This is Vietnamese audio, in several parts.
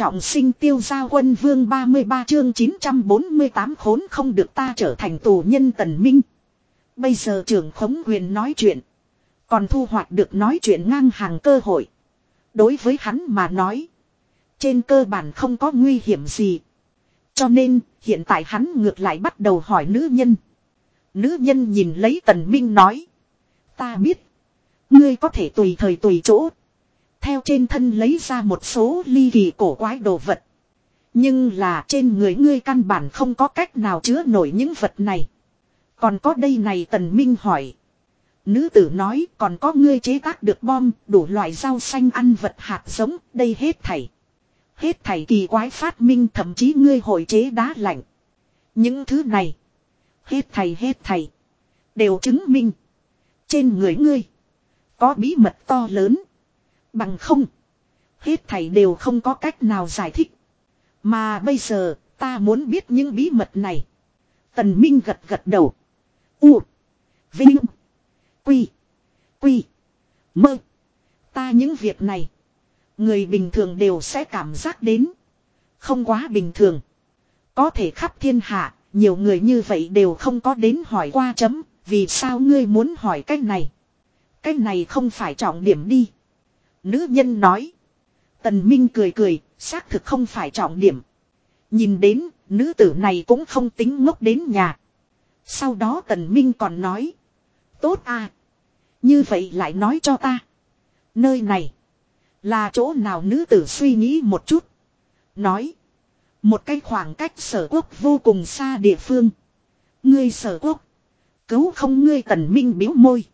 Trọng sinh tiêu giao quân vương 33 chương 948 khốn không được ta trở thành tù nhân tần minh. Bây giờ trưởng khống quyền nói chuyện. Còn thu hoạch được nói chuyện ngang hàng cơ hội. Đối với hắn mà nói. Trên cơ bản không có nguy hiểm gì. Cho nên, hiện tại hắn ngược lại bắt đầu hỏi nữ nhân. Nữ nhân nhìn lấy tần minh nói. Ta biết. Ngươi có thể tùy thời tùy chỗ. Theo trên thân lấy ra một số ly kỳ cổ quái đồ vật. Nhưng là trên người ngươi căn bản không có cách nào chứa nổi những vật này. Còn có đây này tần minh hỏi. Nữ tử nói, còn có ngươi chế tác được bom, đủ loại rau xanh ăn vật hạt giống, đây hết thảy. Hết thảy kỳ quái phát minh, thậm chí ngươi hội chế đá lạnh. Những thứ này. Hết thầy hết thầy. Đều chứng minh. Trên người ngươi. Có bí mật to lớn. Bằng không. Hết thầy đều không có cách nào giải thích. Mà bây giờ ta muốn biết những bí mật này. Tần Minh gật gật đầu. U. Vinh. Quy. Quy. Mơ. Ta những việc này. Người bình thường đều sẽ cảm giác đến. Không quá bình thường. Có thể khắp thiên hạ, nhiều người như vậy đều không có đến hỏi qua chấm, vì sao ngươi muốn hỏi cách này? Cách này không phải trọng điểm đi. Nữ nhân nói. Tần Minh cười cười, xác thực không phải trọng điểm. Nhìn đến, nữ tử này cũng không tính ngốc đến nhà. Sau đó Tần Minh còn nói. Tốt à. Như vậy lại nói cho ta. Nơi này. Là chỗ nào nữ tử suy nghĩ một chút. Nói. Một cái khoảng cách sở quốc vô cùng xa địa phương. Ngươi sở quốc. Cứu không ngươi tần minh biếu môi.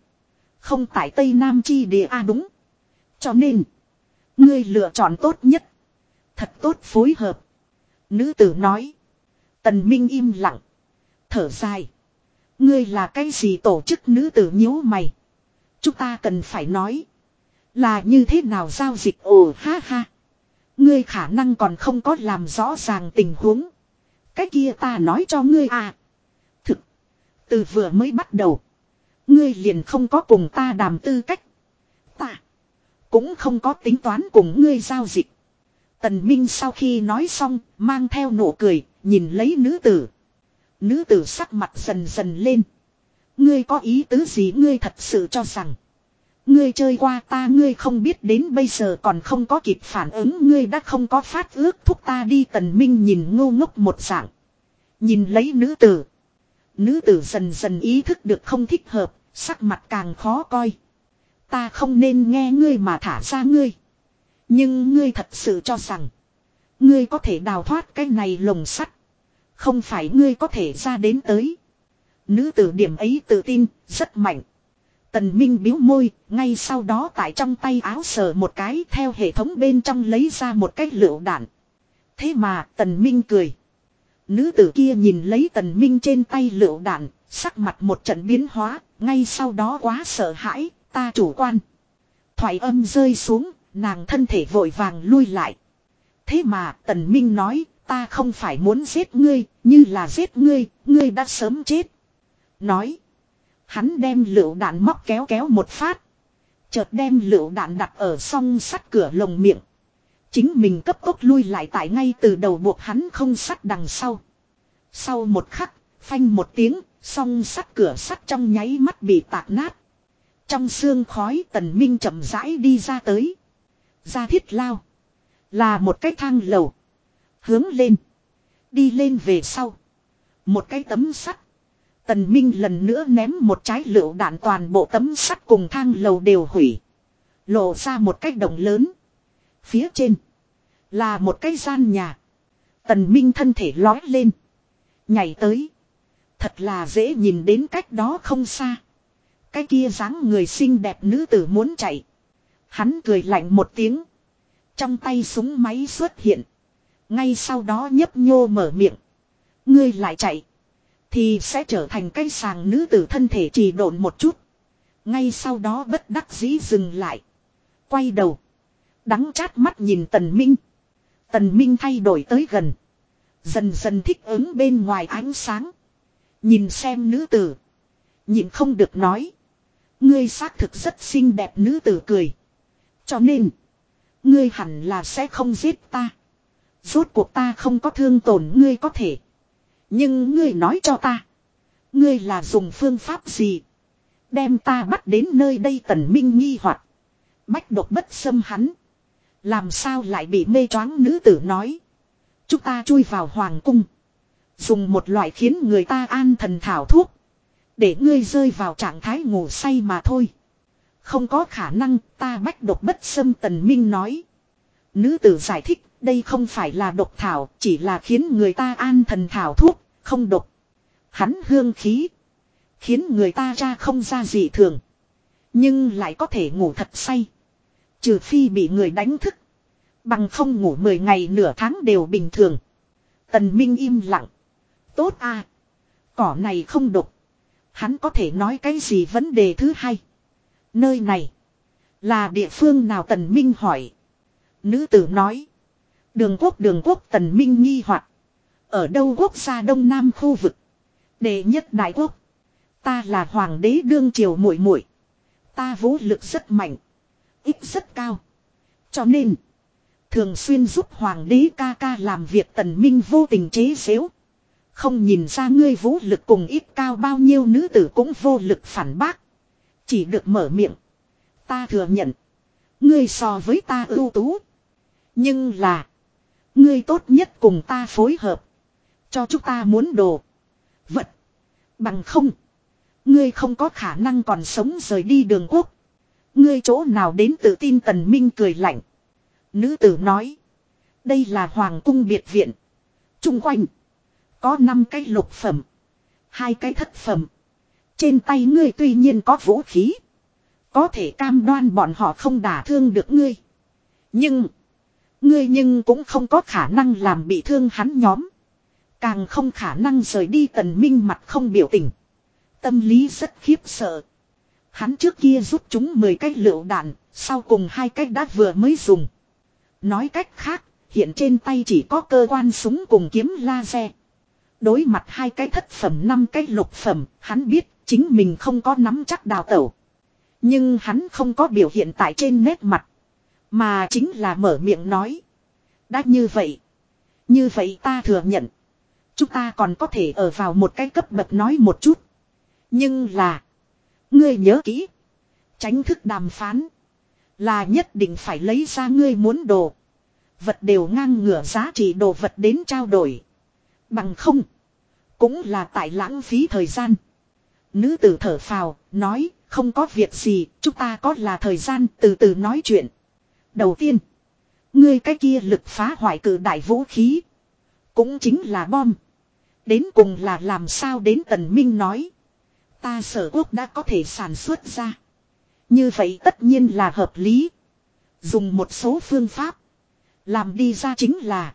Không tại Tây Nam chi địa a à đúng. Cho nên. Ngươi lựa chọn tốt nhất. Thật tốt phối hợp. Nữ tử nói. Tần minh im lặng. Thở dài. Ngươi là cái gì tổ chức nữ tử nhíu mày. Chúng ta cần phải nói. Là như thế nào giao dịch ồ, ha ha. Ngươi khả năng còn không có làm rõ ràng tình huống. Cái kia ta nói cho ngươi à. Thực. Từ vừa mới bắt đầu. Ngươi liền không có cùng ta đàm tư cách. Cũng không có tính toán cùng ngươi giao dịch. Tần Minh sau khi nói xong, mang theo nụ cười, nhìn lấy nữ tử. Nữ tử sắc mặt dần dần lên. Ngươi có ý tứ gì ngươi thật sự cho rằng. Ngươi chơi qua ta ngươi không biết đến bây giờ còn không có kịp phản ứng ngươi đã không có phát ước thúc ta đi tần minh nhìn ngô ngốc một dạng. Nhìn lấy nữ tử. Nữ tử dần dần ý thức được không thích hợp, sắc mặt càng khó coi. Ta không nên nghe ngươi mà thả ra ngươi. Nhưng ngươi thật sự cho rằng. Ngươi có thể đào thoát cái này lồng sắt. Không phải ngươi có thể ra đến tới. Nữ tử điểm ấy tự tin, rất mạnh. Tần Minh biếu môi, ngay sau đó tại trong tay áo sờ một cái theo hệ thống bên trong lấy ra một cái lựu đạn. Thế mà Tần Minh cười. Nữ tử kia nhìn lấy Tần Minh trên tay lựu đạn, sắc mặt một trận biến hóa, ngay sau đó quá sợ hãi, ta chủ quan. Thoại âm rơi xuống, nàng thân thể vội vàng lui lại. Thế mà Tần Minh nói, ta không phải muốn giết ngươi, như là giết ngươi, ngươi đã sớm chết. Nói. Hắn đem lựu đạn móc kéo kéo một phát. Chợt đem lựu đạn đặt ở song sắt cửa lồng miệng. Chính mình cấp tốc lui lại tại ngay từ đầu buộc hắn không sắt đằng sau. Sau một khắc, phanh một tiếng, song sắt cửa sắt trong nháy mắt bị tạc nát. Trong xương khói tần minh chậm rãi đi ra tới. Ra thiết lao. Là một cái thang lầu. Hướng lên. Đi lên về sau. Một cái tấm sắt. Tần Minh lần nữa ném một trái lựu đạn toàn bộ tấm sắt cùng thang lầu đều hủy. Lộ ra một cái đồng lớn. Phía trên. Là một cái gian nhà. Tần Minh thân thể lói lên. Nhảy tới. Thật là dễ nhìn đến cách đó không xa. Cái kia dáng người xinh đẹp nữ tử muốn chạy. Hắn cười lạnh một tiếng. Trong tay súng máy xuất hiện. Ngay sau đó nhấp nhô mở miệng. Ngươi lại chạy. Thì sẽ trở thành cái sàng nữ tử thân thể trì độn một chút. Ngay sau đó bất đắc dĩ dừng lại. Quay đầu. Đắng chát mắt nhìn Tần Minh. Tần Minh thay đổi tới gần. Dần dần thích ứng bên ngoài ánh sáng. Nhìn xem nữ tử. Nhìn không được nói. Ngươi xác thực rất xinh đẹp nữ tử cười. Cho nên. Ngươi hẳn là sẽ không giết ta. Rốt cuộc ta không có thương tổn ngươi có thể. Nhưng ngươi nói cho ta. Ngươi là dùng phương pháp gì? Đem ta bắt đến nơi đây tần minh nghi hoặc Bách độc bất xâm hắn. Làm sao lại bị mê choáng nữ tử nói. Chúng ta chui vào hoàng cung. Dùng một loại khiến người ta an thần thảo thuốc. Để ngươi rơi vào trạng thái ngủ say mà thôi. Không có khả năng, ta bách độc bất xâm tần minh nói. Nữ tử giải thích, đây không phải là độc thảo, chỉ là khiến người ta an thần thảo thuốc, không độc. Hắn hương khí. Khiến người ta ra không ra gì thường. Nhưng lại có thể ngủ thật say. Trừ phi bị người đánh thức. Bằng không ngủ 10 ngày nửa tháng đều bình thường. Tần Minh im lặng. Tốt à. Cỏ này không độc. Hắn có thể nói cái gì vấn đề thứ hai. Nơi này. Là địa phương nào Tần Minh hỏi. Nữ tử nói. Đường quốc đường quốc Tần Minh nghi hoặc Ở đâu quốc gia đông nam khu vực. Đệ nhất đại quốc. Ta là hoàng đế đương triều muội muội. Ta vũ lực rất mạnh. Ít rất cao. Cho nên. Thường xuyên giúp hoàng đế ca ca làm việc tần minh vô tình chế xếu. Không nhìn ra ngươi vũ lực cùng ít cao bao nhiêu nữ tử cũng vô lực phản bác. Chỉ được mở miệng. Ta thừa nhận. Ngươi so với ta ưu tú. Nhưng là. Ngươi tốt nhất cùng ta phối hợp. Cho chúng ta muốn đồ. Vật. Bằng không. Ngươi không có khả năng còn sống rời đi đường quốc. Ngươi chỗ nào đến tự tin tần minh cười lạnh. Nữ tử nói. Đây là hoàng cung biệt viện. Trung quanh. Có 5 cái lục phẩm. hai cái thất phẩm. Trên tay ngươi tuy nhiên có vũ khí. Có thể cam đoan bọn họ không đả thương được ngươi. Nhưng. Ngươi nhưng cũng không có khả năng làm bị thương hắn nhóm. Càng không khả năng rời đi tần minh mặt không biểu tình. Tâm lý rất khiếp sợ. Hắn trước kia giúp chúng 10 cái lựu đạn, sau cùng hai cái đã vừa mới dùng. Nói cách khác, hiện trên tay chỉ có cơ quan súng cùng kiếm laser. Đối mặt hai cái thất phẩm năm cái lục phẩm, hắn biết chính mình không có nắm chắc đào tẩu. Nhưng hắn không có biểu hiện tại trên nét mặt. Mà chính là mở miệng nói. Đã như vậy. Như vậy ta thừa nhận. Chúng ta còn có thể ở vào một cái cấp bậc nói một chút. Nhưng là. Ngươi nhớ kỹ. Tránh thức đàm phán. Là nhất định phải lấy ra ngươi muốn đồ. Vật đều ngang ngửa giá trị đồ vật đến trao đổi. Bằng không. Cũng là tại lãng phí thời gian. Nữ tử thở phào, nói, không có việc gì, chúng ta có là thời gian từ từ nói chuyện. Đầu tiên, ngươi cái kia lực phá hoại cử đại vũ khí. Cũng chính là bom. Đến cùng là làm sao đến tần minh nói. Ta sở quốc đã có thể sản xuất ra. Như vậy tất nhiên là hợp lý. Dùng một số phương pháp. Làm đi ra chính là.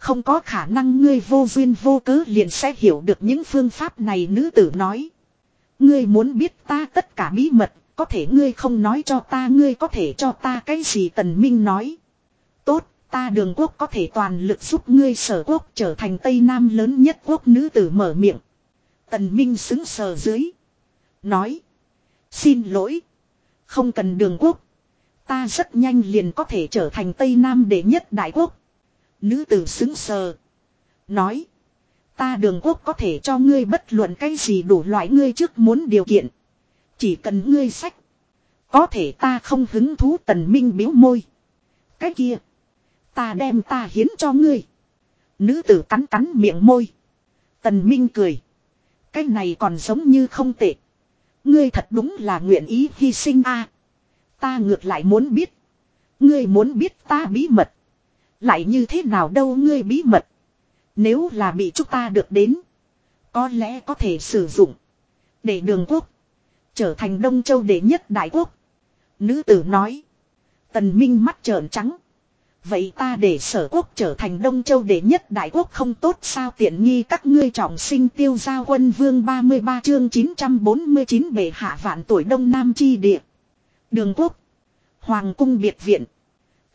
Không có khả năng ngươi vô duyên vô cớ liền sẽ hiểu được những phương pháp này nữ tử nói. Ngươi muốn biết ta tất cả bí mật, có thể ngươi không nói cho ta ngươi có thể cho ta cái gì tần minh nói. Tốt, ta đường quốc có thể toàn lực giúp ngươi sở quốc trở thành Tây Nam lớn nhất quốc nữ tử mở miệng. Tần Minh xứng sờ dưới. Nói. Xin lỗi. Không cần đường quốc. Ta rất nhanh liền có thể trở thành Tây Nam đệ nhất đại quốc. Nữ tử xứng sờ. Nói. Ta đường quốc có thể cho ngươi bất luận cái gì đủ loại ngươi trước muốn điều kiện. Chỉ cần ngươi sách. Có thể ta không hứng thú tần minh biếu môi. Cái kia. Ta đem ta hiến cho ngươi. Nữ tử cắn cắn miệng môi. Tần minh cười. Cái này còn giống như không tệ. Ngươi thật đúng là nguyện ý hy sinh a. ta ngược lại muốn biết. Ngươi muốn biết ta bí mật. Lại như thế nào đâu ngươi bí mật. Nếu là bị chúng ta được đến. Có lẽ có thể sử dụng. Để đường quốc. Trở thành Đông Châu đệ nhất đại quốc. Nữ tử nói. Tần Minh mắt trợn trắng. Vậy ta để sở quốc trở thành Đông Châu đệ nhất đại quốc không tốt sao tiện nghi các ngươi trọng sinh tiêu gia quân vương 33 chương 949 bệ hạ vạn tuổi Đông Nam chi địa. Đường quốc. Hoàng cung biệt viện.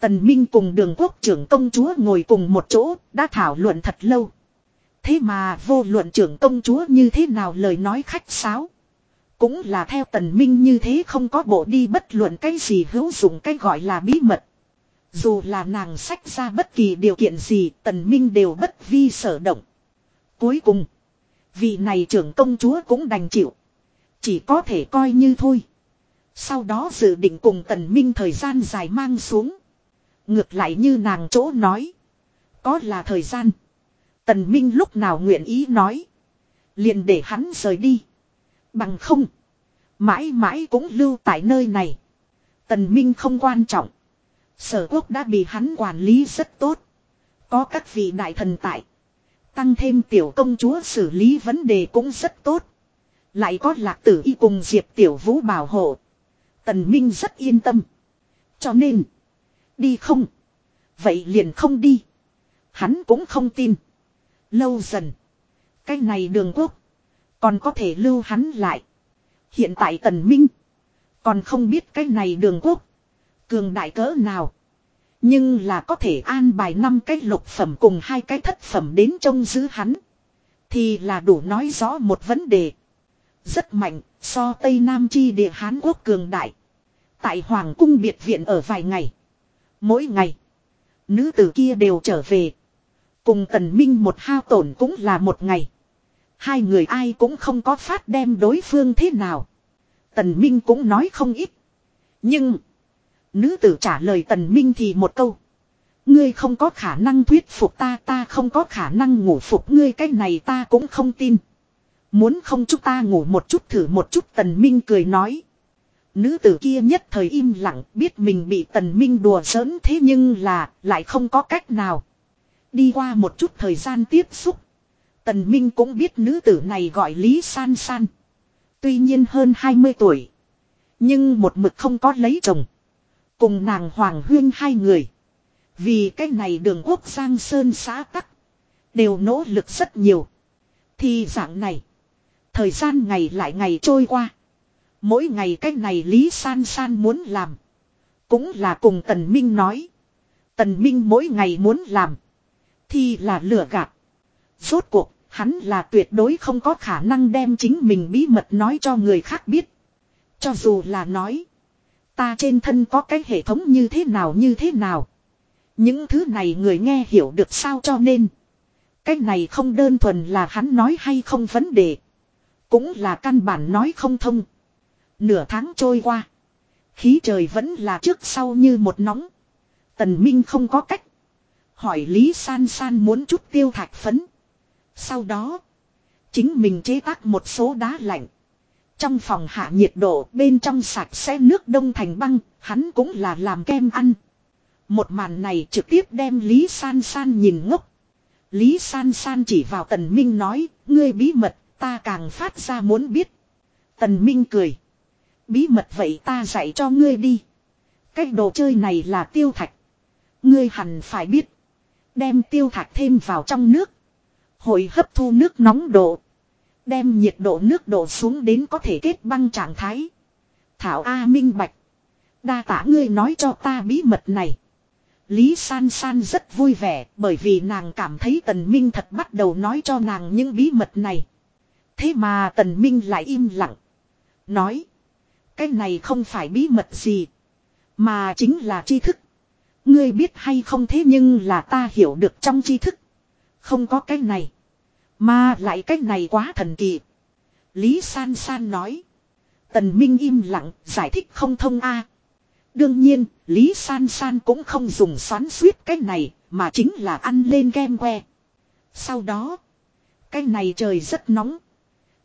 Tần Minh cùng đường quốc trưởng công chúa ngồi cùng một chỗ, đã thảo luận thật lâu. Thế mà vô luận trưởng công chúa như thế nào lời nói khách sáo. Cũng là theo tần minh như thế không có bộ đi bất luận cái gì hữu dụng cái gọi là bí mật. Dù là nàng sách ra bất kỳ điều kiện gì, tần minh đều bất vi sở động. Cuối cùng. Vị này trưởng công chúa cũng đành chịu. Chỉ có thể coi như thôi. Sau đó dự định cùng tần minh thời gian dài mang xuống. Ngược lại như nàng chỗ nói. Có là thời gian. Tần minh lúc nào nguyện ý nói. Liền để hắn rời đi. Bằng không. Mãi mãi cũng lưu tại nơi này. Tần minh không quan trọng. Sở quốc đã bị hắn quản lý rất tốt. Có các vị đại thần tại. Tăng thêm tiểu công chúa xử lý vấn đề cũng rất tốt. Lại có lạc tử y cùng Diệp Tiểu Vũ bảo hộ. Tần Minh rất yên tâm. Cho nên. Đi không. Vậy liền không đi. Hắn cũng không tin. Lâu dần. Cái này đường quốc. Còn có thể lưu hắn lại. Hiện tại Tần Minh. Còn không biết cái này đường quốc. Cường đại cỡ nào. Nhưng là có thể an bài năm cái lục phẩm cùng hai cái thất phẩm đến trông giữ hắn. Thì là đủ nói rõ một vấn đề. Rất mạnh, so Tây Nam chi địa Hán Quốc cường đại. Tại Hoàng cung biệt viện ở vài ngày. Mỗi ngày, nữ tử kia đều trở về. Cùng tần minh một hao tổn cũng là một ngày. Hai người ai cũng không có phát đem đối phương thế nào. Tần minh cũng nói không ít. Nhưng, nữ tử trả lời tần minh thì một câu. Ngươi không có khả năng thuyết phục ta ta không có khả năng ngủ phục ngươi cái này ta cũng không tin. Muốn không chúng ta ngủ một chút thử một chút tần minh cười nói. Nữ tử kia nhất thời im lặng, biết mình bị tần minh đùa giỡn thế nhưng là lại không có cách nào. Đi qua một chút thời gian tiếp xúc. Tần minh cũng biết nữ tử này gọi Lý San San. Tuy nhiên hơn 20 tuổi. Nhưng một mực không có lấy chồng. Cùng nàng Hoàng Huyên hai người. Vì cái này đường quốc Giang Sơn xã tắc. Đều nỗ lực rất nhiều. Thì dạng này. Thời gian ngày lại ngày trôi qua. Mỗi ngày cái này Lý San San muốn làm. Cũng là cùng Tần Minh nói. Tần Minh mỗi ngày muốn làm. Thì là lừa gạt. Rốt cuộc, hắn là tuyệt đối không có khả năng đem chính mình bí mật nói cho người khác biết. Cho dù là nói. Ta trên thân có cái hệ thống như thế nào như thế nào. Những thứ này người nghe hiểu được sao cho nên. Cái này không đơn thuần là hắn nói hay không vấn đề. Cũng là căn bản nói không thông. Nửa tháng trôi qua. Khí trời vẫn là trước sau như một nóng. Tần Minh không có cách. Hỏi Lý San San muốn chút tiêu thạch phấn. Sau đó. Chính mình chế tác một số đá lạnh. Trong phòng hạ nhiệt độ, bên trong sạch sẽ nước đông thành băng. Hắn cũng là làm kem ăn. Một màn này trực tiếp đem Lý San San nhìn ngốc. Lý San San chỉ vào Tần Minh nói. Ngươi bí mật, ta càng phát ra muốn biết. Tần Minh cười. Bí mật vậy ta dạy cho ngươi đi. Cái đồ chơi này là tiêu thạch. Ngươi hẳn phải biết. Đem tiêu thạch thêm vào trong nước. Hội hấp thu nước nóng độ. Đem nhiệt độ nước đổ xuống đến có thể kết băng trạng thái. Thảo A minh bạch. Đa tả ngươi nói cho ta bí mật này. Lý San San rất vui vẻ bởi vì nàng cảm thấy Tần Minh thật bắt đầu nói cho nàng những bí mật này. Thế mà Tần Minh lại im lặng. Nói. Cái này không phải bí mật gì. Mà chính là tri thức. Ngươi biết hay không thế nhưng là ta hiểu được trong tri thức. Không có cái này. Mà lại cái này quá thần kỳ. Lý San San nói. Tần Minh im lặng, giải thích không thông a. Đương nhiên, Lý San San cũng không dùng xoắn suýt cái này, mà chính là ăn lên kem que. Sau đó, cái này trời rất nóng.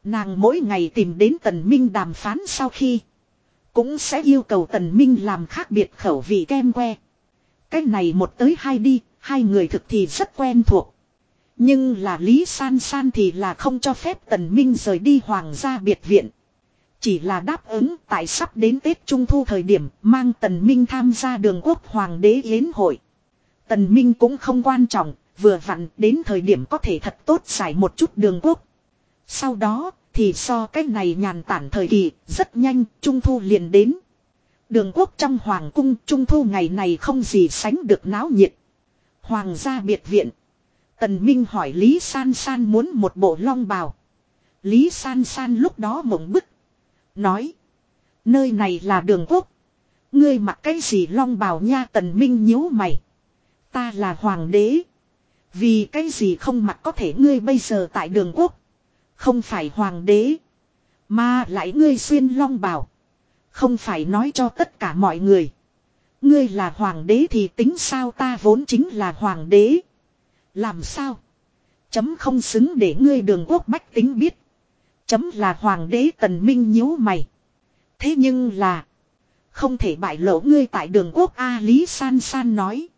Nàng mỗi ngày tìm đến Tần Minh đàm phán sau khi, cũng sẽ yêu cầu Tần Minh làm khác biệt khẩu vị kem que. cách này một tới hai đi, hai người thực thì rất quen thuộc. Nhưng là Lý San San thì là không cho phép Tần Minh rời đi hoàng gia biệt viện. Chỉ là đáp ứng tại sắp đến Tết Trung Thu thời điểm mang Tần Minh tham gia đường quốc hoàng đế yến hội. Tần Minh cũng không quan trọng, vừa vặn đến thời điểm có thể thật tốt giải một chút đường quốc. Sau đó thì so cái này nhàn tản thời kỳ, rất nhanh, Trung Thu liền đến. Đường quốc trong hoàng cung, Trung Thu ngày này không gì sánh được náo nhiệt. Hoàng gia biệt viện. Tần Minh hỏi Lý San San muốn một bộ long bào. Lý San San lúc đó mộng bức. Nói. Nơi này là đường quốc. Ngươi mặc cái gì long bào nha tần minh nhíu mày. Ta là hoàng đế. Vì cái gì không mặc có thể ngươi bây giờ tại đường quốc. Không phải hoàng đế. Mà lại ngươi xuyên long bào. Không phải nói cho tất cả mọi người. Ngươi là hoàng đế thì tính sao ta vốn chính là hoàng đế. Làm sao? Chấm không xứng để ngươi đường quốc bách tính biết. Chấm là hoàng đế tần minh nhíu mày. Thế nhưng là. Không thể bại lộ ngươi tại đường quốc A Lý San San nói.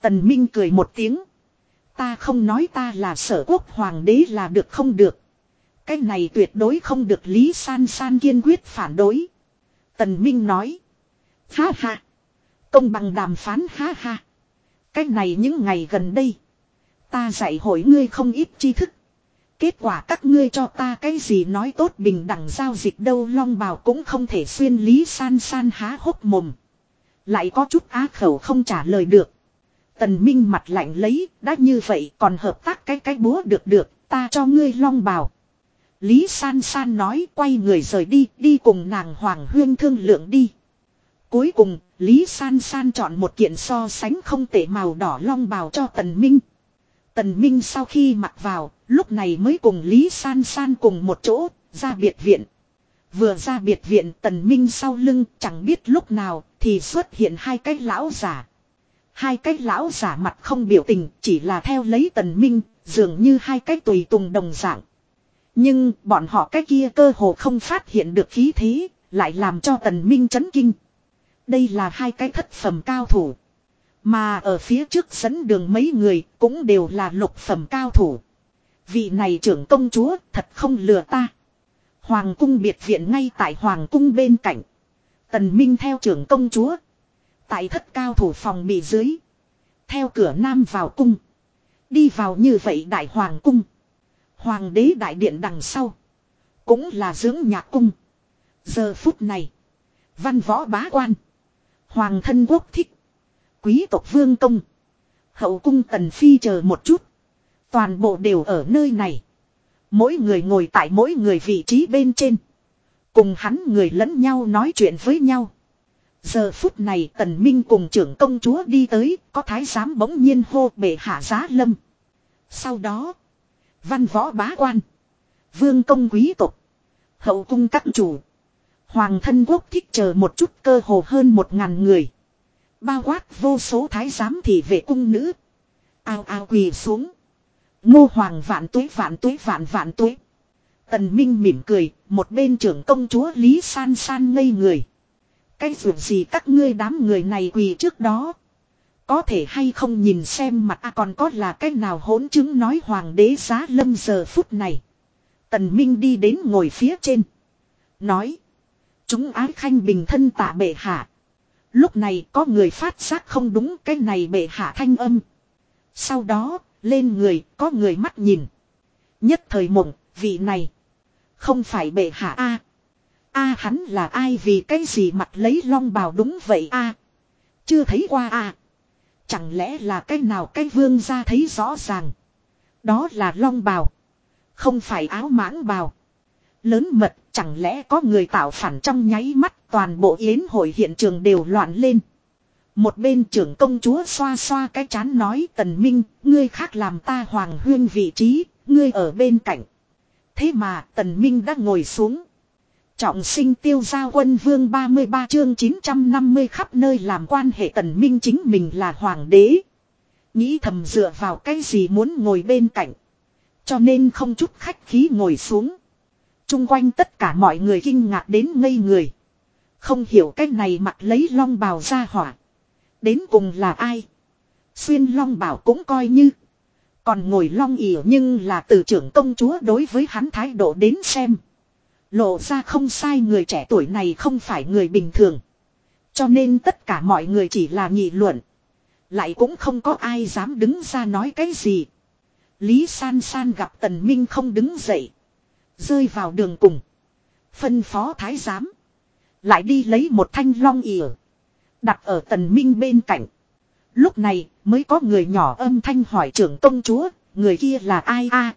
Tần Minh cười một tiếng. Ta không nói ta là sở quốc hoàng đế là được không được. Cái này tuyệt đối không được Lý San San kiên quyết phản đối. Tần Minh nói. Ha ha. Công bằng đàm phán ha ha. Cái này những ngày gần đây. Ta dạy hội ngươi không ít tri thức. Kết quả các ngươi cho ta cái gì nói tốt bình đẳng giao dịch đâu long bào cũng không thể xuyên lý san san há hốc mồm. Lại có chút á khẩu không trả lời được. Tần Minh mặt lạnh lấy, đã như vậy còn hợp tác cái cái búa được được, ta cho ngươi long bào. Lý san san nói quay người rời đi, đi cùng nàng Hoàng Huyên thương lượng đi. Cuối cùng, Lý san san chọn một kiện so sánh không tệ màu đỏ long bào cho Tần Minh. Tần Minh sau khi mặc vào, lúc này mới cùng Lý San San cùng một chỗ, ra biệt viện. Vừa ra biệt viện Tần Minh sau lưng chẳng biết lúc nào thì xuất hiện hai cái lão giả. Hai cái lão giả mặt không biểu tình chỉ là theo lấy Tần Minh, dường như hai cái tùy tùng đồng dạng. Nhưng bọn họ cái kia cơ hồ không phát hiện được khí thế, lại làm cho Tần Minh chấn kinh. Đây là hai cái thất phẩm cao thủ. Mà ở phía trước dẫn đường mấy người cũng đều là lục phẩm cao thủ. Vị này trưởng công chúa thật không lừa ta. Hoàng cung biệt viện ngay tại hoàng cung bên cạnh. Tần Minh theo trưởng công chúa. Tại thất cao thủ phòng bị dưới. Theo cửa nam vào cung. Đi vào như vậy đại hoàng cung. Hoàng đế đại điện đằng sau. Cũng là dưỡng nhạc cung. Giờ phút này. Văn võ bá quan. Hoàng thân quốc thích. Quý tộc vương công. Hậu cung tần phi chờ một chút. Toàn bộ đều ở nơi này. Mỗi người ngồi tại mỗi người vị trí bên trên. Cùng hắn người lẫn nhau nói chuyện với nhau. Giờ phút này tần minh cùng trưởng công chúa đi tới, có thái giám bỗng nhiên hô bệ hạ giá lâm. Sau đó, văn võ bá quan, vương công quý tộc, hậu cung các chủ, hoàng thân quốc thích chờ một chút cơ hồ hơn một ngàn người. Bao quát vô số thái giám thị vệ cung nữ. Ao ao quỳ xuống. Ngô hoàng vạn tuế vạn tuế vạn vạn tuế. Tần Minh mỉm cười, một bên trưởng công chúa Lý San San ngây người. Cái việc gì các ngươi đám người này quỳ trước đó. Có thể hay không nhìn xem mặt a còn có là cái nào hỗn chứng nói hoàng đế giá lâm giờ phút này. Tần Minh đi đến ngồi phía trên. Nói. Chúng ái khanh bình thân tạ bệ hạ. Lúc này có người phát giác không đúng cái này bệ hạ thanh âm. Sau đó, lên người, có người mắt nhìn. Nhất thời mộng, vị này. Không phải bệ hạ A. A hắn là ai vì cái gì mặt lấy long bào đúng vậy A. Chưa thấy qua A. Chẳng lẽ là cái nào cái vương ra thấy rõ ràng. Đó là long bào. Không phải áo mãng bào. Lớn mật chẳng lẽ có người tạo phản trong nháy mắt toàn bộ yến hội hiện trường đều loạn lên. Một bên trưởng công chúa xoa xoa cái chán nói tần minh, ngươi khác làm ta hoàng huyên vị trí, ngươi ở bên cạnh. Thế mà tần minh đã ngồi xuống. Trọng sinh tiêu gia quân vương 33 chương 950 khắp nơi làm quan hệ tần minh chính mình là hoàng đế. Nghĩ thầm dựa vào cái gì muốn ngồi bên cạnh. Cho nên không chút khách khí ngồi xuống. Trung quanh tất cả mọi người kinh ngạc đến ngây người. Không hiểu cái này mặt lấy long bào ra hỏa. Đến cùng là ai? Xuyên long bảo cũng coi như. Còn ngồi long ỉa nhưng là từ trưởng công chúa đối với hắn thái độ đến xem. Lộ ra không sai người trẻ tuổi này không phải người bình thường. Cho nên tất cả mọi người chỉ là nghị luận. Lại cũng không có ai dám đứng ra nói cái gì. Lý San San gặp Tần Minh không đứng dậy. Rơi vào đường cùng. Phân phó thái giám. Lại đi lấy một thanh long ỉa. Đặt ở tần minh bên cạnh. Lúc này mới có người nhỏ âm thanh hỏi trưởng công chúa. Người kia là ai a?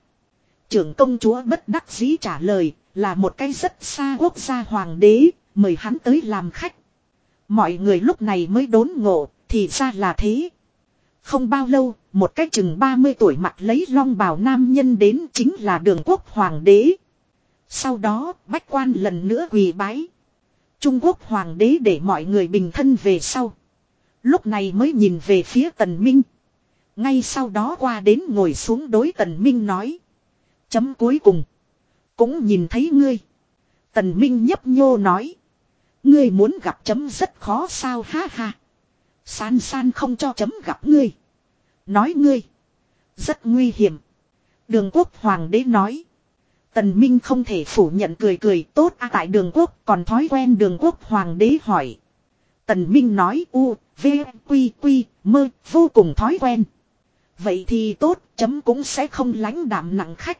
Trưởng công chúa bất đắc dĩ trả lời. Là một cái rất xa quốc gia hoàng đế. Mời hắn tới làm khách. Mọi người lúc này mới đốn ngộ, thì ra là thế. Không bao lâu, một cái chừng 30 tuổi mặt lấy long bào nam nhân đến chính là đường quốc hoàng đế. Sau đó, bách quan lần nữa quỳ bái. Trung Quốc hoàng đế để mọi người bình thân về sau. Lúc này mới nhìn về phía tần minh. Ngay sau đó qua đến ngồi xuống đối tần minh nói. Chấm cuối cùng. Cũng nhìn thấy ngươi. Tần minh nhấp nhô nói. Ngươi muốn gặp chấm rất khó sao ha ha. San san không cho chấm gặp ngươi. Nói ngươi. Rất nguy hiểm. Đường quốc hoàng đế nói. Tần Minh không thể phủ nhận cười cười tốt à tại đường quốc còn thói quen đường quốc hoàng đế hỏi. Tần Minh nói u, v, quy, quy, mơ, vô cùng thói quen. Vậy thì tốt, chấm cũng sẽ không lánh đạm nặng khách.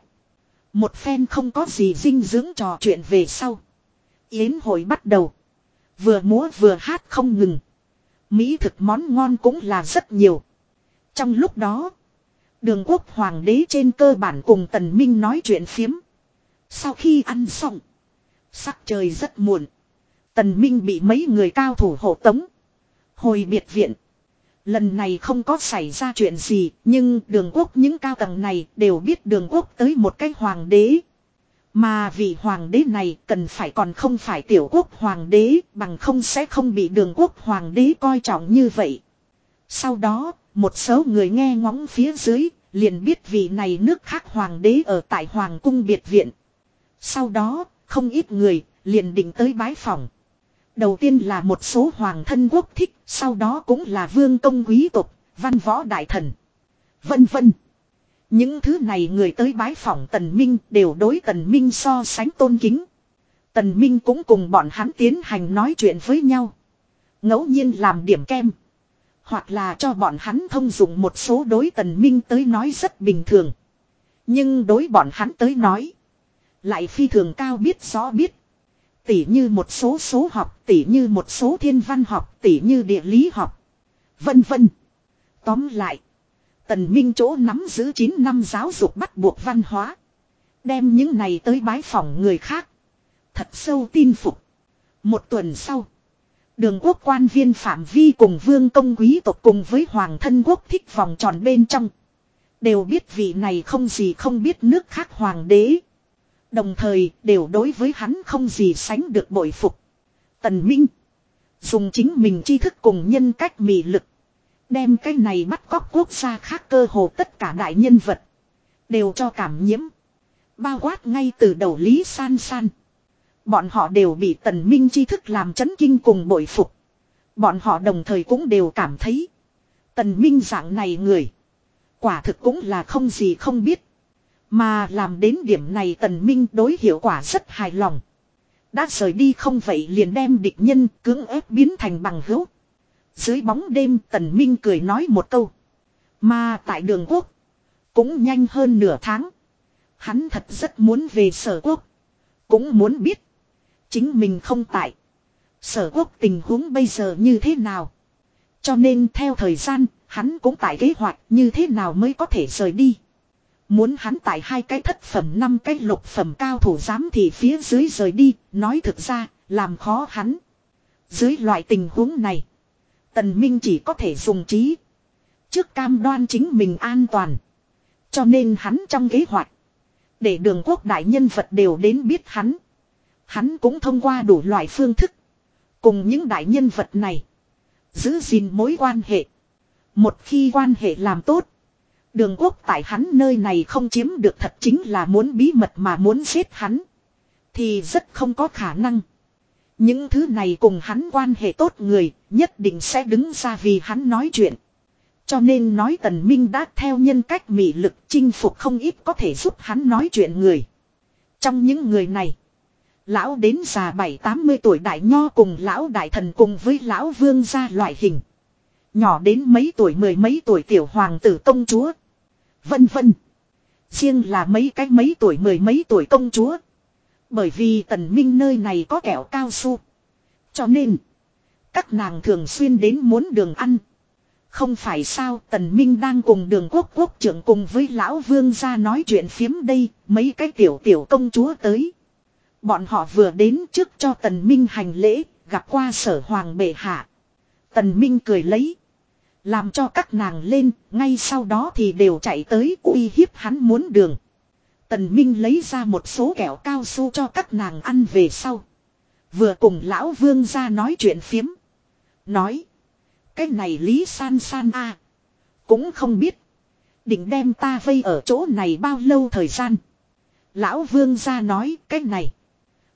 Một phen không có gì dinh dưỡng trò chuyện về sau. Yến hội bắt đầu. Vừa múa vừa hát không ngừng. Mỹ thực món ngon cũng là rất nhiều. Trong lúc đó, đường quốc hoàng đế trên cơ bản cùng tần minh nói chuyện phiếm. Sau khi ăn xong, sắc trời rất muộn. Tần minh bị mấy người cao thủ hộ tống. Hồi biệt viện. Lần này không có xảy ra chuyện gì, nhưng đường quốc những cao tầng này đều biết đường quốc tới một cái hoàng đế. Mà vị hoàng đế này cần phải còn không phải tiểu quốc hoàng đế, bằng không sẽ không bị đường quốc hoàng đế coi trọng như vậy. Sau đó, một số người nghe ngóng phía dưới, liền biết vị này nước khác hoàng đế ở tại hoàng cung biệt viện. Sau đó, không ít người, liền định tới bái phòng. Đầu tiên là một số hoàng thân quốc thích, sau đó cũng là vương công quý tộc, văn võ đại thần. Vân vân. Những thứ này người tới bái phỏng Tần Minh đều đối Tần Minh so sánh tôn kính. Tần Minh cũng cùng bọn hắn tiến hành nói chuyện với nhau. ngẫu nhiên làm điểm kem. Hoặc là cho bọn hắn thông dụng một số đối Tần Minh tới nói rất bình thường. Nhưng đối bọn hắn tới nói. Lại phi thường cao biết rõ biết. Tỉ như một số số học, tỉ như một số thiên văn học, tỉ như địa lý học. Vân vân. Tóm lại. Tần Minh chỗ nắm giữ 9 năm giáo dục bắt buộc văn hóa. Đem những này tới bái phỏng người khác. Thật sâu tin phục. Một tuần sau. Đường quốc quan viên Phạm Vi cùng vương công quý tộc cùng với hoàng thân quốc thích vòng tròn bên trong. Đều biết vị này không gì không biết nước khác hoàng đế. Đồng thời, đều đối với hắn không gì sánh được bội phục. Tần Minh. Dùng chính mình tri thức cùng nhân cách mị lực. Đem cái này bắt cóc quốc gia khác cơ hồ tất cả đại nhân vật. Đều cho cảm nhiễm. Bao quát ngay từ đầu Lý San San. Bọn họ đều bị tần minh tri thức làm chấn kinh cùng bội phục. Bọn họ đồng thời cũng đều cảm thấy. Tần minh dạng này người. Quả thực cũng là không gì không biết. Mà làm đến điểm này tần minh đối hiệu quả rất hài lòng. Đã rời đi không vậy liền đem địch nhân cưỡng ép biến thành bằng hữu. Dưới bóng đêm tần minh cười nói một câu. Mà tại đường quốc. Cũng nhanh hơn nửa tháng. Hắn thật rất muốn về sở quốc. Cũng muốn biết. Chính mình không tại. Sở quốc tình huống bây giờ như thế nào. Cho nên theo thời gian, hắn cũng tại kế hoạch như thế nào mới có thể rời đi. Muốn hắn tại hai cái thất phẩm năm cái lục phẩm cao thủ giám thì phía dưới rời đi, nói thực ra, làm khó hắn. Dưới loại tình huống này, Tần Minh chỉ có thể dùng trí. Trước cam đoan chính mình an toàn. Cho nên hắn trong kế hoạch, để đường quốc đại nhân vật đều đến biết hắn. Hắn cũng thông qua đủ loại phương thức. Cùng những đại nhân vật này, giữ gìn mối quan hệ. Một khi quan hệ làm tốt, Đường quốc tại hắn nơi này không chiếm được thật chính là muốn bí mật mà muốn giết hắn. Thì rất không có khả năng. Những thứ này cùng hắn quan hệ tốt người nhất định sẽ đứng ra vì hắn nói chuyện. Cho nên nói tần minh đã theo nhân cách mị lực chinh phục không ít có thể giúp hắn nói chuyện người. Trong những người này. Lão đến già bảy tám mươi tuổi đại nho cùng lão đại thần cùng với lão vương gia loại hình. Nhỏ đến mấy tuổi mười mấy tuổi tiểu hoàng tử công chúa. Vân vân. Riêng là mấy cái mấy tuổi mười mấy tuổi công chúa. Bởi vì tần minh nơi này có kẹo cao su. Cho nên. Các nàng thường xuyên đến muốn đường ăn. Không phải sao tần minh đang cùng đường quốc quốc trưởng cùng với lão vương ra nói chuyện phiếm đây. Mấy cái tiểu tiểu công chúa tới. Bọn họ vừa đến trước cho tần minh hành lễ. gặp qua sở hoàng bệ hạ. Tần Minh cười lấy. Làm cho các nàng lên, ngay sau đó thì đều chạy tới uy hiếp hắn muốn đường. Tần Minh lấy ra một số kẹo cao su cho các nàng ăn về sau. Vừa cùng lão vương ra nói chuyện phiếm. Nói. Cái này Lý San San a Cũng không biết. Định đem ta vây ở chỗ này bao lâu thời gian. Lão vương ra nói cái này.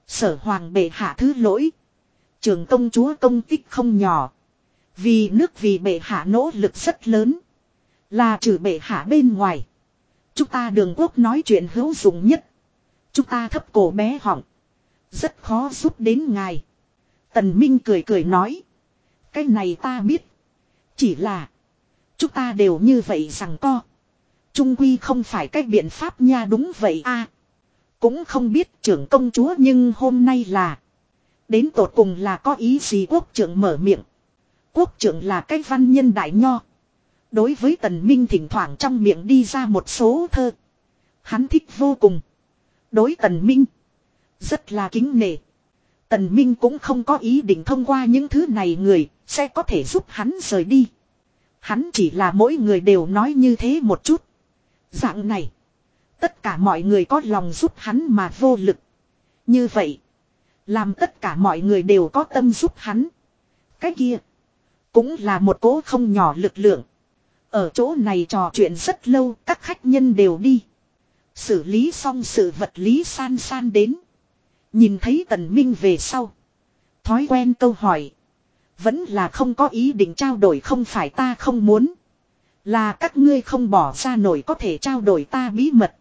Sở hoàng bệ hạ thứ lỗi. Trường công chúa công tích không nhỏ. Vì nước vì bệ hạ nỗ lực rất lớn. Là trừ bệ hạ bên ngoài. Chúng ta đường quốc nói chuyện hữu dụng nhất. Chúng ta thấp cổ bé họng. Rất khó giúp đến ngài. Tần Minh cười cười nói. Cái này ta biết. Chỉ là. Chúng ta đều như vậy rằng co. Trung quy không phải cách biện pháp nha đúng vậy a Cũng không biết trưởng công chúa nhưng hôm nay là. Đến tột cùng là có ý gì quốc trưởng mở miệng. Quốc trưởng là cái văn nhân đại nho. Đối với tần minh thỉnh thoảng trong miệng đi ra một số thơ. Hắn thích vô cùng. Đối tần minh. Rất là kính nể. Tần minh cũng không có ý định thông qua những thứ này người. Sẽ có thể giúp hắn rời đi. Hắn chỉ là mỗi người đều nói như thế một chút. Dạng này. Tất cả mọi người có lòng giúp hắn mà vô lực. Như vậy. Làm tất cả mọi người đều có tâm giúp hắn. Cái kia. Cũng là một cố không nhỏ lực lượng. Ở chỗ này trò chuyện rất lâu, các khách nhân đều đi. Xử lý xong sự vật lý san san đến. Nhìn thấy tần minh về sau. Thói quen câu hỏi. Vẫn là không có ý định trao đổi không phải ta không muốn. Là các ngươi không bỏ ra nổi có thể trao đổi ta bí mật.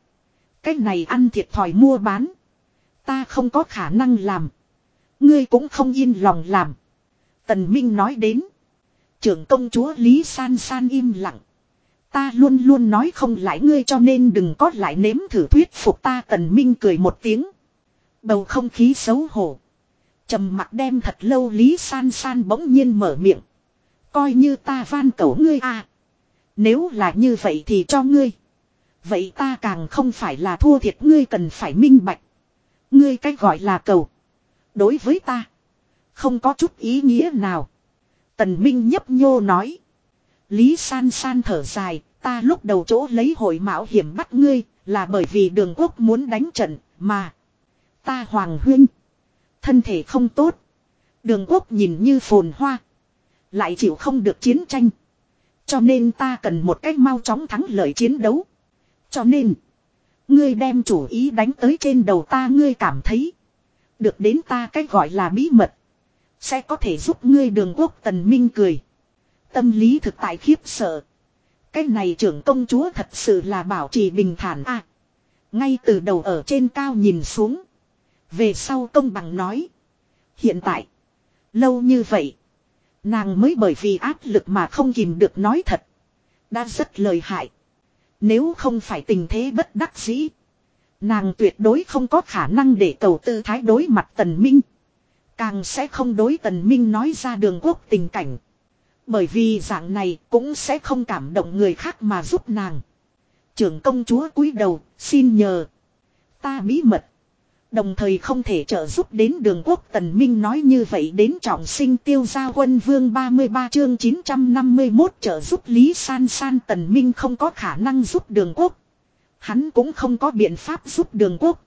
Cái này ăn thiệt thòi mua bán. Ta không có khả năng làm. Ngươi cũng không yên lòng làm. Tần Minh nói đến. Trưởng công chúa Lý San San im lặng. Ta luôn luôn nói không lại ngươi cho nên đừng có lại nếm thử thuyết phục ta, tần minh cười một tiếng. Bầu không khí xấu hổ. trầm mặt đem thật lâu Lý San San bỗng nhiên mở miệng. Coi như ta van cầu ngươi à. Nếu là như vậy thì cho ngươi. Vậy ta càng không phải là thua thiệt, ngươi cần phải minh bạch. Ngươi cách gọi là cầu. Đối với ta. Không có chút ý nghĩa nào. Tần Minh nhấp nhô nói. Lý san san thở dài, ta lúc đầu chỗ lấy hội mạo hiểm bắt ngươi, là bởi vì đường quốc muốn đánh trận, mà. Ta hoàng huynh. Thân thể không tốt. Đường quốc nhìn như phồn hoa. Lại chịu không được chiến tranh. Cho nên ta cần một cách mau chóng thắng lợi chiến đấu. Cho nên. Ngươi đem chủ ý đánh tới trên đầu ta ngươi cảm thấy. Được đến ta cách gọi là bí mật. Sẽ có thể giúp ngươi đường quốc tần minh cười. Tâm lý thực tại khiếp sợ. Cái này trưởng công chúa thật sự là bảo trì bình thản a. ngay từ đầu ở trên cao nhìn xuống. Về sau công bằng nói. Hiện tại. Lâu như vậy. Nàng mới bởi vì áp lực mà không kìm được nói thật. Đã rất lời hại. Nếu không phải tình thế bất đắc dĩ. Nàng tuyệt đối không có khả năng để cầu tư thái đối mặt tần minh. Càng sẽ không đối tần minh nói ra đường quốc tình cảnh. Bởi vì dạng này cũng sẽ không cảm động người khác mà giúp nàng. Trưởng công chúa cúi đầu, xin nhờ. Ta bí mật. Đồng thời không thể trợ giúp đến đường quốc tần minh nói như vậy đến trọng sinh tiêu gia quân vương 33 chương 951 trợ giúp Lý San San tần minh không có khả năng giúp đường quốc. Hắn cũng không có biện pháp giúp đường quốc.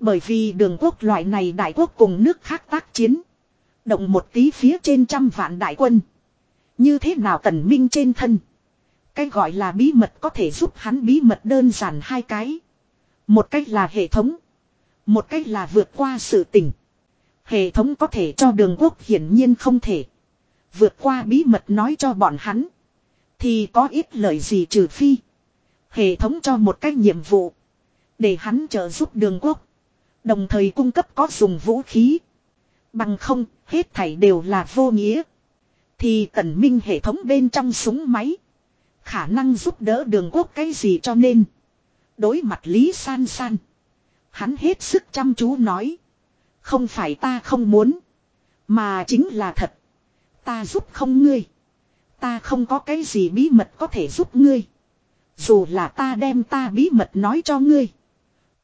Bởi vì đường quốc loại này đại quốc cùng nước khác tác chiến. Động một tí phía trên trăm vạn đại quân. Như thế nào tần minh trên thân. Cái gọi là bí mật có thể giúp hắn bí mật đơn giản hai cái. Một cách là hệ thống. Một cách là vượt qua sự tình. Hệ thống có thể cho đường quốc hiển nhiên không thể. Vượt qua bí mật nói cho bọn hắn. Thì có ít lời gì trừ phi. Hệ thống cho một cách nhiệm vụ. Để hắn trợ giúp đường quốc. Đồng thời cung cấp có dùng vũ khí. Bằng không, hết thảy đều là vô nghĩa. Thì tần minh hệ thống bên trong súng máy. Khả năng giúp đỡ đường quốc cái gì cho nên. Đối mặt Lý San San. Hắn hết sức chăm chú nói. Không phải ta không muốn. Mà chính là thật. Ta giúp không ngươi. Ta không có cái gì bí mật có thể giúp ngươi. Dù là ta đem ta bí mật nói cho ngươi.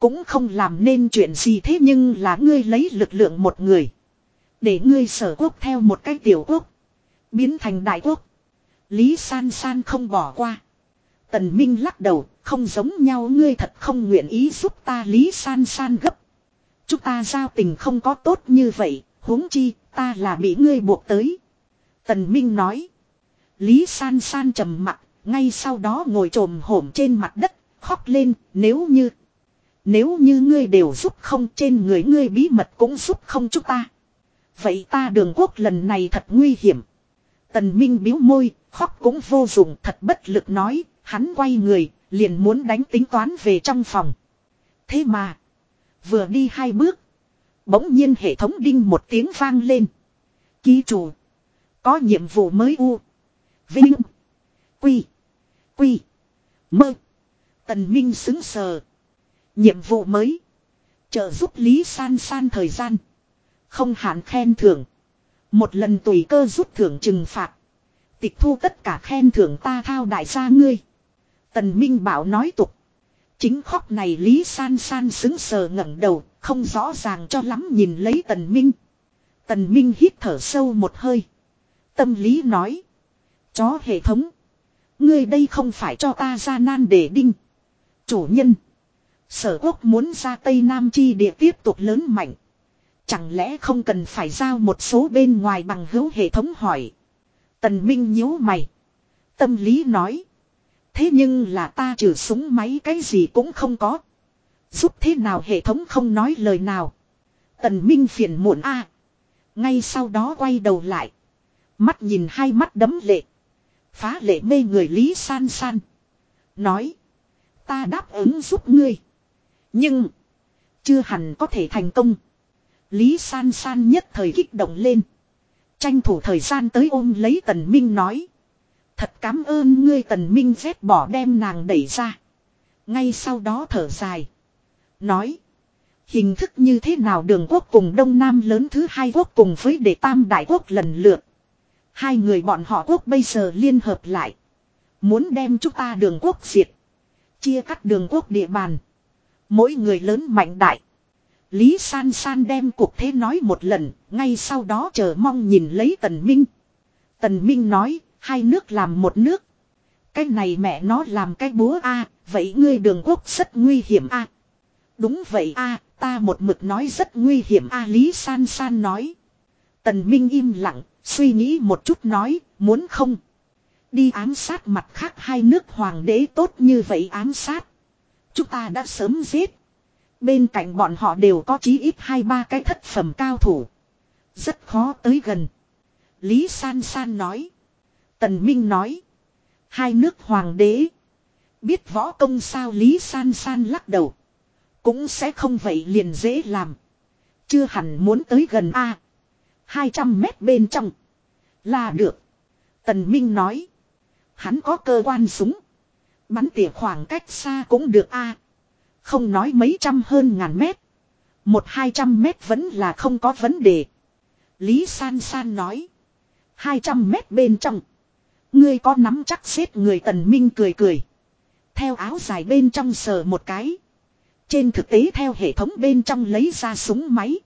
Cũng không làm nên chuyện gì thế nhưng là ngươi lấy lực lượng một người. Để ngươi sở quốc theo một cái tiểu quốc. Biến thành đại quốc. Lý san san không bỏ qua. Tần Minh lắc đầu, không giống nhau ngươi thật không nguyện ý giúp ta Lý san san gấp. Chúng ta giao tình không có tốt như vậy, huống chi, ta là bị ngươi buộc tới. Tần Minh nói. Lý san san trầm mặt, ngay sau đó ngồi trồm hổm trên mặt đất, khóc lên, nếu như. Nếu như ngươi đều giúp không trên người ngươi bí mật cũng giúp không chúng ta. Vậy ta đường quốc lần này thật nguy hiểm. Tần Minh biếu môi, khóc cũng vô dụng thật bất lực nói, hắn quay người, liền muốn đánh tính toán về trong phòng. Thế mà, vừa đi hai bước, bỗng nhiên hệ thống đinh một tiếng vang lên. Ký chủ, có nhiệm vụ mới u, vinh, quy, quy, mơ. Tần Minh xứng sờ. Nhiệm vụ mới, trợ giúp Lý San San thời gian. Không hạn khen thưởng. Một lần tùy cơ rút thưởng trừng phạt. Tịch thu tất cả khen thưởng ta thao đại gia ngươi. Tần Minh Bảo nói tục. Chính khóc này Lý San San xứng sờ ngẩng đầu, không rõ ràng cho lắm nhìn lấy Tần Minh. Tần Minh hít thở sâu một hơi. Tâm lý nói. Chó hệ thống. Ngươi đây không phải cho ta ra nan để đinh. Chủ nhân. Sở quốc muốn ra Tây Nam chi địa tiếp tục lớn mạnh. Chẳng lẽ không cần phải giao một số bên ngoài bằng hữu hệ thống hỏi. Tần Minh nhíu mày. Tâm lý nói. Thế nhưng là ta trừ súng máy cái gì cũng không có. Giúp thế nào hệ thống không nói lời nào. Tần Minh phiền muộn a. Ngay sau đó quay đầu lại. Mắt nhìn hai mắt đấm lệ. Phá lệ mê người Lý San San. Nói. Ta đáp ứng giúp ngươi. Nhưng. Chưa hẳn có thể thành công. Lý San San nhất thời kích động lên. Tranh thủ thời gian tới ôm lấy Tần Minh nói. Thật cảm ơn ngươi Tần Minh vét bỏ đem nàng đẩy ra. Ngay sau đó thở dài. Nói. Hình thức như thế nào đường quốc cùng Đông Nam lớn thứ hai quốc cùng với đệ tam đại quốc lần lượt. Hai người bọn họ quốc bây giờ liên hợp lại. Muốn đem chúng ta đường quốc diệt. Chia cắt đường quốc địa bàn. Mỗi người lớn mạnh đại. Lý San San đem cuộc thế nói một lần, ngay sau đó chờ mong nhìn lấy Tần Minh. Tần Minh nói, hai nước làm một nước. Cái này mẹ nó làm cái búa a, vậy ngươi đường quốc rất nguy hiểm a. Đúng vậy a, ta một mực nói rất nguy hiểm a Lý San San nói. Tần Minh im lặng, suy nghĩ một chút nói, muốn không. Đi ám sát mặt khác hai nước hoàng đế tốt như vậy ám sát. Chúng ta đã sớm giết. Bên cạnh bọn họ đều có chí ít hai ba cái thất phẩm cao thủ. Rất khó tới gần. Lý San San nói. Tần Minh nói. Hai nước hoàng đế. Biết võ công sao Lý San San lắc đầu. Cũng sẽ không vậy liền dễ làm. Chưa hẳn muốn tới gần A. 200 mét bên trong. Là được. Tần Minh nói. Hắn có cơ quan súng. Bắn tỉa khoảng cách xa cũng được A. Không nói mấy trăm hơn ngàn mét. Một hai trăm mét vẫn là không có vấn đề. Lý San San nói. Hai trăm mét bên trong. Ngươi có nắm chắc xếp người tần minh cười cười. Theo áo dài bên trong sờ một cái. Trên thực tế theo hệ thống bên trong lấy ra súng máy.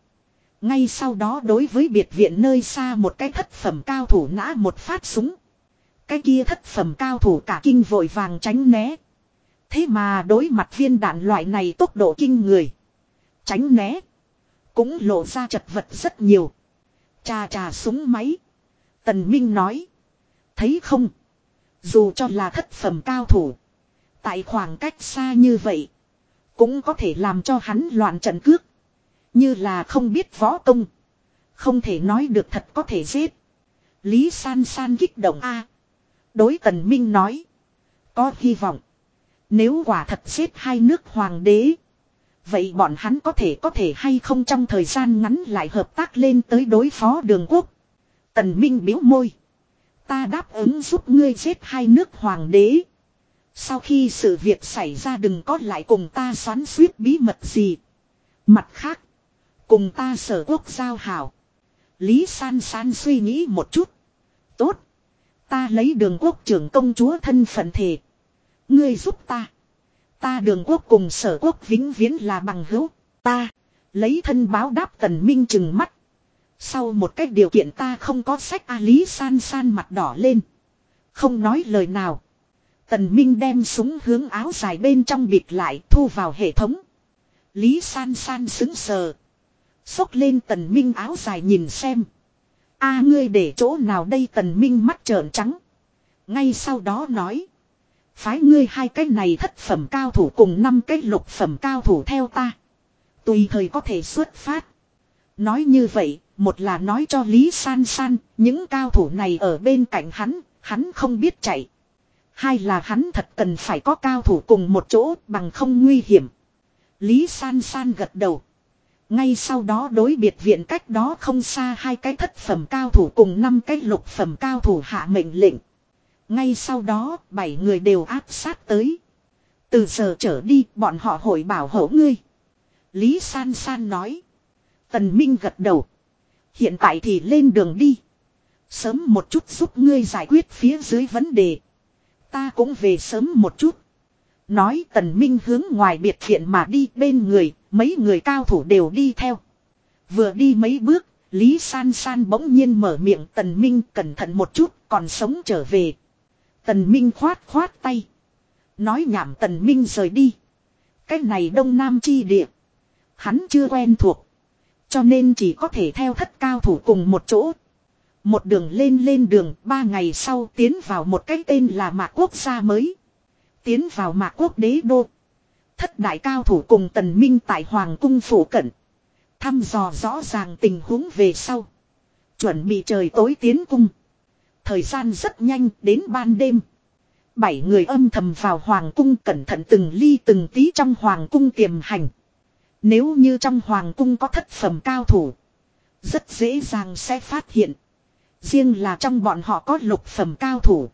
Ngay sau đó đối với biệt viện nơi xa một cái thất phẩm cao thủ nã một phát súng. Cái kia thất phẩm cao thủ cả kinh vội vàng tránh né. Thế mà đối mặt viên đạn loại này tốc độ kinh người. Tránh né. Cũng lộ ra chật vật rất nhiều. Chà chà súng máy. Tần Minh nói. Thấy không? Dù cho là thất phẩm cao thủ. Tại khoảng cách xa như vậy. Cũng có thể làm cho hắn loạn trận cước. Như là không biết võ công. Không thể nói được thật có thể giết. Lý San San kích động a đối Tần Minh nói. Có hy vọng. Nếu quả thật giết hai nước hoàng đế. Vậy bọn hắn có thể có thể hay không trong thời gian ngắn lại hợp tác lên tới đối phó đường quốc. Tần Minh biếu môi. Ta đáp ứng giúp ngươi giết hai nước hoàng đế. Sau khi sự việc xảy ra đừng có lại cùng ta xoắn suýt bí mật gì. Mặt khác. Cùng ta sở quốc giao hảo. Lý san san suy nghĩ một chút. Tốt. Ta lấy đường quốc trưởng công chúa thân phận thể. Ngươi giúp ta. Ta đường quốc cùng sở quốc vĩnh viễn là bằng hữu. Ta. Lấy thân báo đáp tần minh chừng mắt. Sau một cách điều kiện ta không có sách A Lý san san mặt đỏ lên. Không nói lời nào. Tần Minh đem súng hướng áo dài bên trong bịt lại thu vào hệ thống. Lý san san xứng sờ. Xốc lên tần Minh áo dài nhìn xem a ngươi để chỗ nào đây tần Minh mắt trợn trắng. Ngay sau đó nói. Phái ngươi hai cái này thất phẩm cao thủ cùng năm cái lục phẩm cao thủ theo ta. Tùy thời có thể xuất phát. Nói như vậy, một là nói cho Lý San San, những cao thủ này ở bên cạnh hắn, hắn không biết chạy. Hai là hắn thật cần phải có cao thủ cùng một chỗ bằng không nguy hiểm. Lý San San gật đầu. Ngay sau đó đối biệt viện cách đó không xa hai cái thất phẩm cao thủ cùng năm cái lục phẩm cao thủ hạ mệnh lệnh. Ngay sau đó, bảy người đều áp sát tới. Từ giờ trở đi, bọn họ hội bảo hộ ngươi. Lý San San nói. Tần Minh gật đầu. Hiện tại thì lên đường đi. Sớm một chút giúp ngươi giải quyết phía dưới vấn đề. Ta cũng về sớm một chút. Nói tần minh hướng ngoài biệt viện mà đi bên người, mấy người cao thủ đều đi theo. Vừa đi mấy bước, Lý San San bỗng nhiên mở miệng tần minh cẩn thận một chút, còn sống trở về. Tần minh khoát khoát tay. Nói nhảm tần minh rời đi. Cái này đông nam chi địa. Hắn chưa quen thuộc. Cho nên chỉ có thể theo thất cao thủ cùng một chỗ. Một đường lên lên đường, ba ngày sau tiến vào một cái tên là Mạc Quốc gia mới. Tiến vào Mạc Quốc đế đô. Thất đại cao thủ cùng tần minh tại Hoàng cung phủ cận. Thăm dò rõ ràng tình huống về sau. Chuẩn bị trời tối tiến cung. Thời gian rất nhanh đến ban đêm. Bảy người âm thầm vào Hoàng cung cẩn thận từng ly từng tí trong Hoàng cung tiềm hành. Nếu như trong Hoàng cung có thất phẩm cao thủ. Rất dễ dàng sẽ phát hiện. Riêng là trong bọn họ có lục phẩm cao thủ.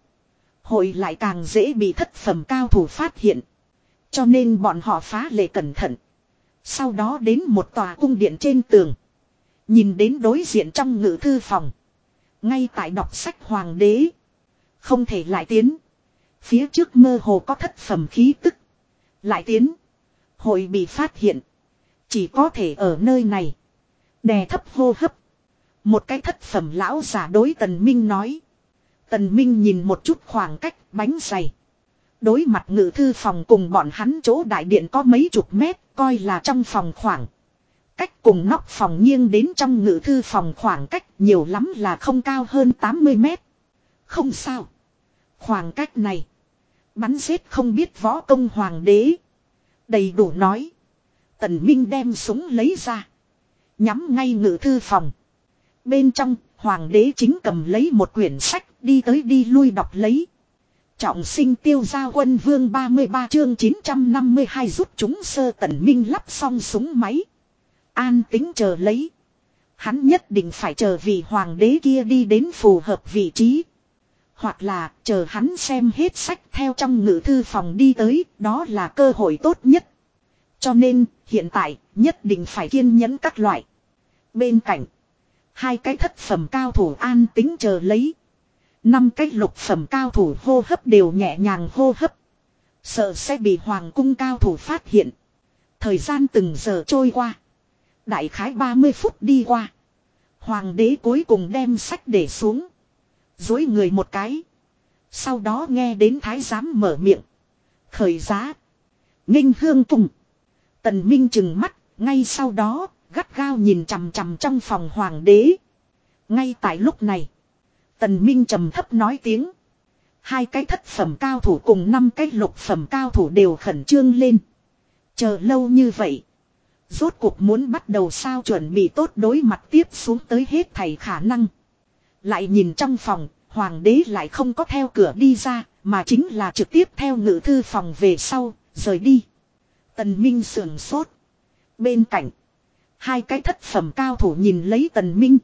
Hội lại càng dễ bị thất phẩm cao thủ phát hiện. Cho nên bọn họ phá lệ cẩn thận. Sau đó đến một tòa cung điện trên tường. Nhìn đến đối diện trong ngự thư phòng. Ngay tại đọc sách hoàng đế. Không thể lại tiến. Phía trước mơ hồ có thất phẩm khí tức. Lại tiến. Hội bị phát hiện. Chỉ có thể ở nơi này. Đè thấp hô hấp. Một cái thất phẩm lão giả đối tần minh nói. Tần minh nhìn một chút khoảng cách bánh dày. Đối mặt ngự thư phòng cùng bọn hắn chỗ đại điện có mấy chục mét coi là trong phòng khoảng. Cách cùng nóc phòng nghiêng đến trong ngự thư phòng khoảng cách nhiều lắm là không cao hơn 80 mét. Không sao. Khoảng cách này. Bắn xếp không biết võ công hoàng đế. Đầy đủ nói. Tần Minh đem súng lấy ra. Nhắm ngay ngự thư phòng. Bên trong, hoàng đế chính cầm lấy một quyển sách, đi tới đi lui đọc lấy. Trọng sinh tiêu gia quân vương 33 chương 952 rút chúng sơ tần minh lắp xong súng máy. An tính chờ lấy. Hắn nhất định phải chờ vị hoàng đế kia đi đến phù hợp vị trí. Hoặc là chờ hắn xem hết sách theo trong ngữ thư phòng đi tới, đó là cơ hội tốt nhất. Cho nên, hiện tại, nhất định phải kiên nhẫn các loại. Bên cạnh, hai cái thất phẩm cao thủ an tính chờ lấy. Năm cái lục phẩm cao thủ hô hấp đều nhẹ nhàng hô hấp. Sợ sẽ bị hoàng cung cao thủ phát hiện. Thời gian từng giờ trôi qua. Đại khái 30 phút đi qua. Hoàng đế cuối cùng đem sách để xuống. Dối người một cái. Sau đó nghe đến thái giám mở miệng. Khởi giá. ninh hương cùng. Tần Minh chừng mắt. Ngay sau đó, gắt gao nhìn chằm chằm trong phòng hoàng đế. Ngay tại lúc này. Tần Minh trầm thấp nói tiếng. Hai cái thất phẩm cao thủ cùng năm cái lục phẩm cao thủ đều khẩn trương lên. Chờ lâu như vậy. Rốt cuộc muốn bắt đầu sao chuẩn bị tốt đối mặt tiếp xuống tới hết thầy khả năng. Lại nhìn trong phòng, hoàng đế lại không có theo cửa đi ra, mà chính là trực tiếp theo ngự thư phòng về sau, rời đi. Tần Minh sườn sốt. Bên cạnh, hai cái thất phẩm cao thủ nhìn lấy Tần Minh.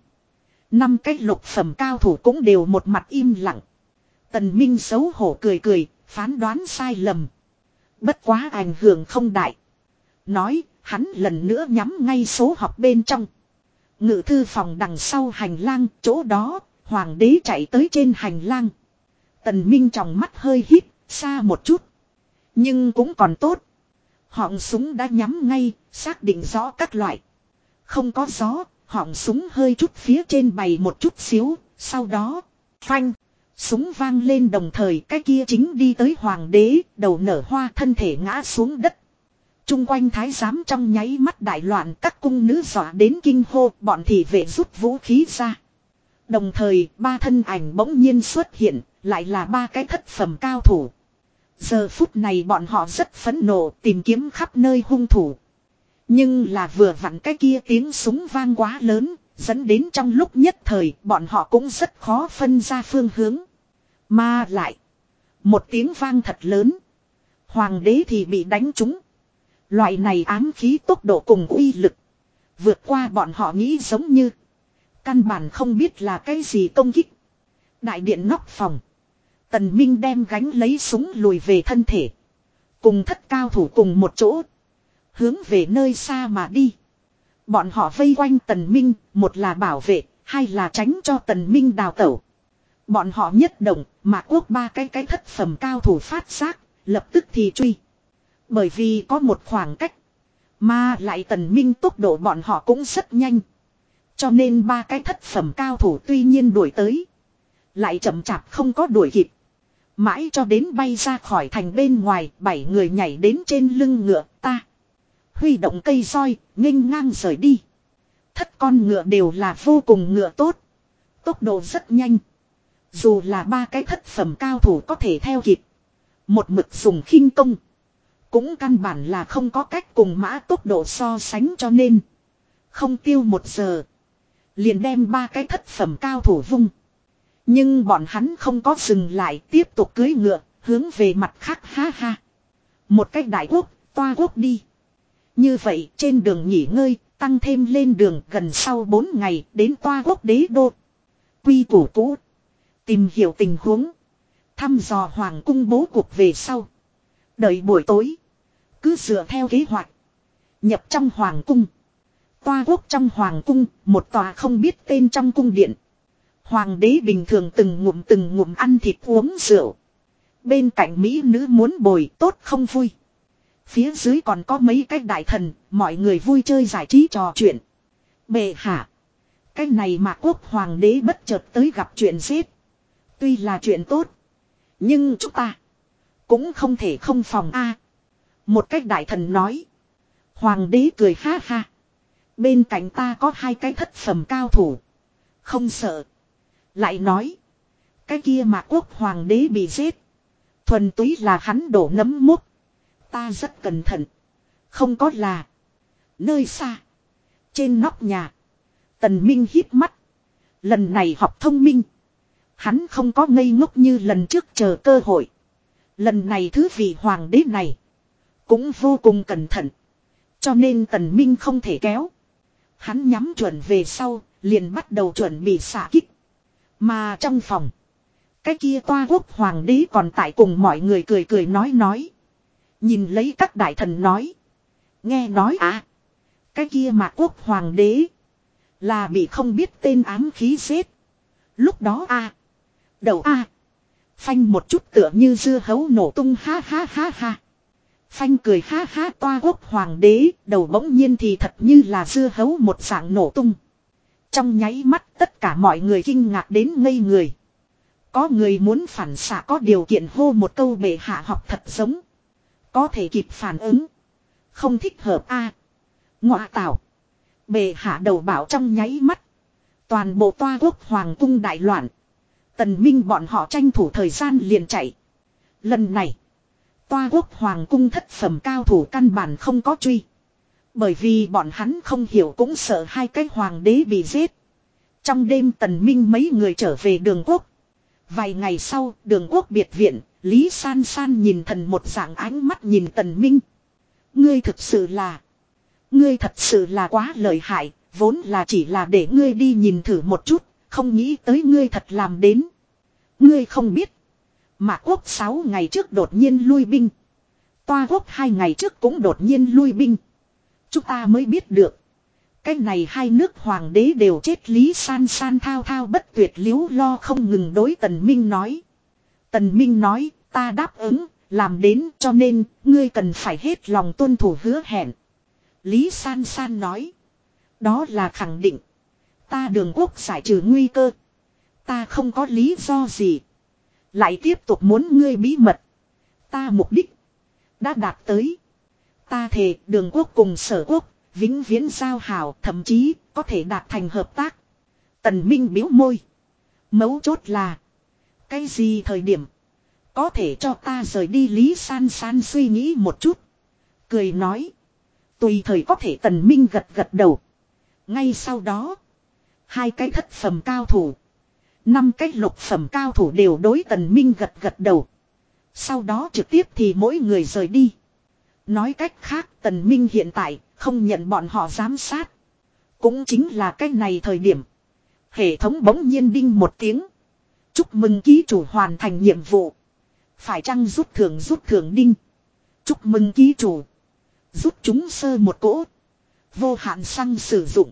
Năm cái lục phẩm cao thủ cũng đều một mặt im lặng. Tần Minh xấu hổ cười cười, phán đoán sai lầm. Bất quá ảnh hưởng không đại. Nói, hắn lần nữa nhắm ngay số học bên trong. Ngự thư phòng đằng sau hành lang, chỗ đó, hoàng đế chạy tới trên hành lang. Tần Minh trong mắt hơi hít, xa một chút. Nhưng cũng còn tốt. Họng súng đã nhắm ngay, xác định rõ các loại. Không có gió, họng súng hơi chút phía trên bày một chút xíu, sau đó, phanh. Súng vang lên đồng thời cái kia chính đi tới hoàng đế, đầu nở hoa thân thể ngã xuống đất. Trung quanh thái giám trong nháy mắt đại loạn các cung nữ dọa đến kinh hô bọn thị vệ rút vũ khí ra. Đồng thời ba thân ảnh bỗng nhiên xuất hiện, lại là ba cái thất phẩm cao thủ. Giờ phút này bọn họ rất phẫn nộ tìm kiếm khắp nơi hung thủ. Nhưng là vừa vặn cái kia tiếng súng vang quá lớn, dẫn đến trong lúc nhất thời bọn họ cũng rất khó phân ra phương hướng. Mà lại, một tiếng vang thật lớn. Hoàng đế thì bị đánh trúng. Loại này ám khí tốc độ cùng uy lực. Vượt qua bọn họ nghĩ giống như. Căn bản không biết là cái gì công kích. Đại điện nóc phòng. Tần Minh đem gánh lấy súng lùi về thân thể. Cùng thất cao thủ cùng một chỗ. Hướng về nơi xa mà đi. Bọn họ vây quanh Tần Minh, một là bảo vệ, hai là tránh cho Tần Minh đào tẩu. Bọn họ nhất động, mà quốc ba cái cái thất phẩm cao thủ phát giác, lập tức thì truy. Bởi vì có một khoảng cách. Mà lại tần minh tốc độ bọn họ cũng rất nhanh. Cho nên ba cái thất phẩm cao thủ tuy nhiên đuổi tới. Lại chậm chạp không có đuổi kịp. Mãi cho đến bay ra khỏi thành bên ngoài, bảy người nhảy đến trên lưng ngựa ta. Huy động cây roi, nghênh ngang rời đi. Thất con ngựa đều là vô cùng ngựa tốt. Tốc độ rất nhanh. Dù là ba cái thất phẩm cao thủ có thể theo kịp. Một mực dùng khinh công. Cũng căn bản là không có cách cùng mã tốc độ so sánh cho nên. Không tiêu một giờ. Liền đem ba cái thất phẩm cao thủ vung. Nhưng bọn hắn không có dừng lại tiếp tục cưới ngựa, hướng về mặt khác ha ha. Một cách đại quốc, toa quốc đi. Như vậy trên đường nghỉ ngơi, tăng thêm lên đường gần sau 4 ngày đến toa quốc đế đô. Quy củ cũ. Tìm hiểu tình huống. Thăm dò hoàng cung bố cục về sau. Đợi buổi tối. Cứ dựa theo kế hoạch. Nhập trong hoàng cung. Toa quốc trong hoàng cung, một tòa không biết tên trong cung điện. Hoàng đế bình thường từng ngụm từng ngụm ăn thịt uống rượu. Bên cạnh Mỹ nữ muốn bồi tốt không vui. Phía dưới còn có mấy cái đại thần, mọi người vui chơi giải trí trò chuyện. Bệ hạ. Cái này mà quốc hoàng đế bất chợt tới gặp chuyện giết. Tuy là chuyện tốt. Nhưng chúng ta. Cũng không thể không phòng a Một cách đại thần nói. Hoàng đế cười ha ha. Bên cạnh ta có hai cái thất phẩm cao thủ. Không sợ. Lại nói. Cái kia mà quốc hoàng đế bị giết. Thuần túy là hắn đổ nấm mốc. Ta rất cẩn thận. Không có là. Nơi xa. Trên nóc nhà. Tần Minh hít mắt. Lần này học thông minh. Hắn không có ngây ngốc như lần trước chờ cơ hội. Lần này thứ vị hoàng đế này. Cũng vô cùng cẩn thận. Cho nên tần minh không thể kéo. Hắn nhắm chuẩn về sau, liền bắt đầu chuẩn bị xả kích. Mà trong phòng. Cái kia toa quốc hoàng đế còn tại cùng mọi người cười cười nói nói. Nhìn lấy các đại thần nói. Nghe nói à. Cái kia mà quốc hoàng đế. Là bị không biết tên ám khí xếp. Lúc đó à, Đầu a Phanh một chút tựa như dưa hấu nổ tung ha ha ha ha. Phanh cười ha ha toa quốc hoàng đế, đầu bỗng nhiên thì thật như là dưa hấu một dạng nổ tung. Trong nháy mắt tất cả mọi người kinh ngạc đến ngây người. Có người muốn phản xạ có điều kiện hô một câu bệ hạ học thật giống. Có thể kịp phản ứng. Không thích hợp a à. Ngọa tạo. Bệ hạ đầu bảo trong nháy mắt. Toàn bộ toa quốc hoàng cung đại loạn. Tần Minh bọn họ tranh thủ thời gian liền chạy. Lần này. Toa quốc hoàng cung thất phẩm cao thủ căn bản không có truy. Bởi vì bọn hắn không hiểu cũng sợ hai cái hoàng đế bị giết. Trong đêm tần minh mấy người trở về đường quốc. Vài ngày sau đường quốc biệt viện, Lý San San nhìn thần một dạng ánh mắt nhìn tần minh. Ngươi thực sự là... Ngươi thật sự là quá lợi hại, vốn là chỉ là để ngươi đi nhìn thử một chút, không nghĩ tới ngươi thật làm đến. Ngươi không biết. mà quốc 6 ngày trước đột nhiên lui binh. Toa quốc 2 ngày trước cũng đột nhiên lui binh. Chúng ta mới biết được. Cái này hai nước hoàng đế đều chết lý san san thao thao bất tuyệt liếu lo không ngừng đối tần minh nói. Tần minh nói ta đáp ứng, làm đến cho nên ngươi cần phải hết lòng tuân thủ hứa hẹn. Lý san san nói. Đó là khẳng định. Ta đường quốc giải trừ nguy cơ. Ta không có lý do gì. Lại tiếp tục muốn ngươi bí mật. Ta mục đích. Đã đạt tới. Ta thề đường quốc cùng sở quốc. Vĩnh viễn giao hảo, thậm chí có thể đạt thành hợp tác. Tần Minh biếu môi. Mấu chốt là. Cái gì thời điểm. Có thể cho ta rời đi Lý San San suy nghĩ một chút. Cười nói. Tùy thời có thể tần minh gật gật đầu. Ngay sau đó. Hai cái thất phẩm cao thủ. Năm cái lục phẩm cao thủ đều đối tần minh gật gật đầu. Sau đó trực tiếp thì mỗi người rời đi. Nói cách khác, tần minh hiện tại không nhận bọn họ giám sát. Cũng chính là cái này thời điểm. Hệ thống bỗng nhiên đinh một tiếng. Chúc mừng ký chủ hoàn thành nhiệm vụ. Phải chăng rút thưởng rút thưởng đinh. Chúc mừng ký chủ. Rút chúng sơ một cỗ. Vô hạn xăng sử dụng.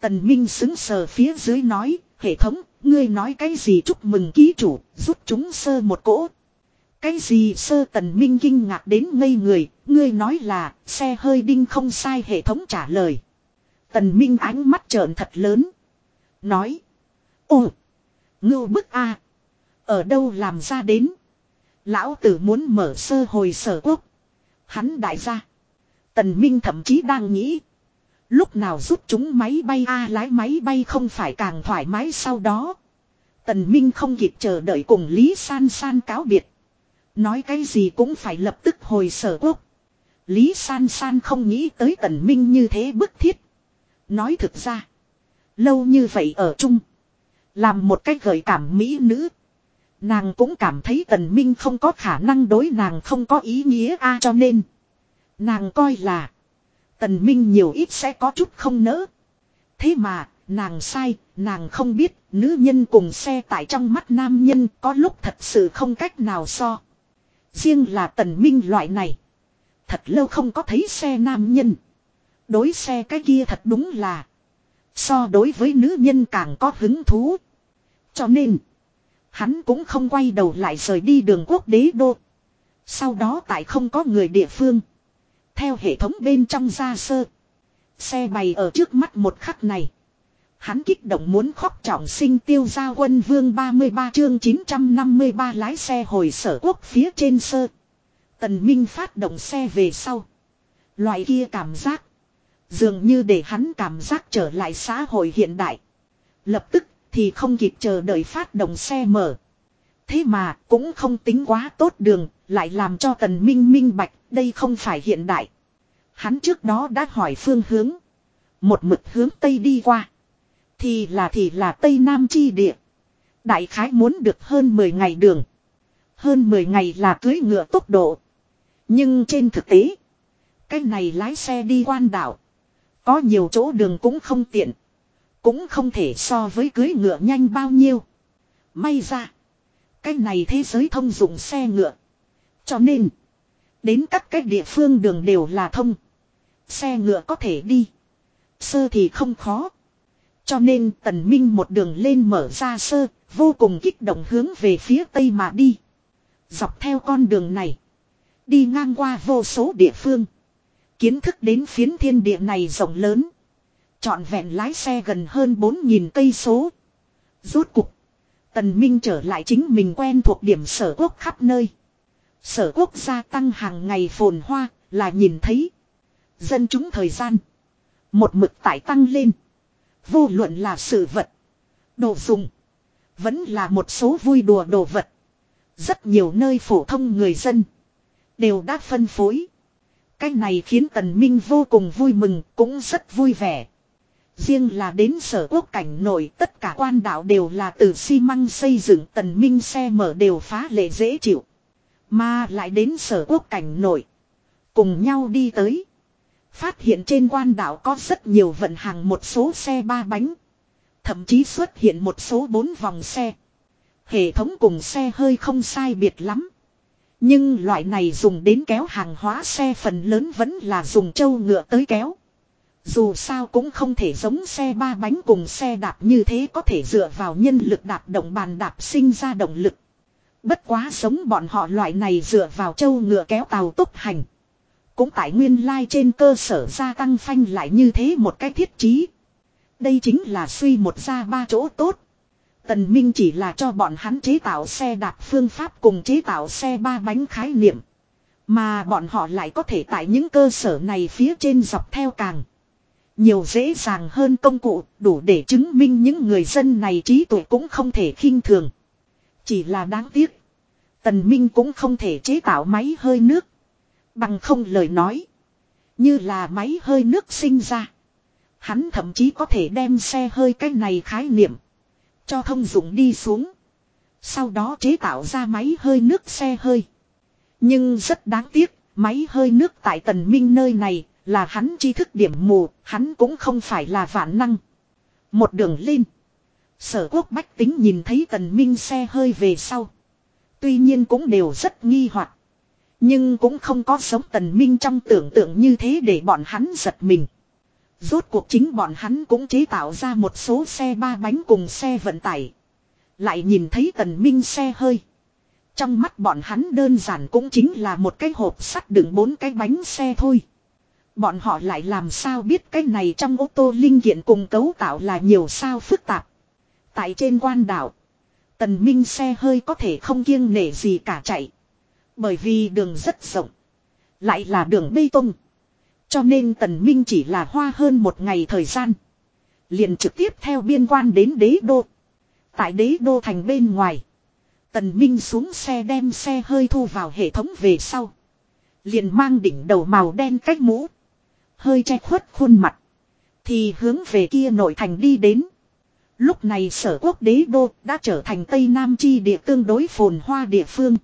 Tần Minh xứng sờ phía dưới nói. Hệ thống, ngươi nói cái gì chúc mừng ký chủ, rút chúng sơ một cỗ. Cái gì sơ tần minh kinh ngạc đến ngây người, ngươi nói là, xe hơi đinh không sai hệ thống trả lời. Tần minh ánh mắt trợn thật lớn. Nói. Ồ, ngưu bức a Ở đâu làm ra đến. Lão tử muốn mở sơ hồi sở quốc. Hắn đại gia. Tần Minh thậm chí đang nghĩ. Lúc nào rút chúng máy bay A lái máy bay không phải càng thoải mái sau đó. Tần Minh không kịp chờ đợi cùng Lý San San cáo biệt. Nói cái gì cũng phải lập tức hồi sở quốc. Lý San San không nghĩ tới Tần Minh như thế bức thiết. Nói thực ra. Lâu như vậy ở chung. Làm một cách gợi cảm mỹ nữ. Nàng cũng cảm thấy Tần Minh không có khả năng đối nàng không có ý nghĩa a cho nên. Nàng coi là. Tần Minh nhiều ít sẽ có chút không nỡ. Thế mà, nàng sai, nàng không biết, nữ nhân cùng xe tải trong mắt nam nhân có lúc thật sự không cách nào so. Riêng là tần minh loại này. Thật lâu không có thấy xe nam nhân. Đối xe cái kia thật đúng là. So đối với nữ nhân càng có hứng thú. Cho nên. Hắn cũng không quay đầu lại rời đi đường quốc đế đô. Sau đó tại không có người địa phương. Theo hệ thống bên trong ra sơ. Xe bày ở trước mắt một khắc này. Hắn kích động muốn khóc trọng sinh tiêu gia quân vương 33 chương 953 lái xe hồi sở quốc phía trên sơ. Tần Minh phát động xe về sau. Loại kia cảm giác. Dường như để hắn cảm giác trở lại xã hội hiện đại. Lập tức thì không kịp chờ đợi phát động xe mở. Thế mà cũng không tính quá tốt đường, lại làm cho tần minh minh bạch, đây không phải hiện đại. Hắn trước đó đã hỏi phương hướng. Một mực hướng Tây đi qua. Thì là thì là Tây Nam chi địa. Đại khái muốn được hơn 10 ngày đường. Hơn 10 ngày là cưới ngựa tốc độ. Nhưng trên thực tế. Cái này lái xe đi quan đảo. Có nhiều chỗ đường cũng không tiện. Cũng không thể so với cưới ngựa nhanh bao nhiêu. May ra. Cái này thế giới thông dụng xe ngựa. Cho nên. Đến các cái địa phương đường đều là thông. Xe ngựa có thể đi. Sơ thì không khó. Cho nên tần minh một đường lên mở ra sơ. Vô cùng kích động hướng về phía tây mà đi. Dọc theo con đường này. Đi ngang qua vô số địa phương. Kiến thức đến phiến thiên địa này rộng lớn. Chọn vẹn lái xe gần hơn 4.000 cây số. Rốt cục. Tần Minh trở lại chính mình quen thuộc điểm sở quốc khắp nơi. Sở quốc gia tăng hàng ngày phồn hoa là nhìn thấy. Dân chúng thời gian. Một mực tải tăng lên. Vô luận là sự vật. Đồ dùng. Vẫn là một số vui đùa đồ vật. Rất nhiều nơi phổ thông người dân. Đều đã phân phối. Cái này khiến Tần Minh vô cùng vui mừng, cũng rất vui vẻ. Riêng là đến sở quốc cảnh nội, tất cả quan đạo đều là từ xi măng xây dựng, tần minh xe mở đều phá lệ dễ chịu. Mà lại đến sở quốc cảnh nội. Cùng nhau đi tới. Phát hiện trên quan đảo có rất nhiều vận hàng một số xe ba bánh. Thậm chí xuất hiện một số bốn vòng xe. Hệ thống cùng xe hơi không sai biệt lắm. Nhưng loại này dùng đến kéo hàng hóa xe phần lớn vẫn là dùng trâu ngựa tới kéo. Dù sao cũng không thể giống xe ba bánh cùng xe đạp như thế có thể dựa vào nhân lực đạp động bàn đạp sinh ra động lực. Bất quá sống bọn họ loại này dựa vào châu ngựa kéo tàu tốc hành. Cũng tại nguyên lai trên cơ sở gia tăng phanh lại như thế một cái thiết trí. Đây chính là suy một ra ba chỗ tốt. Tần Minh chỉ là cho bọn hắn chế tạo xe đạp phương pháp cùng chế tạo xe ba bánh khái niệm. Mà bọn họ lại có thể tại những cơ sở này phía trên dọc theo càng. Nhiều dễ dàng hơn công cụ đủ để chứng minh những người dân này trí tuệ cũng không thể khinh thường. Chỉ là đáng tiếc. Tần Minh cũng không thể chế tạo máy hơi nước. Bằng không lời nói. Như là máy hơi nước sinh ra. Hắn thậm chí có thể đem xe hơi cái này khái niệm. Cho thông dụng đi xuống. Sau đó chế tạo ra máy hơi nước xe hơi. Nhưng rất đáng tiếc, máy hơi nước tại tần minh nơi này là hắn tri thức điểm mù, hắn cũng không phải là vạn năng. Một đường lên. Sở quốc bách tính nhìn thấy tần minh xe hơi về sau. Tuy nhiên cũng đều rất nghi hoặc Nhưng cũng không có sống tần minh trong tưởng tượng như thế để bọn hắn giật mình. Rốt cuộc chính bọn hắn cũng chế tạo ra một số xe ba bánh cùng xe vận tải. Lại nhìn thấy tần minh xe hơi. Trong mắt bọn hắn đơn giản cũng chính là một cái hộp sắt đựng bốn cái bánh xe thôi. Bọn họ lại làm sao biết cái này trong ô tô linh kiện cùng cấu tạo là nhiều sao phức tạp. Tại trên quan đảo. Tần Minh xe hơi có thể không kiêng nể gì cả chạy. Bởi vì đường rất rộng. Lại là đường bê tông. Cho nên Tần Minh chỉ là hoa hơn một ngày thời gian. Liền trực tiếp theo biên quan đến đế đô. Tại đế đô thành bên ngoài. Tần Minh xuống xe đem xe hơi thu vào hệ thống về sau. Liền mang đỉnh đầu màu đen cách mũ. Hơi che khuất khuôn mặt. Thì hướng về kia nội thành đi đến. Lúc này sở quốc đế đô đã trở thành Tây Nam chi địa tương đối phồn hoa địa phương.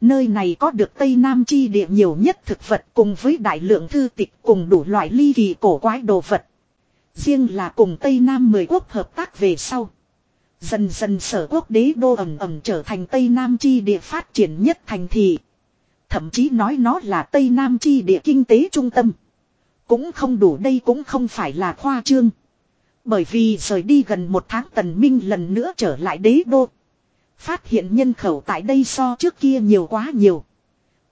Nơi này có được Tây Nam chi địa nhiều nhất thực vật cùng với đại lượng thư tịch cùng đủ loại ly kỳ cổ quái đồ vật. Riêng là cùng Tây Nam mười quốc hợp tác về sau. Dần dần sở quốc đế đô ẩm ẩm trở thành Tây Nam chi địa phát triển nhất thành thị. Thậm chí nói nó là Tây Nam chi địa kinh tế trung tâm. Cũng không đủ đây cũng không phải là khoa trương. Bởi vì rời đi gần một tháng tần minh lần nữa trở lại đế đô. Phát hiện nhân khẩu tại đây so trước kia nhiều quá nhiều.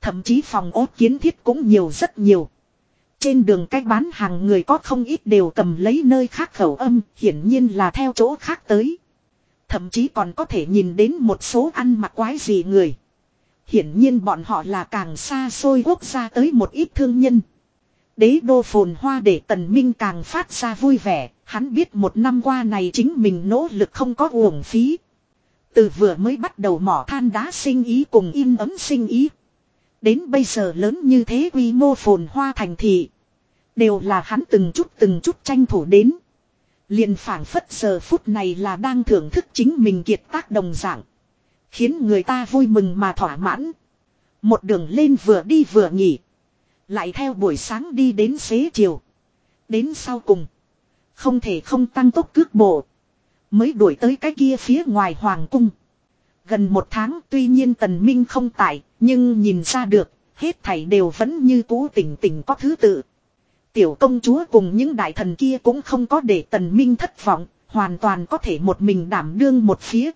Thậm chí phòng ốt kiến thiết cũng nhiều rất nhiều. Trên đường cách bán hàng người có không ít đều cầm lấy nơi khác khẩu âm, hiển nhiên là theo chỗ khác tới. Thậm chí còn có thể nhìn đến một số ăn mặc quái gì người. Hiển nhiên bọn họ là càng xa xôi quốc gia tới một ít thương nhân. Đế đô phồn hoa để tần minh càng phát ra vui vẻ, hắn biết một năm qua này chính mình nỗ lực không có uổng phí. Từ vừa mới bắt đầu mỏ than đá sinh ý cùng in ấm sinh ý. Đến bây giờ lớn như thế quy mô phồn hoa thành thị. Đều là hắn từng chút từng chút tranh thủ đến. liền phảng phất giờ phút này là đang thưởng thức chính mình kiệt tác đồng dạng. Khiến người ta vui mừng mà thỏa mãn. Một đường lên vừa đi vừa nghỉ. Lại theo buổi sáng đi đến xế chiều. Đến sau cùng. Không thể không tăng tốc cước bộ. Mới đuổi tới cái kia phía ngoài hoàng cung. Gần một tháng tuy nhiên tần minh không tại, nhưng nhìn ra được, hết thảy đều vẫn như cũ tỉnh tỉnh có thứ tự. Tiểu công chúa cùng những đại thần kia cũng không có để tần minh thất vọng, hoàn toàn có thể một mình đảm đương một phía.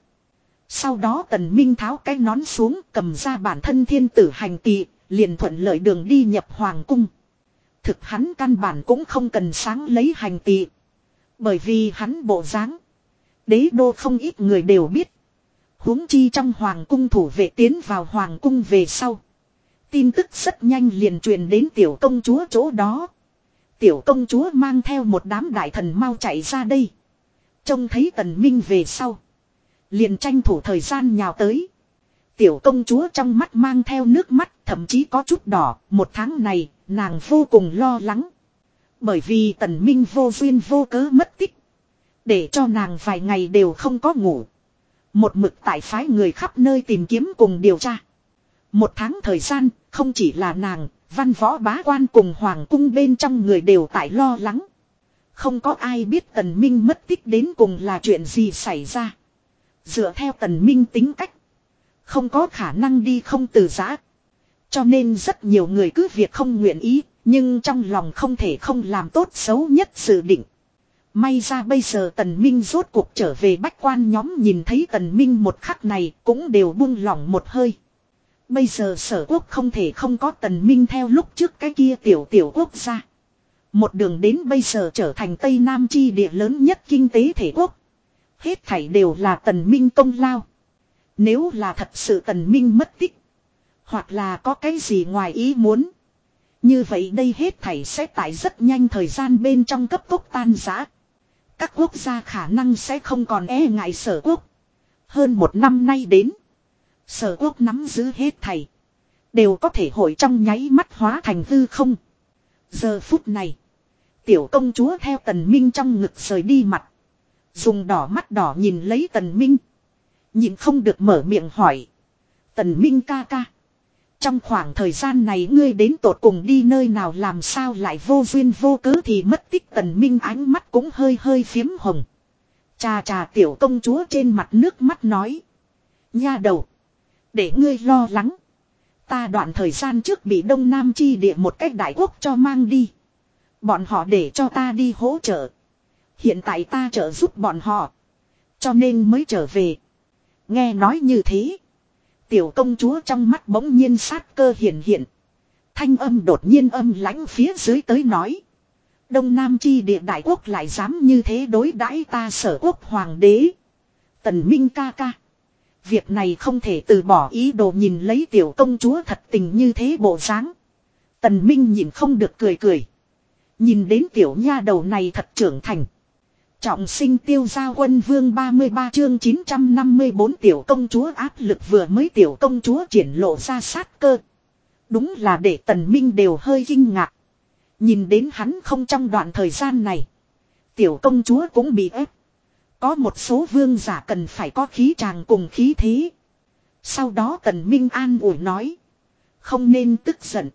Sau đó tần minh tháo cái nón xuống cầm ra bản thân thiên tử hành tị, liền thuận lợi đường đi nhập hoàng cung. Thực hắn căn bản cũng không cần sáng lấy hành tị. Bởi vì hắn bộ dáng, Đế đô không ít người đều biết. huống chi trong hoàng cung thủ vệ tiến vào hoàng cung về sau. Tin tức rất nhanh liền truyền đến tiểu công chúa chỗ đó. Tiểu công chúa mang theo một đám đại thần mau chạy ra đây. Trông thấy tần minh về sau. Liền tranh thủ thời gian nhào tới. Tiểu công chúa trong mắt mang theo nước mắt thậm chí có chút đỏ. Một tháng này nàng vô cùng lo lắng. Bởi vì tần minh vô duyên vô cớ mất tích. Để cho nàng vài ngày đều không có ngủ. Một mực tại phái người khắp nơi tìm kiếm cùng điều tra. Một tháng thời gian, không chỉ là nàng, văn võ bá quan cùng hoàng cung bên trong người đều tại lo lắng. Không có ai biết tần minh mất tích đến cùng là chuyện gì xảy ra. Dựa theo tần minh tính cách. Không có khả năng đi không từ giã. Cho nên rất nhiều người cứ việc không nguyện ý, nhưng trong lòng không thể không làm tốt xấu nhất sự định. May ra bây giờ tần minh rốt cuộc trở về bách quan nhóm nhìn thấy tần minh một khắc này cũng đều buông lỏng một hơi. Bây giờ sở quốc không thể không có tần minh theo lúc trước cái kia tiểu tiểu quốc gia. Một đường đến bây giờ trở thành Tây Nam chi địa lớn nhất kinh tế thể quốc. Hết thảy đều là tần minh công lao. Nếu là thật sự tần minh mất tích. Hoặc là có cái gì ngoài ý muốn. Như vậy đây hết thảy sẽ tại rất nhanh thời gian bên trong cấp tốc tan rã. Các quốc gia khả năng sẽ không còn e ngại sở quốc. Hơn một năm nay đến. Sở quốc nắm giữ hết thảy. Đều có thể hội trong nháy mắt hóa thành hư không. Giờ phút này. Tiểu công chúa theo tần minh trong ngực rời đi mặt. Dùng đỏ mắt đỏ nhìn lấy tần minh. Nhìn không được mở miệng hỏi. Tần minh ca ca. Trong khoảng thời gian này ngươi đến tột cùng đi nơi nào làm sao lại vô duyên vô cớ thì mất tích tần minh ánh mắt cũng hơi hơi phiếm hồng. Chà chà tiểu công chúa trên mặt nước mắt nói. Nha đầu. Để ngươi lo lắng. Ta đoạn thời gian trước bị Đông Nam chi địa một cách đại quốc cho mang đi. Bọn họ để cho ta đi hỗ trợ. Hiện tại ta trợ giúp bọn họ. Cho nên mới trở về. Nghe nói như thế. Tiểu công chúa trong mắt bỗng nhiên sát cơ hiện hiện. Thanh âm đột nhiên âm lãnh phía dưới tới nói. Đông Nam chi địa đại quốc lại dám như thế đối đãi ta sở quốc hoàng đế. Tần Minh ca ca. Việc này không thể từ bỏ ý đồ nhìn lấy tiểu công chúa thật tình như thế bộ dáng. Tần Minh nhìn không được cười cười. Nhìn đến tiểu nha đầu này thật trưởng thành. Trọng sinh tiêu gia quân vương 33 chương 954 tiểu công chúa áp lực vừa mới tiểu công chúa triển lộ ra sát cơ. Đúng là để tần minh đều hơi kinh ngạc. Nhìn đến hắn không trong đoạn thời gian này. Tiểu công chúa cũng bị ép. Có một số vương giả cần phải có khí tràng cùng khí thế. Sau đó tần minh an ủi nói. Không nên tức giận.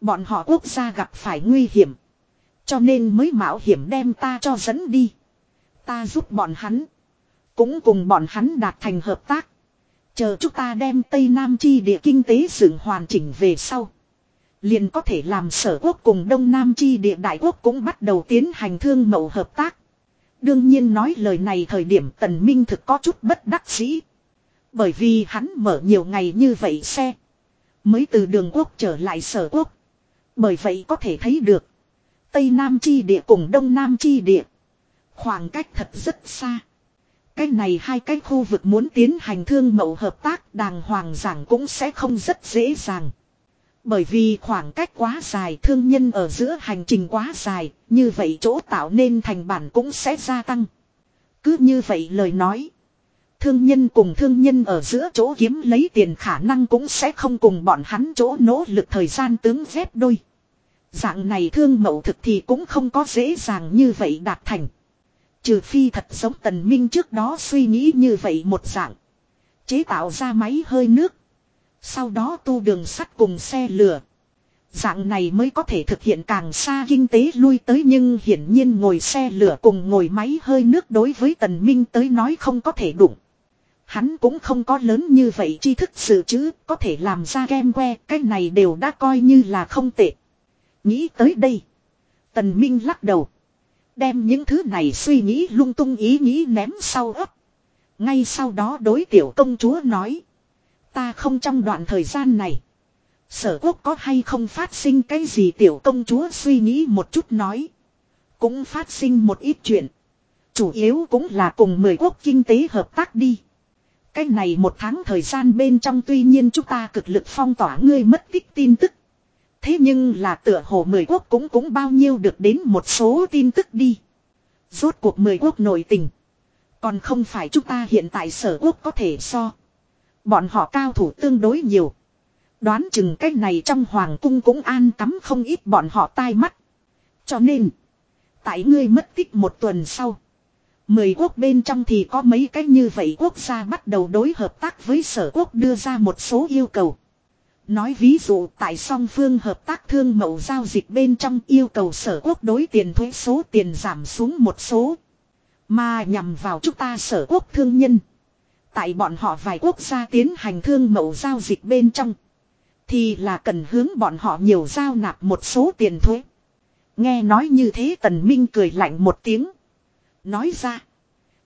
Bọn họ quốc gia gặp phải nguy hiểm. Cho nên mới mạo hiểm đem ta cho dẫn đi. Ta giúp bọn hắn. Cũng cùng bọn hắn đạt thành hợp tác. Chờ chúng ta đem Tây Nam chi địa kinh tế dựng hoàn chỉnh về sau. Liền có thể làm sở quốc cùng Đông Nam chi địa đại quốc cũng bắt đầu tiến hành thương mậu hợp tác. Đương nhiên nói lời này thời điểm tần minh thực có chút bất đắc dĩ. Bởi vì hắn mở nhiều ngày như vậy xe. Mới từ đường quốc trở lại sở quốc. Bởi vậy có thể thấy được. Tây Nam chi địa cùng Đông Nam chi địa. Khoảng cách thật rất xa. Cái này hai cái khu vực muốn tiến hành thương mậu hợp tác đàng hoàng giảng cũng sẽ không rất dễ dàng. Bởi vì khoảng cách quá dài thương nhân ở giữa hành trình quá dài, như vậy chỗ tạo nên thành bản cũng sẽ gia tăng. Cứ như vậy lời nói. Thương nhân cùng thương nhân ở giữa chỗ kiếm lấy tiền khả năng cũng sẽ không cùng bọn hắn chỗ nỗ lực thời gian tướng dép đôi. Dạng này thương mậu thực thì cũng không có dễ dàng như vậy đạt thành. Trừ phi thật giống tần minh trước đó suy nghĩ như vậy một dạng. Chế tạo ra máy hơi nước. Sau đó tu đường sắt cùng xe lửa. Dạng này mới có thể thực hiện càng xa kinh tế lui tới nhưng hiển nhiên ngồi xe lửa cùng ngồi máy hơi nước đối với tần minh tới nói không có thể đụng. Hắn cũng không có lớn như vậy tri thức sự chứ, có thể làm ra game que, cái này đều đã coi như là không tệ. Nghĩ tới đây. Tần Minh lắc đầu. Đem những thứ này suy nghĩ lung tung ý nghĩ ném sau ấp. Ngay sau đó đối tiểu công chúa nói. Ta không trong đoạn thời gian này. Sở quốc có hay không phát sinh cái gì tiểu công chúa suy nghĩ một chút nói. Cũng phát sinh một ít chuyện. Chủ yếu cũng là cùng mười quốc kinh tế hợp tác đi. Cái này một tháng thời gian bên trong tuy nhiên chúng ta cực lực phong tỏa ngươi mất tích tin tức. Thế nhưng là tựa hồ mười quốc cũng cũng bao nhiêu được đến một số tin tức đi. Rốt cuộc mười quốc nội tình. Còn không phải chúng ta hiện tại sở quốc có thể so. Bọn họ cao thủ tương đối nhiều. Đoán chừng cách này trong hoàng cung cũng an cắm không ít bọn họ tai mắt. Cho nên. Tại ngươi mất tích một tuần sau. Mười quốc bên trong thì có mấy cách như vậy quốc gia bắt đầu đối hợp tác với sở quốc đưa ra một số yêu cầu. Nói ví dụ tại song phương hợp tác thương mậu giao dịch bên trong yêu cầu sở quốc đối tiền thuế số tiền giảm xuống một số. Mà nhằm vào chúng ta sở quốc thương nhân. Tại bọn họ vài quốc gia tiến hành thương mậu giao dịch bên trong. Thì là cần hướng bọn họ nhiều giao nạp một số tiền thuế. Nghe nói như thế tần minh cười lạnh một tiếng. Nói ra.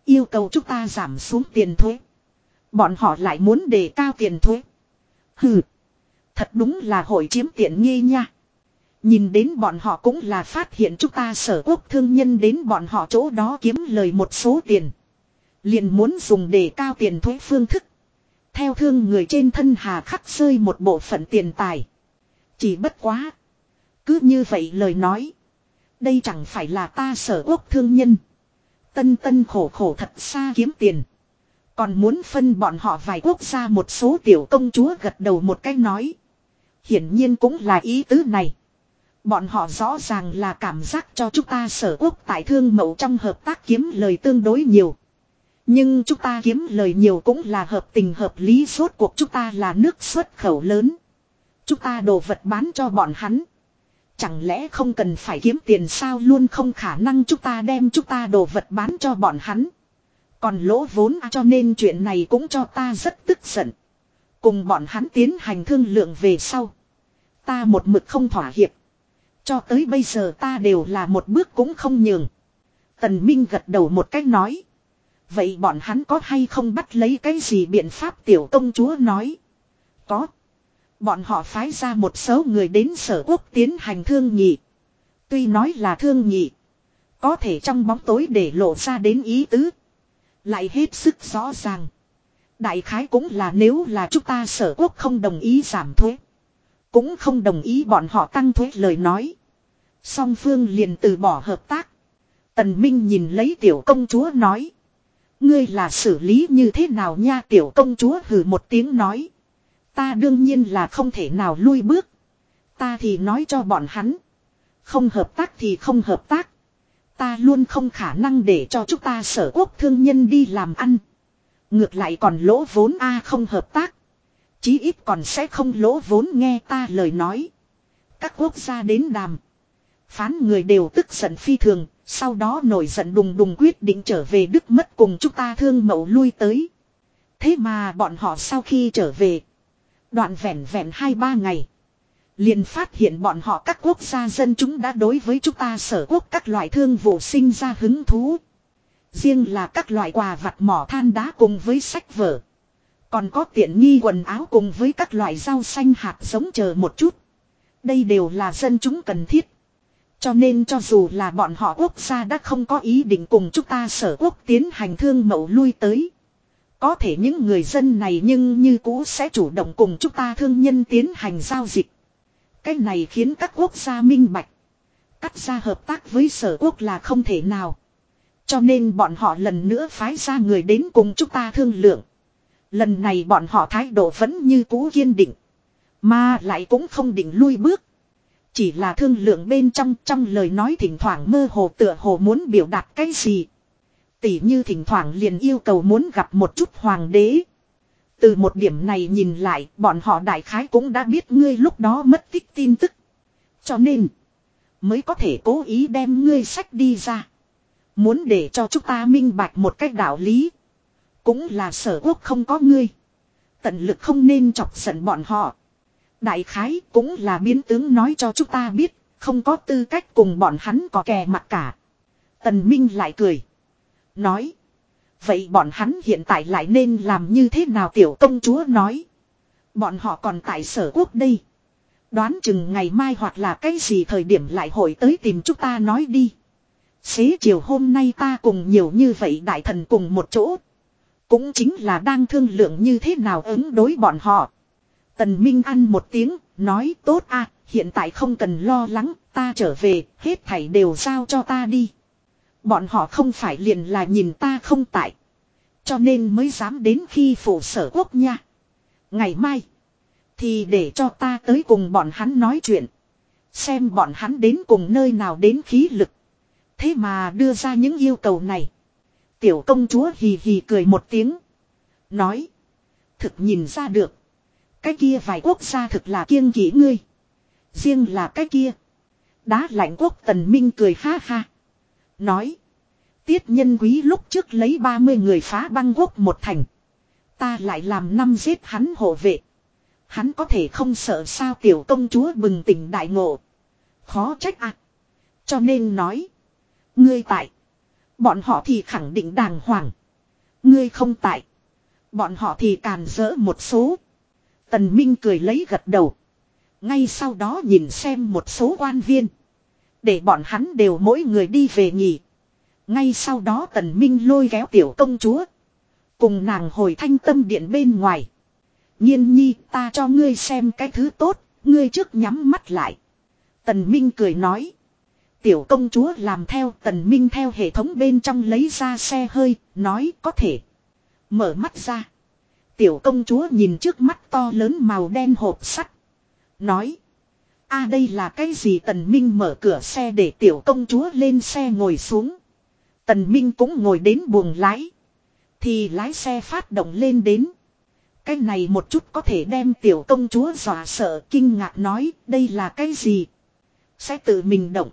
Yêu cầu chúng ta giảm xuống tiền thuế. Bọn họ lại muốn đề cao tiền thuế. Hừ. Thật đúng là hội chiếm tiện nghi nha. Nhìn đến bọn họ cũng là phát hiện chúng ta sở quốc thương nhân đến bọn họ chỗ đó kiếm lời một số tiền. Liền muốn dùng để cao tiền thuế phương thức. Theo thương người trên thân hà khắc rơi một bộ phận tiền tài. Chỉ bất quá. Cứ như vậy lời nói. Đây chẳng phải là ta sở quốc thương nhân. Tân tân khổ khổ thật xa kiếm tiền. Còn muốn phân bọn họ vài quốc gia một số tiểu công chúa gật đầu một cái nói. Hiển nhiên cũng là ý tứ này. Bọn họ rõ ràng là cảm giác cho chúng ta sở quốc tại thương mẫu trong hợp tác kiếm lời tương đối nhiều. Nhưng chúng ta kiếm lời nhiều cũng là hợp tình hợp lý suốt cuộc chúng ta là nước xuất khẩu lớn. Chúng ta đồ vật bán cho bọn hắn. Chẳng lẽ không cần phải kiếm tiền sao luôn không khả năng chúng ta đem chúng ta đồ vật bán cho bọn hắn. Còn lỗ vốn à cho nên chuyện này cũng cho ta rất tức giận. Cùng bọn hắn tiến hành thương lượng về sau. Ta một mực không thỏa hiệp. Cho tới bây giờ ta đều là một bước cũng không nhường. Tần Minh gật đầu một cách nói. Vậy bọn hắn có hay không bắt lấy cái gì biện pháp tiểu công chúa nói. Có. Bọn họ phái ra một số người đến sở quốc tiến hành thương nhị. Tuy nói là thương nhị. Có thể trong bóng tối để lộ ra đến ý tứ. Lại hết sức rõ ràng. Đại khái cũng là nếu là chúng ta sở quốc không đồng ý giảm thuế. Cũng không đồng ý bọn họ tăng thuế lời nói. Song phương liền từ bỏ hợp tác. Tần Minh nhìn lấy tiểu công chúa nói. Ngươi là xử lý như thế nào nha tiểu công chúa hừ một tiếng nói. Ta đương nhiên là không thể nào lui bước. Ta thì nói cho bọn hắn. Không hợp tác thì không hợp tác. Ta luôn không khả năng để cho chúng ta sở quốc thương nhân đi làm ăn. Ngược lại còn lỗ vốn A không hợp tác. Chí ít còn sẽ không lỗ vốn nghe ta lời nói. Các quốc gia đến đàm. Phán người đều tức giận phi thường, sau đó nổi giận đùng đùng quyết định trở về Đức mất cùng chúng ta thương mẫu lui tới. Thế mà bọn họ sau khi trở về. Đoạn vẹn vẹn hai ba ngày. Liền phát hiện bọn họ các quốc gia dân chúng đã đối với chúng ta sở quốc các loại thương vụ sinh ra hứng thú. Riêng là các loại quà vặt mỏ than đá cùng với sách vở. Còn có tiện nghi quần áo cùng với các loại rau xanh hạt giống chờ một chút. Đây đều là dân chúng cần thiết. Cho nên cho dù là bọn họ quốc gia đã không có ý định cùng chúng ta sở quốc tiến hành thương mậu lui tới. Có thể những người dân này nhưng như cũ sẽ chủ động cùng chúng ta thương nhân tiến hành giao dịch. Cái này khiến các quốc gia minh bạch. Cắt ra hợp tác với sở quốc là không thể nào. Cho nên bọn họ lần nữa phái ra người đến cùng chúng ta thương lượng. Lần này bọn họ thái độ vẫn như cũ kiên định. Mà lại cũng không định lui bước. Chỉ là thương lượng bên trong trong lời nói thỉnh thoảng mơ hồ tựa hồ muốn biểu đạt cái gì. Tỷ như thỉnh thoảng liền yêu cầu muốn gặp một chút hoàng đế. Từ một điểm này nhìn lại, bọn họ đại khái cũng đã biết ngươi lúc đó mất tích tin tức. Cho nên, mới có thể cố ý đem ngươi sách đi ra. Muốn để cho chúng ta minh bạch một cách đạo lý. Cũng là sở quốc không có ngươi. Tận lực không nên chọc giận bọn họ. Đại khái cũng là biến tướng nói cho chúng ta biết, không có tư cách cùng bọn hắn có kè mặt cả. Tần Minh lại cười. Nói. Vậy bọn hắn hiện tại lại nên làm như thế nào tiểu công chúa nói. Bọn họ còn tại sở quốc đây. Đoán chừng ngày mai hoặc là cái gì thời điểm lại hội tới tìm chúng ta nói đi. Xế chiều hôm nay ta cùng nhiều như vậy đại thần cùng một chỗ. Cũng chính là đang thương lượng như thế nào ứng đối bọn họ. Tần Minh ăn một tiếng, nói tốt a, hiện tại không cần lo lắng, ta trở về, hết thảy đều giao cho ta đi. Bọn họ không phải liền là nhìn ta không tại. Cho nên mới dám đến khi phủ sở quốc nha. Ngày mai, thì để cho ta tới cùng bọn hắn nói chuyện. Xem bọn hắn đến cùng nơi nào đến khí lực. Thế mà đưa ra những yêu cầu này. Tiểu công chúa hì hì cười một tiếng. Nói. Thực nhìn ra được. Cái kia vài quốc gia thực là kiêng kỵ ngươi. Riêng là cái kia. Đá lạnh quốc tần minh cười ha ha. Nói. Tiết nhân quý lúc trước lấy 30 người phá băng quốc một thành. Ta lại làm năm giết hắn hộ vệ. Hắn có thể không sợ sao tiểu công chúa bừng tỉnh đại ngộ. Khó trách ạ. Cho nên nói. Ngươi tại. Bọn họ thì khẳng định đàng hoàng. Ngươi không tại. Bọn họ thì càn rỡ một số. Tần Minh cười lấy gật đầu. Ngay sau đó nhìn xem một số quan viên. Để bọn hắn đều mỗi người đi về nghỉ. Ngay sau đó tần minh lôi kéo tiểu công chúa. Cùng nàng hồi thanh tâm điện bên ngoài. Nhiên nhi ta cho ngươi xem cái thứ tốt, ngươi trước nhắm mắt lại. Tần Minh cười nói. Tiểu công chúa làm theo tần Minh theo hệ thống bên trong lấy ra xe hơi, nói có thể. Mở mắt ra. Tiểu công chúa nhìn trước mắt to lớn màu đen hộp sắt. Nói. a đây là cái gì tần Minh mở cửa xe để tiểu công chúa lên xe ngồi xuống. Tần Minh cũng ngồi đến buồng lái. Thì lái xe phát động lên đến. Cái này một chút có thể đem tiểu công chúa dọa sợ kinh ngạc nói đây là cái gì. Sẽ tự mình động.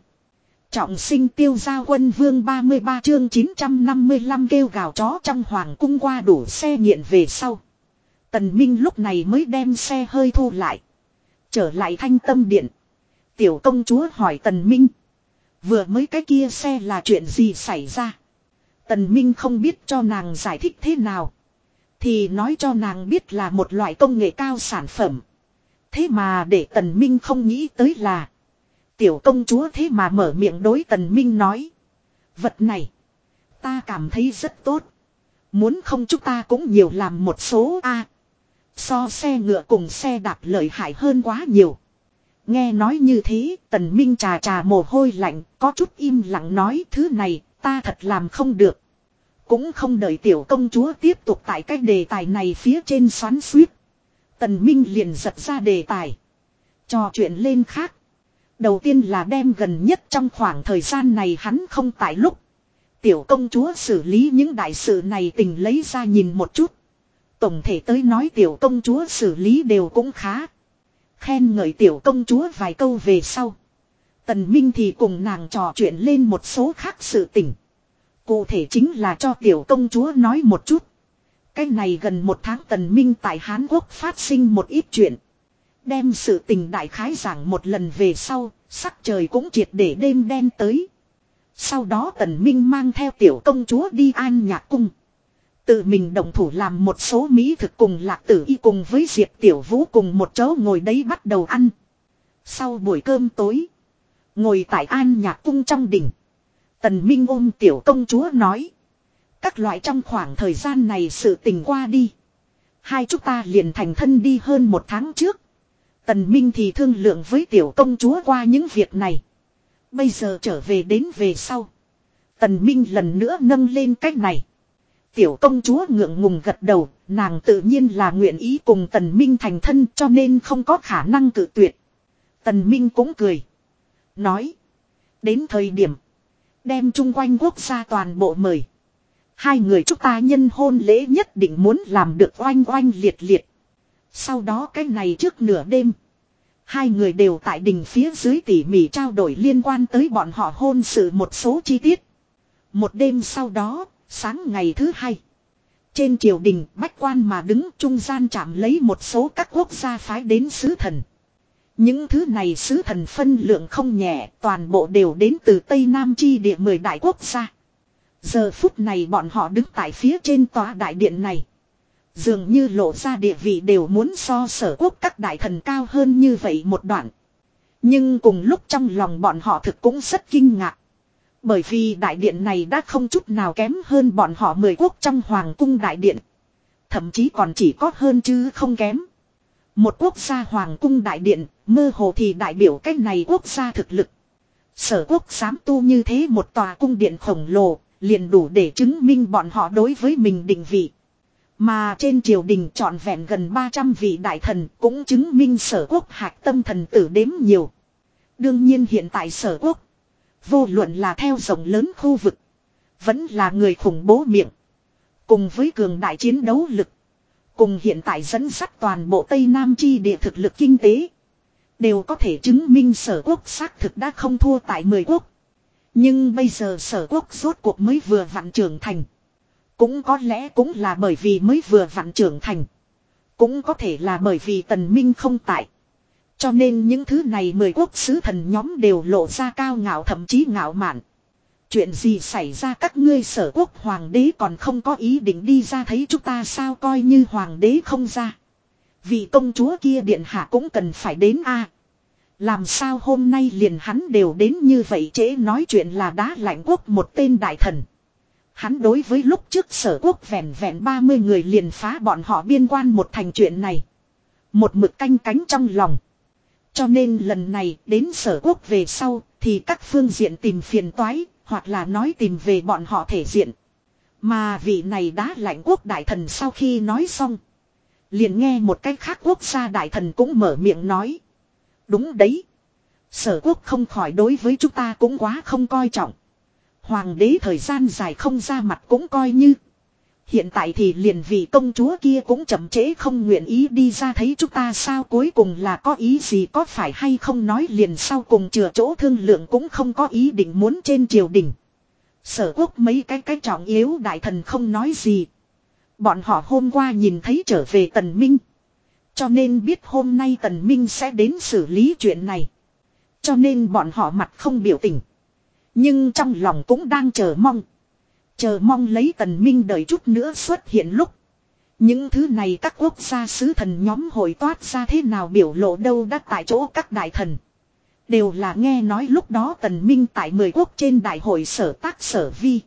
Trọng sinh tiêu gia quân vương 33 chương 955 kêu gào chó trong hoàng cung qua đủ xe nghiện về sau. Tần Minh lúc này mới đem xe hơi thu lại. Trở lại thanh tâm điện. Tiểu công chúa hỏi Tần Minh. Vừa mới cái kia xe là chuyện gì xảy ra. Tần Minh không biết cho nàng giải thích thế nào. Thì nói cho nàng biết là một loại công nghệ cao sản phẩm. Thế mà để Tần Minh không nghĩ tới là. Tiểu công chúa thế mà mở miệng đối Tần Minh nói. Vật này. Ta cảm thấy rất tốt. Muốn không chúng ta cũng nhiều làm một số A. so xe ngựa cùng xe đạp lợi hại hơn quá nhiều. Nghe nói như thế, tần minh trà trà mồ hôi lạnh, có chút im lặng nói thứ này, ta thật làm không được. Cũng không đợi tiểu công chúa tiếp tục tại cái đề tài này phía trên xoắn suýt. Tần minh liền giật ra đề tài. Trò chuyện lên khác. Đầu tiên là đem gần nhất trong khoảng thời gian này hắn không tại lúc. Tiểu công chúa xử lý những đại sự này tình lấy ra nhìn một chút. Tổng thể tới nói tiểu công chúa xử lý đều cũng khá. Khen ngợi tiểu công chúa vài câu về sau. Tần Minh thì cùng nàng trò chuyện lên một số khác sự tình. Cụ thể chính là cho tiểu công chúa nói một chút. Cái này gần một tháng tần minh tại Hán Quốc phát sinh một ít chuyện. Đem sự tình đại khái giảng một lần về sau, sắc trời cũng triệt để đêm đen tới. Sau đó tần minh mang theo tiểu công chúa đi an nhạc cung. Tự mình động thủ làm một số mỹ thực cùng lạc tử y cùng với Diệp Tiểu Vũ cùng một chỗ ngồi đấy bắt đầu ăn. Sau buổi cơm tối. Ngồi tại an nhạc cung trong đỉnh. Tần Minh ôm tiểu công chúa nói. Các loại trong khoảng thời gian này sự tình qua đi. Hai chúng ta liền thành thân đi hơn một tháng trước. Tần Minh thì thương lượng với tiểu công chúa qua những việc này. Bây giờ trở về đến về sau. Tần Minh lần nữa nâng lên cách này. Tiểu công chúa ngượng ngùng gật đầu, nàng tự nhiên là nguyện ý cùng Tần Minh thành thân cho nên không có khả năng cự tuyệt. Tần Minh cũng cười. Nói. Đến thời điểm. Đem chung quanh quốc gia toàn bộ mời. Hai người chúng ta nhân hôn lễ nhất định muốn làm được oanh oanh liệt liệt. Sau đó cái này trước nửa đêm. Hai người đều tại đình phía dưới tỉ mỉ trao đổi liên quan tới bọn họ hôn sự một số chi tiết. Một đêm sau đó, sáng ngày thứ hai. Trên triều đình bách quan mà đứng trung gian chạm lấy một số các quốc gia phái đến sứ thần. Những thứ này sứ thần phân lượng không nhẹ, toàn bộ đều đến từ Tây Nam chi địa mười đại quốc gia. Giờ phút này bọn họ đứng tại phía trên tòa đại điện này. Dường như lộ ra địa vị đều muốn so sở quốc các đại thần cao hơn như vậy một đoạn. Nhưng cùng lúc trong lòng bọn họ thực cũng rất kinh ngạc. Bởi vì đại điện này đã không chút nào kém hơn bọn họ mười quốc trong hoàng cung đại điện. Thậm chí còn chỉ có hơn chứ không kém. Một quốc gia hoàng cung đại điện, mơ hồ thì đại biểu cách này quốc gia thực lực. Sở quốc dám tu như thế một tòa cung điện khổng lồ, liền đủ để chứng minh bọn họ đối với mình định vị. Mà trên triều đình trọn vẹn gần 300 vị đại thần cũng chứng minh sở quốc hạc tâm thần tử đếm nhiều. Đương nhiên hiện tại sở quốc, vô luận là theo rộng lớn khu vực, vẫn là người khủng bố miệng. Cùng với cường đại chiến đấu lực, cùng hiện tại dẫn dắt toàn bộ Tây Nam chi địa thực lực kinh tế. Đều có thể chứng minh sở quốc xác thực đã không thua tại 10 quốc. Nhưng bây giờ sở quốc rốt cuộc mới vừa vặn trưởng thành. Cũng có lẽ cũng là bởi vì mới vừa vặn trưởng thành. Cũng có thể là bởi vì tần minh không tại. Cho nên những thứ này mười quốc sứ thần nhóm đều lộ ra cao ngạo thậm chí ngạo mạn. Chuyện gì xảy ra các ngươi sở quốc hoàng đế còn không có ý định đi ra thấy chúng ta sao coi như hoàng đế không ra. Vị công chúa kia điện hạ cũng cần phải đến a Làm sao hôm nay liền hắn đều đến như vậy trễ nói chuyện là đá lạnh quốc một tên đại thần. Hắn đối với lúc trước sở quốc vẹn vẹn 30 người liền phá bọn họ biên quan một thành chuyện này. Một mực canh cánh trong lòng. Cho nên lần này đến sở quốc về sau thì các phương diện tìm phiền toái hoặc là nói tìm về bọn họ thể diện. Mà vị này đã lạnh quốc đại thần sau khi nói xong. Liền nghe một cách khác quốc gia đại thần cũng mở miệng nói. Đúng đấy. Sở quốc không khỏi đối với chúng ta cũng quá không coi trọng. Hoàng đế thời gian dài không ra mặt cũng coi như. Hiện tại thì liền vị công chúa kia cũng chậm trễ không nguyện ý đi ra thấy chúng ta sao cuối cùng là có ý gì có phải hay không nói liền sau cùng chừa chỗ thương lượng cũng không có ý định muốn trên triều đình. Sở quốc mấy cái cái trọng yếu đại thần không nói gì. Bọn họ hôm qua nhìn thấy trở về tần minh. Cho nên biết hôm nay tần minh sẽ đến xử lý chuyện này. Cho nên bọn họ mặt không biểu tình. Nhưng trong lòng cũng đang chờ mong. Chờ mong lấy tần minh đợi chút nữa xuất hiện lúc. Những thứ này các quốc gia sứ thần nhóm hội toát ra thế nào biểu lộ đâu đã tại chỗ các đại thần. Đều là nghe nói lúc đó tần minh tại mười quốc trên đại hội sở tác sở vi.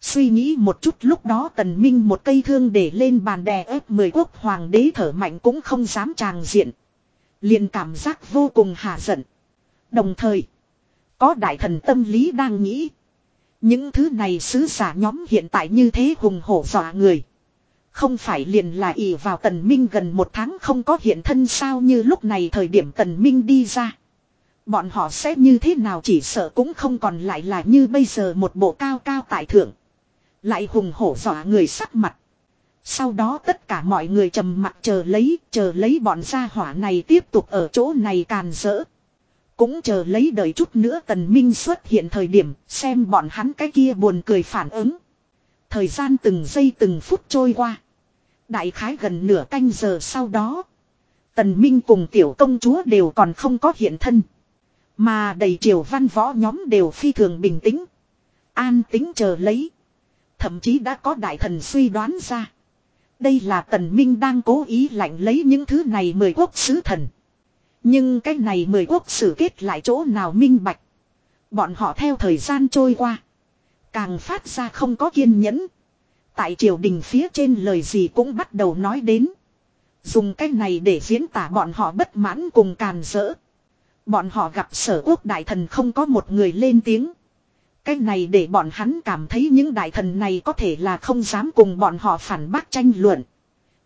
Suy nghĩ một chút lúc đó tần minh một cây thương để lên bàn đè ép mười quốc hoàng đế thở mạnh cũng không dám tràng diện. liền cảm giác vô cùng hạ giận. Đồng thời, có đại thần tâm lý đang nghĩ. Những thứ này sứ giả nhóm hiện tại như thế hùng hổ dọa người. Không phải liền là ỷ vào tần minh gần một tháng không có hiện thân sao như lúc này thời điểm tần minh đi ra. Bọn họ sẽ như thế nào chỉ sợ cũng không còn lại là như bây giờ một bộ cao cao tại thượng. Lại hùng hổ dọa người sắc mặt. Sau đó tất cả mọi người trầm mặt chờ lấy, chờ lấy bọn gia hỏa này tiếp tục ở chỗ này càn rỡ. Cũng chờ lấy đợi chút nữa tần minh xuất hiện thời điểm, xem bọn hắn cái kia buồn cười phản ứng. Thời gian từng giây từng phút trôi qua. Đại khái gần nửa canh giờ sau đó. Tần Minh cùng tiểu công chúa đều còn không có hiện thân. Mà đầy triều văn võ nhóm đều phi thường bình tĩnh. An tính chờ lấy. Thậm chí đã có đại thần suy đoán ra. Đây là tần minh đang cố ý lạnh lấy những thứ này mời quốc sứ thần. Nhưng cái này mười quốc sử kết lại chỗ nào minh bạch. Bọn họ theo thời gian trôi qua. Càng phát ra không có kiên nhẫn. Tại triều đình phía trên lời gì cũng bắt đầu nói đến. Dùng cái này để diễn tả bọn họ bất mãn cùng càn rỡ. Bọn họ gặp sở quốc đại thần không có một người lên tiếng. Cái này để bọn hắn cảm thấy những đại thần này có thể là không dám cùng bọn họ phản bác tranh luận.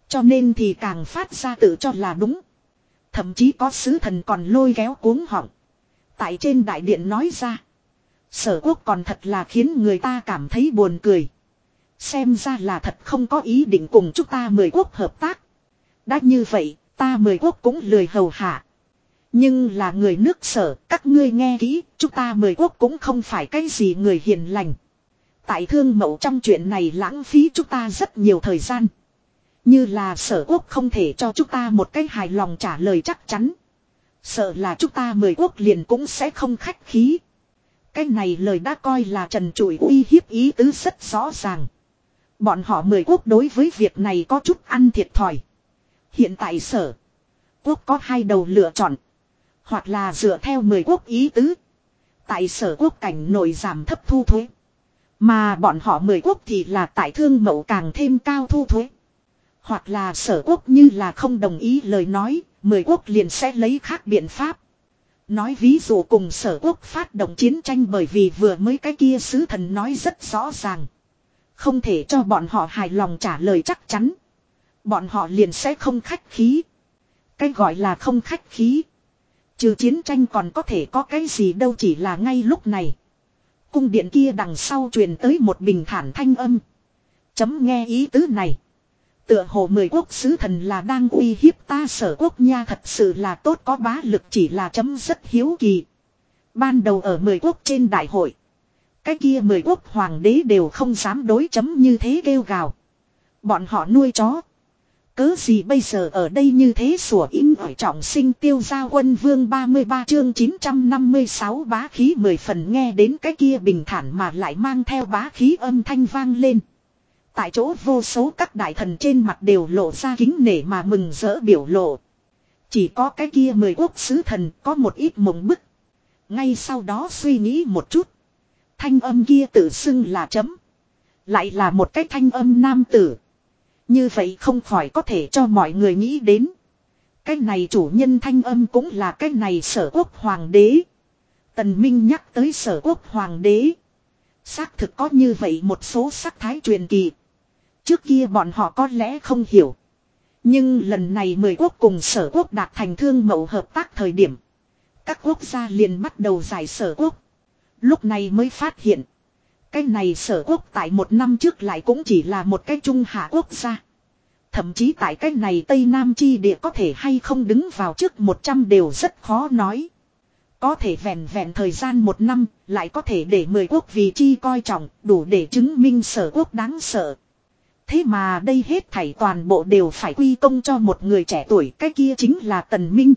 Cho nên thì càng phát ra tự cho là đúng. Thậm chí có sứ thần còn lôi kéo cuống họng. Tại trên đại điện nói ra. Sở quốc còn thật là khiến người ta cảm thấy buồn cười. Xem ra là thật không có ý định cùng chúng ta mười quốc hợp tác. Đã như vậy, ta mười quốc cũng lười hầu hạ. Nhưng là người nước sở, các ngươi nghe kỹ, chúng ta mười quốc cũng không phải cái gì người hiền lành. Tại thương mẫu trong chuyện này lãng phí chúng ta rất nhiều thời gian. Như là sở quốc không thể cho chúng ta một cái hài lòng trả lời chắc chắn. Sợ là chúng ta mười quốc liền cũng sẽ không khách khí. Cái này lời đã coi là trần trụi uy hiếp ý tứ rất rõ ràng. Bọn họ mười quốc đối với việc này có chút ăn thiệt thòi. Hiện tại sở. Quốc có hai đầu lựa chọn. Hoặc là dựa theo mười quốc ý tứ. Tại sở quốc cảnh nội giảm thấp thu thuế. Mà bọn họ mười quốc thì là tại thương mẫu càng thêm cao thu thuế. Hoặc là sở quốc như là không đồng ý lời nói, mười quốc liền sẽ lấy khác biện pháp. Nói ví dụ cùng sở quốc phát động chiến tranh bởi vì vừa mới cái kia sứ thần nói rất rõ ràng. Không thể cho bọn họ hài lòng trả lời chắc chắn. Bọn họ liền sẽ không khách khí. Cái gọi là không khách khí. Trừ chiến tranh còn có thể có cái gì đâu chỉ là ngay lúc này. Cung điện kia đằng sau truyền tới một bình thản thanh âm. Chấm nghe ý tứ này. Tựa hồ mười quốc sứ thần là đang uy hiếp ta sở quốc nha thật sự là tốt có bá lực chỉ là chấm rất hiếu kỳ. Ban đầu ở mười quốc trên đại hội. Cái kia mười quốc hoàng đế đều không dám đối chấm như thế kêu gào. Bọn họ nuôi chó. Cớ gì bây giờ ở đây như thế sủa in ỏi trọng sinh tiêu gia quân vương 33 chương 956 bá khí mười phần nghe đến cái kia bình thản mà lại mang theo bá khí âm thanh vang lên. Tại chỗ vô số các đại thần trên mặt đều lộ ra kính nể mà mừng rỡ biểu lộ. Chỉ có cái kia mười quốc sứ thần có một ít mộng bức. Ngay sau đó suy nghĩ một chút. Thanh âm kia tự xưng là chấm. Lại là một cái thanh âm nam tử. Như vậy không khỏi có thể cho mọi người nghĩ đến. Cái này chủ nhân thanh âm cũng là cái này sở quốc hoàng đế. Tần Minh nhắc tới sở quốc hoàng đế. Xác thực có như vậy một số sắc thái truyền kỳ. Trước kia bọn họ có lẽ không hiểu. Nhưng lần này mười quốc cùng sở quốc đạt thành thương mậu hợp tác thời điểm. Các quốc gia liền bắt đầu giải sở quốc. Lúc này mới phát hiện. Cái này sở quốc tại một năm trước lại cũng chỉ là một cái trung hạ quốc gia. Thậm chí tại cái này Tây Nam chi địa có thể hay không đứng vào trước 100 đều rất khó nói. Có thể vẹn vẹn thời gian một năm, lại có thể để mười quốc vì chi coi trọng, đủ để chứng minh sở quốc đáng sợ. Thế mà đây hết thảy toàn bộ đều phải quy công cho một người trẻ tuổi, cái kia chính là Tần Minh.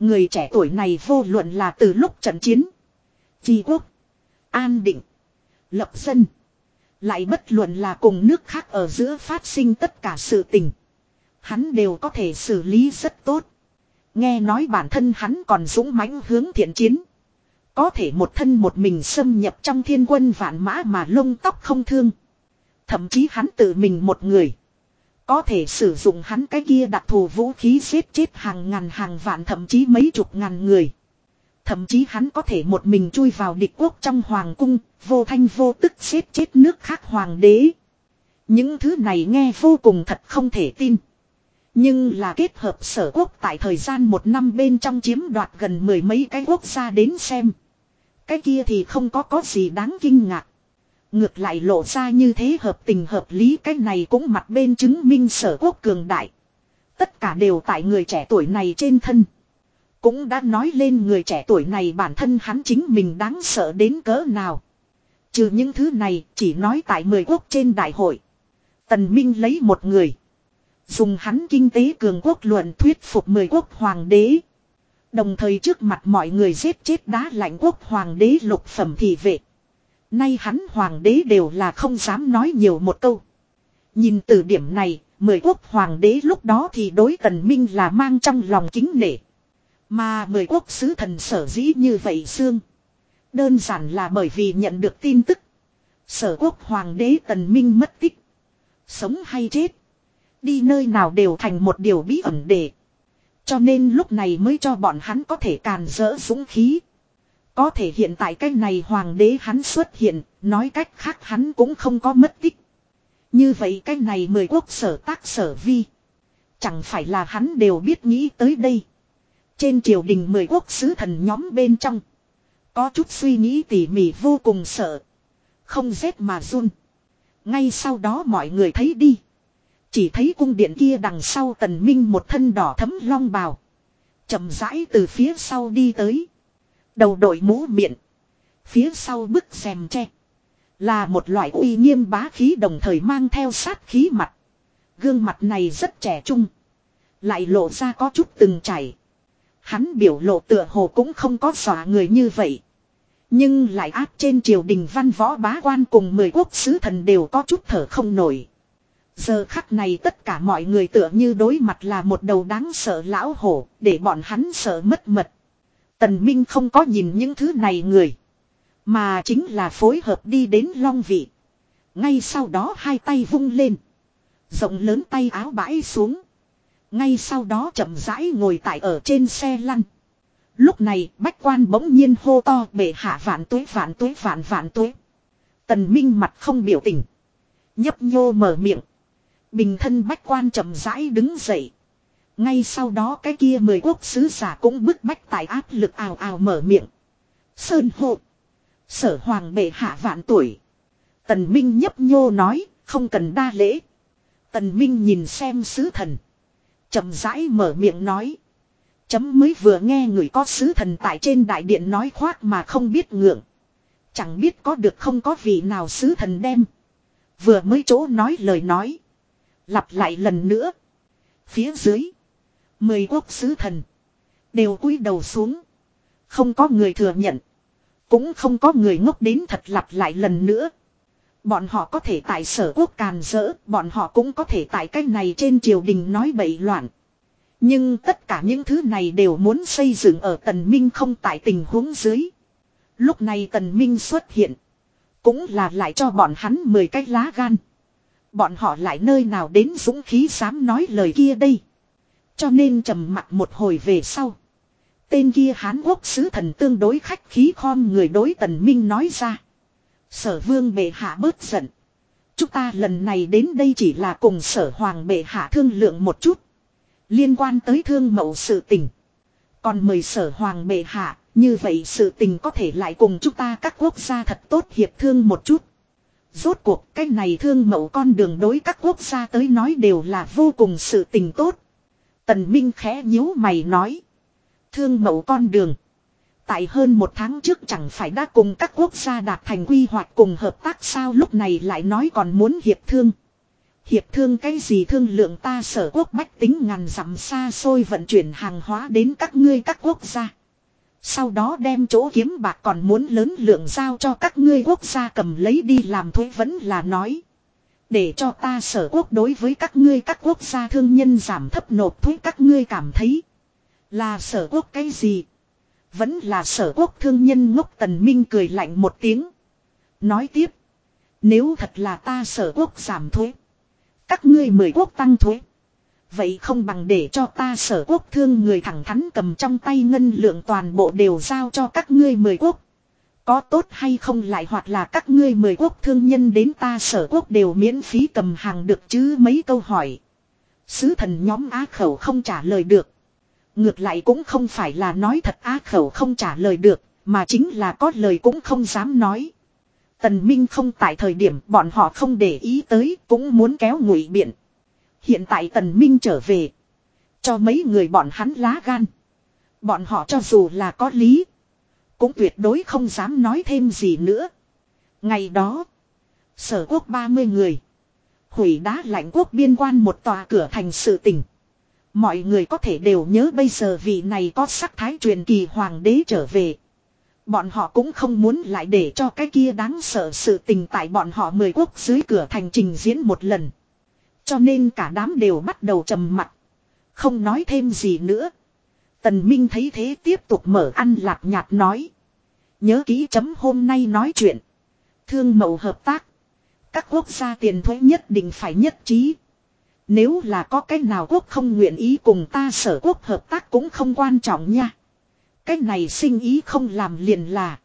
Người trẻ tuổi này vô luận là từ lúc trận chiến. Chi quốc. An định. Lập dân. Lại bất luận là cùng nước khác ở giữa phát sinh tất cả sự tình. Hắn đều có thể xử lý rất tốt. Nghe nói bản thân hắn còn dũng mãnh hướng thiện chiến. Có thể một thân một mình xâm nhập trong thiên quân vạn mã mà lông tóc không thương. Thậm chí hắn tự mình một người. Có thể sử dụng hắn cái kia đặc thù vũ khí giết chết hàng ngàn hàng vạn thậm chí mấy chục ngàn người. Thậm chí hắn có thể một mình chui vào địch quốc trong hoàng cung, vô thanh vô tức giết chết nước khác hoàng đế. Những thứ này nghe vô cùng thật không thể tin. Nhưng là kết hợp sở quốc tại thời gian một năm bên trong chiếm đoạt gần mười mấy cái quốc gia đến xem. Cái kia thì không có có gì đáng kinh ngạc. Ngược lại lộ ra như thế hợp tình hợp lý, cái này cũng mặt bên chứng minh sở quốc cường đại. Tất cả đều tại người trẻ tuổi này trên thân. Cũng đã nói lên người trẻ tuổi này bản thân hắn chính mình đáng sợ đến cỡ nào. Trừ những thứ này, chỉ nói tại mười quốc trên đại hội. Tần Minh lấy một người. Dùng hắn kinh tế cường quốc luận thuyết phục mười quốc hoàng đế. Đồng thời trước mặt mọi người giết chết đá lạnh quốc hoàng đế lục phẩm thị vệ. Nay hắn hoàng đế đều là không dám nói nhiều một câu. Nhìn từ điểm này, mười quốc hoàng đế lúc đó thì đối tần minh là mang trong lòng kính nể. Mà mười quốc sứ thần sở dĩ như vậy xương. Đơn giản là bởi vì nhận được tin tức. Sở quốc hoàng đế tần minh mất tích. Sống hay chết. Đi nơi nào đều thành một điều bí ẩn để. Cho nên lúc này mới cho bọn hắn có thể càn rỡ dũng khí. Có thể hiện tại cái này hoàng đế hắn xuất hiện, nói cách khác hắn cũng không có mất tích. Như vậy cái này mười quốc sở tác sở vi. Chẳng phải là hắn đều biết nghĩ tới đây. Trên triều đình mười quốc sứ thần nhóm bên trong. Có chút suy nghĩ tỉ mỉ vô cùng sợ. Không rét mà run. Ngay sau đó mọi người thấy đi. Chỉ thấy cung điện kia đằng sau tần minh một thân đỏ thấm long bào. chậm rãi từ phía sau đi tới. Đầu đội mũ miệng. Phía sau bức rèm che Là một loại uy nghiêm bá khí đồng thời mang theo sát khí mặt. Gương mặt này rất trẻ trung. Lại lộ ra có chút từng chảy. Hắn biểu lộ tựa hồ cũng không có xóa người như vậy. Nhưng lại áp trên triều đình văn võ bá quan cùng mười quốc sứ thần đều có chút thở không nổi. Giờ khắc này tất cả mọi người tựa như đối mặt là một đầu đáng sợ lão hổ, để bọn hắn sợ mất mật. Tần Minh không có nhìn những thứ này người. Mà chính là phối hợp đi đến long vị. Ngay sau đó hai tay vung lên. Rộng lớn tay áo bãi xuống. Ngay sau đó chậm rãi ngồi tại ở trên xe lăn. Lúc này, bách quan bỗng nhiên hô to, bệ hạ vạn tuế vạn tuế, vạn vạn tuế. Tần Minh mặt không biểu tình. Nhấp nhô mở miệng. Bình thân bách quan chậm rãi đứng dậy. Ngay sau đó cái kia mười quốc sứ giả cũng bức bách tại áp lực ào ào mở miệng. Sơn hộ. Sở hoàng bệ hạ vạn tuổi. Tần Minh nhấp nhô nói, không cần đa lễ. Tần Minh nhìn xem sứ thần. chậm rãi mở miệng nói. Chấm mới vừa nghe người có sứ thần tại trên đại điện nói khoác mà không biết ngượng. Chẳng biết có được không có vị nào sứ thần đem. Vừa mới chỗ nói lời nói. Lặp lại lần nữa. Phía dưới. Mười quốc sứ thần. Đều cúi đầu xuống. Không có người thừa nhận. Cũng không có người ngốc đến thật lặp lại lần nữa. Bọn họ có thể tại sở quốc càn rỡ. Bọn họ cũng có thể tại cái này trên triều đình nói bậy loạn. Nhưng tất cả những thứ này đều muốn xây dựng ở tần minh không tại tình huống dưới. Lúc này tần minh xuất hiện. Cũng là lại cho bọn hắn 10 cái lá gan. Bọn họ lại nơi nào đến dũng khí dám nói lời kia đây. Cho nên trầm mặt một hồi về sau. Tên kia Hán Quốc sứ thần tương đối khách khí khom người đối tần minh nói ra. Sở vương bệ hạ bớt giận. Chúng ta lần này đến đây chỉ là cùng sở hoàng bệ hạ thương lượng một chút. Liên quan tới thương mẫu sự tình. Còn mời sở hoàng bệ hạ, như vậy sự tình có thể lại cùng chúng ta các quốc gia thật tốt hiệp thương một chút. Rốt cuộc cái này thương mẫu con đường đối các quốc gia tới nói đều là vô cùng sự tình tốt. Tần Minh khẽ nhíu mày nói. Thương mẫu con đường. Tại hơn một tháng trước chẳng phải đã cùng các quốc gia đạt thành quy hoạch cùng hợp tác sao lúc này lại nói còn muốn hiệp thương. Hiệp thương cái gì thương lượng ta sở quốc bách tính ngàn dặm xa xôi vận chuyển hàng hóa đến các ngươi các quốc gia. Sau đó đem chỗ kiếm bạc còn muốn lớn lượng giao cho các ngươi quốc gia cầm lấy đi làm thuế vẫn là nói. Để cho ta sở quốc đối với các ngươi, các quốc gia thương nhân giảm thấp nộp thuế, các ngươi cảm thấy. Là sở quốc cái gì? Vẫn là sở quốc thương nhân ngốc tần minh cười lạnh một tiếng. Nói tiếp. Nếu thật là ta sở quốc giảm thuế. Các ngươi mười quốc tăng thuế. Vậy không bằng để cho ta sở quốc thương người thẳng thắn cầm trong tay ngân lượng toàn bộ đều giao cho các ngươi mười quốc. Có tốt hay không lại hoặc là các ngươi mười quốc thương nhân đến ta sở quốc đều miễn phí cầm hàng được chứ mấy câu hỏi. Sứ thần nhóm á khẩu không trả lời được. Ngược lại cũng không phải là nói thật á khẩu không trả lời được, mà chính là có lời cũng không dám nói. Tần Minh không tại thời điểm bọn họ không để ý tới cũng muốn kéo ngụy biện. Hiện tại Tần Minh trở về. Cho mấy người bọn hắn lá gan. Bọn họ cho dù là có lý. Cũng tuyệt đối không dám nói thêm gì nữa. Ngày đó. Sở quốc 30 người. Hủy đá lạnh quốc biên quan một tòa cửa thành sự tỉnh. Mọi người có thể đều nhớ bây giờ vị này có sắc thái truyền kỳ hoàng đế trở về. Bọn họ cũng không muốn lại để cho cái kia đáng sợ sự tình tại bọn họ mười quốc dưới cửa thành trình diễn một lần. Cho nên cả đám đều bắt đầu trầm mặt. Không nói thêm gì nữa. Tần Minh thấy thế tiếp tục mở ăn lạc nhạt nói. Nhớ ký chấm hôm nay nói chuyện. Thương mậu hợp tác. Các quốc gia tiền thuế nhất định phải nhất trí. Nếu là có cái nào quốc không nguyện ý cùng ta sở quốc hợp tác cũng không quan trọng nha. Cái này sinh ý không làm liền là.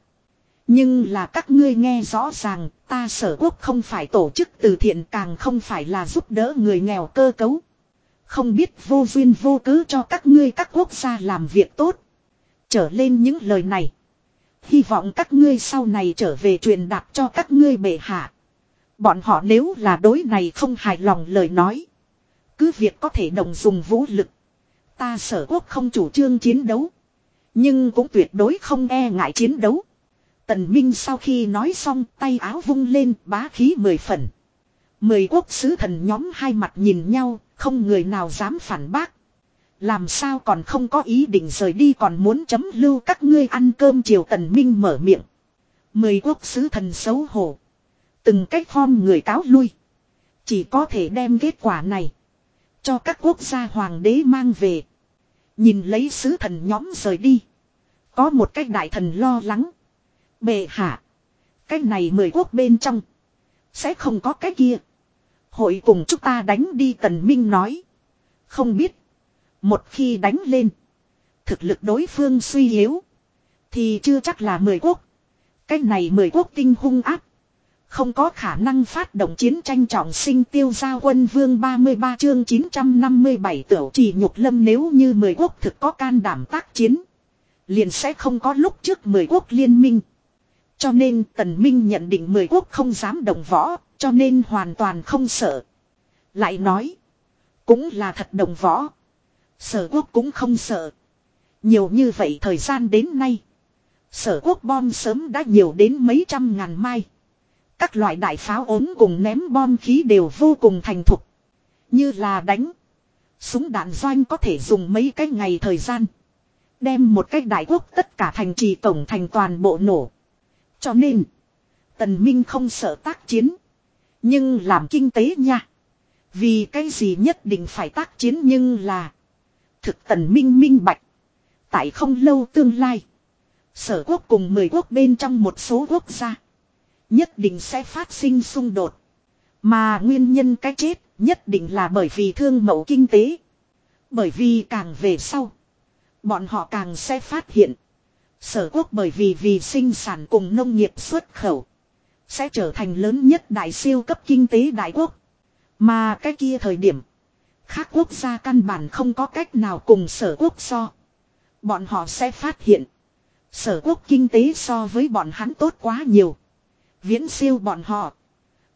Nhưng là các ngươi nghe rõ ràng, ta sở quốc không phải tổ chức từ thiện càng không phải là giúp đỡ người nghèo cơ cấu. Không biết vô duyên vô cớ cho các ngươi các quốc gia làm việc tốt. Trở lên những lời này. Hy vọng các ngươi sau này trở về truyền đạt cho các ngươi bệ hạ. Bọn họ nếu là đối này không hài lòng lời nói. Cứ việc có thể đồng dùng vũ lực. Ta sở quốc không chủ trương chiến đấu. Nhưng cũng tuyệt đối không e ngại chiến đấu. Tần Minh sau khi nói xong, tay áo vung lên, bá khí mười phần. Mười quốc sứ thần nhóm hai mặt nhìn nhau, không người nào dám phản bác. Làm sao còn không có ý định rời đi còn muốn chấm lưu các ngươi ăn cơm chiều tần minh mở miệng. Mười quốc sứ thần xấu hổ. Từng cách form người cáo lui. Chỉ có thể đem kết quả này. Cho các quốc gia hoàng đế mang về. Nhìn lấy sứ thần nhóm rời đi. Có một cách đại thần lo lắng. Bệ hạ. cách này mười quốc bên trong. Sẽ không có cái kia. Hội cùng chúng ta đánh đi tần minh nói. Không biết. Một khi đánh lên. Thực lực đối phương suy yếu. Thì chưa chắc là mười quốc. Cái này mười quốc tinh hung áp. Không có khả năng phát động chiến tranh trọng sinh tiêu giao quân vương 33 chương 957 tiểu chỉ nhục lâm nếu như mười quốc thực có can đảm tác chiến. Liền sẽ không có lúc trước mười quốc liên minh. Cho nên tần minh nhận định mười quốc không dám đồng võ, cho nên hoàn toàn không sợ. Lại nói, cũng là thật đồng võ. Sở quốc cũng không sợ. Nhiều như vậy thời gian đến nay. Sở quốc bom sớm đã nhiều đến mấy trăm ngàn mai. Các loại đại pháo ốm cùng ném bom khí đều vô cùng thành thục. Như là đánh. Súng đạn doanh có thể dùng mấy cái ngày thời gian. Đem một cái đại quốc tất cả thành trì tổng thành toàn bộ nổ. Cho nên. Tần Minh không sợ tác chiến. Nhưng làm kinh tế nha. Vì cái gì nhất định phải tác chiến nhưng là. Thực tần minh minh bạch. Tại không lâu tương lai. Sở quốc cùng 10 quốc bên trong một số quốc gia. Nhất định sẽ phát sinh xung đột. Mà nguyên nhân cái chết nhất định là bởi vì thương mẫu kinh tế. Bởi vì càng về sau. Bọn họ càng sẽ phát hiện. Sở quốc bởi vì vì sinh sản cùng nông nghiệp xuất khẩu. Sẽ trở thành lớn nhất đại siêu cấp kinh tế đại quốc. Mà cái kia thời điểm. Khác quốc gia căn bản không có cách nào cùng sở quốc so. Bọn họ sẽ phát hiện. Sở quốc kinh tế so với bọn hắn tốt quá nhiều. Viễn siêu bọn họ.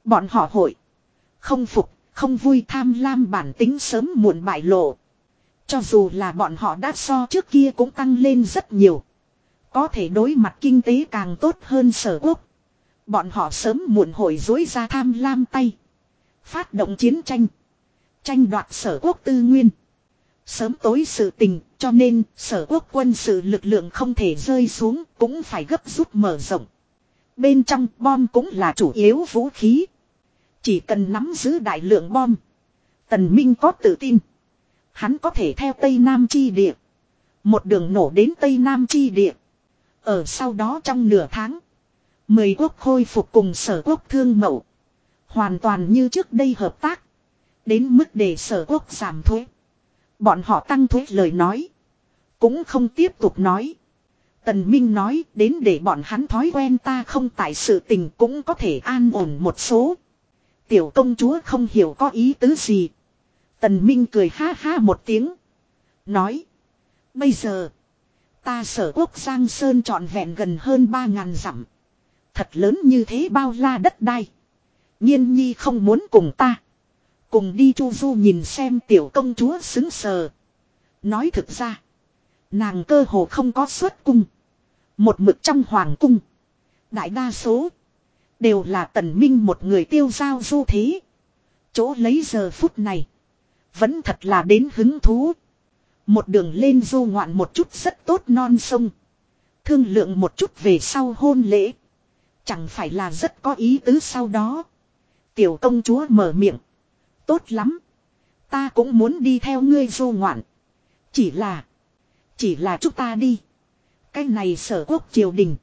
Bọn họ hội. Không phục, không vui tham lam bản tính sớm muộn bại lộ. Cho dù là bọn họ đã so trước kia cũng tăng lên rất nhiều. Có thể đối mặt kinh tế càng tốt hơn sở quốc. Bọn họ sớm muộn hồi dối ra tham lam tay. Phát động chiến tranh. Tranh đoạt sở quốc tư nguyên. Sớm tối sự tình, cho nên sở quốc quân sự lực lượng không thể rơi xuống, cũng phải gấp rút mở rộng. Bên trong bom cũng là chủ yếu vũ khí. Chỉ cần nắm giữ đại lượng bom. Tần Minh có tự tin. Hắn có thể theo Tây Nam chi địa. Một đường nổ đến Tây Nam chi địa. Ở sau đó trong nửa tháng. Mười quốc khôi phục cùng sở quốc thương mậu. Hoàn toàn như trước đây hợp tác. Đến mức để sở quốc giảm thuế. Bọn họ tăng thuế lời nói. Cũng không tiếp tục nói. Tần Minh nói đến để bọn hắn thói quen ta không tại sự tình cũng có thể an ổn một số. Tiểu công chúa không hiểu có ý tứ gì. Tần Minh cười ha ha một tiếng. Nói. Bây giờ. Ta sở quốc Giang Sơn trọn vẹn gần hơn ba ngàn dặm. Thật lớn như thế bao la đất đai. Nhiên nhi không muốn cùng ta. Cùng đi chu du nhìn xem tiểu công chúa xứng sờ. Nói thực ra. Nàng cơ hồ không có xuất cung. Một mực trong hoàng cung. Đại đa số. Đều là tần minh một người tiêu giao du thế. Chỗ lấy giờ phút này. Vẫn thật là đến hứng thú. Một đường lên du ngoạn một chút rất tốt non sông. Thương lượng một chút về sau hôn lễ. Chẳng phải là rất có ý tứ sau đó. Tiểu công chúa mở miệng. Tốt lắm. Ta cũng muốn đi theo ngươi du ngoạn. Chỉ là. Chỉ là chúng ta đi. Cái này sở quốc triều đình.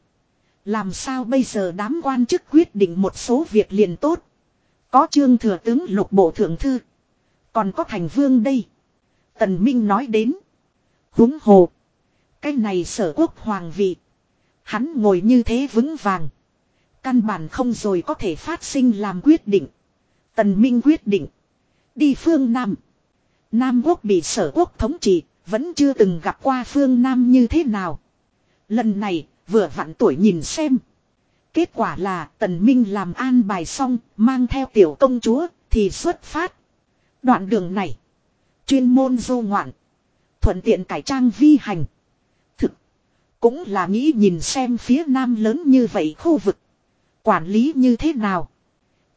Làm sao bây giờ đám quan chức quyết định một số việc liền tốt. Có trương thừa tướng lục bộ thượng thư. Còn có thành vương đây. Tần Minh nói đến. Húng hồ. Cái này sở quốc hoàng vị. Hắn ngồi như thế vững vàng. Căn bản không rồi có thể phát sinh làm quyết định. Tần Minh quyết định. Đi phương Nam. Nam quốc bị sở quốc thống trị. Vẫn chưa từng gặp qua phương Nam như thế nào. Lần này vừa vặn tuổi nhìn xem. Kết quả là tần minh làm an bài xong, mang theo tiểu công chúa, thì xuất phát. Đoạn đường này, chuyên môn du ngoạn, thuận tiện cải trang vi hành. Thực, cũng là nghĩ nhìn xem phía nam lớn như vậy khu vực. Quản lý như thế nào?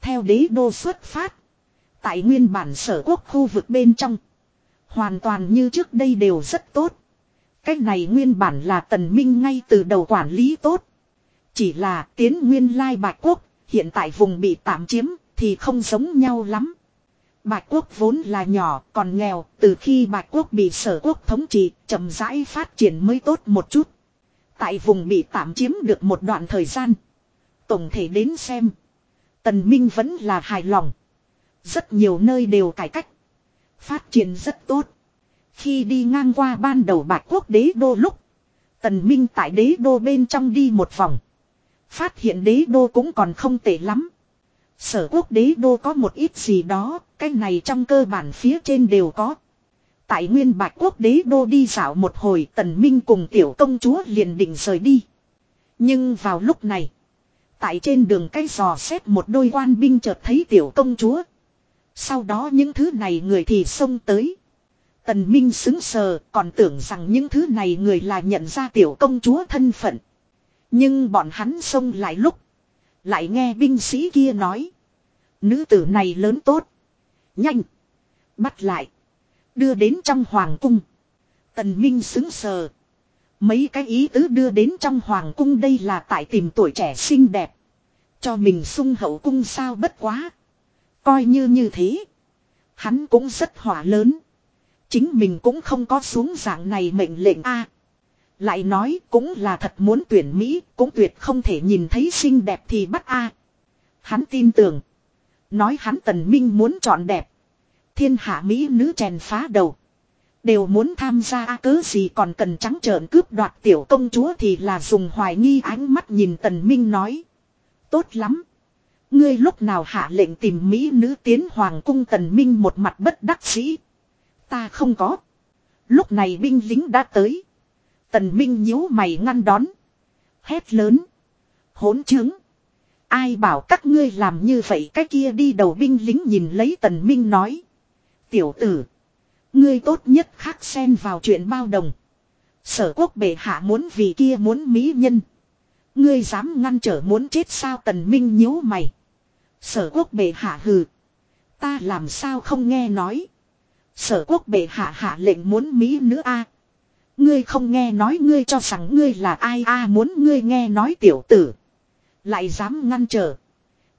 Theo đế đô xuất phát. Tại nguyên bản sở quốc khu vực bên trong. Hoàn toàn như trước đây đều rất tốt. Cách này nguyên bản là tần minh ngay từ đầu quản lý tốt. Chỉ là tiến nguyên lai bạch quốc, hiện tại vùng bị tạm chiếm, thì không giống nhau lắm. Bạch quốc vốn là nhỏ, còn nghèo, từ khi bạch quốc bị sở quốc thống trị, chậm rãi phát triển mới tốt một chút. Tại vùng bị tạm chiếm được một đoạn thời gian. Tổng thể đến xem. Tần Minh vẫn là hài lòng. Rất nhiều nơi đều cải cách. Phát triển rất tốt. Khi đi ngang qua ban đầu bạch quốc đế đô lúc. Tần Minh tại đế đô bên trong đi một vòng. Phát hiện đế đô cũng còn không tệ lắm. Sở quốc đế đô có một ít gì đó, cái này trong cơ bản phía trên đều có. Tại nguyên bạch quốc đế đô đi dạo một hồi tần minh cùng tiểu công chúa liền định rời đi. Nhưng vào lúc này, tại trên đường cái giò xét một đôi quan binh chợt thấy tiểu công chúa. Sau đó những thứ này người thì xông tới. Tần Minh xứng sờ, còn tưởng rằng những thứ này người là nhận ra tiểu công chúa thân phận. Nhưng bọn hắn xông lại lúc. Lại nghe binh sĩ kia nói. Nữ tử này lớn tốt. Nhanh. Bắt lại. Đưa đến trong hoàng cung. Tần Minh xứng sờ. Mấy cái ý tứ đưa đến trong hoàng cung đây là tại tìm tuổi trẻ xinh đẹp. Cho mình sung hậu cung sao bất quá. Coi như như thế. Hắn cũng rất hỏa lớn. Chính mình cũng không có xuống dạng này mệnh lệnh a Lại nói cũng là thật muốn tuyển Mỹ, cũng tuyệt không thể nhìn thấy xinh đẹp thì bắt a Hắn tin tưởng. Nói hắn tần minh muốn chọn đẹp. Thiên hạ Mỹ nữ chèn phá đầu. Đều muốn tham gia a cớ gì còn cần trắng trợn cướp đoạt tiểu công chúa thì là dùng hoài nghi ánh mắt nhìn tần minh nói. Tốt lắm. Ngươi lúc nào hạ lệnh tìm Mỹ nữ tiến hoàng cung tần minh một mặt bất đắc sĩ. Ta không có. Lúc này binh lính đã tới. Tần minh nhíu mày ngăn đón. Hét lớn. Hỗn chứng. Ai bảo các ngươi làm như vậy cái kia đi đầu binh lính nhìn lấy tần minh nói. Tiểu tử. Ngươi tốt nhất khác xen vào chuyện bao đồng. Sở quốc bệ hạ muốn vì kia muốn mỹ nhân. Ngươi dám ngăn trở muốn chết sao tần minh nhíu mày. Sở quốc bệ hạ hừ. Ta làm sao không nghe nói. Sở quốc bệ hạ hạ lệnh muốn Mỹ nữa a Ngươi không nghe nói ngươi cho rằng ngươi là ai a muốn ngươi nghe nói tiểu tử. Lại dám ngăn trở.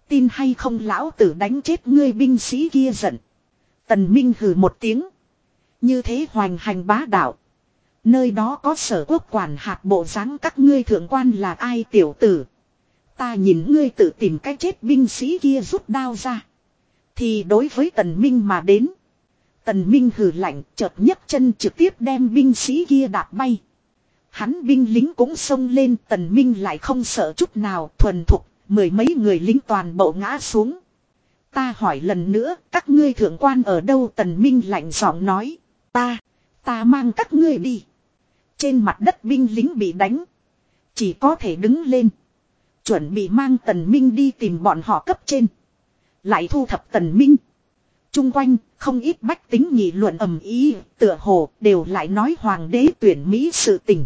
Tin hay không lão tử đánh chết ngươi binh sĩ kia giận. Tần Minh hừ một tiếng. Như thế hoành hành bá đạo. Nơi đó có sở quốc quản hạt bộ dáng các ngươi thượng quan là ai tiểu tử. Ta nhìn ngươi tự tìm cách chết binh sĩ kia rút đao ra. Thì đối với tần minh mà đến. Tần minh hừ lạnh chợt nhấc chân trực tiếp đem binh sĩ kia đạp bay. Hắn binh lính cũng xông lên tần minh lại không sợ chút nào thuần thục. Mười mấy người lính toàn bộ ngã xuống. Ta hỏi lần nữa các ngươi thượng quan ở đâu tần minh lạnh giọng nói. Ta, ta mang các ngươi đi. Trên mặt đất binh lính bị đánh. Chỉ có thể đứng lên. Chuẩn bị mang tần minh đi tìm bọn họ cấp trên. Lại thu thập tần minh. Trung quanh, không ít bách tính nghị luận ầm ý, tựa hồ, đều lại nói hoàng đế tuyển Mỹ sự tình.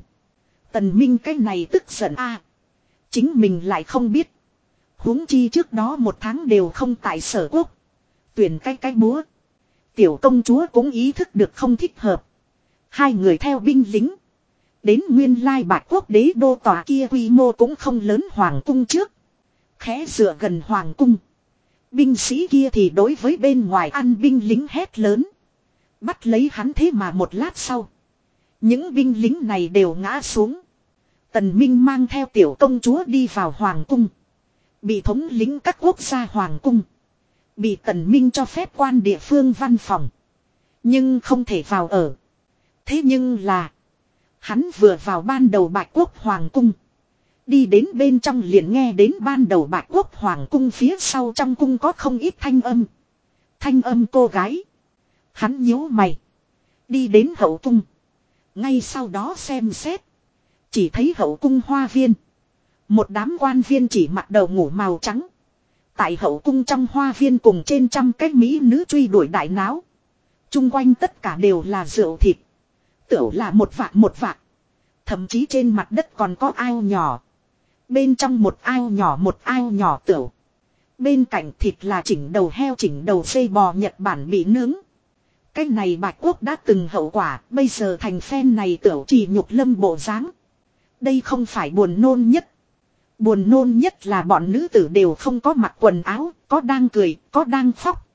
Tần Minh cái này tức giận a Chính mình lại không biết. huống chi trước đó một tháng đều không tại sở quốc. Tuyển cái cái búa. Tiểu công chúa cũng ý thức được không thích hợp. Hai người theo binh lính. Đến nguyên lai bạc quốc đế đô tòa kia quy mô cũng không lớn hoàng cung trước. Khẽ dựa gần hoàng cung. Binh sĩ kia thì đối với bên ngoài ăn binh lính hét lớn. Bắt lấy hắn thế mà một lát sau. Những binh lính này đều ngã xuống. Tần Minh mang theo tiểu công chúa đi vào hoàng cung. Bị thống lính các quốc gia hoàng cung. Bị tần Minh cho phép quan địa phương văn phòng. Nhưng không thể vào ở. Thế nhưng là. Hắn vừa vào ban đầu bạch quốc hoàng cung. Đi đến bên trong liền nghe đến ban đầu bạch quốc hoàng cung phía sau trong cung có không ít thanh âm. Thanh âm cô gái. Hắn nhíu mày. Đi đến hậu cung. Ngay sau đó xem xét. Chỉ thấy hậu cung hoa viên. Một đám quan viên chỉ mặc đầu ngủ màu trắng. Tại hậu cung trong hoa viên cùng trên trăm cái mỹ nữ truy đuổi đại náo. Trung quanh tất cả đều là rượu thịt. Tửu là một vạc một vạc. Thậm chí trên mặt đất còn có ao nhỏ. Bên trong một ao nhỏ một ao nhỏ tửu. Bên cạnh thịt là chỉnh đầu heo chỉnh đầu xây bò Nhật Bản bị nướng. Cái này bạch quốc đã từng hậu quả, bây giờ thành phen này tửu chỉ nhục lâm bộ dáng Đây không phải buồn nôn nhất. Buồn nôn nhất là bọn nữ tử đều không có mặc quần áo, có đang cười, có đang khóc.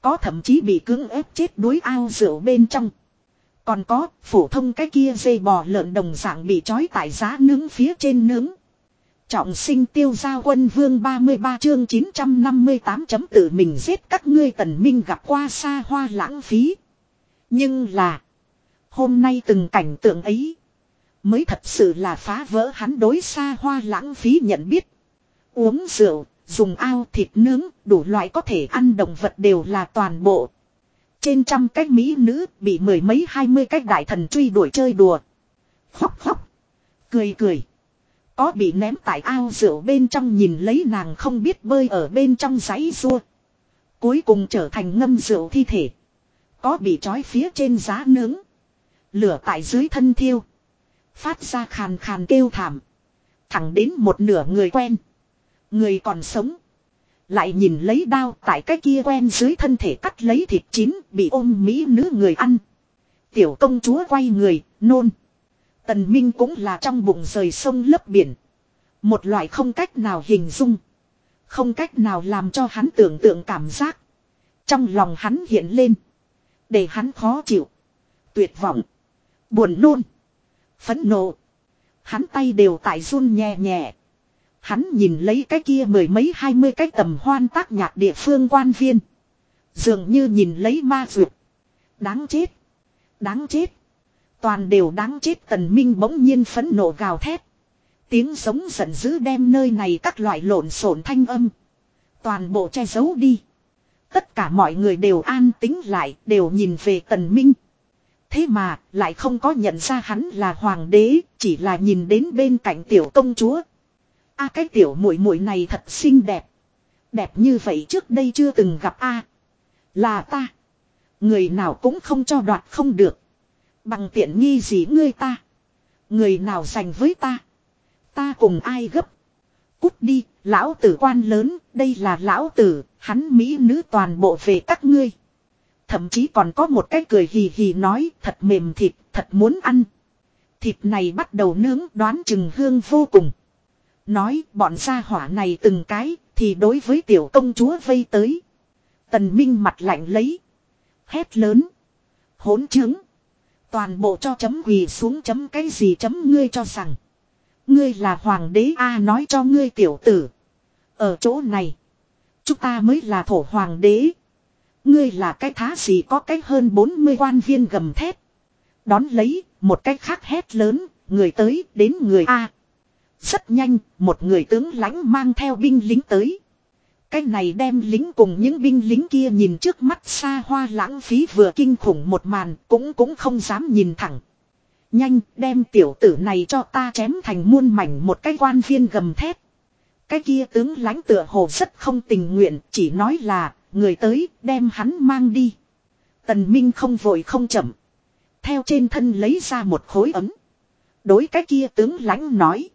Có thậm chí bị cưỡng ép chết đuối ao rượu bên trong. Còn có, phổ thông cái kia dây bò lợn đồng dạng bị trói tại giá nướng phía trên nướng. Trọng sinh tiêu giao quân vương 33 chương 958 chấm tự mình giết các ngươi tần minh gặp qua xa hoa lãng phí. Nhưng là, hôm nay từng cảnh tượng ấy, mới thật sự là phá vỡ hắn đối xa hoa lãng phí nhận biết. Uống rượu, dùng ao thịt nướng, đủ loại có thể ăn động vật đều là toàn bộ. Trên trăm cách mỹ nữ bị mười mấy hai mươi cách đại thần truy đuổi chơi đùa. Khóc khóc. Cười cười. Có bị ném tại ao rượu bên trong nhìn lấy nàng không biết bơi ở bên trong giấy rua. Cuối cùng trở thành ngâm rượu thi thể. Có bị trói phía trên giá nướng. Lửa tại dưới thân thiêu. Phát ra khàn khàn kêu thảm. Thẳng đến một nửa người quen. Người còn sống. Lại nhìn lấy đao tại cái kia quen dưới thân thể cắt lấy thịt chín bị ôm mỹ nữ người ăn. Tiểu công chúa quay người, nôn. Tần Minh cũng là trong bụng rời sông lấp biển. Một loại không cách nào hình dung. Không cách nào làm cho hắn tưởng tượng cảm giác. Trong lòng hắn hiện lên. Để hắn khó chịu. Tuyệt vọng. Buồn nôn. Phẫn nộ. Hắn tay đều tại run nhẹ nhẹ. Hắn nhìn lấy cái kia mười mấy hai mươi cái tầm hoan tác nhạc địa phương quan viên. Dường như nhìn lấy ma dược. Đáng chết. Đáng chết. Toàn đều đáng chết tần minh bỗng nhiên phấn nộ gào thét. Tiếng sống giận dữ đem nơi này các loại lộn xộn thanh âm. Toàn bộ che giấu đi. Tất cả mọi người đều an tính lại, đều nhìn về tần minh. Thế mà, lại không có nhận ra hắn là hoàng đế, chỉ là nhìn đến bên cạnh tiểu công chúa a cái tiểu muội muội này thật xinh đẹp. Đẹp như vậy trước đây chưa từng gặp a Là ta. Người nào cũng không cho đoạt không được. Bằng tiện nghi gì ngươi ta. Người nào dành với ta. Ta cùng ai gấp. Cút đi, lão tử quan lớn, đây là lão tử, hắn mỹ nữ toàn bộ về các ngươi. Thậm chí còn có một cái cười hì hì nói thật mềm thịt, thật muốn ăn. Thịt này bắt đầu nướng đoán chừng hương vô cùng. Nói bọn gia hỏa này từng cái thì đối với tiểu công chúa vây tới. Tần Minh mặt lạnh lấy. Hét lớn. Hỗn chứng. Toàn bộ cho chấm quỳ xuống chấm cái gì chấm ngươi cho rằng. Ngươi là hoàng đế A nói cho ngươi tiểu tử. Ở chỗ này. Chúng ta mới là thổ hoàng đế. Ngươi là cái thá gì có cái hơn 40 quan viên gầm thét Đón lấy, một cách khác hét lớn, người tới, đến người A. Rất nhanh, một người tướng lãnh mang theo binh lính tới. Cái này đem lính cùng những binh lính kia nhìn trước mắt xa hoa lãng phí vừa kinh khủng một màn, cũng cũng không dám nhìn thẳng. Nhanh, đem tiểu tử này cho ta chém thành muôn mảnh một cái quan viên gầm thép. Cái kia tướng lãnh tựa hồ rất không tình nguyện, chỉ nói là, người tới, đem hắn mang đi. Tần Minh không vội không chậm. Theo trên thân lấy ra một khối ấm. Đối cái kia tướng lãnh nói.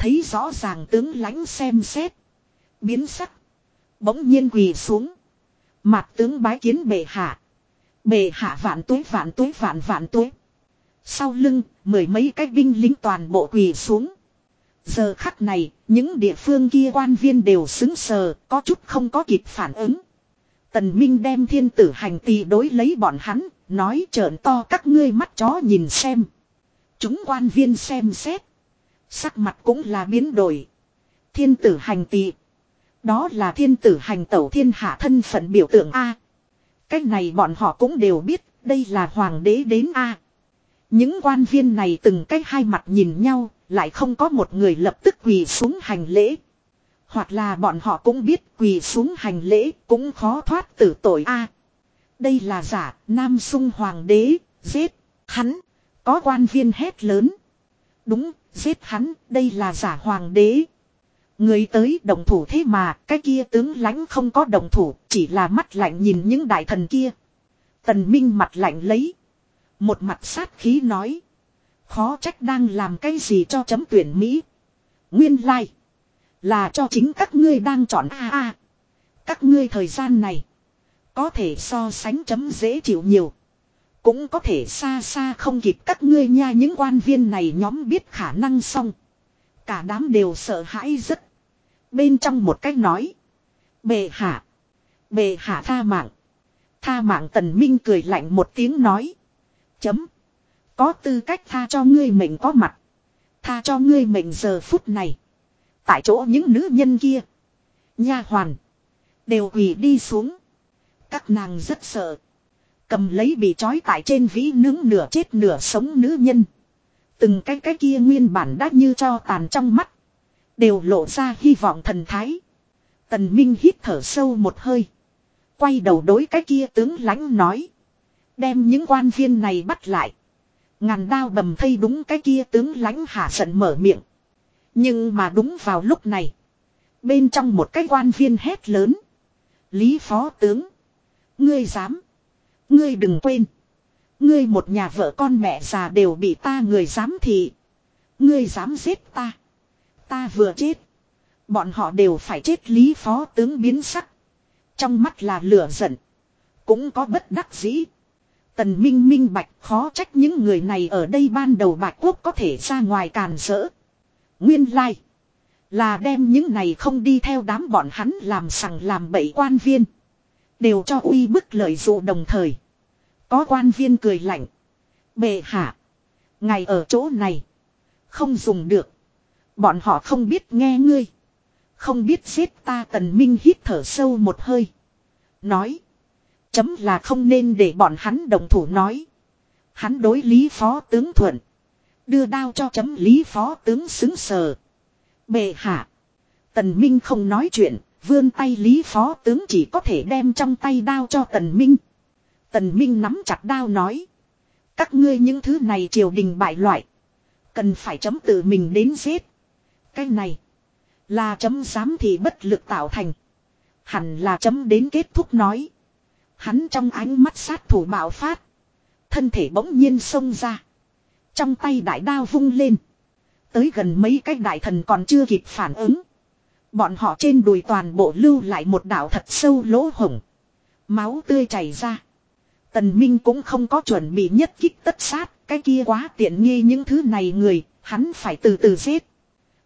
Thấy rõ ràng tướng lãnh xem xét. Biến sắc. Bỗng nhiên quỳ xuống. Mặt tướng bái kiến bệ hạ. Bệ hạ vạn tuế vạn tuế vạn vạn tuế. Sau lưng, mười mấy cái binh lính toàn bộ quỳ xuống. Giờ khắc này, những địa phương kia quan viên đều xứng sờ, có chút không có kịp phản ứng. Tần Minh đem thiên tử hành tỳ đối lấy bọn hắn, nói trợn to các ngươi mắt chó nhìn xem. Chúng quan viên xem xét. Sắc mặt cũng là biến đổi. Thiên tử hành tị. Đó là thiên tử hành tẩu thiên hạ thân phận biểu tượng A. Cách này bọn họ cũng đều biết, đây là hoàng đế đến A. Những quan viên này từng cách hai mặt nhìn nhau, lại không có một người lập tức quỳ xuống hành lễ. Hoặc là bọn họ cũng biết quỳ xuống hành lễ cũng khó thoát tử tội a. đây là giả, Nam Sung Hoàng đế, giết, hắn. Có quan viên hét lớn. Đúng, giết hắn, đây là giả Hoàng đế. Người tới đồng thủ thế mà, cái kia tướng lãnh không có đồng thủ, chỉ là mắt lạnh nhìn những đại thần kia. Tần Minh mặt lạnh lấy. Một mặt sát khí nói. Khó trách đang làm cái gì cho chấm tuyển Mỹ. Nguyên lai. Like. Là cho chính các ngươi đang chọn A A. Các ngươi thời gian này. Có thể so sánh chấm dễ chịu nhiều. Cũng có thể xa xa không kịp các ngươi nha, những quan viên này nhóm biết khả năng xong. Cả đám đều sợ hãi rất. Bên trong một cách nói. Bệ hạ. Bệ hạ tha mạng. Tha mạng tần minh cười lạnh một tiếng nói. Chấm. Có tư cách tha cho ngươi mình có mặt. Tha cho ngươi mình giờ phút này. Tại chỗ những nữ nhân kia. Nha hoàn. Đều quỳ đi xuống. Các nàng rất sợ. Cầm lấy bị trói tại trên vĩ nướng nửa chết nửa sống nữ nhân. Từng cái cái kia nguyên bản đã như cho tàn trong mắt. Đều lộ ra hy vọng thần thái. Tần Minh hít thở sâu một hơi. Quay đầu đối cái kia tướng lãnh nói. Đem những quan viên này bắt lại. Ngàn đao bầm thây đúng cái kia tướng lãnh hạ giận mở miệng. Nhưng mà đúng vào lúc này. Bên trong một cái quan viên hét lớn. Lý phó tướng. Ngươi dám. Ngươi đừng quên. Ngươi một nhà vợ con mẹ già đều bị ta người dám thị. Ngươi dám giết ta. Ta vừa chết. Bọn họ đều phải chết lý phó tướng biến sắc. Trong mắt là lửa giận. Cũng có bất đắc dĩ. Tần Minh minh bạch khó trách những người này ở đây ban đầu bạch quốc có thể ra ngoài càn rỡ. Nguyên lai. Là đem những này không đi theo đám bọn hắn làm sằng làm bậy quan viên. Đều cho uy bức lợi dụ đồng thời. Có quan viên cười lạnh. Bệ hạ. Ngày ở chỗ này. Không dùng được. Bọn họ không biết nghe ngươi. Không biết giết ta tần minh hít thở sâu một hơi. Nói. Chấm là không nên để bọn hắn đồng thủ nói. Hắn đối lý phó tướng thuận. Đưa đao cho chấm lý phó tướng xứng sờ. Bệ hạ. Tần Minh không nói chuyện. Vươn tay lý phó tướng chỉ có thể đem trong tay đao cho tần Minh. Tần Minh nắm chặt đao nói. Các ngươi những thứ này triều đình bại loại. Cần phải chấm tự mình đến giết. Cái này. Là chấm dám thì bất lực tạo thành. Hẳn là chấm đến kết thúc nói. Hắn trong ánh mắt sát thủ bạo phát. Thân thể bỗng nhiên xông ra. Trong tay đại đao vung lên. Tới gần mấy cái đại thần còn chưa kịp phản ứng. Bọn họ trên đùi toàn bộ lưu lại một đạo thật sâu lỗ hổng. Máu tươi chảy ra. Tần Minh cũng không có chuẩn bị nhất kích tất sát. Cái kia quá tiện nghi những thứ này người. Hắn phải từ từ giết.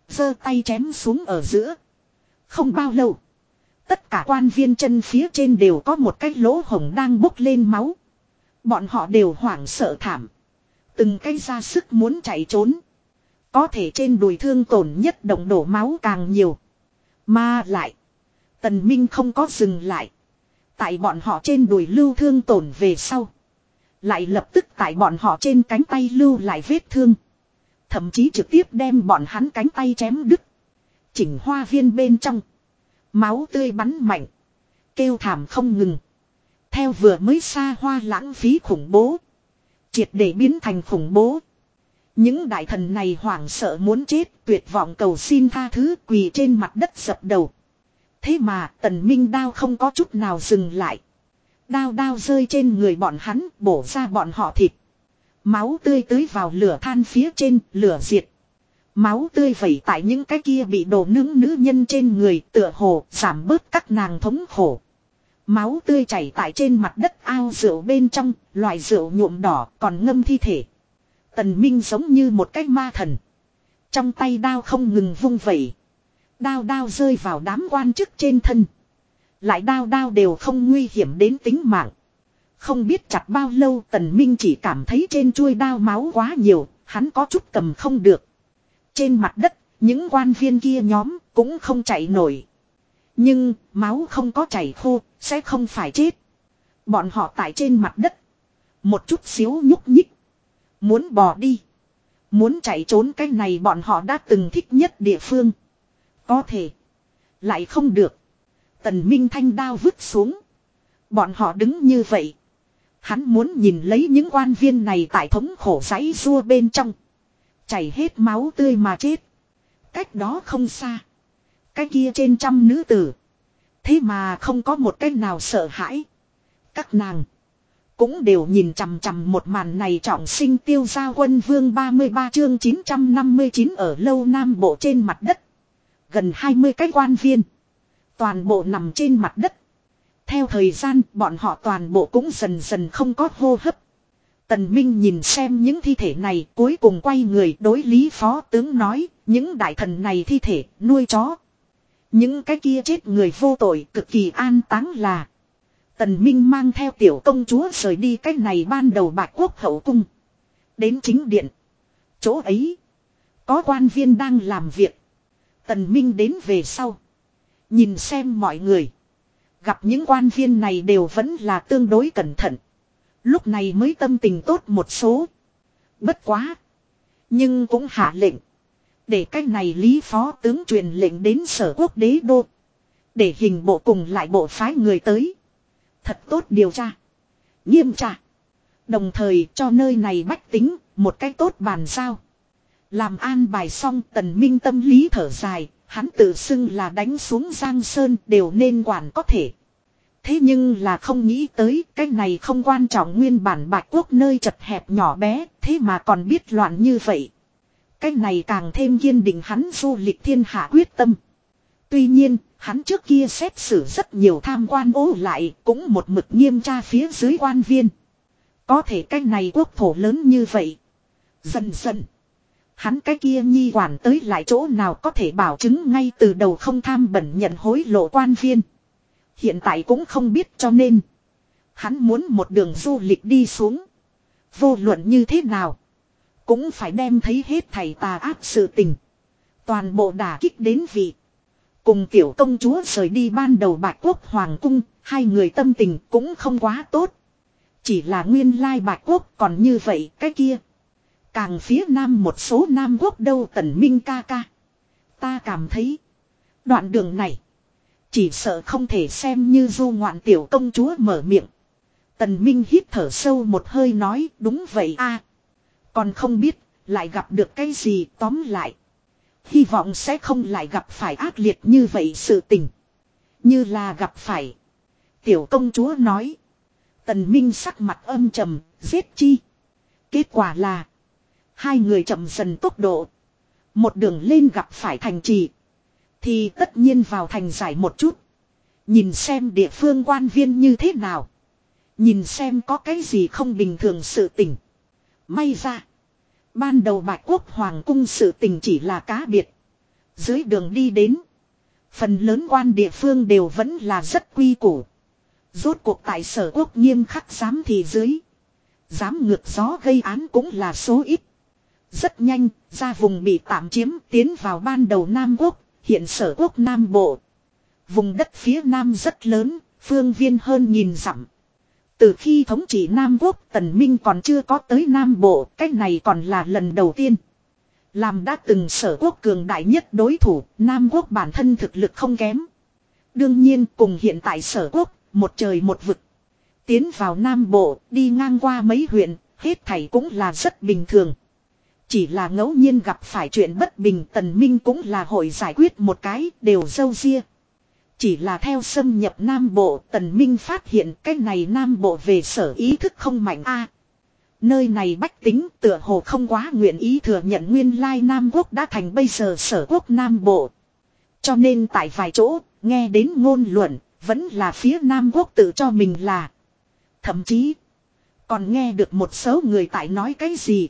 giơ tay chém xuống ở giữa. Không bao lâu. Tất cả quan viên chân phía trên đều có một cái lỗ hổng đang bốc lên máu. Bọn họ đều hoảng sợ thảm. Từng cái ra sức muốn chạy trốn. Có thể trên đùi thương tổn nhất động đổ máu càng nhiều. Mà lại. Tần Minh không có dừng lại. Tại bọn họ trên đùi lưu thương tổn về sau. Lại lập tức tại bọn họ trên cánh tay lưu lại vết thương. Thậm chí trực tiếp đem bọn hắn cánh tay chém đứt. Chỉnh hoa viên bên trong. Máu tươi bắn mạnh. Kêu thảm không ngừng. Theo vừa mới xa hoa lãng phí khủng bố. Triệt để biến thành khủng bố. Những đại thần này hoảng sợ muốn chết, tuyệt vọng cầu xin tha thứ quỳ trên mặt đất dập đầu. Thế mà tần minh đao không có chút nào dừng lại. Đao đao rơi trên người bọn hắn, bổ ra bọn họ thịt. Máu tươi tưới vào lửa than phía trên, lửa diệt. Máu tươi vẩy tại những cái kia bị đổ nướng nữ nhân trên người tựa hồ giảm bớt các nàng thống khổ. Máu tươi chảy tại trên mặt đất ao rượu bên trong, loại rượu nhuộm đỏ còn ngâm thi thể. Tần Minh giống như một cái ma thần. Trong tay đao không ngừng vung vẩy. Đao đao rơi vào đám quan chức trên thân. Lại đao đao đều không nguy hiểm đến tính mạng. Không biết chặt bao lâu tần minh chỉ cảm thấy trên chuôi đao máu quá nhiều, hắn có chút cầm không được. Trên mặt đất, những quan viên kia nhóm cũng không chạy nổi. Nhưng, máu không có chảy khô, sẽ không phải chết. Bọn họ tại trên mặt đất. Một chút xíu nhúc nhích. Muốn bỏ đi. Muốn chạy trốn cái này bọn họ đã từng thích nhất địa phương. Có thể. Lại không được. Tần Minh Thanh đao vứt xuống. Bọn họ đứng như vậy. Hắn muốn nhìn lấy những quan viên này tại thống khổ giấy rua bên trong. Chảy hết máu tươi mà chết. Cách đó không xa. Cái kia trên trăm nữ tử. Thế mà không có một cái nào sợ hãi. Các nàng. Cũng đều nhìn chằm chằm một màn này trọng sinh tiêu gia quân vương 33 chương 959 ở lâu nam bộ trên mặt đất. Gần 20 cái quan viên. Toàn bộ nằm trên mặt đất. Theo thời gian, bọn họ toàn bộ cũng dần dần không có hô hấp. Tần Minh nhìn xem những thi thể này, cuối cùng quay người đối lý phó tướng nói, những đại thần này thi thể, nuôi chó. Những cái kia chết người vô tội, cực kỳ an táng là. Tần Minh mang theo tiểu công chúa rời đi cách này ban đầu bạc quốc hậu cung. Đến chính điện. Chỗ ấy. Có quan viên đang làm việc. Tần Minh đến về sau. Nhìn xem mọi người. Gặp những quan viên này đều vẫn là tương đối cẩn thận. Lúc này mới tâm tình tốt một số. Bất quá. Nhưng cũng hạ lệnh. Để cách này lý phó tướng truyền lệnh đến sở quốc đế đô. Để hình bộ cùng lại bộ phái người tới. Thật tốt điều tra. Nghiêm tra. Đồng thời cho nơi này bách tính một cách tốt bàn giao. Làm an bài xong tần minh tâm lý thở dài. Hắn tự xưng là đánh xuống Giang Sơn đều nên quản có thể. Thế nhưng là không nghĩ tới cái này không quan trọng nguyên bản bạch quốc nơi chật hẹp nhỏ bé, thế mà còn biết loạn như vậy. Cái này càng thêm kiên định hắn du lịch thiên hạ quyết tâm. Tuy nhiên, hắn trước kia xét xử rất nhiều tham quan ố lại, cũng một mực nghiêm tra phía dưới quan viên. Có thể cái này quốc thổ lớn như vậy. Dần dần. Hắn cái kia nhi quản tới lại chỗ nào có thể bảo chứng ngay từ đầu không tham bẩn nhận hối lộ quan viên. Hiện tại cũng không biết cho nên. Hắn muốn một đường du lịch đi xuống. Vô luận như thế nào. Cũng phải đem thấy hết thầy tà ác sự tình. Toàn bộ đả kích đến vị. Cùng tiểu công chúa rời đi ban đầu bạch quốc hoàng cung. Hai người tâm tình cũng không quá tốt. Chỉ là nguyên lai bạch quốc còn như vậy, cái kia. Càng phía nam một số nam quốc đâu tần minh ca ca. Ta cảm thấy. Đoạn đường này. Chỉ sợ không thể xem như du ngoạn tiểu công chúa mở miệng. Tần Minh hít thở sâu một hơi nói, đúng vậy a Còn không biết, lại gặp được cái gì, tóm lại. Hy vọng sẽ không lại gặp phải ác liệt như vậy sự tình. Như là gặp phải. Tiểu công chúa nói. Tần Minh sắc mặt âm trầm, giết chi. Kết quả là. Hai người chậm dần tốc độ. Một đường lên gặp phải thành trì. Thì tất nhiên vào thành giải một chút. Nhìn xem địa phương quan viên như thế nào. Nhìn xem có cái gì không bình thường sự tình. May ra. Ban đầu bạch quốc hoàng cung sự tình chỉ là cá biệt. Dưới đường đi đến. Phần lớn quan địa phương đều vẫn là rất quy củ. Rốt cuộc tại sở quốc nghiêm khắc dám thì dưới. Dám ngược gió gây án cũng là số ít. Rất nhanh, ra vùng bị tạm chiếm tiến vào ban đầu Nam Quốc, hiện sở quốc Nam Bộ. Vùng đất phía Nam rất lớn, phương viên hơn nghìn dặm. Từ khi thống trị Nam Quốc Tần Minh còn chưa có tới Nam Bộ, cách này còn là lần đầu tiên. Làm đã từng sở quốc cường đại nhất đối thủ, Nam Quốc bản thân thực lực không kém. Đương nhiên cùng hiện tại sở quốc, một trời một vực. Tiến vào Nam Bộ, đi ngang qua mấy huyện, hết thảy cũng là rất bình thường. Chỉ là ngẫu nhiên gặp phải chuyện bất bình tần minh cũng là hội giải quyết một cái đều dâu riêng. Chỉ là theo xâm nhập Nam Bộ tần minh phát hiện cái này Nam Bộ về sở ý thức không mạnh a Nơi này bách tính tựa hồ không quá nguyện ý thừa nhận nguyên lai Nam Quốc đã thành bây giờ sở quốc Nam Bộ. Cho nên tại vài chỗ, nghe đến ngôn luận, vẫn là phía Nam Quốc tự cho mình là. Thậm chí, còn nghe được một số người tại nói cái gì.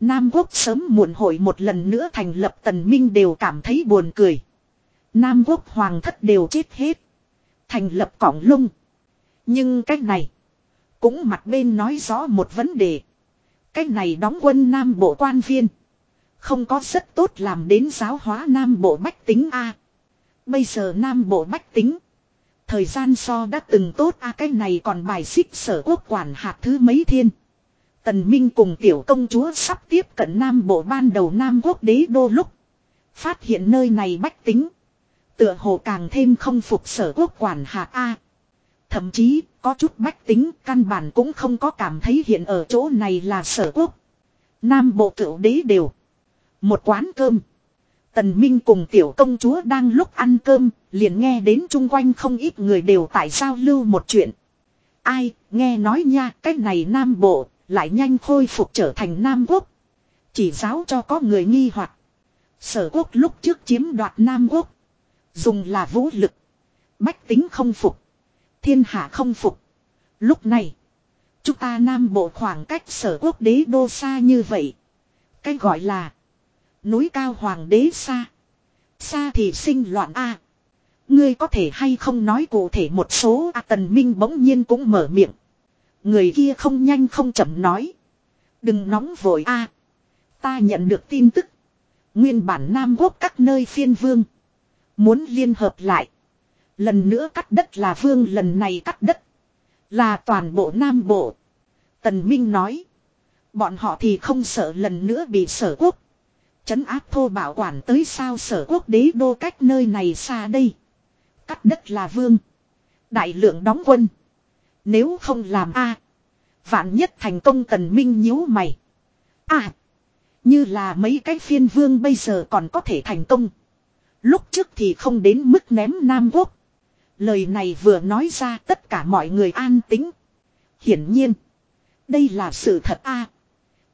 Nam quốc sớm muộn hội một lần nữa thành lập tần minh đều cảm thấy buồn cười. Nam quốc hoàng thất đều chết hết. Thành lập cỏng lung. Nhưng cách này. Cũng mặt bên nói rõ một vấn đề. Cách này đóng quân Nam bộ quan viên. Không có rất tốt làm đến giáo hóa Nam bộ bách tính A. Bây giờ Nam bộ bách tính. Thời gian so đã từng tốt A, cái này còn bài xích sở quốc quản hạt thứ mấy thiên. Tần Minh cùng tiểu công chúa sắp tiếp cận Nam Bộ ban đầu Nam Quốc đế đô lúc. Phát hiện nơi này bách tính. Tựa hồ càng thêm không phục sở quốc quản hạ A. Thậm chí, có chút bách tính căn bản cũng không có cảm thấy hiện ở chỗ này là sở quốc. Nam Bộ cửu đế đều. Một quán cơm. Tần Minh cùng tiểu công chúa đang lúc ăn cơm, liền nghe đến chung quanh không ít người đều tại sao lưu một chuyện. Ai, nghe nói nha, cách này Nam Bộ, lại nhanh khôi phục trở thành Nam Quốc. Chỉ giáo cho có người nghi hoặc Sở quốc lúc trước chiếm đoạt Nam Quốc. Dùng là vũ lực. Bách tính không phục. Thiên hạ không phục. Lúc này. Chúng ta Nam Bộ khoảng cách sở quốc đế đô xa như vậy. Cái gọi là. Núi cao hoàng đế xa. Xa thì sinh loạn A. Ngươi có thể hay không nói cụ thể một số A Tần Minh bỗng nhiên cũng mở miệng. Người kia không nhanh không chậm nói. Đừng nóng vội a. ta nhận được tin tức. Nguyên bản Nam Quốc các nơi phiên vương. Muốn liên hợp lại. Lần nữa cắt đất là vương, lần này cắt đất. Là toàn bộ Nam Bộ. Tần Minh nói. Bọn họ thì không sợ lần nữa bị sở quốc. Chấn áp thô bảo quản tới sao sở quốc đế đô cách nơi này xa đây. Cắt đất là vương. Đại lượng đóng quân. Nếu không làm a, Vạn nhất thành công tần minh nhíu mày. À. Như là mấy cái phiên vương bây giờ còn có thể thành công. Lúc trước thì không đến mức ném Nam Quốc. Lời này vừa nói ra tất cả mọi người an tính. Hiển nhiên. Đây là sự thật a.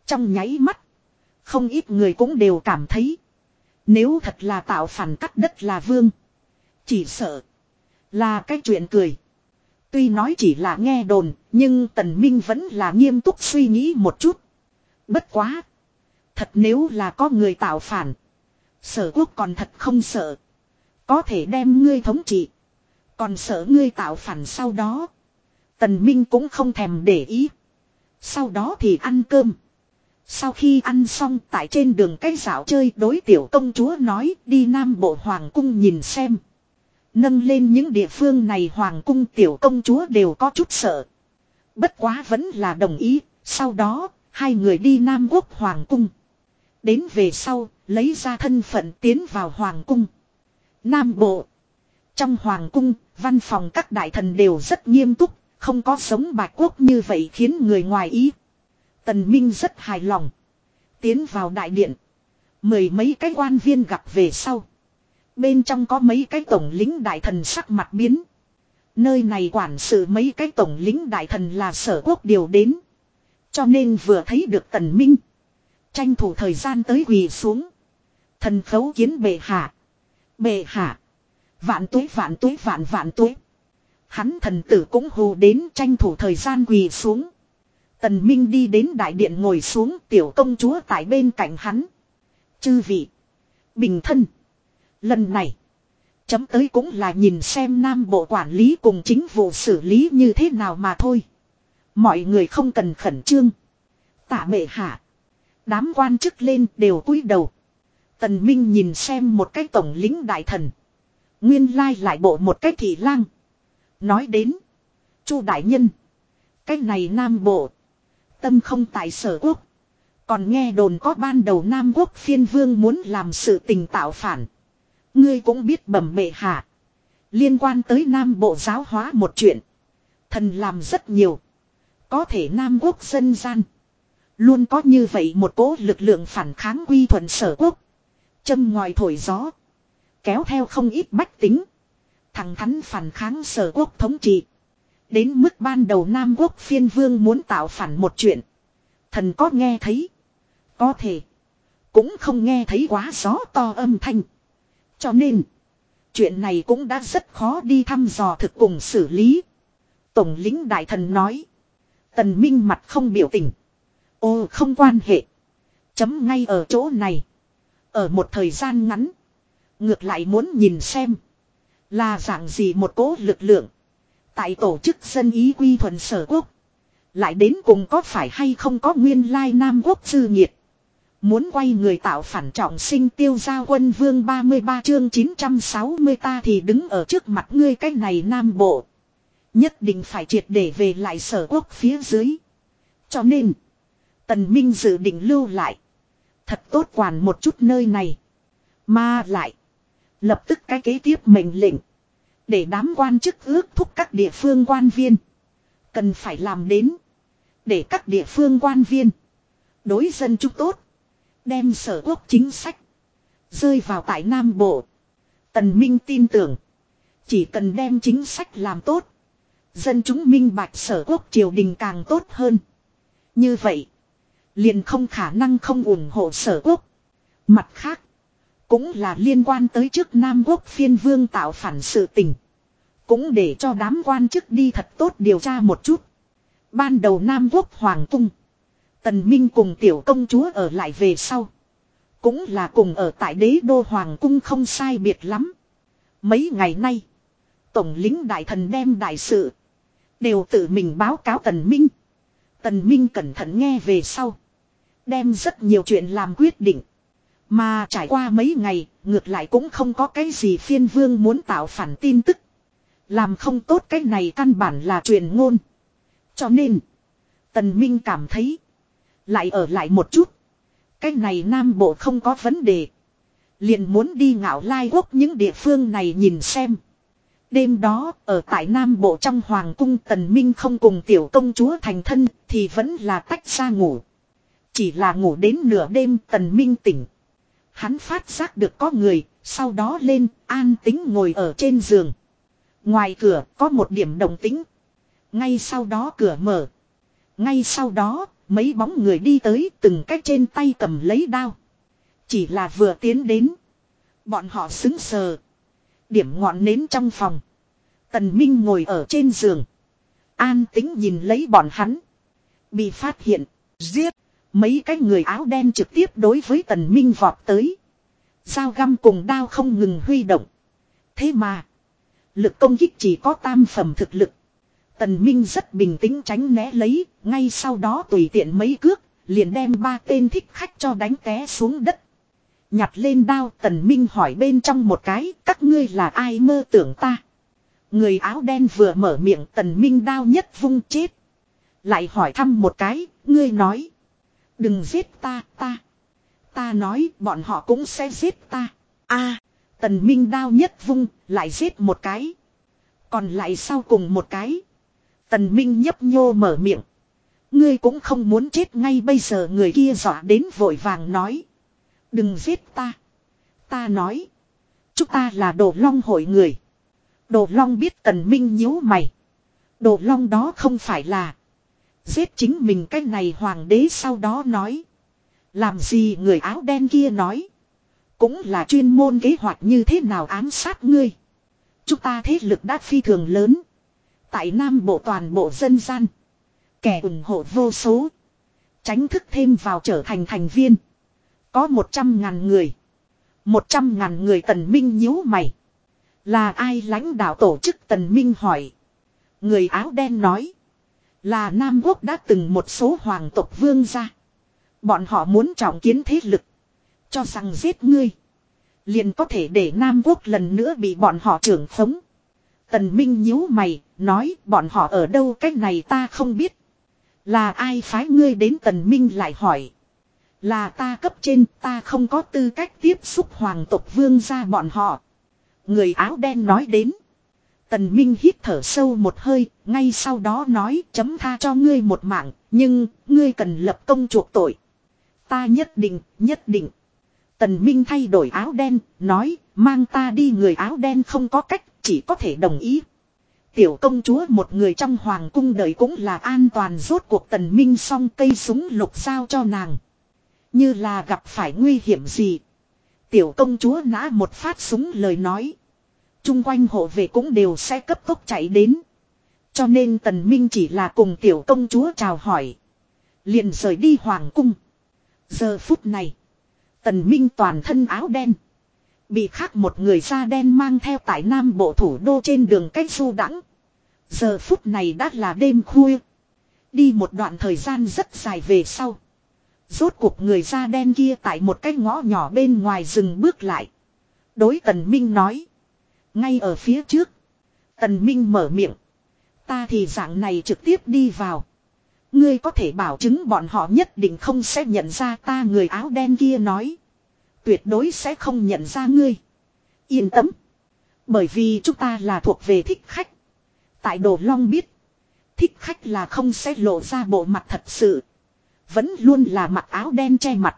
Trong nháy mắt. Không ít người cũng đều cảm thấy. Nếu thật là tạo phản cắt đất là vương. Chỉ sợ. Là cái chuyện cười. Tuy nói chỉ là nghe đồn, nhưng Tần Minh vẫn là nghiêm túc suy nghĩ một chút. Bất quá. Thật nếu là có người tạo phản. Sở quốc còn thật không sợ. Có thể đem ngươi thống trị. Còn sợ ngươi tạo phản sau đó. Tần Minh cũng không thèm để ý. Sau đó thì ăn cơm. Sau khi ăn xong tại trên đường cái dạo chơi đối tiểu công chúa nói đi Nam Bộ Hoàng cung nhìn xem. Nâng lên những địa phương này Hoàng cung tiểu công chúa đều có chút sợ. Bất quá vẫn là đồng ý, sau đó, hai người đi Nam Quốc Hoàng cung. Đến về sau, lấy ra thân phận tiến vào Hoàng cung. Nam Bộ. Trong Hoàng cung, văn phòng các đại thần đều rất nghiêm túc, không có sống bạch quốc như vậy khiến người ngoài ý. Tần Minh rất hài lòng. Tiến vào đại điện. Mười mấy cái quan viên gặp về sau. Bên trong có mấy cái tổng lính đại thần sắc mặt biến. Nơi này quản sự mấy cái tổng lính đại thần là sở quốc điều đến. Cho nên vừa thấy được tần minh. Tranh thủ thời gian tới quỳ xuống. Thần khấu kiến bệ hạ. Bệ hạ. Vạn tuế vạn tuế, vạn vạn tuế. Hắn thần tử cũng hù đến tranh thủ thời gian quỳ xuống. Tần Minh đi đến đại điện ngồi xuống, tiểu công chúa tại bên cạnh hắn. Chư vị. Bình thân. Lần này. Chấm tới cũng là nhìn xem nam bộ quản lý cùng chính vụ xử lý như thế nào mà thôi. Mọi người không cần khẩn trương. Tạ bệ hạ. Đám quan chức lên đều cúi đầu. Tần Minh nhìn xem một cái tổng lính đại thần. Nguyên lai lại bộ một cái thị lang. Nói đến. chu đại nhân. Cái này nam bộ. Tâm không tại sở quốc. Còn nghe đồn có ban đầu nam quốc phiên vương muốn làm sự tình tạo phản. Ngươi cũng biết bẩm bệ hạ. Liên quan tới Nam Bộ giáo hóa một chuyện. Thần làm rất nhiều. Có thể Nam Quốc dân gian. Luôn có như vậy một cố lực lượng phản kháng quy thuận sở quốc. Châm ngoài thổi gió. Kéo theo không ít bách tính. Thằng thắn phản kháng sở quốc thống trị. Đến mức ban đầu Nam Quốc phiên vương muốn tạo phản một chuyện. Thần có nghe thấy. Có thể. Cũng không nghe thấy quá gió to âm thanh. Cho nên, chuyện này cũng đã rất khó đi thăm dò thực cùng xử lý. Tổng lính đại thần nói. Tần Minh mặt không biểu tình. Ô không quan hệ. Chấm ngay ở chỗ này. Ở một thời gian ngắn. Ngược lại muốn nhìn xem. Là dạng gì một cố lực lượng. Tại tổ chức dân ý quy thuần sở quốc. Lại đến cùng có phải hay không có nguyên lai Nam quốc sư nhiệt. Muốn quay người tạo phản trọng sinh tiêu gia quân vương 33 chương 960 ta thì đứng ở trước mặt ngươi cách này nam bộ. Nhất định phải triệt để về lại sở quốc phía dưới. Cho nên, Tần Minh dự định lưu lại. Thật tốt quản một chút nơi này. Mà lại, lập tức cái kế tiếp mệnh lệnh. Để đám quan chức ước thúc các địa phương quan viên. Cần phải làm đến. Để các địa phương quan viên. Đối dân chúng tốt Đem sở quốc chính sách. Rơi vào tại Nam Bộ. Tần Minh tin tưởng. Chỉ cần đem chính sách làm tốt. Dân chúng minh bạch sở quốc triều đình càng tốt hơn. Như vậy. Liền không khả năng không ủng hộ sở quốc. Mặt khác. Cũng là liên quan tới trước Nam quốc phiên vương tạo phản sự tình. Cũng để cho đám quan chức đi thật tốt điều tra một chút. Ban đầu Nam quốc Hoàng cung. Tần Minh cùng tiểu công chúa ở lại về sau. Cũng là cùng ở tại đế đô hoàng cung không sai biệt lắm. Mấy ngày nay. Tổng lính đại thần đem đại sự. Đều tự mình báo cáo Tần Minh. Tần Minh cẩn thận nghe về sau. Đem rất nhiều chuyện làm quyết định. Mà trải qua mấy ngày, ngược lại cũng không có cái gì phiên vương muốn tạo phản tin tức. Làm không tốt cái này căn bản là truyền ngôn. Cho nên, Tần Minh cảm thấy, lại ở lại một chút. Cái này Nam Bộ không có vấn đề. Liền muốn đi ngạo lai quốc những địa phương này nhìn xem. Đêm đó, ở tại Nam Bộ trong Hoàng cung Tần Minh không cùng tiểu công chúa thành thân, thì vẫn là tách ra ngủ. Chỉ là ngủ đến nửa đêm Tần Minh tỉnh. Hắn phát giác được có người, sau đó lên, an tính ngồi ở trên giường. Ngoài cửa có một điểm đồng tính. Ngay sau đó cửa mở. Ngay sau đó, Mấy bóng người đi tới từng cách trên tay cầm lấy đao. Chỉ là vừa tiến đến. Bọn họ xứng sờ. Điểm ngọn nến trong phòng. Tần Minh ngồi ở trên giường. An tính nhìn lấy bọn hắn. Bị phát hiện. Giết. Mấy cái người áo đen trực tiếp đối với tần Minh vọt tới. Dao găm cùng đao không ngừng huy động. Thế mà. Lực công kích chỉ có tam phẩm thực lực. Tần Minh rất bình tĩnh tránh né lấy, ngay sau đó tùy tiện mấy cước, liền đem ba tên thích khách cho đánh té xuống đất. Nhặt lên đao tần minh hỏi bên trong một cái, các ngươi là ai mơ tưởng ta. Người áo đen vừa mở miệng tần minh đao nhất vung chết. Lại hỏi thăm một cái, ngươi nói. Đừng giết ta, ta. Ta nói bọn họ cũng sẽ giết ta. a à, tần minh đao nhất vung, lại giết một cái. Còn lại sau cùng một cái. Tần minh nhấp nhô mở miệng. Ngươi cũng không muốn chết ngay bây giờ người kia dọa đến vội vàng nói. Đừng giết ta. Ta nói. Chúng ta là đồ long hội người. Đồ long biết tần minh nhíu mày. Đồ long đó không phải là. Giết chính mình cái này hoàng đế sau đó nói. Làm gì người áo đen kia nói. Cũng là chuyên môn kế hoạch như thế nào ám sát ngươi. Chúng ta thế lực đã phi thường lớn. Tại Nam Bộ toàn bộ dân gian. Kẻ ủng hộ vô số. Tránh thức thêm vào trở thành thành viên. Có một trăm ngàn người. Một trăm ngàn người tần minh nhíu mày. Là ai lãnh đạo tổ chức tần minh hỏi. Người áo đen nói. Là Nam Quốc đã từng một số hoàng tộc vương gia. Bọn họ muốn trọng kiến thế lực. Cho rằng giết ngươi. Liền có thể để Nam Quốc lần nữa bị bọn họ trưởng khống. Tần Minh nhíu mày, nói bọn họ ở đâu cách này ta không biết. Là ai phái ngươi đến Tần Minh lại hỏi. Là ta cấp trên ta không có tư cách tiếp xúc hoàng tộc vương gia bọn họ. Người áo đen nói đến. Tần Minh hít thở sâu một hơi, ngay sau đó nói chấm tha cho ngươi một mạng, nhưng ngươi cần lập công chuộc tội. Ta nhất định, nhất định. Tần Minh thay đổi áo đen, nói, mang ta đi người áo đen không có cách, chỉ có thể đồng ý. Tiểu công chúa một người trong hoàng cung đời cũng là an toàn rốt cuộc tần minh xong cây súng lục sao cho nàng. Như là gặp phải nguy hiểm gì. Tiểu công chúa nã một phát súng lời nói. Trung quanh hộ vệ cũng đều sẽ cấp tốc chạy đến. Cho nên tần minh chỉ là cùng tiểu công chúa chào hỏi. Liền rời đi hoàng cung. Giờ phút này. Tần minh toàn thân áo đen. Bị khác một người da đen mang theo tại nam bộ thủ đô trên đường cách du đãng Giờ phút này đã là đêm khuya. Đi một đoạn thời gian rất dài về sau. Rốt cuộc người da đen kia tại một cái ngõ nhỏ bên ngoài rừng bước lại. Đối tần minh nói. Ngay ở phía trước. Tần minh mở miệng. Ta thì dạng này trực tiếp đi vào. Ngươi có thể bảo chứng bọn họ nhất định không sẽ nhận ra ta, người áo đen kia nói. Tuyệt đối sẽ không nhận ra ngươi. Yên tâm. Bởi vì chúng ta là thuộc về thích khách. Tại Đồ Long biết. Thích khách là không sẽ lộ ra bộ mặt thật sự. Vẫn luôn là mặc áo đen che mặt.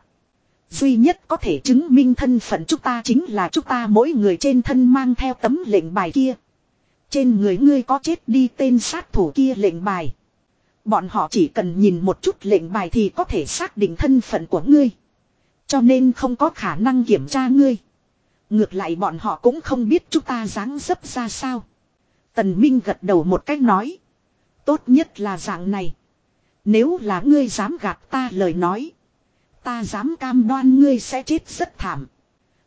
Duy nhất có thể chứng minh thân phận chúng ta chính là chúng ta mỗi người trên thân mang theo tấm lệnh bài kia. Trên người ngươi có chết đi tên sát thủ kia lệnh bài. Bọn họ chỉ cần nhìn một chút lệnh bài thì có thể xác định thân phận của ngươi. Cho nên không có khả năng kiểm tra ngươi. Ngược lại bọn họ cũng không biết chúng ta dáng dấp ra sao. Tần Minh gật đầu một cách nói. Tốt nhất là dạng này. Nếu là ngươi dám gạt ta lời nói. Ta dám cam đoan ngươi sẽ chết rất thảm.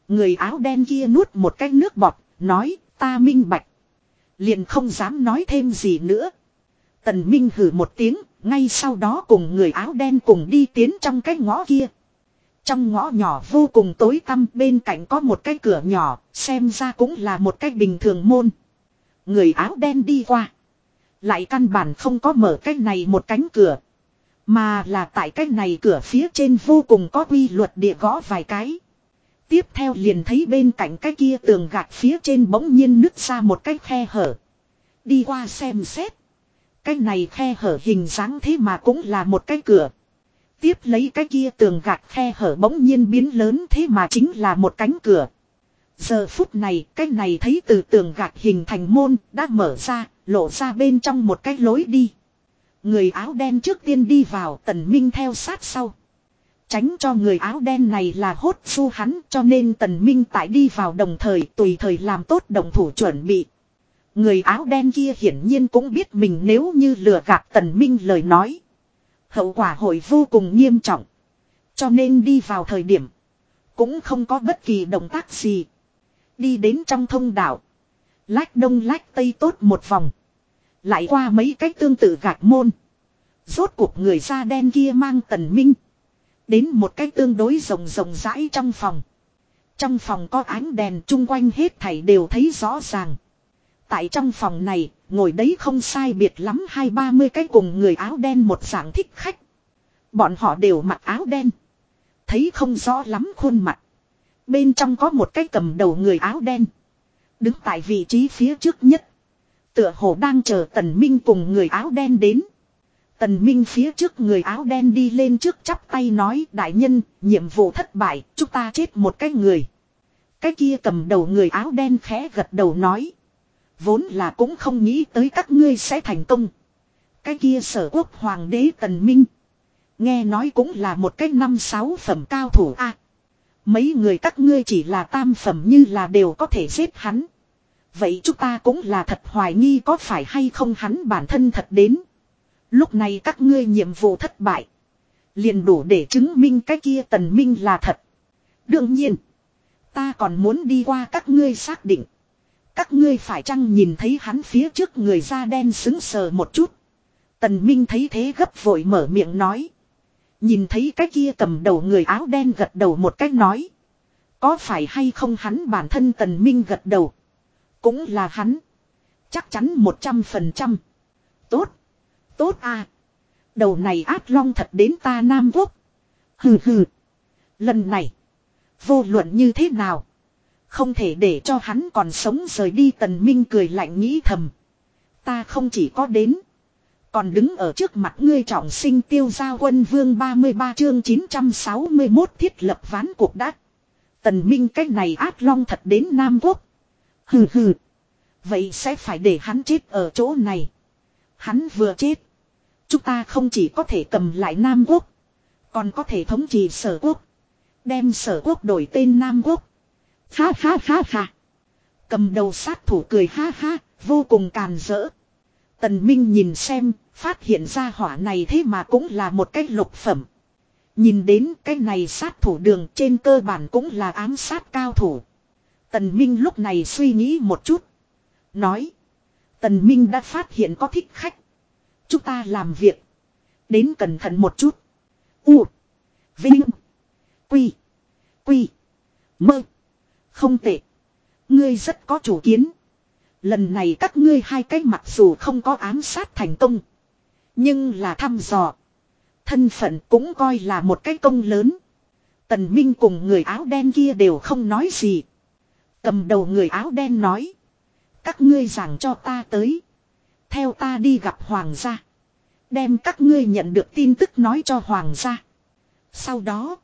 Người áo đen kia nuốt một cái nước bọt, nói, ta minh bạch. Liền không dám nói thêm gì nữa. Tần Minh hử một tiếng, ngay sau đó cùng người áo đen cùng đi tiến trong cái ngõ kia. Trong ngõ nhỏ vô cùng tối tăm bên cạnh có một cái cửa nhỏ, xem ra cũng là một cái bình thường môn. Người áo đen đi qua. Lại căn bản không có mở cái này một cánh cửa. Mà là tại cách này cửa phía trên vô cùng có quy luật địa gõ vài cái. Tiếp theo liền thấy bên cạnh cái kia tường gạch phía trên bỗng nhiên nứt ra một cái khe hở. Đi qua xem xét. Cái này khe hở hình dáng thế mà cũng là một cái cửa. Tiếp lấy cái kia tường gạch khe hở bỗng nhiên biến lớn thế mà chính là một cánh cửa. Giờ phút này, cái này thấy từ tường gạch hình thành môn, đã mở ra, lộ ra bên trong một cái lối đi. Người áo đen trước tiên đi vào, tần minh theo sát sau. Tránh cho người áo đen này là hốt su hắn, cho nên tần minh tại đi vào đồng thời tùy thời làm tốt đồng thủ chuẩn bị. Người áo đen kia hiển nhiên cũng biết mình nếu như lừa gạt tần minh lời nói. Hậu quả hội vô cùng nghiêm trọng. Cho nên đi vào thời điểm. Cũng không có bất kỳ động tác gì. Đi đến trong thông đạo. Lách đông lách tây tốt một vòng. Lại qua mấy cách tương tự gạch môn. Rốt cuộc người da đen kia mang tần minh. Đến một cách tương đối rộng rộng rãi trong phòng. Trong phòng có ánh đèn chung quanh hết thảy đều thấy rõ ràng. Tại trong phòng này, ngồi đấy không sai biệt lắm hai ba mươi cái cùng người áo đen một dạng thích khách. Bọn họ đều mặc áo đen. Thấy không rõ lắm khuôn mặt. Bên trong có một cái cầm đầu người áo đen. Đứng tại vị trí phía trước nhất. Tựa hồ đang chờ tần minh cùng người áo đen đến. Tần Minh phía trước người áo đen đi lên trước chắp tay nói đại nhân, nhiệm vụ thất bại, chúng ta chết một cái người. Cái kia cầm đầu người áo đen khẽ gật đầu nói. Vốn là cũng không nghĩ tới các ngươi sẽ thành công. Cái kia sở quốc hoàng đế Tần Minh. Nghe nói cũng là một cái năm sáu phẩm cao thủ a. mấy người các ngươi chỉ là tam phẩm như là đều có thể giết hắn. Vậy chúng ta cũng là thật hoài nghi có phải hay không hắn bản thân thật đến. Lúc này các ngươi nhiệm vụ thất bại. Liền đủ để chứng minh cái kia tần minh là thật. Đương nhiên. Ta còn muốn đi qua các ngươi xác định. Các ngươi phải chăng nhìn thấy hắn phía trước người da đen xứng sờ một chút. Tần Minh thấy thế gấp vội mở miệng nói. Nhìn thấy cái kia cầm đầu người áo đen gật đầu một cách nói. Có phải hay không hắn bản thân Tần Minh gật đầu. Cũng là hắn. Chắc chắn một trăm phần trăm. Tốt. Tốt à. Đầu này át long thật đến ta Nam Quốc. Hừ hừ. Lần này. Vô luận như thế nào. Không thể để cho hắn còn sống rời đi tần minh cười lạnh nghĩ thầm. Ta không chỉ có đến. Còn đứng ở trước mặt ngươi trọng sinh tiêu gia quân vương 33 chương 961 thiết lập ván cuộc đắc. Tần minh cách này át long thật đến Nam Quốc. Hừ hừ. Vậy sẽ phải để hắn chết ở chỗ này. Hắn vừa chết. Chúng ta không chỉ có thể cầm lại Nam Quốc. Còn có thể thống trị sở quốc. Đem sở quốc đổi tên Nam Quốc. Ha ha ha ha. Cầm đầu sát thủ cười ha ha, vô cùng càn rỡ. Tần Minh nhìn xem, phát hiện ra hỏa này thế mà cũng là một cái lục phẩm. Nhìn đến cái này sát thủ đường trên cơ bản cũng là ám sát cao thủ. Tần Minh lúc này suy nghĩ một chút. Nói. Tần Minh đã phát hiện có thích khách. Chúng ta làm việc. Đến cẩn thận một chút. U. Vinh. Quy. Quy. Mơ. Không tệ. Ngươi rất có chủ kiến. Lần này các ngươi hai cái mặc dù không có ám sát thành công. Nhưng là thăm dò. Thân phận cũng coi là một cái công lớn. Tần Minh cùng người áo đen kia đều không nói gì. Cầm đầu người áo đen nói. Các ngươi giảng cho ta tới. Theo ta đi gặp hoàng gia. Đem các ngươi nhận được tin tức nói cho hoàng gia. Sau đó.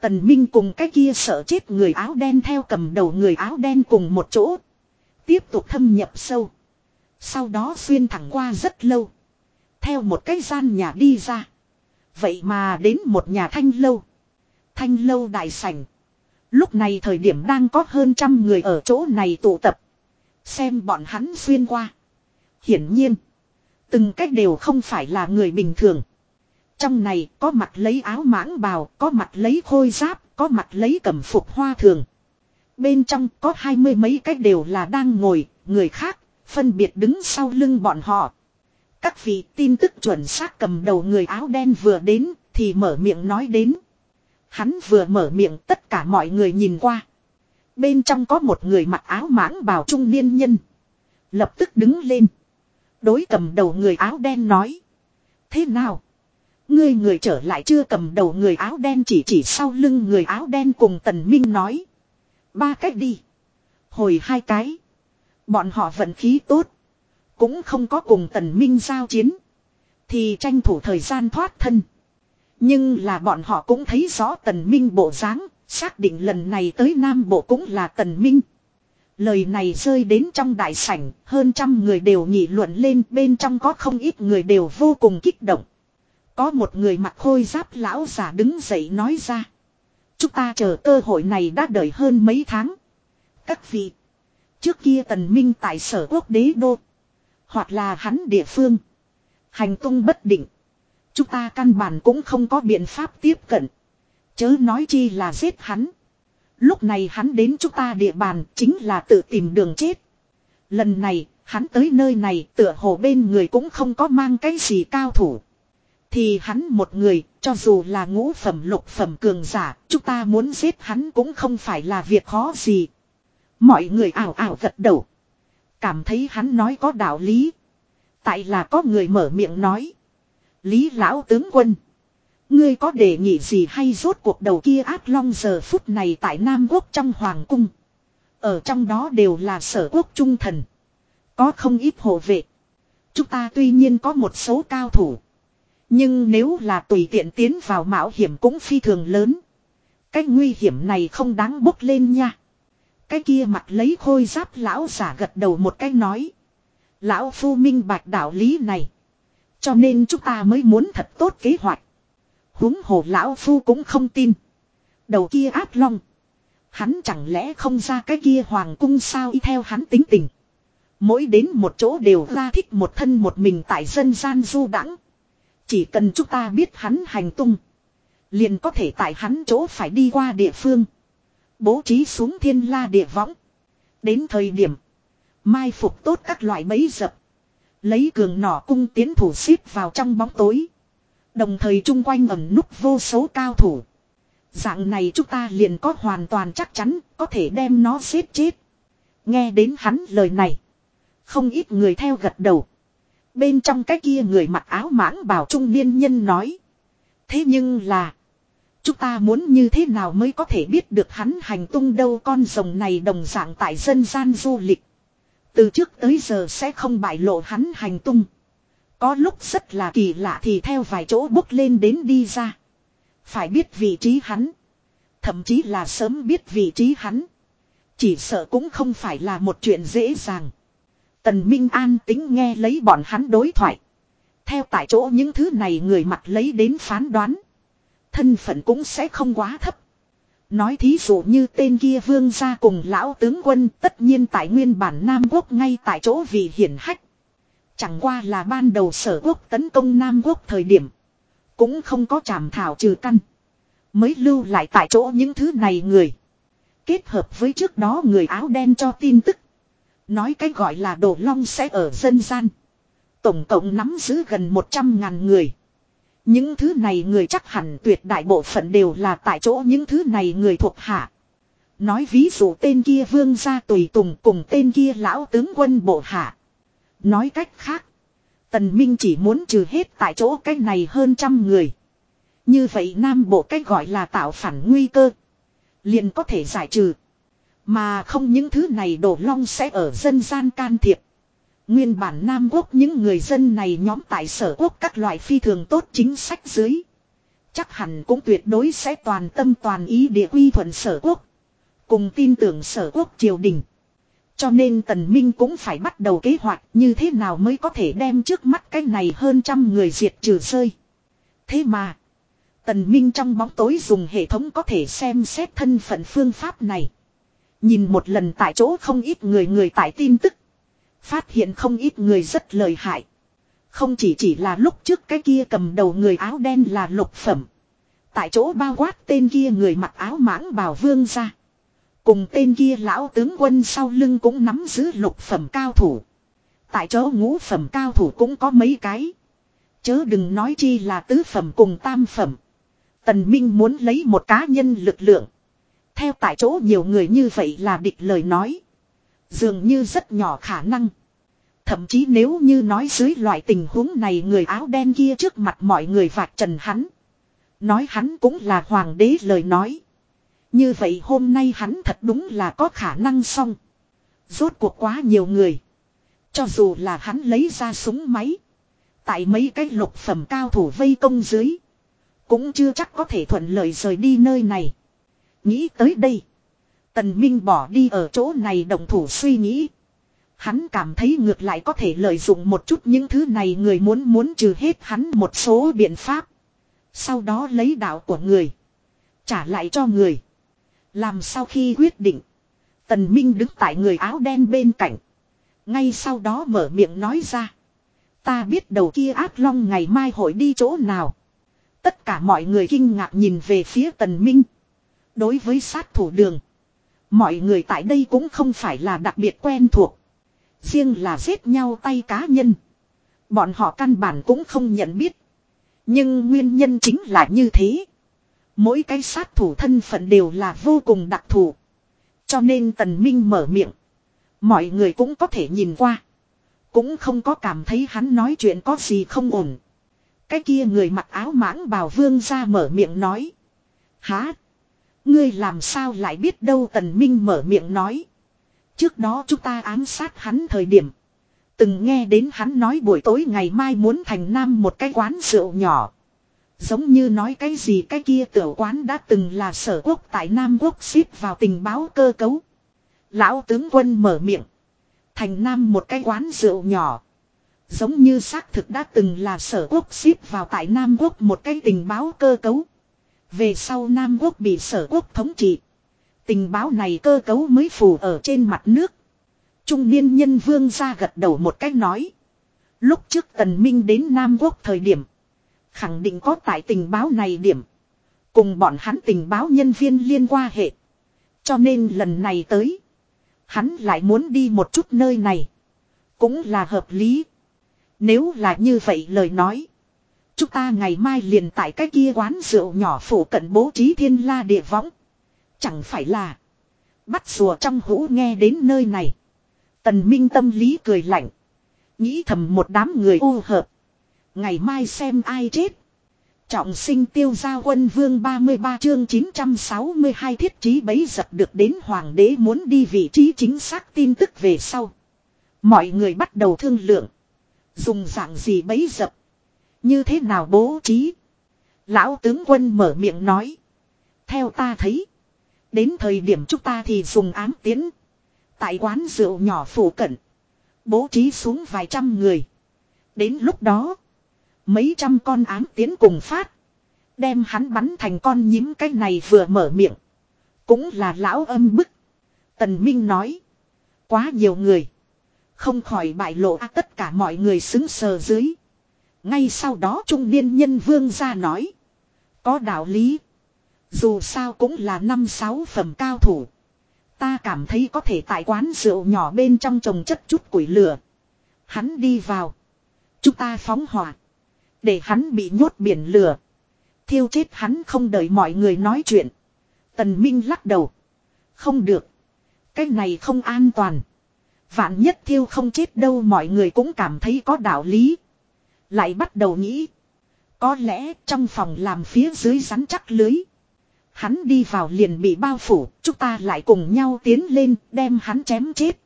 Tần Minh cùng cái kia sợ chết người áo đen theo cầm đầu người áo đen cùng một chỗ. Tiếp tục thâm nhập sâu. Sau đó xuyên thẳng qua rất lâu. Theo một cái gian nhà đi ra. Vậy mà đến một nhà thanh lâu. Thanh lâu đại sảnh. Lúc này thời điểm đang có hơn trăm người ở chỗ này tụ tập. Xem bọn hắn xuyên qua. Hiển nhiên. Từng cách đều không phải là người bình thường. Trong này có mặt lấy áo mãng bào, có mặt lấy khôi giáp, có mặt lấy cẩm phục hoa thường. Bên trong có hai mươi mấy cách đều là đang ngồi, người khác, phân biệt đứng sau lưng bọn họ. Các vị tin tức chuẩn xác cầm đầu người áo đen vừa đến, thì mở miệng nói đến. Hắn vừa mở miệng tất cả mọi người nhìn qua. Bên trong có một người mặc áo mãng bào trung niên nhân. Lập tức đứng lên. Đối cầm đầu người áo đen nói. Thế nào? Ngươi người trở lại chưa cầm đầu người áo đen chỉ chỉ sau lưng người áo đen cùng tần minh nói. Ba cách đi. Hồi hai cái. Bọn họ vận khí tốt. Cũng không có cùng tần minh giao chiến. Thì tranh thủ thời gian thoát thân. Nhưng là bọn họ cũng thấy rõ tần minh bộ dáng, xác định lần này tới Nam Bộ cũng là tần minh. Lời này rơi đến trong đại sảnh, hơn trăm người đều nghị luận lên, bên trong có không ít người đều vô cùng kích động. Có một người mặc khôi giáp lão giả đứng dậy nói ra. Chúng ta chờ cơ hội này đã đợi hơn mấy tháng. Các vị, trước kia tần minh tại sở quốc đế đô, hoặc là hắn địa phương, hành tung bất định. Chúng ta căn bản cũng không có biện pháp tiếp cận. Chớ nói chi là giết hắn. Lúc này hắn đến chúng ta địa bàn chính là tự tìm đường chết. Lần này, hắn tới nơi này tựa hồ bên người cũng không có mang cái gì cao thủ. Thì hắn một người, cho dù là ngũ phẩm lục phẩm cường giả, chúng ta muốn giết hắn cũng không phải là việc khó gì. Mọi người ảo ảo gật đầu. Cảm thấy hắn nói có đạo lý. Tại là có người mở miệng nói. Lý lão tướng quân. Ngươi có đề nghị gì hay rốt cuộc đầu kia át long giờ phút này tại Nam Quốc trong Hoàng Cung. Ở trong đó đều là sở quốc trung thần. Có không ít hộ vệ. Chúng ta tuy nhiên có một số cao thủ. Nhưng nếu là tùy tiện tiến vào mạo hiểm cũng phi thường lớn. Cái nguy hiểm này không đáng bốc lên nha. Cái kia mặt lấy khôi giáp lão giả gật đầu một cái nói. Lão phu minh bạch đạo lý này. Cho nên chúng ta mới muốn thật tốt kế hoạch. huống hồ lão phu cũng không tin. Đầu kia áp long. Hắn chẳng lẽ không ra cái kia hoàng cung sao y theo hắn tính tình. Mỗi đến một chỗ đều ra thích một thân một mình tại dân gian du đãng Chỉ cần chúng ta biết hắn hành tung. Liền có thể tại hắn chỗ phải đi qua địa phương. Bố trí xuống thiên la địa võng. Đến thời điểm. Mai phục tốt các loại bẫy dập. Lấy cường nỏ cung tiến thủ xếp vào trong bóng tối. Đồng thời chung quanh ẩn núp vô số cao thủ. Dạng này chúng ta liền có hoàn toàn chắc chắn có thể đem nó xếp chết. Nghe đến hắn lời này. Không ít người theo gật đầu. Bên trong cái kia người mặc áo mãng bảo trung niên nhân nói. Thế nhưng là. Chúng ta muốn như thế nào mới có thể biết được hắn hành tung đâu con rồng này đồng dạng tại dân gian du lịch. Từ trước tới giờ sẽ không bại lộ hắn hành tung. Có lúc rất là kỳ lạ thì theo vài chỗ bốc lên đến đi ra. Phải biết vị trí hắn. Thậm chí là sớm biết vị trí hắn. Chỉ sợ cũng không phải là một chuyện dễ dàng. Tần Minh An tính nghe lấy bọn hắn đối thoại. Theo tại chỗ những thứ này người mặt lấy đến phán đoán. Thân phận cũng sẽ không quá thấp. Nói thí dụ như tên kia vương gia cùng lão tướng quân, tất nhiên tại nguyên bản Nam Quốc ngay tại chỗ vì hiển hách. Chẳng qua là ban đầu sở quốc tấn công Nam Quốc thời điểm. Cũng không có trảm thảo trừ căn. Mới lưu lại tại chỗ những thứ này người. Kết hợp với trước đó người áo đen cho tin tức. Nói cái gọi là đồ long sẽ ở dân gian. Tổng cộng nắm giữ gần 100 ngàn người. Những thứ này người chắc hẳn tuyệt đại bộ phận đều là tại chỗ những thứ này người thuộc hạ. Nói ví dụ tên kia vương gia tùy tùng cùng tên kia lão tướng quân bộ hạ. Nói cách khác. Tần Minh chỉ muốn trừ hết tại chỗ cái này hơn trăm người. Như vậy Nam Bộ cách gọi là tạo phản nguy cơ. Liền có thể giải trừ. Mà không những thứ này đổ long sẽ ở dân gian can thiệp. Nguyên bản Nam Quốc những người dân này nhóm tại sở quốc các loại phi thường tốt chính sách dưới. Chắc hẳn cũng tuyệt đối sẽ toàn tâm toàn ý địa quy thuận sở quốc. Cùng tin tưởng sở quốc triều đình. Cho nên Tần Minh cũng phải bắt đầu kế hoạch như thế nào mới có thể đem trước mắt cái này hơn trăm người diệt trừ rơi. Thế mà. Tần Minh trong bóng tối dùng hệ thống có thể xem xét thân phận phương pháp này. Nhìn một lần tại chỗ không ít người người tại tin tức. Phát hiện không ít người rất lợi hại. Không chỉ chỉ là lúc trước cái kia cầm đầu người áo đen là lục phẩm. Tại chỗ bao quát tên kia người mặc áo mãng bào vương ra. Cùng tên kia lão tướng quân sau lưng cũng nắm giữ lục phẩm cao thủ. Tại chỗ ngũ phẩm cao thủ cũng có mấy cái. Chớ đừng nói chi là tứ phẩm cùng tam phẩm. Tần Minh muốn lấy một cá nhân lực lượng. Theo tại chỗ nhiều người như vậy là địch lời nói. Dường như rất nhỏ khả năng. Thậm chí nếu như nói dưới loại tình huống này người áo đen kia trước mặt mọi người vạch trần hắn. Nói hắn cũng là hoàng đế lời nói. Như vậy hôm nay hắn thật đúng là có khả năng xong. Rốt cuộc quá nhiều người. Cho dù là hắn lấy ra súng máy. Tại mấy cái lục phẩm cao thủ vây công dưới. Cũng chưa chắc có thể thuận lợi rời đi nơi này. Nghĩ tới đây. Tần Minh bỏ đi ở chỗ này đồng thủ suy nghĩ. Hắn cảm thấy ngược lại có thể lợi dụng một chút những thứ này người muốn muốn trừ hết hắn một số biện pháp. Sau đó lấy đạo của người. Trả lại cho người. Làm sau khi quyết định. Tần Minh đứng tại người áo đen bên cạnh. Ngay sau đó mở miệng nói ra. Ta biết đầu kia ác long ngày mai hội đi chỗ nào. Tất cả mọi người kinh ngạc nhìn về phía tần minh. Đối với sát thủ đường. Mọi người tại đây cũng không phải là đặc biệt quen thuộc. Riêng là giết nhau tay cá nhân. Bọn họ căn bản cũng không nhận biết. Nhưng nguyên nhân chính là như thế. Mỗi cái sát thủ thân phận đều là vô cùng đặc thù. Cho nên tần minh mở miệng. Mọi người cũng có thể nhìn qua. Cũng không có cảm thấy hắn nói chuyện có gì không ổn. Cái kia người mặc áo mãng bào vương ra mở miệng nói. Há! Ngươi làm sao lại biết đâu tần minh mở miệng nói. Trước đó chúng ta ám sát hắn thời điểm. Từng nghe đến hắn nói buổi tối ngày mai muốn thành nam một cái quán rượu nhỏ. Giống như nói cái gì cái kia tiểu quán đã từng là sở quốc tại Nam Quốc xếp vào tình báo cơ cấu. Lão tướng quân mở miệng. Thành Nam một cái quán rượu nhỏ. Giống như xác thực đã từng là sở quốc xếp vào tại Nam Quốc một cái tình báo cơ cấu. Về sau Nam Quốc bị sở quốc thống trị. Tình báo này cơ cấu mới phủ ở trên mặt nước. Trung niên nhân vương ra gật đầu một cách nói. Lúc trước tần minh đến Nam Quốc thời điểm. Khẳng định có tại tình báo này điểm. Cùng bọn hắn tình báo nhân viên liên qua hệ. Cho nên lần này tới. Hắn lại muốn đi một chút nơi này. Cũng là hợp lý. Nếu là như vậy lời nói. Chúng ta ngày mai liền tại cái kia quán rượu nhỏ phủ cận bố trí thiên la địa võng. Chẳng phải là. Bắt rùa trong hũ nghe đến nơi này. Tần Minh tâm lý cười lạnh. Nghĩ thầm một đám người u hợp. Ngày mai xem ai chết. Trọng sinh tiêu gia quân vương 33 chương 962 thiết trí bấy dập được đến hoàng đế muốn đi vị trí chính xác tin tức về sau. Mọi người bắt đầu thương lượng. Dùng dạng gì bấy dập. Như thế nào bố trí. Lão tướng quân mở miệng nói. Theo ta thấy. Đến thời điểm chúng ta thì dùng ám tiến. Tại quán rượu nhỏ phủ cận. Bố trí xuống vài trăm người. Đến lúc đó. Mấy trăm con ám tiến cùng phát. Đem hắn bắn thành con nhím cái này vừa mở miệng. Cũng là lão âm bức. Tần Minh nói. Quá nhiều người. Không khỏi bại lộ tất cả mọi người xứng sờ dưới. Ngay sau đó trung niên nhân vương ra nói. Có đạo lý. Dù sao cũng là năm sáu phẩm cao thủ. Ta cảm thấy có thể tại quán rượu nhỏ bên trong trồng chất chút củi lửa. Hắn đi vào. Chúng ta phóng hỏa. Để hắn bị nhốt biển lửa. Thiêu chết hắn không đợi mọi người nói chuyện. Tần Minh lắc đầu. Không được. Cái này không an toàn. Vạn nhất thiêu không chết đâu mọi người cũng cảm thấy có đạo lý. Lại bắt đầu nghĩ. Có lẽ trong phòng làm phía dưới rắn chắc lưới. Hắn đi vào liền bị bao phủ, chúng ta lại cùng nhau tiến lên, đem hắn chém chết.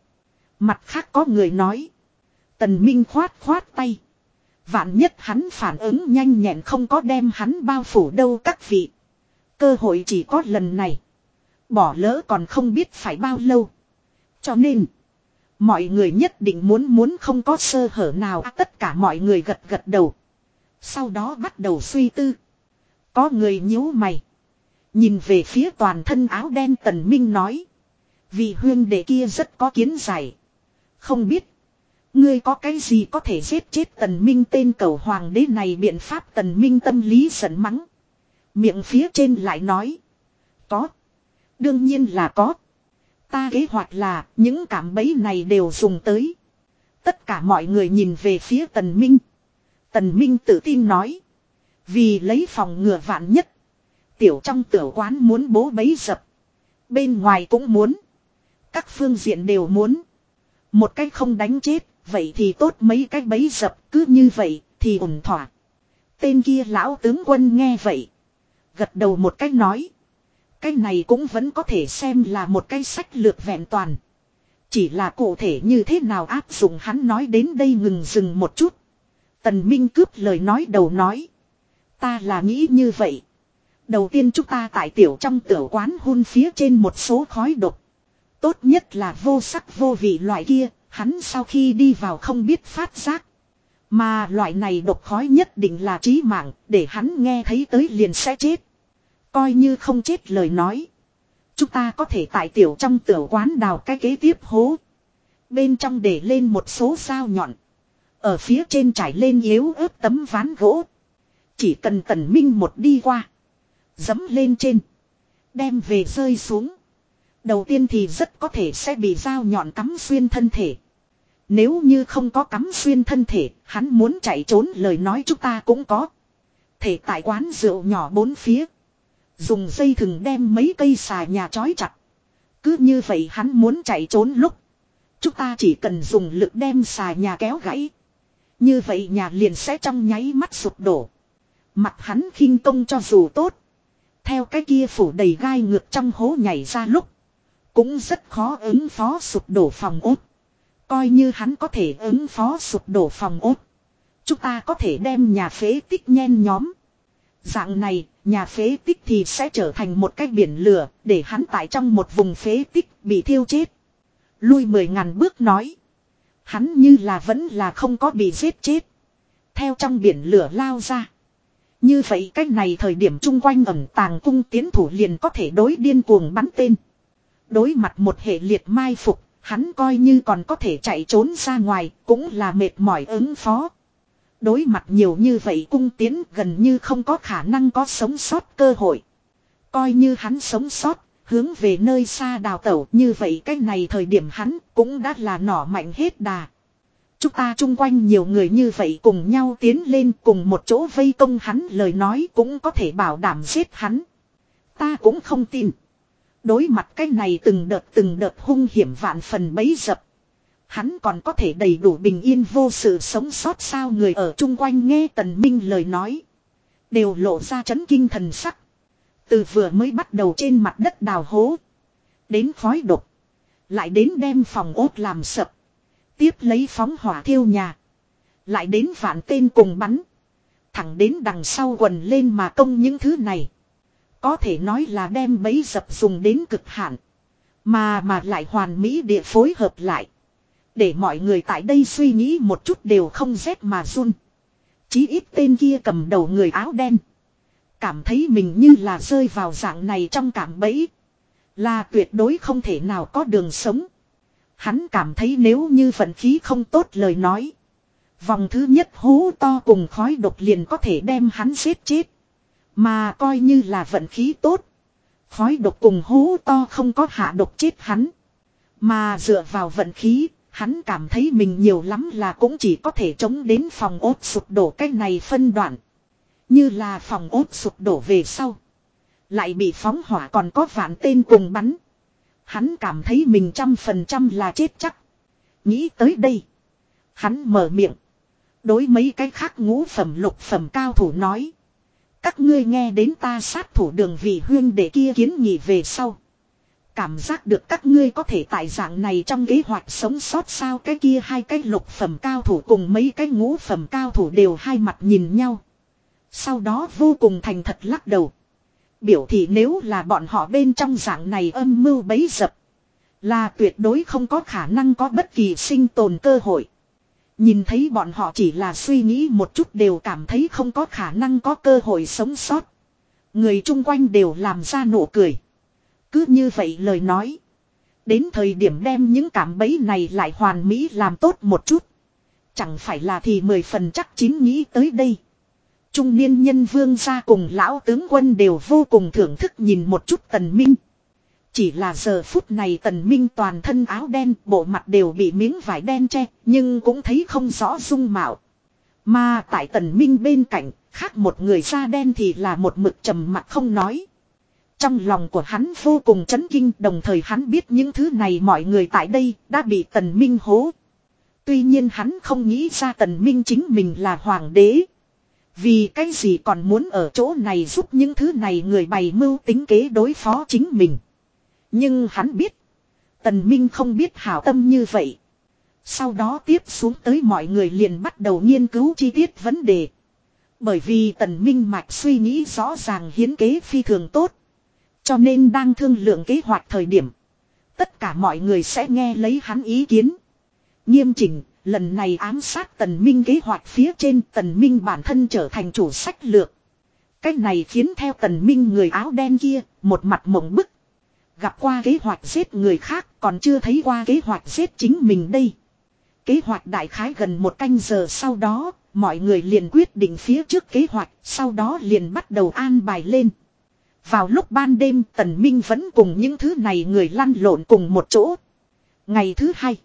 Mặt khác có người nói. Tần Minh khoát khoát tay. Vạn nhất hắn phản ứng nhanh nhẹn không có đem hắn bao phủ đâu các vị. Cơ hội chỉ có lần này. Bỏ lỡ còn không biết phải bao lâu. Cho nên. Mọi người nhất định muốn muốn không có sơ hở nào tất cả mọi người gật gật đầu. Sau đó bắt đầu suy tư. Có người nhíu mày. Nhìn về phía toàn thân áo đen tần minh nói. vì huyên đệ kia rất có kiến giải. Không biết. Ngươi có cái gì có thể giết chết tần minh tên cầu hoàng đế này biện pháp tần minh tâm lý giận mắng. Miệng phía trên lại nói. Có. Đương nhiên là có. Ta kế hoạch là những cảm bấy này đều dùng tới. Tất cả mọi người nhìn về phía tần minh. Tần minh tự tin nói. Vì lấy phòng ngừa vạn nhất. Tiểu trong tiểu quán muốn bố bấy dập. Bên ngoài cũng muốn. Các phương diện đều muốn. Một cách không đánh chết, vậy thì tốt mấy cách bấy dập, cứ như vậy, thì ổn thỏa. Tên kia lão tướng quân nghe vậy. Gật đầu một cách nói. Cái này cũng vẫn có thể xem là một cái sách lược vẹn toàn. Chỉ là cụ thể như thế nào áp dụng hắn nói đến đây ngừng dừng một chút. Tần Minh cướp lời nói đầu nói. Ta là nghĩ như vậy. Đầu tiên chúng ta tại tiểu trong tiểu quán hôn phía trên một số khói độc. Tốt nhất là vô sắc vô vị loại kia, hắn sau khi đi vào không biết phát giác. Mà loại này độc khói nhất định là trí mạng, để hắn nghe thấy tới liền sẽ chết. Coi như không chết lời nói. Chúng ta có thể tại tiểu trong tiểu quán đào cái kế tiếp hố. Bên trong để lên một số sao nhọn. Ở phía trên trải lên yếu ớt tấm ván gỗ. Chỉ cần tần minh một đi qua. Dấm lên trên. Đem về rơi xuống. Đầu tiên thì rất có thể sẽ bị dao nhọn cắm xuyên thân thể. Nếu như không có cắm xuyên thân thể, hắn muốn chạy trốn lời nói chúng ta cũng có. Thể tại quán rượu nhỏ bốn phía. Dùng dây thừng đem mấy cây xà nhà trói chặt. Cứ như vậy hắn muốn chạy trốn lúc. Chúng ta chỉ cần dùng lực đem xà nhà kéo gãy. Như vậy nhà liền sẽ trong nháy mắt sụp đổ. Mặt hắn khinh công cho dù tốt. Theo cái kia phủ đầy gai ngược trong hố nhảy ra lúc. Cũng rất khó ứng phó sụp đổ phòng ốt. Coi như hắn có thể ứng phó sụp đổ phòng ốt. Chúng ta có thể đem nhà phế tích nhen nhóm. Dạng này, nhà phế tích thì sẽ trở thành một cái biển lửa, để hắn tại trong một vùng phế tích bị thiêu chết. Lui mười ngàn bước nói. Hắn như là vẫn là không có bị giết chết. Theo trong biển lửa lao ra. Như vậy cách này thời điểm chung quanh ẩm tàng cung tiến thủ liền có thể đối điên cuồng bắn tên. Đối mặt một hệ liệt mai phục, hắn coi như còn có thể chạy trốn ra ngoài, cũng là mệt mỏi ứng phó. Đối mặt nhiều như vậy cung tiến gần như không có khả năng có sống sót cơ hội. Coi như hắn sống sót, hướng về nơi xa đào tẩu như vậy cái này thời điểm hắn cũng đã là nỏ mạnh hết đà. Chúng ta chung quanh nhiều người như vậy cùng nhau tiến lên cùng một chỗ vây công hắn lời nói cũng có thể bảo đảm giết hắn. Ta cũng không tin. Đối mặt cái này từng đợt từng đợt hung hiểm vạn phần bấy dập. Hắn còn có thể đầy đủ bình yên vô sự sống sót sao người ở chung quanh nghe tần minh lời nói. Đều lộ ra chấn kinh thần sắc. Từ vừa mới bắt đầu trên mặt đất đào hố. Đến khói độc. Lại đến đem phòng ốt làm sập. Tiếp lấy phóng hỏa thiêu nhà. Lại đến vạn tên cùng bắn. Thẳng đến đằng sau quần lên mà công những thứ này. Có thể nói là đem bấy dập dùng đến cực hạn. Mà mà lại hoàn mỹ địa phối hợp lại. Để mọi người tại đây suy nghĩ một chút đều không rét mà run. Chí ít tên kia cầm đầu người áo đen. Cảm thấy mình như là rơi vào dạng này trong cảm bẫy. Là tuyệt đối không thể nào có đường sống. Hắn cảm thấy nếu như vận khí không tốt lời nói. Vòng thứ nhất hú to cùng khói độc liền có thể đem hắn giết chết. Mà coi như là vận khí tốt. Khói độc cùng hú to không có hạ độc chết hắn. Mà dựa vào vận khí, hắn cảm thấy mình nhiều lắm là cũng chỉ có thể chống đến phòng ốt sụp đổ cái này phân đoạn. Như là phòng ốt sụp đổ về sau. Lại bị phóng hỏa còn có vạn tên cùng bắn. Hắn cảm thấy mình trăm phần trăm là chết chắc. Nghĩ tới đây. Hắn mở miệng. Đối mấy cái khác ngũ phẩm lục phẩm cao thủ nói. Các ngươi nghe đến ta sát thủ đường vị huyên để kia kiến nghị về sau. Cảm giác được các ngươi có thể tại dạng này trong kế hoạch sống sót sao cái kia hai cái lục phẩm cao thủ cùng mấy cái ngũ phẩm cao thủ đều hai mặt nhìn nhau. Sau đó vô cùng thành thật lắc đầu. Biểu thị nếu là bọn họ bên trong dạng này âm mưu bấy dập. Là tuyệt đối không có khả năng có bất kỳ sinh tồn cơ hội. Nhìn thấy bọn họ chỉ là suy nghĩ một chút đều cảm thấy không có khả năng có cơ hội sống sót. Người chung quanh đều làm ra nụ cười. Cứ như vậy lời nói. Đến thời điểm đem những cảm bấy này lại hoàn mỹ làm tốt một chút. Chẳng phải là thì mười phần chắc chín nghĩ tới đây. Trung niên nhân vương gia cùng lão tướng quân đều vô cùng thưởng thức nhìn một chút tần minh. Chỉ là giờ phút này tần minh toàn thân áo đen, bộ mặt đều bị miếng vải đen che, nhưng cũng thấy không rõ dung mạo. Mà tại tần minh bên cạnh, khác một người da đen thì là một mực trầm mặt không nói. Trong lòng của hắn vô cùng chấn kinh, đồng thời hắn biết những thứ này mọi người tại đây đã bị tần minh hố. Tuy nhiên hắn không nghĩ ra tần minh chính mình là hoàng đế. Vì cái gì còn muốn ở chỗ này giúp những thứ này người bày mưu tính kế đối phó chính mình. Nhưng hắn biết. Tần Minh không biết hảo tâm như vậy. Sau đó tiếp xuống tới mọi người liền bắt đầu nghiên cứu chi tiết vấn đề. Bởi vì tần minh mạch suy nghĩ rõ ràng hiến kế phi thường tốt. Cho nên đang thương lượng kế hoạch thời điểm. Tất cả mọi người sẽ nghe lấy hắn ý kiến. Nghiêm chỉnh, lần này ám sát tần minh kế hoạch phía trên tần minh bản thân trở thành chủ sách lược. Cách này khiến theo tần minh người áo đen kia, một mặt mộng bức. Gặp qua kế hoạch giết người khác còn chưa thấy qua kế hoạch giết chính mình đây. Kế hoạch đại khái gần một canh giờ sau đó, mọi người liền quyết định phía trước kế hoạch, sau đó liền bắt đầu an bài lên. Vào lúc ban đêm Tần Minh vẫn cùng những thứ này người lăn lộn cùng một chỗ. Ngày thứ hai,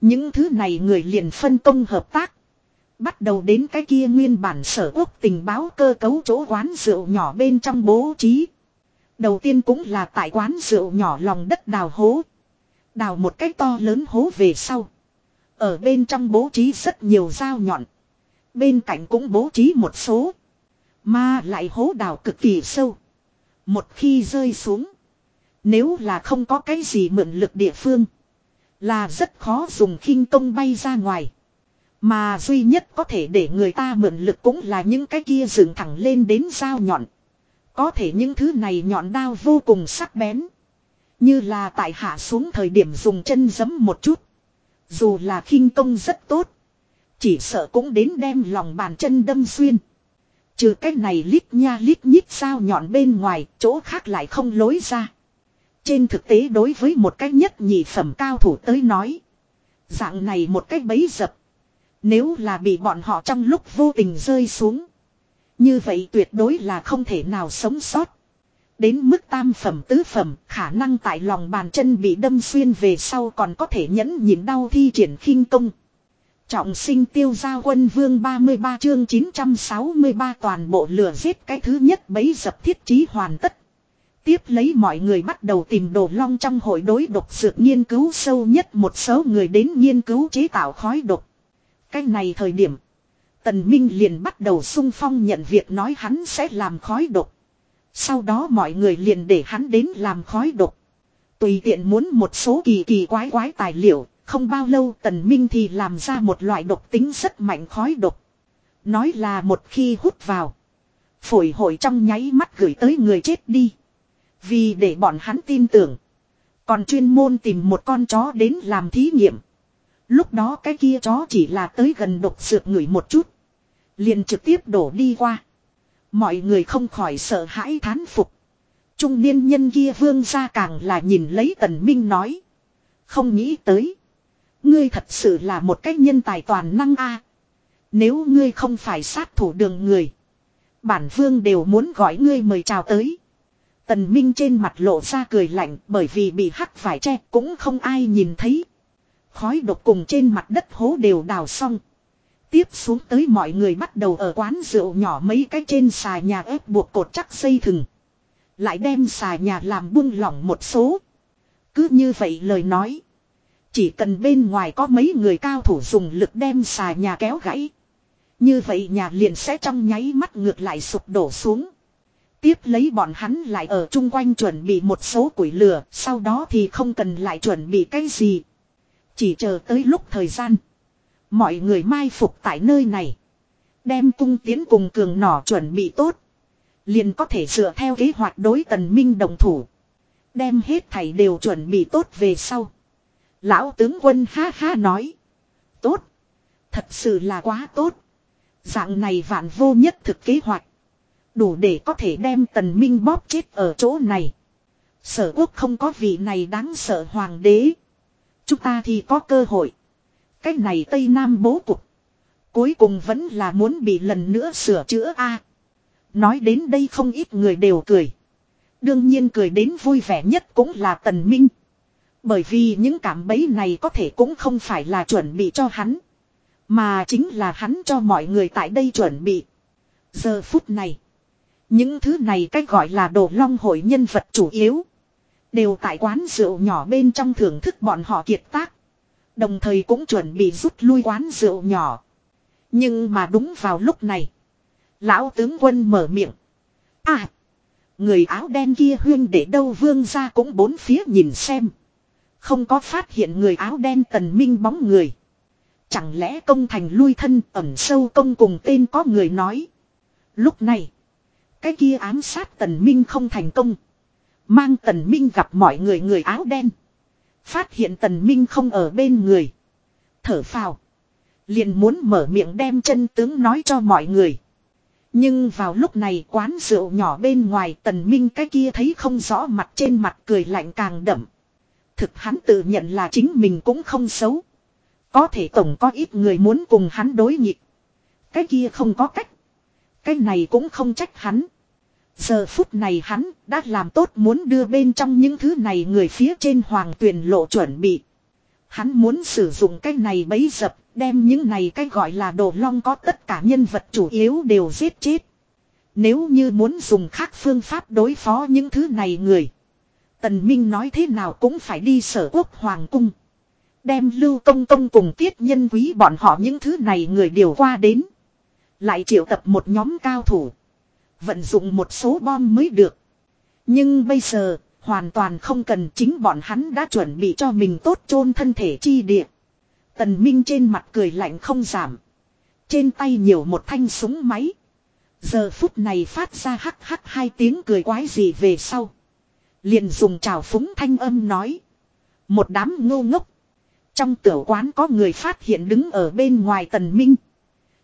Những thứ này người liền phân công hợp tác. Bắt đầu đến cái kia nguyên bản sở quốc tình báo cơ cấu chỗ quán rượu nhỏ bên trong bố trí. Đầu tiên cũng là tại quán rượu nhỏ lòng đất đào hố. Đào một cách to lớn hố về sau. Ở bên trong bố trí rất nhiều dao nhọn. Bên cạnh cũng bố trí một số. Mà lại hố đào cực kỳ sâu. Một khi rơi xuống. Nếu là không có cái gì mượn lực địa phương. Là rất khó dùng khinh công bay ra ngoài. Mà duy nhất có thể để người ta mượn lực cũng là những cái kia dựng thẳng lên đến dao nhọn. Có thể những thứ này nhọn đao vô cùng sắc bén. Như là tại hạ xuống thời điểm dùng chân giấm một chút. Dù là khinh công rất tốt. Chỉ sợ cũng đến đem lòng bàn chân đâm xuyên. Trừ cái này lít nha lít nhít sao nhọn bên ngoài, chỗ khác lại không lối ra. Trên thực tế đối với một cách nhất nhị phẩm cao thủ tới nói. Dạng này một cách bấy dập. Nếu là bị bọn họ trong lúc vô tình rơi xuống. Như vậy tuyệt đối là không thể nào sống sót. Đến mức tam phẩm tứ phẩm, khả năng tại lòng bàn chân bị đâm xuyên về sau còn có thể nhẫn nhịn đau thi triển khinh công. Trọng sinh tiêu gia quân vương 33 chương 963 toàn bộ lửa giết cái thứ nhất bấy dập thiết trí hoàn tất. Tiếp lấy mọi người bắt đầu tìm đồ long trong hội đối độc dược nghiên cứu sâu nhất một số người đến nghiên cứu chế tạo khói độc. Cái này thời điểm, Tần Minh liền bắt đầu sung phong nhận việc nói hắn sẽ làm khói độc. Sau đó mọi người liền để hắn đến làm khói độc. Tùy tiện muốn một số kỳ kỳ quái quái tài liệu, không bao lâu tần minh thì làm ra một loại độc tính rất mạnh khói độc. Nói là một khi hút vào. Phổi hội trong nháy mắt gửi tới người chết đi. Vì để bọn hắn tin tưởng. Còn chuyên môn tìm một con chó đến làm thí nghiệm. Lúc đó cái kia chó chỉ là tới gần độc sượt người một chút. Liền trực tiếp đổ đi qua. Mọi người không khỏi sợ hãi thán phục. Trung niên nhân kia vương ra càng là nhìn lấy tần minh nói. Không nghĩ tới. Ngươi thật sự là một cách nhân tài toàn năng a. Nếu ngươi không phải sát thủ đường người. Bản vương đều muốn gọi ngươi mời chào tới. Tần Minh trên mặt lộ ra cười lạnh bởi vì bị hắt vải che cũng không ai nhìn thấy. Khói độc cùng trên mặt đất hố đều đào xong. Tiếp xuống tới mọi người bắt đầu ở quán rượu nhỏ mấy cái trên xà nhà ép buộc cột chắc xây thừng. Lại đem xà nhà làm buông lỏng một số. Cứ như vậy lời nói. Chỉ cần bên ngoài có mấy người cao thủ dùng lực đem xà nhà kéo gãy. Như vậy nhà liền sẽ trong nháy mắt ngược lại sụp đổ xuống. Tiếp lấy bọn hắn lại ở chung quanh chuẩn bị một số củi lửa, sau đó thì không cần lại chuẩn bị cái gì. Chỉ chờ tới lúc thời gian. Mọi người mai phục tại nơi này. Đem cung tiến cùng cường nỏ chuẩn bị tốt. Liền có thể dựa theo kế hoạch đối tần minh đồng thủ. Đem hết thảy đều chuẩn bị tốt về sau. Lão tướng quân ha ha nói. Tốt. Thật sự là quá tốt. Dạng này vạn vô nhất thực kế hoạch. Đủ để có thể đem tần minh bóp chết ở chỗ này. Sở quốc không có vị này đáng sợ hoàng đế. Chúng ta thì có cơ hội. Cái này Tây Nam bố cục. Cuối cùng vẫn là muốn bị lần nữa sửa chữa a. nói đến đây không ít người đều cười. Đương nhiên cười đến vui vẻ nhất cũng là Tần Minh. Bởi vì những cảm bấy này có thể cũng không phải là chuẩn bị cho hắn. Mà chính là hắn cho mọi người tại đây chuẩn bị. Giờ phút này. Những thứ này cách gọi là đồ long hội nhân vật chủ yếu. Đều tại quán rượu nhỏ bên trong thưởng thức bọn họ kiệt tác. Đồng thời cũng chuẩn bị rút lui quán rượu nhỏ. Nhưng mà đúng vào lúc này. Lão tướng quân mở miệng. À. Người áo đen kia huyên để đâu vương ra cũng bốn phía nhìn xem. Không có phát hiện người áo đen tần minh bóng người. Chẳng lẽ công thành lui thân ẩn sâu công cùng tên có người nói. Lúc này. Cái kia ám sát tần minh không thành công. Mang tần minh gặp mọi người người áo đen. Phát hiện tần minh không ở bên người. Thở phào. Liền muốn mở miệng đem chân tướng nói cho mọi người. Nhưng vào lúc này quán rượu nhỏ bên ngoài tần minh cái kia thấy không rõ mặt trên mặt cười lạnh càng đậm. Thực hắn tự nhận là chính mình cũng không xấu. Có thể tổng có ít người muốn cùng hắn đối nghịch. Cái kia không có cách. Cái này cũng không trách hắn. Giờ phút này hắn đã làm tốt muốn đưa bên trong những thứ này người phía trên hoàng tuyền lộ chuẩn bị. Hắn muốn sử dụng cái này bấy dập, đem những này cái gọi là đồ long có tất cả nhân vật chủ yếu đều giết chết. Nếu như muốn dùng khác phương pháp đối phó những thứ này người. Tần Minh nói thế nào cũng phải đi sở quốc hoàng cung. Đem lưu công công cùng tiết nhân quý bọn họ những thứ này người điều qua đến. Lại triệu tập một nhóm cao thủ. Vận dụng một số bom mới được. Nhưng bây giờ, hoàn toàn không cần chính bọn hắn đã chuẩn bị cho mình tốt chôn thân thể chi địa. Tần Minh trên mặt cười lạnh không giảm. Trên tay nhiều một thanh súng máy. Giờ phút này phát ra hắc hắc hai tiếng cười quái gì về sau. Liền dùng trào phúng thanh âm nói. Một đám ngô ngốc. Trong tiểu quán có người phát hiện đứng ở bên ngoài tần minh.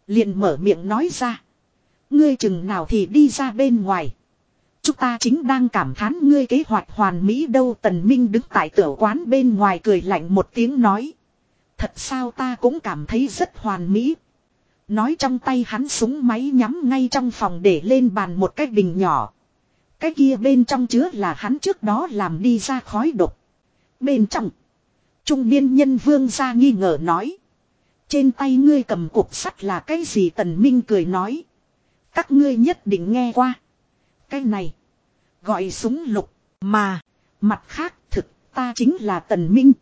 Liền mở miệng nói ra. Ngươi chừng nào thì đi ra bên ngoài. Chúng ta chính đang cảm thán ngươi kế hoạch hoàn mỹ đâu tần minh đứng tại tiểu quán bên ngoài cười lạnh một tiếng nói. Thật sao ta cũng cảm thấy rất hoàn mỹ. Nói trong tay hắn súng máy nhắm ngay trong phòng để lên bàn một cái bình nhỏ. Cái kia bên trong chứa là hắn trước đó làm đi ra khói độc. Bên trong. Trung niên nhân vương ra nghi ngờ nói. Trên tay ngươi cầm cục sắt là cái gì tần minh cười nói. Các ngươi nhất định nghe qua. Cái này. Gọi súng lục. Mà. Mặt khác thực ta chính là tần minh.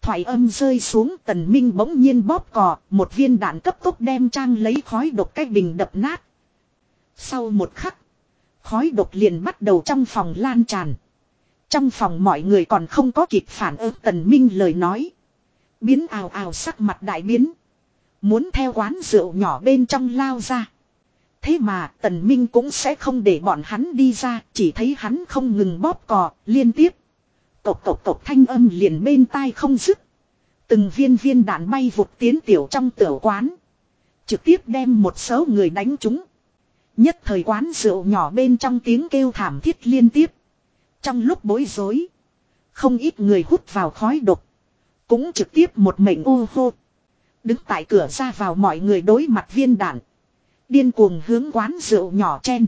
Thoại âm rơi xuống, tần minh bỗng nhiên bóp cò. Một viên đạn cấp tốc đem trang lấy khói độc cái bình đập nát. Sau một khắc. Khói độc liền bắt đầu trong phòng lan tràn. Trong phòng mọi người còn không có kịp phản ứng, tần minh lời nói. Biến ào ào sắc mặt đại biến. Muốn theo quán rượu nhỏ bên trong lao ra. Thế mà tần minh cũng sẽ không để bọn hắn đi ra. Chỉ thấy hắn không ngừng bóp cò, liên tiếp. Cộc cộc cộc thanh âm liền bên tai không dứt. Từng viên viên đạn bay vụt tiến tiểu trong tiểu quán. Trực tiếp đem một số người đánh trúng. Nhất thời quán rượu nhỏ bên trong tiếng kêu thảm thiết liên tiếp. Trong lúc bối rối. Không ít người hút vào khói độc. Cũng trực tiếp một mệnh u hô. Đứng tại cửa ra vào mọi người đối mặt viên đạn. Điên cuồng hướng quán rượu nhỏ chen.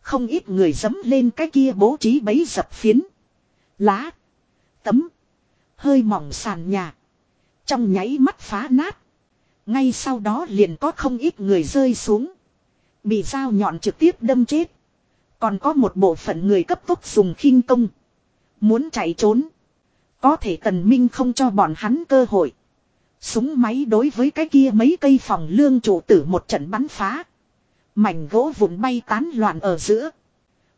Không ít người dấm lên cái kia bố trí bấy dập phiến. Lá. Tấm. Hơi mỏng sàn nhà. Trong nháy mắt phá nát. Ngay sau đó liền có không ít người rơi xuống. Bị dao nhọn trực tiếp đâm chết. Còn có một bộ phận người cấp tốc dùng khinh công. Muốn chạy trốn. Có thể tần minh không cho bọn hắn cơ hội. Súng máy đối với cái kia mấy cây phòng lương trụ tử một trận bắn phá. Mảnh gỗ vụn bay tán loạn ở giữa.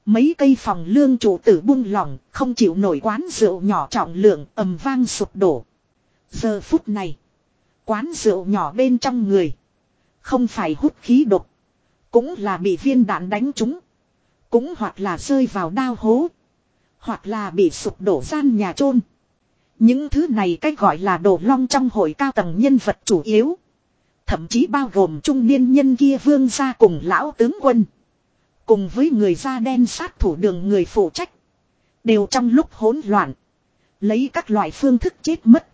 Mấy cây phòng lương trụ tử buông lỏng, không chịu nổi quán rượu nhỏ trọng lượng, ầm vang sụp đổ. Giờ phút này, quán rượu nhỏ bên trong người. Không phải hút khí độc. Cũng là bị viên đạn đánh trúng. Cũng hoặc là rơi vào đao hố. Hoặc là bị sụp đổ gian nhà chôn Những thứ này cách gọi là đổ long trong hội cao tầng nhân vật chủ yếu. Thậm chí bao gồm trung niên nhân kia vương gia cùng lão tướng quân. Cùng với người da đen sát thủ đường người phụ trách. Đều trong lúc hỗn loạn. Lấy các loại phương thức chết mất.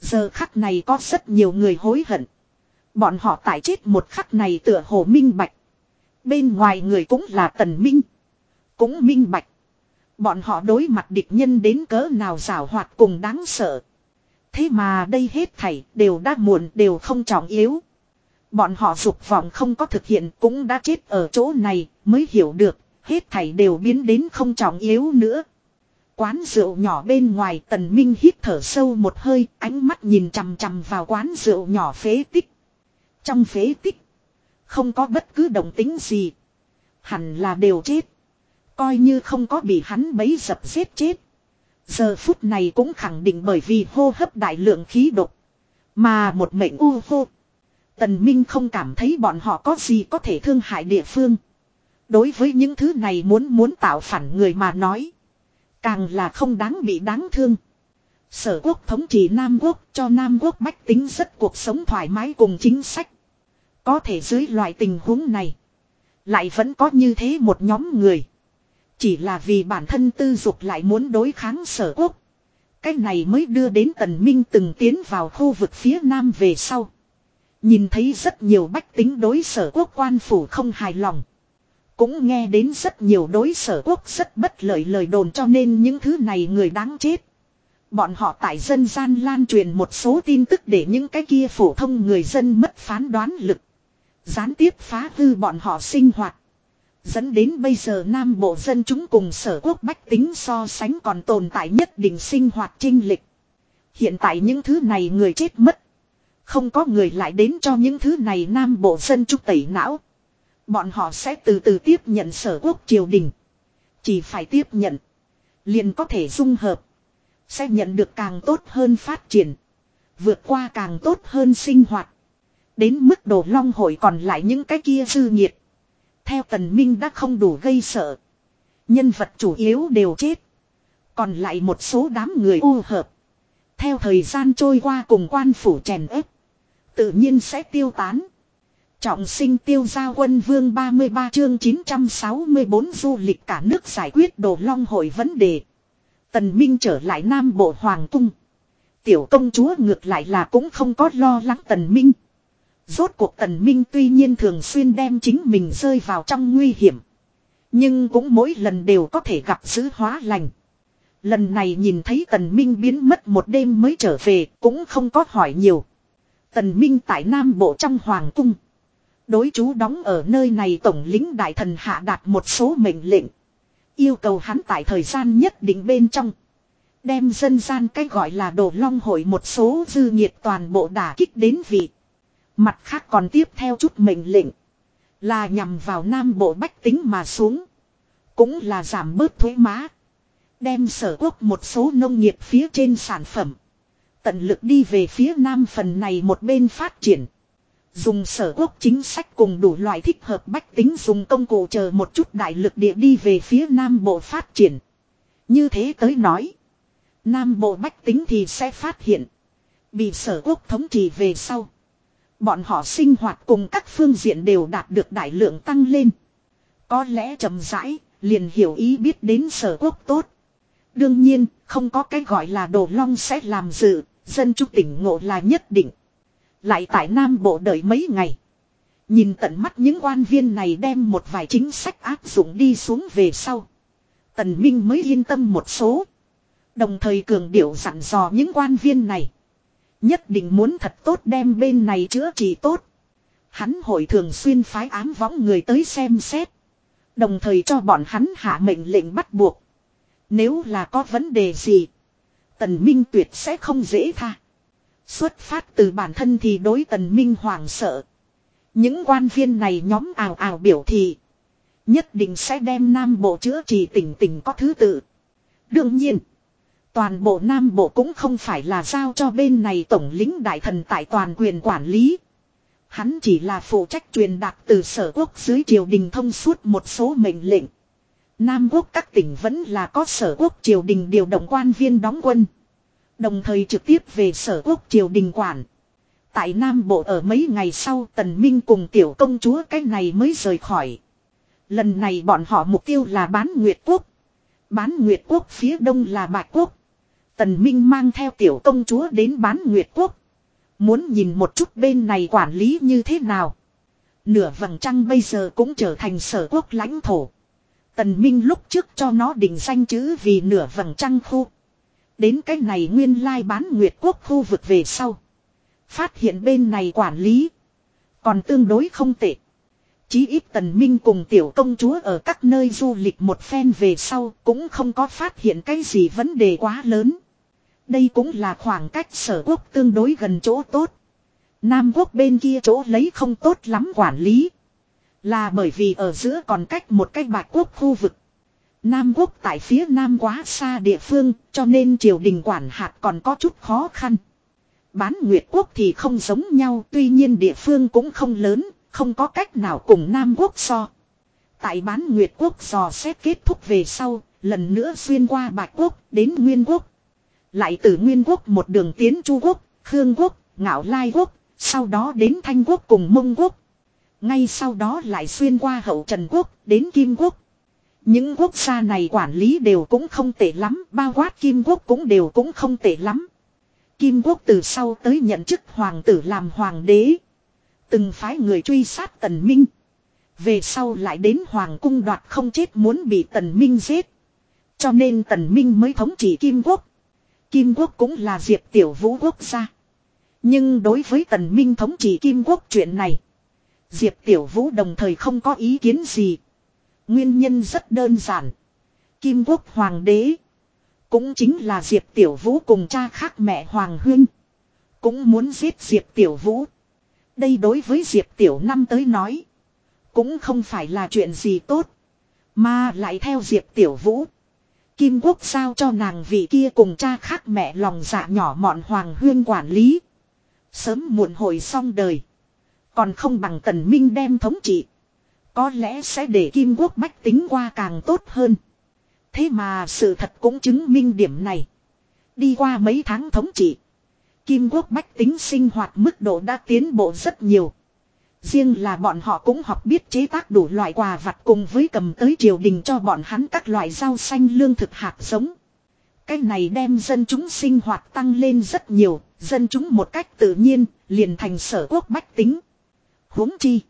Giờ khắc này có rất nhiều người hối hận. Bọn họ tại chết một khắc này tựa hồ minh bạch. Bên ngoài người cũng là tần minh. Cũng minh bạch. Bọn họ đối mặt địch nhân đến cỡ nào rào hoạt cùng đáng sợ. Thế mà đây hết thảy đều đã muộn, đều không trọng yếu. Bọn họ dục vọng không có thực hiện cũng đã chết ở chỗ này mới hiểu được, hết thảy đều biến đến không trọng yếu nữa. Quán rượu nhỏ bên ngoài, tần minh hít thở sâu một hơi, ánh mắt nhìn chằm chằm vào quán rượu nhỏ phế tích. Trong phế tích không có bất cứ động tính gì. Hẳn là đều chết. Coi như không có bị hắn bấy dập giết chết. Giờ phút này cũng khẳng định bởi vì hô hấp đại lượng khí độc. Mà một mệnh u hô. Tần Minh không cảm thấy bọn họ có gì có thể thương hại địa phương. Đối với những thứ này muốn muốn tạo phản người mà nói. Càng là không đáng bị đáng thương. Sở quốc thống trị Nam quốc cho Nam quốc bách tính rất cuộc sống thoải mái cùng chính sách. Có thể dưới loại tình huống này. Lại vẫn có như thế một nhóm người. Chỉ là vì bản thân tư dục lại muốn đối kháng sở quốc. Cái này mới đưa đến tần minh từng tiến vào khu vực phía nam về sau. Nhìn thấy rất nhiều bách tính đối sở quốc quan phủ không hài lòng. Cũng nghe đến rất nhiều đối sở quốc rất bất lợi lời đồn cho nên những thứ này người đáng chết. Bọn họ tại dân gian lan truyền một số tin tức để những cái kia phổ thông người dân mất phán đoán lực. Gián tiếp phá hư bọn họ sinh hoạt. Dẫn đến bây giờ Nam Bộ dân chúng cùng sở quốc bách tính so sánh còn tồn tại nhất định sinh hoạt trinh lịch. Hiện tại những thứ này người chết mất. Không có người lại đến cho những thứ này Nam Bộ dân chúng tẩy não. Bọn họ sẽ từ từ tiếp nhận sở quốc triều đình. Chỉ phải tiếp nhận. Liền có thể dung hợp. Sẽ nhận được càng tốt hơn phát triển. Vượt qua càng tốt hơn sinh hoạt. Đến mức đồ long hội còn lại những cái kia dư nhiệt. Theo tần minh đã không đủ gây sợ. Nhân vật chủ yếu đều chết. Còn lại một số đám người u hợp. Theo thời gian trôi qua cùng quan phủ chèn ép. Tự nhiên sẽ tiêu tán. Trọng sinh tiêu gia quân vương 33 chương 964 du lịch cả nước giải quyết đồ long hội vấn đề. Tần Minh trở lại Nam Bộ Hoàng Cung. Tiểu công chúa ngược lại là cũng không có lo lắng Tần Minh. Rốt cuộc Tần Minh tuy nhiên thường xuyên đem chính mình rơi vào trong nguy hiểm. Nhưng cũng mỗi lần đều có thể gặp giữ hóa lành. Lần này nhìn thấy Tần Minh biến mất một đêm mới trở về cũng không có hỏi nhiều. Tần Minh tại Nam Bộ trong Hoàng Cung. Đối chú đóng ở nơi này tổng lính đại thần hạ đạt một số mệnh lệnh. Yêu cầu hắn tại thời gian nhất định bên trong. Đem dân gian cái gọi là đồ long hội một số dư nhiệt toàn bộ đả kích đến vị. Mặt khác còn tiếp theo chút mệnh lệnh. Là nhằm vào nam bộ bách tính mà xuống. Cũng là giảm bớt thuế má. Đem sở quốc một số nông nghiệp phía trên sản phẩm. Tận lực đi về phía nam phần này một bên phát triển. Dùng sở quốc chính sách cùng đủ loại thích hợp bách tính dùng công cụ chờ một chút đại lực địa đi về phía nam bộ phát triển. Như thế tới nói. Nam bộ bách tính thì sẽ phát hiện. Bị sở quốc thống trị về sau. Bọn họ sinh hoạt cùng các phương diện đều đạt được đại lượng tăng lên. Có lẽ chậm rãi, liền hiểu ý biết đến sở quốc tốt. Đương nhiên, không có cái gọi là đồ long sẽ làm dự, dân trung tỉnh ngộ là nhất định. Lại tại Nam Bộ đợi mấy ngày. Nhìn tận mắt những quan viên này đem một vài chính sách áp dụng đi xuống về sau. Tần Minh mới yên tâm một số. Đồng thời cường điệu dặn dò những quan viên này. Nhất định muốn thật tốt đem bên này chữa trị tốt. Hắn hội thường xuyên phái ám võng người tới xem xét. Đồng thời cho bọn hắn hạ mệnh lệnh bắt buộc. Nếu là có vấn đề gì. Tần Minh tuyệt sẽ không dễ tha. Xuất phát từ bản thân thì đối tần minh hoàng sợ. Những quan viên này nhóm ào ào biểu thị. Nhất định sẽ đem Nam Bộ chữa trị tỉnh tỉnh có thứ tự. Đương nhiên. Toàn bộ Nam Bộ cũng không phải là giao cho bên này tổng lính đại thần tại toàn quyền quản lý. Hắn chỉ là phụ trách truyền đạt từ sở quốc dưới triều đình thông suốt một số mệnh lệnh. Nam quốc các tỉnh vẫn là có sở quốc triều đình điều động quan viên đóng quân. Đồng thời trực tiếp về sở quốc triều đình quản. Tại Nam Bộ ở mấy ngày sau Tần Minh cùng tiểu công chúa cái này mới rời khỏi. Lần này bọn họ mục tiêu là bán Nguyệt Quốc. Bán Nguyệt Quốc phía đông là Bạch Quốc. Tần Minh mang theo tiểu công chúa đến bán Nguyệt Quốc. Muốn nhìn một chút bên này quản lý như thế nào. Nửa vầng trăng bây giờ cũng trở thành sở quốc lãnh thổ. Tần Minh lúc trước cho nó định danh chữ vì nửa vầng trăng khu. Đến cái này nguyên lai bán nguyệt quốc khu vực về sau. Phát hiện bên này quản lý. Còn tương đối không tệ. Chí ít tần minh cùng tiểu công chúa ở các nơi du lịch một phen về sau cũng không có phát hiện cái gì vấn đề quá lớn. Đây cũng là khoảng cách sở quốc tương đối gần chỗ tốt. Nam quốc bên kia chỗ lấy không tốt lắm quản lý. Là bởi vì ở giữa còn cách một cái bạc quốc khu vực. Nam quốc tại phía nam quá xa địa phương cho nên triều đình quản hạt còn có chút khó khăn. Bán Nguyệt quốc thì không giống nhau tuy nhiên địa phương cũng không lớn, không có cách nào cùng Nam quốc so. Tại bán Nguyệt quốc dò xét kết thúc về sau, lần nữa xuyên qua Bạch quốc đến Nguyên quốc. Lại từ Nguyên quốc một đường tiến Chu quốc, Khương quốc, Ngạo Lai quốc, sau đó đến Thanh quốc cùng Mông quốc. Ngay sau đó lại xuyên qua Hậu Trần quốc đến Kim quốc. Những quốc gia này quản lý đều cũng không tệ lắm, bao quát Kim Quốc cũng đều cũng không tệ lắm. Kim Quốc từ sau tới nhận chức hoàng tử làm hoàng đế. Từng phái người truy sát Tần Minh. Về sau lại đến hoàng cung đoạt không chết muốn bị Tần Minh giết. Cho nên Tần Minh mới thống trị Kim Quốc. Kim quốc cũng là Diệp Tiểu Vũ quốc gia. Nhưng đối với tần minh thống trị Kim quốc chuyện này. Diệp Tiểu Vũ đồng thời không có ý kiến gì. Nguyên nhân rất đơn giản. Kim quốc hoàng đế. Cũng chính là Diệp Tiểu Vũ cùng cha khác mẹ Hoàng Huyên. Cũng muốn giết Diệp Tiểu Vũ. Đây đối với Diệp Tiểu Năm tới nói. Cũng không phải là chuyện gì tốt. Mà lại theo Diệp Tiểu Vũ. Kim Quốc sao cho nàng vị kia cùng cha khác mẹ lòng dạ nhỏ mọn Hoàng Huyên quản lý. Sớm muộn hồi xong đời. Còn không bằng tần minh đem thống trị. Có lẽ sẽ để Kim Quốc bách tính qua càng tốt hơn. Thế mà sự thật cũng chứng minh điểm này. Đi qua mấy tháng thống trị. Kim quốc bách tính sinh hoạt mức độ đã tiến bộ rất nhiều. Riêng là bọn họ cũng học biết chế tác đủ loại quà vặt cùng với cầm tới triều đình cho bọn hắn các loại rau xanh lương thực hạt giống. Cái này đem dân chúng sinh hoạt tăng lên rất nhiều, dân chúng một cách tự nhiên, liền thành sở quốc bách tính. huống chi.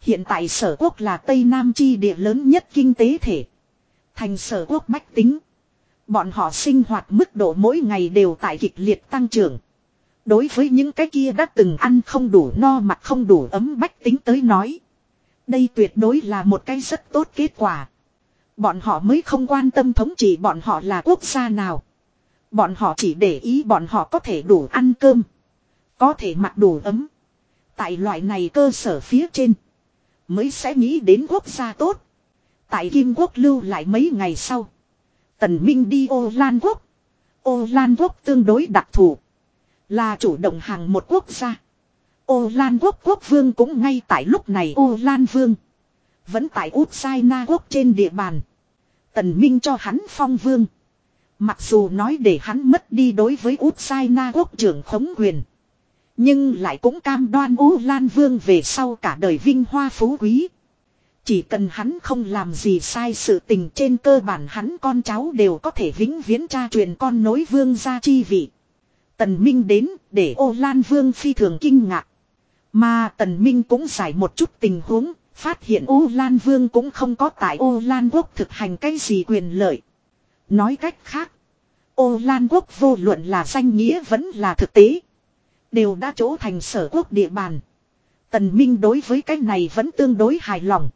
Hiện tại sở quốc là Tây Nam chi địa lớn nhất kinh tế thể. Thành sở quốc bách tính. Bọn họ sinh hoạt mức độ mỗi ngày đều tại kịch liệt tăng trưởng. Đối với những cái kia đã từng ăn không đủ no mặt không đủ ấm bách tính tới nói. Đây tuyệt đối là một cái rất tốt kết quả. Bọn họ mới không quan tâm thống trị bọn họ là quốc gia nào. Bọn họ chỉ để ý bọn họ có thể đủ ăn cơm. Có thể mặc đủ ấm. Tại loại này cơ sở phía trên. Mới sẽ nghĩ đến quốc gia tốt. Tại Kim Quốc lưu lại mấy ngày sau. Tần Minh đi ô Lan Quốc. Ô Lan Quốc tương đối đặc thù. Là chủ động hàng một quốc gia. Ô Lan Quốc quốc vương cũng ngay tại lúc này, Ô Lan Vương. Vẫn tại Út Sai Na Quốc trên địa bàn. Tần Minh cho hắn phong vương. Mặc dù nói để hắn mất đi đối với Út Sai Na Quốc trưởng khống quyền. Nhưng lại cũng cam đoan Ú Lan Vương về sau cả đời vinh hoa phú quý. Chỉ cần hắn không làm gì sai sự tình trên cơ bản hắn con cháu đều có thể vĩnh viễn cha truyền con nối vương gia chi vị. Tần Minh đến để ô Lan Vương phi thường kinh ngạc. Mà Tần Minh cũng giải một chút tình huống, phát hiện ô Lan Vương cũng không có tại ô Lan Quốc thực hành cái gì quyền lợi. Nói cách khác, ô Lan Quốc vô luận là danh nghĩa vẫn là thực tế. Đều đã chỗ thành sở quốc địa bàn. Tần Minh đối với cái này vẫn tương đối hài lòng.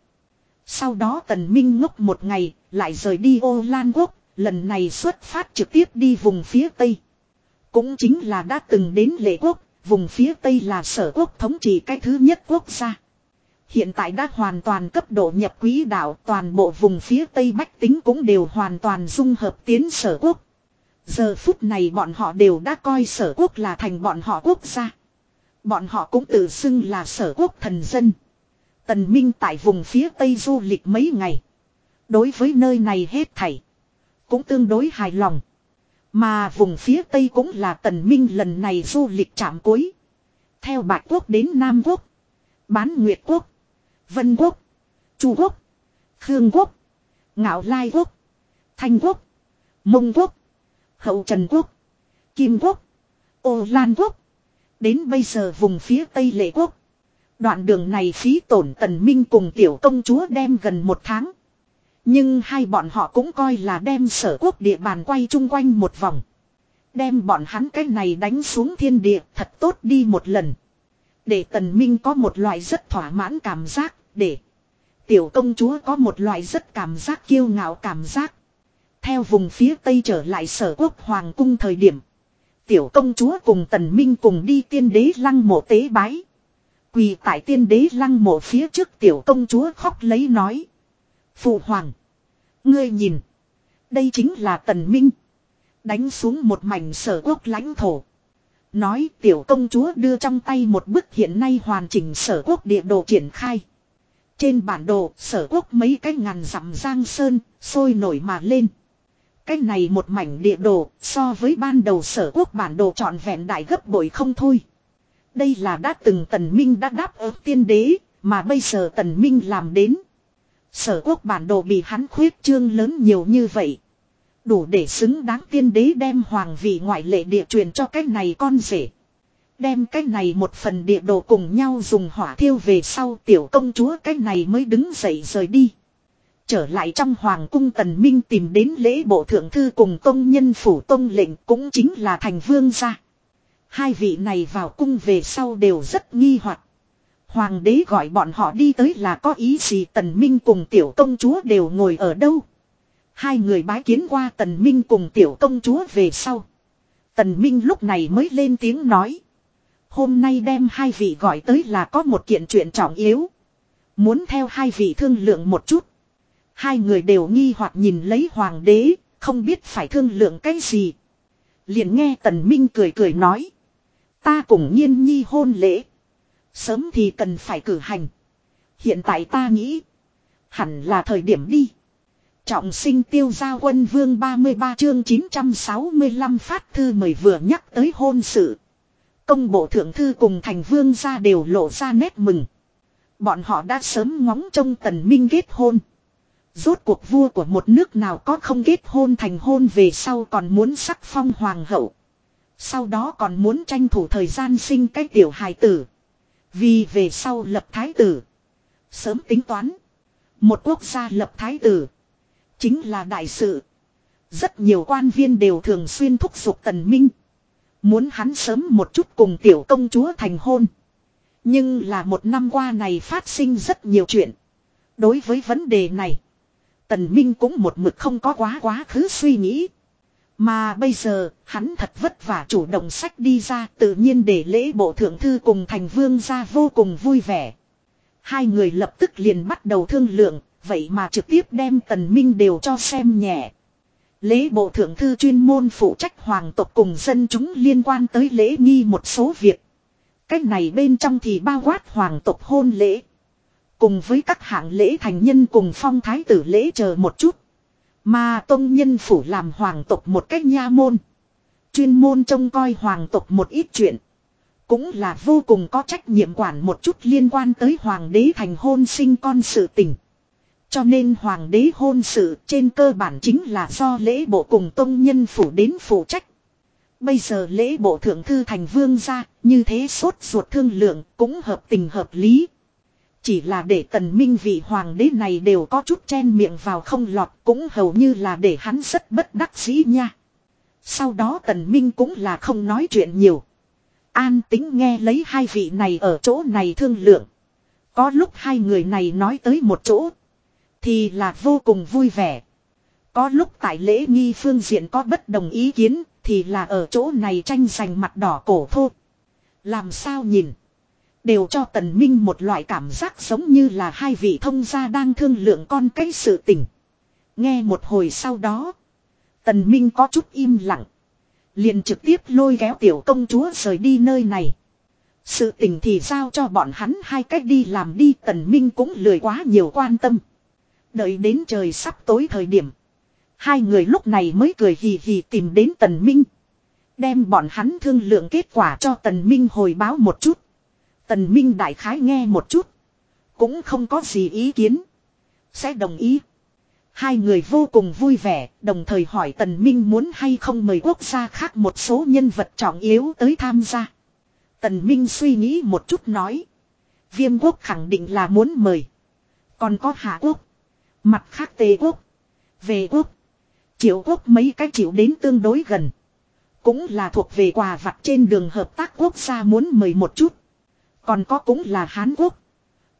Sau đó Tần Minh ngốc một ngày, lại rời đi ô Lan Quốc, lần này xuất phát trực tiếp đi vùng phía Tây. Cũng chính là đã từng đến lệ quốc, vùng phía Tây là sở quốc thống trị cái thứ nhất quốc gia. Hiện tại đã hoàn toàn cấp độ nhập quý đạo toàn bộ vùng phía Tây Bách tính cũng đều hoàn toàn dung hợp tiến sở quốc. Giờ phút này bọn họ đều đã coi sở quốc là thành bọn họ quốc gia. Bọn họ cũng tự xưng là sở quốc thần dân. Tần Minh tại vùng phía Tây du lịch mấy ngày. Đối với nơi này hết thảy. Cũng tương đối hài lòng. Mà vùng phía Tây cũng là tần minh lần này du lịch trạm cuối. Theo Bạch Quốc đến Nam Quốc. Bán Nguyệt Quốc. Vân Quốc. Chu Quốc. Khương Quốc. Ngạo Lai Quốc. Thanh Quốc. Mông Quốc. Hậu Trần Quốc. Kim Quốc. Ô Lan Quốc. Đến bây giờ vùng phía Tây Lệ Quốc. Đoạn đường này phí tổn tần minh cùng tiểu công chúa đem gần một tháng. Nhưng hai bọn họ cũng coi là đem sở quốc địa bàn quay chung quanh một vòng. Đem bọn hắn cái này đánh xuống thiên địa thật tốt đi một lần. Để tần minh có một loại rất thỏa mãn cảm giác, để tiểu công chúa có một loại rất cảm giác kiêu ngạo cảm giác. Theo vùng phía tây trở lại sở quốc hoàng cung thời điểm. Tiểu công chúa cùng tần minh cùng đi tiên đế lăng mộ tế bái. Quỳ tại tiên đế lăng mộ phía trước tiểu công chúa khóc lấy nói. Phụ hoàng. Ngươi nhìn. Đây chính là tần minh. Đánh xuống một mảnh sở quốc lãnh thổ. Nói tiểu công chúa đưa trong tay một bức hiện nay hoàn chỉnh sở quốc địa đồ triển khai. Trên bản đồ, sở quốc mấy cái ngàn dặm giang sơn, sôi nổi mà lên. Cái này một mảnh địa đồ, so với ban đầu sở quốc bản đồ trọn vẹn đại gấp bội không thôi. Đây là đã từng tần minh đã đáp ứng tiên đế, mà bây giờ tần minh làm đến. Sở quốc bản đồ bị hắn khuyết trương lớn nhiều như vậy. Đủ để xứng đáng tiên đế đem hoàng vị ngoại lệ địa truyền cho cái này con rể. Đem cái này một phần địa đồ cùng nhau dùng hỏa thiêu về sau tiểu công chúa cái này mới đứng dậy rời đi. Trở lại trong hoàng cung tần minh tìm đến lễ bộ thượng thư cùng tông nhân phủ tông lệnh cũng chính là thành vương gia. Hai vị này vào cung về sau đều rất nghi hoặc. Hoàng đế gọi bọn họ đi tới là có ý gì tần minh cùng tiểu công chúa đều ngồi ở đâu. Hai người bái kiến qua tần minh cùng tiểu công chúa về sau. Tần minh lúc này mới lên tiếng nói. Hôm nay đem hai vị gọi tới là có một kiện chuyện trọng yếu. Muốn theo hai vị thương lượng một chút. Hai người đều nghi hoặc nhìn lấy hoàng đế, không biết phải thương lượng cái gì. Liền nghe tần minh cười cười nói. Ta cùng nhiên nhi hôn lễ. Sớm thì cần phải cử hành. Hiện tại ta nghĩ. Hẳn là thời điểm đi. Trọng sinh tiêu gia quân vương 33 chương 965 phát thư mời vừa nhắc tới hôn sự. Công bộ thượng thư cùng thành vương gia đều lộ ra nét mừng. Bọn họ đã sớm ngóng trông tần minh kết hôn. Rốt cuộc vua của một nước nào có không kết hôn thành hôn về sau còn muốn sắc phong hoàng hậu. Sau đó còn muốn tranh thủ thời gian sinh cái tiểu hài tử. Vì về sau lập thái tử. Sớm tính toán. Một quốc gia lập thái tử. Chính là đại sự. Rất nhiều quan viên đều thường xuyên thúc giục tần minh. Muốn hắn sớm một chút cùng tiểu công chúa thành hôn. Nhưng là một năm qua này phát sinh rất nhiều chuyện. Đối với vấn đề này. Tần Minh cũng một mực không có quá quá khứ suy nghĩ. Mà bây giờ, hắn thật vất vả chủ động sách đi ra tự nhiên để lễ bộ thượng thư cùng thành vương ra vô cùng vui vẻ. Hai người lập tức liền bắt đầu thương lượng, vậy mà trực tiếp đem tần minh đều cho xem nhẹ. Lễ bộ thượng thư chuyên môn phụ trách hoàng tộc cùng dân chúng liên quan tới lễ nghi một số việc. Cách này bên trong thì bao quát hoàng tộc hôn lễ. Cùng với các hạng lễ thành nhân cùng phong thái tử lễ chờ một chút. Mà tông nhân phủ làm hoàng tộc một cách nha môn. Chuyên môn trông coi hoàng tộc một ít chuyện. Cũng là vô cùng có trách nhiệm quản một chút liên quan tới hoàng đế thành hôn sinh con sự tình. Cho nên hoàng đế hôn sự trên cơ bản chính là do lễ bộ cùng tông nhân phủ đến phụ trách. Bây giờ lễ bộ thượng thư thành vương ra, như thế sốt ruột thương lượng cũng hợp tình hợp lý. Chỉ là để tần minh vị hoàng đế này đều có chút chen miệng vào không lọt cũng hầu như là để hắn rất bất đắc dĩ nha. Sau đó tần minh cũng là không nói chuyện nhiều. An tính nghe lấy hai vị này ở chỗ này thương lượng. Có lúc hai người này nói tới một chỗ. Thì là vô cùng vui vẻ. Có lúc tại lễ nghi phương diện có bất đồng ý kiến. Thì là ở chỗ này tranh giành mặt đỏ cổ thô. Làm sao nhìn. Đều cho tần minh một loại cảm giác giống như là hai vị thông gia đang thương lượng con cái sự tình. Nghe một hồi sau đó. Tần minh có chút im lặng. Liền trực tiếp lôi kéo tiểu công chúa rời đi nơi này. Sự tình thì giao cho bọn hắn hai cách đi làm đi, tần minh cũng lười quá nhiều quan tâm. Đợi đến trời sắp tối thời điểm. Hai người lúc này mới cười hì hì tìm đến tần minh. Đem bọn hắn thương lượng kết quả cho tần minh hồi báo một chút. Tần Minh đại khái nghe một chút. Cũng không có gì ý kiến. Sẽ đồng ý. Hai người vô cùng vui vẻ, đồng thời hỏi Tần Minh muốn hay không mời quốc gia khác một số nhân vật trọng yếu tới tham gia. Tần Minh suy nghĩ một chút nói. Viêm quốc khẳng định là muốn mời. Còn có Hạ quốc. Mặt khác Tề quốc. Về quốc. Triệu quốc mấy cái chịu đến tương đối gần. Cũng là thuộc về quà vặt trên đường hợp tác quốc gia muốn mời một chút. Còn có cũng là Hán Quốc.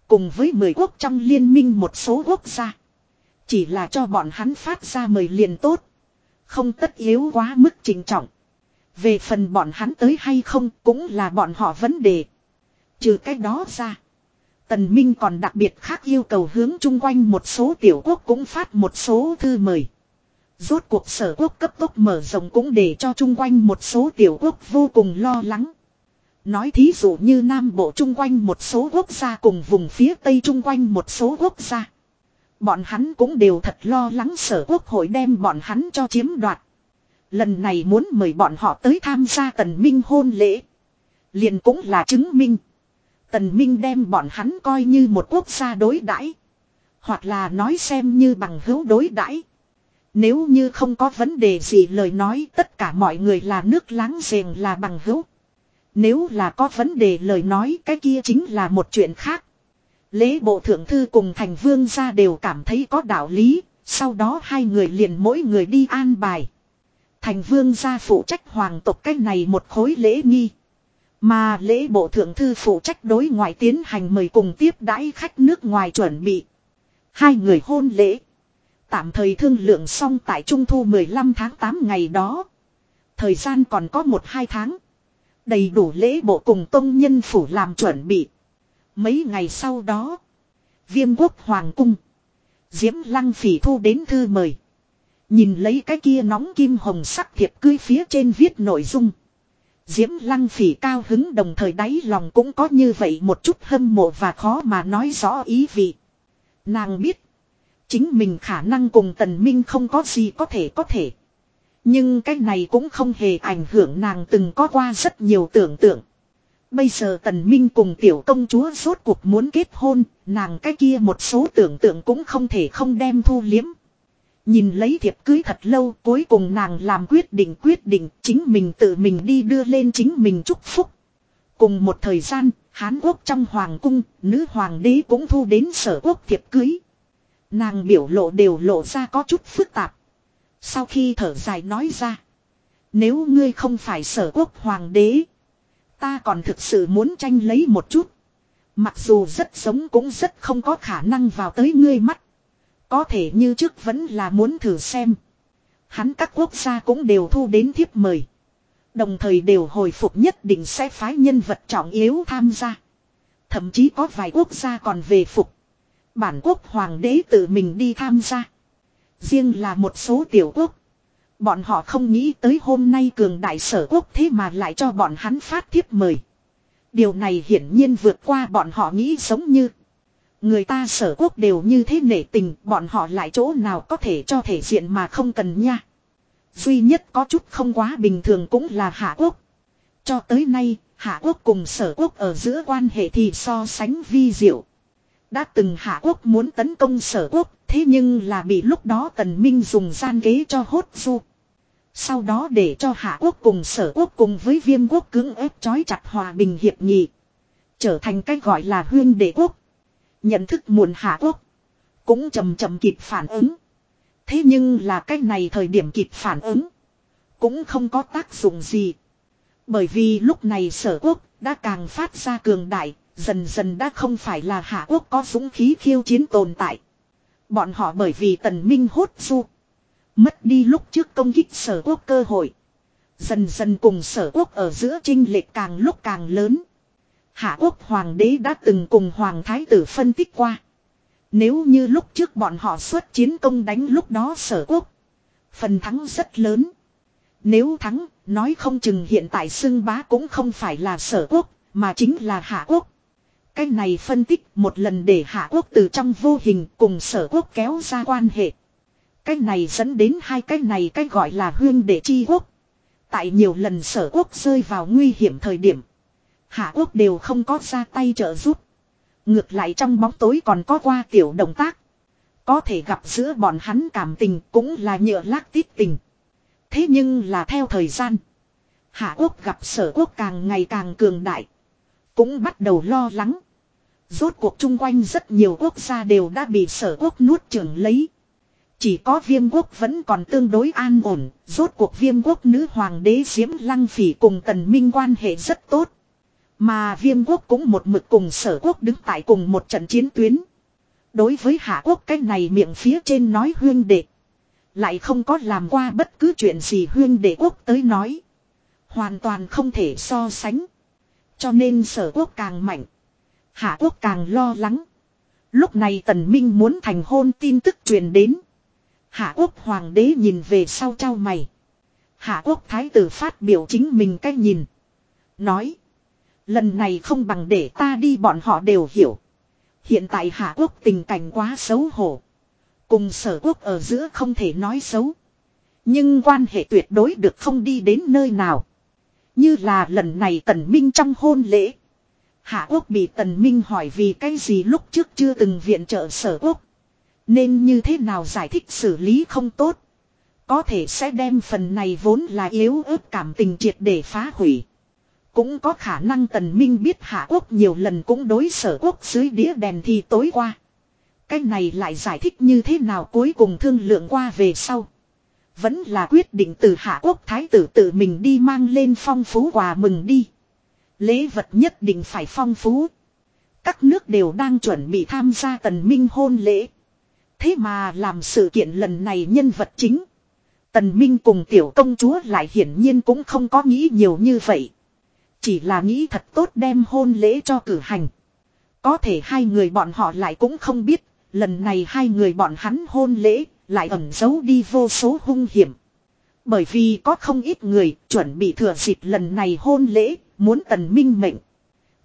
Cùng với 10 quốc trong liên minh một số quốc gia. Chỉ là cho bọn hắn phát ra mời liền tốt. Không tất yếu quá mức trình trọng. Về phần bọn hắn tới hay không cũng là bọn họ vấn đề. Trừ cái đó ra. Tần Minh còn đặc biệt khác yêu cầu hướng chung quanh một số tiểu quốc cũng phát một số thư mời. Rốt cuộc sở quốc cấp tốc mở rộng cũng để cho chung quanh một số tiểu quốc vô cùng lo lắng. Nói thí dụ như Nam Bộ chung quanh một số quốc gia cùng vùng phía Tây chung quanh một số quốc gia. Bọn hắn cũng đều thật lo lắng sở quốc hội đem bọn hắn cho chiếm đoạt. Lần này muốn mời bọn họ tới tham gia tần minh hôn lễ. liền cũng là chứng minh. Tần minh đem bọn hắn coi như một quốc gia đối đãi Hoặc là nói xem như bằng hữu đối đãi Nếu như không có vấn đề gì lời nói, tất cả mọi người là nước láng giềng là bằng hữu. Nếu là có vấn đề lời nói cái kia chính là một chuyện khác. Lễ bộ thượng thư cùng thành vương gia đều cảm thấy có đạo lý, sau đó hai người liền mỗi người đi an bài. Thành vương gia phụ trách hoàng tộc cách này một khối lễ nghi. Mà lễ bộ thượng thư phụ trách đối ngoại tiến hành mời cùng tiếp đãi khách nước ngoài chuẩn bị. Hai người hôn lễ. Tạm thời thương lượng xong tại Trung Thu 15 tháng 8 ngày đó. Thời gian còn có một hai tháng. Đầy đủ lễ bộ cùng công nhân phủ làm chuẩn bị. Mấy ngày sau đó. Viêm quốc hoàng cung. Diễm lăng phỉ thu đến thư mời. Nhìn lấy cái kia nóng kim hồng sắc thiệp cưới phía trên viết nội dung. Diễm lăng phỉ cao hứng đồng thời đáy lòng cũng có như vậy một chút hâm mộ và khó mà nói rõ ý vị. Nàng biết. Chính mình khả năng cùng tần minh không có gì có thể có thể. Nhưng cái này cũng không hề ảnh hưởng nàng từng có qua rất nhiều tưởng tượng. Bây giờ tần minh cùng tiểu công chúa rốt cuộc muốn kết hôn, nàng cái kia một số tưởng tượng cũng không thể không đem thu liếm. Nhìn lấy thiệp cưới thật lâu cuối cùng nàng làm quyết định quyết định chính mình tự mình đi đưa lên chính mình chúc phúc. Cùng một thời gian, Hán Quốc trong Hoàng cung, nữ hoàng đế cũng thu đến sở quốc thiệp cưới. Nàng biểu lộ đều lộ ra có chút phức tạp. Sau khi thở dài nói ra. Nếu ngươi không phải sở quốc hoàng đế. Ta còn thực sự muốn tranh lấy một chút. Mặc dù rất giống cũng rất không có khả năng vào tới ngươi mắt. Có thể như trước vẫn là muốn thử xem. Hắn các quốc gia cũng đều thu đến thiếp mời. Đồng thời đều hồi phục nhất định sẽ phái nhân vật trọng yếu tham gia. Thậm chí có vài quốc gia còn về phục. Bản quốc hoàng đế tự mình đi tham gia. Riêng là một số tiểu quốc. Bọn họ không nghĩ tới hôm nay cường đại sở quốc thế mà lại cho bọn hắn phát thiếp mời. Điều này hiển nhiên vượt qua bọn họ nghĩ giống như. Người ta sở quốc đều như thế nể tình, bọn họ lại chỗ nào có thể cho thể diện mà không cần nha. Duy nhất có chút không quá bình thường cũng là Hạ Quốc. Cho tới nay, Hạ Quốc cùng sở quốc ở giữa quan hệ thì so sánh vi diệu. Đã từng Hạ Quốc muốn tấn công sở quốc, thế nhưng là bị lúc đó Tần Minh dùng gian kế cho hốt du. Sau đó để cho Hạ Quốc cùng sở quốc cùng với viêm quốc cưỡng ép chói chặt hòa bình hiệp nghị. Trở thành cái gọi là huyên đệ quốc. Nhận thức muộn Hạ Quốc. Cũng chậm chậm kịp phản ứng. Thế nhưng là cách này thời điểm kịp phản ứng. Cũng không có tác dụng gì. Bởi vì lúc này sở quốc đã càng phát ra cường đại, dần dần đã không phải là hạ quốc có dũng khí khiêu chiến tồn tại. Bọn họ bởi vì tần minh hốt du. Mất đi lúc trước công kích sở quốc cơ hội. Dần dần cùng sở quốc ở giữa trinh lệch càng lúc càng lớn. Hạ quốc hoàng đế đã từng cùng hoàng thái tử phân tích qua. Nếu như lúc trước bọn họ xuất chiến công đánh lúc đó sở quốc. Phần thắng rất lớn. Nếu thắng, nói không chừng hiện tại xưng bá cũng không phải là sở quốc, mà chính là hạ quốc. Cái này phân tích một lần để hạ quốc từ trong vô hình cùng sở quốc kéo ra quan hệ. Cái này dẫn đến hai cái này cái gọi là huyên đệ chi quốc. Tại nhiều lần sở quốc rơi vào nguy hiểm thời điểm. Hạ quốc đều không có ra tay trợ giúp. Ngược lại trong bóng tối còn có qua tiểu động tác. Có thể gặp giữa bọn hắn cảm tình cũng là nhựa lác tít tình. Thế nhưng là theo thời gian. Hạ quốc gặp sở quốc càng ngày càng cường đại. Cũng bắt đầu lo lắng. Rốt cuộc chung quanh rất nhiều quốc gia đều đã bị sở quốc nuốt chửng lấy. Chỉ có viêm quốc vẫn còn tương đối an ổn, rốt cuộc viêm quốc nữ hoàng đế diễm lăng phỉ cùng tần minh quan hệ rất tốt. Mà viêm quốc cũng một mực cùng sở quốc đứng tại cùng một trận chiến tuyến. Đối với hạ quốc cái này miệng phía trên nói huyên đệ. Lại không có làm qua bất cứ chuyện gì huyên đệ quốc tới nói. Hoàn toàn không thể so sánh. Cho nên sở quốc càng mạnh. Hạ quốc càng lo lắng. Lúc này tần minh muốn thành hôn tin tức truyền đến. Hạ quốc hoàng đế nhìn về sau trao mày. Hạ quốc thái tử phát biểu chính mình cách nhìn. Nói. Lần này không bằng để ta đi bọn họ đều hiểu. Hiện tại Hạ quốc tình cảnh quá xấu hổ. Cùng sở quốc ở giữa không thể nói xấu. Nhưng quan hệ tuyệt đối được không đi đến nơi nào. Như là lần này tần minh trong hôn lễ. Hạ quốc bị tần minh hỏi vì cái gì lúc trước chưa từng viện trợ sở quốc. Nên như thế nào giải thích xử lý không tốt. Có thể sẽ đem phần này vốn là yếu ớt cảm tình triệt để phá hủy. Cũng có khả năng tần minh biết hạ quốc nhiều lần cũng đối sở quốc dưới đĩa đèn thì tối qua. Cái này lại giải thích như thế nào cuối cùng thương lượng qua về sau. Vẫn là quyết định từ hạ quốc thái tử tự mình đi mang lên phong phú quà mừng đi. Lễ vật nhất định phải phong phú. Các nước đều đang chuẩn bị tham gia tần minh hôn lễ. Thế mà làm sự kiện lần này nhân vật chính. Tần Minh cùng tiểu công chúa lại hiển nhiên cũng không có nghĩ nhiều như vậy. Chỉ là nghĩ thật tốt đem hôn lễ cho cử hành. Có thể hai người bọn họ lại cũng không biết, lần này hai người bọn hắn hôn lễ, lại ẩn giấu đi vô số hung hiểm. Bởi vì có không ít người chuẩn bị thừa dịp lần này hôn lễ, muốn tần minh mệnh.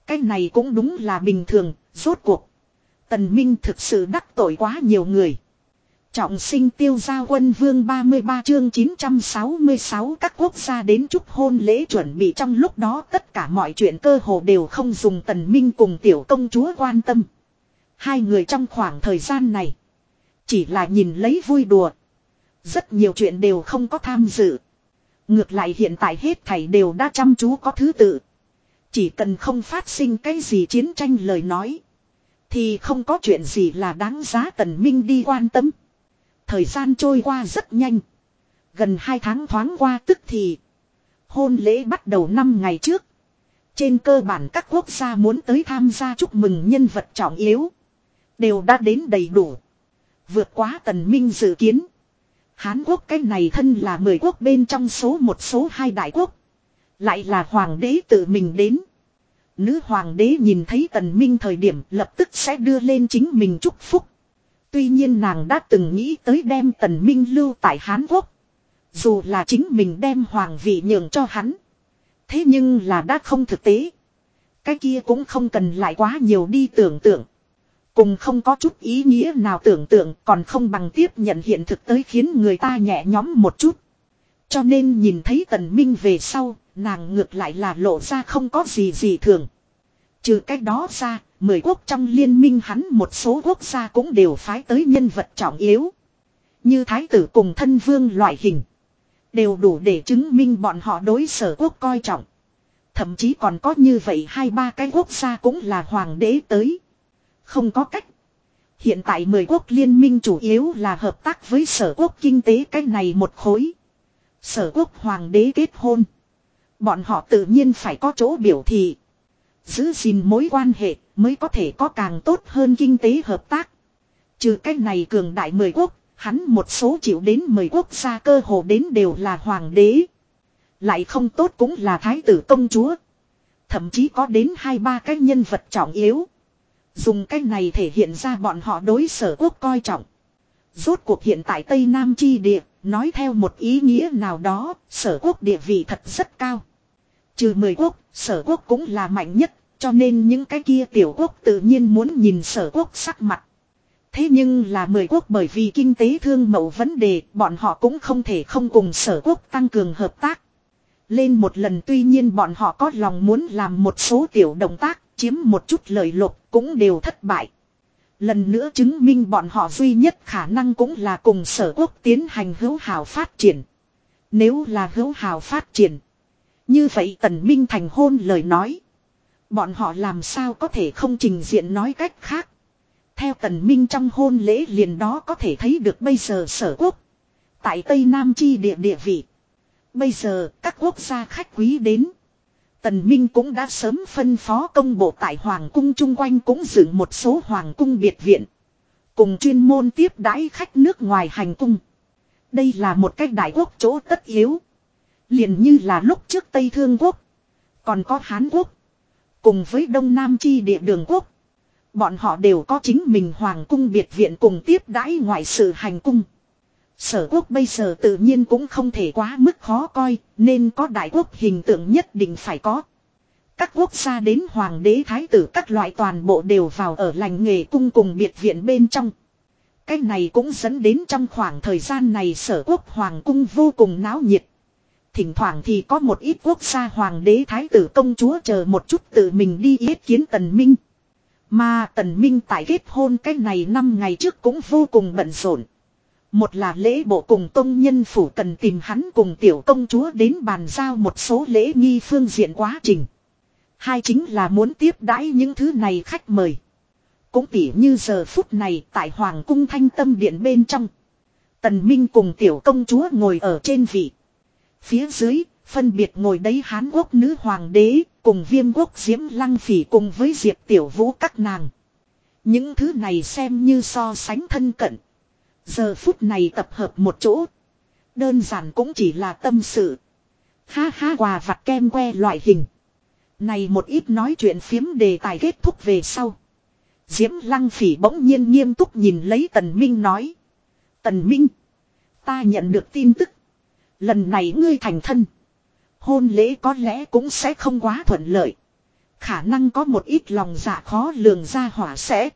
Cái này cũng đúng là bình thường, rốt cuộc. Tần Minh thực sự đắc tội quá nhiều người. Trọng sinh tiêu gia quân vương 33 chương 966 các quốc gia đến chúc hôn lễ chuẩn bị trong lúc đó tất cả mọi chuyện cơ hồ đều không dùng tần minh cùng tiểu công chúa quan tâm. Hai người trong khoảng thời gian này chỉ là nhìn lấy vui đùa. Rất nhiều chuyện đều không có tham dự. Ngược lại hiện tại hết thảy đều đã chăm chú có thứ tự. Chỉ cần không phát sinh cái gì chiến tranh lời nói. Thì không có chuyện gì là đáng giá tần minh đi quan tâm. Thời gian trôi qua rất nhanh. Gần hai tháng thoáng qua tức thì. Hôn lễ bắt đầu năm ngày trước. Trên cơ bản các quốc gia muốn tới tham gia chúc mừng nhân vật trọng yếu. Đều đã đến đầy đủ. Vượt quá tần minh dự kiến. Hán quốc cái này thân là mười quốc bên trong số một số hai đại quốc. Lại là hoàng đế tự mình đến. Nữ hoàng đế nhìn thấy tần minh thời điểm lập tức sẽ đưa lên chính mình chúc phúc. Tuy nhiên nàng đã từng nghĩ tới đem tần minh lưu tại Hán Quốc. Dù là chính mình đem hoàng vị nhường cho hắn. Thế nhưng là đã không thực tế. Cái kia cũng không cần lại quá nhiều đi tưởng tượng. Cùng không có chút ý nghĩa nào tưởng tượng còn không bằng tiếp nhận hiện thực tới khiến người ta nhẹ nhõm một chút. Cho nên nhìn thấy tần minh về sau, nàng ngược lại là lộ ra không có gì gì thường. Trừ cách đó ra, mười quốc trong liên minh hắn một số quốc gia cũng đều phái tới nhân vật trọng yếu. Như thái tử cùng thân vương loại hình. Đều đủ để chứng minh bọn họ đối sở quốc coi trọng. Thậm chí còn có như vậy hai ba cái quốc gia cũng là hoàng đế tới. Không có cách. Hiện tại mười quốc liên minh chủ yếu là hợp tác với sở quốc kinh tế cái này một khối. Sở quốc hoàng đế kết hôn. Bọn họ tự nhiên phải có chỗ biểu thị. Giữ gìn mối quan hệ mới có thể có càng tốt hơn kinh tế hợp tác. Trừ cách này cường đại mười quốc, hắn một số chịu đến mười quốc gia cơ hồ đến đều là hoàng đế. Lại không tốt cũng là thái tử công chúa. Thậm chí có đến hai ba cái nhân vật trọng yếu. Dùng cách này thể hiện ra bọn họ đối sở quốc coi trọng. Rốt cuộc hiện tại Tây Nam chi địa, nói theo một ý nghĩa nào đó, sở quốc địa vị thật rất cao. Trừ mười quốc, sở quốc cũng là mạnh nhất, cho nên những cái kia tiểu quốc tự nhiên muốn nhìn sở quốc sắc mặt. Thế nhưng là mười quốc bởi vì kinh tế thương mậu vấn đề, bọn họ cũng không thể không cùng sở quốc tăng cường hợp tác. Lên một lần tuy nhiên bọn họ có lòng muốn làm một số tiểu động tác, chiếm một chút lợi lộc cũng đều thất bại. Lần nữa chứng minh bọn họ duy nhất khả năng cũng là cùng sở quốc tiến hành hữu hào phát triển. Nếu là hữu hào phát triển. Như vậy tần minh thành hôn lời nói. Bọn họ làm sao có thể không trình diện nói cách khác. Theo tần minh trong hôn lễ liền đó có thể thấy được bây giờ sở quốc. Tại Tây Nam chi địa địa vị. Bây giờ, các quốc gia khách quý đến. Tần Minh cũng đã sớm phân phó công bộ tại Hoàng cung chung quanh cũng dựng một số Hoàng cung biệt viện. Cùng chuyên môn tiếp đãi khách nước ngoài hành cung. Đây là một cách đại quốc chỗ tất yếu. Liền như là lúc trước Tây Thương Quốc. Còn có Hán Quốc. Cùng với Đông Nam Chi địa đường quốc. Bọn họ đều có chính mình Hoàng cung biệt viện cùng tiếp đãi ngoại sự hành cung. Sở quốc bây giờ tự nhiên cũng không thể quá mức khó coi, nên có đại quốc hình tượng nhất định phải có. Các quốc gia đến hoàng đế thái tử các loại toàn bộ đều vào ở lành nghề cung cùng biệt viện bên trong. Cái này cũng dẫn đến trong khoảng thời gian này sở quốc hoàng cung vô cùng náo nhiệt. Thỉnh thoảng thì có một ít quốc gia hoàng đế thái tử công chúa chờ một chút tự mình đi yết kiến tần minh. Mà tần minh tại kết hôn cái này năm ngày trước cũng vô cùng bận rộn. Một là lễ bộ cùng công nhân phủ cần tìm hắn cùng tiểu công chúa đến bàn giao một số lễ nghi phương diện quá trình. Hai chính là muốn tiếp đãi những thứ này khách mời. Cũng tỉ như giờ phút này tại Hoàng cung thanh tâm điện bên trong. Tần Minh cùng tiểu công chúa ngồi ở trên vị. Phía dưới, phân biệt ngồi đấy Hán Quốc nữ hoàng đế, cùng viêm quốc diễm lăng phỉ cùng với diệp tiểu vũ các nàng. Những thứ này xem như so sánh thân cận. Giờ phút này tập hợp một chỗ. Đơn giản cũng chỉ là tâm sự. Ha ha quà vặt kem que loại hình. Này một ít nói chuyện phiếm đề tài kết thúc về sau. Diễm lăng phỉ bỗng nhiên nghiêm túc nhìn lấy tần minh nói. Tần minh. Ta nhận được tin tức. Lần này ngươi thành thân. Hôn lễ có lẽ cũng sẽ không quá thuận lợi. Khả năng có một ít lòng dạ khó lường ra hỏa sẽ.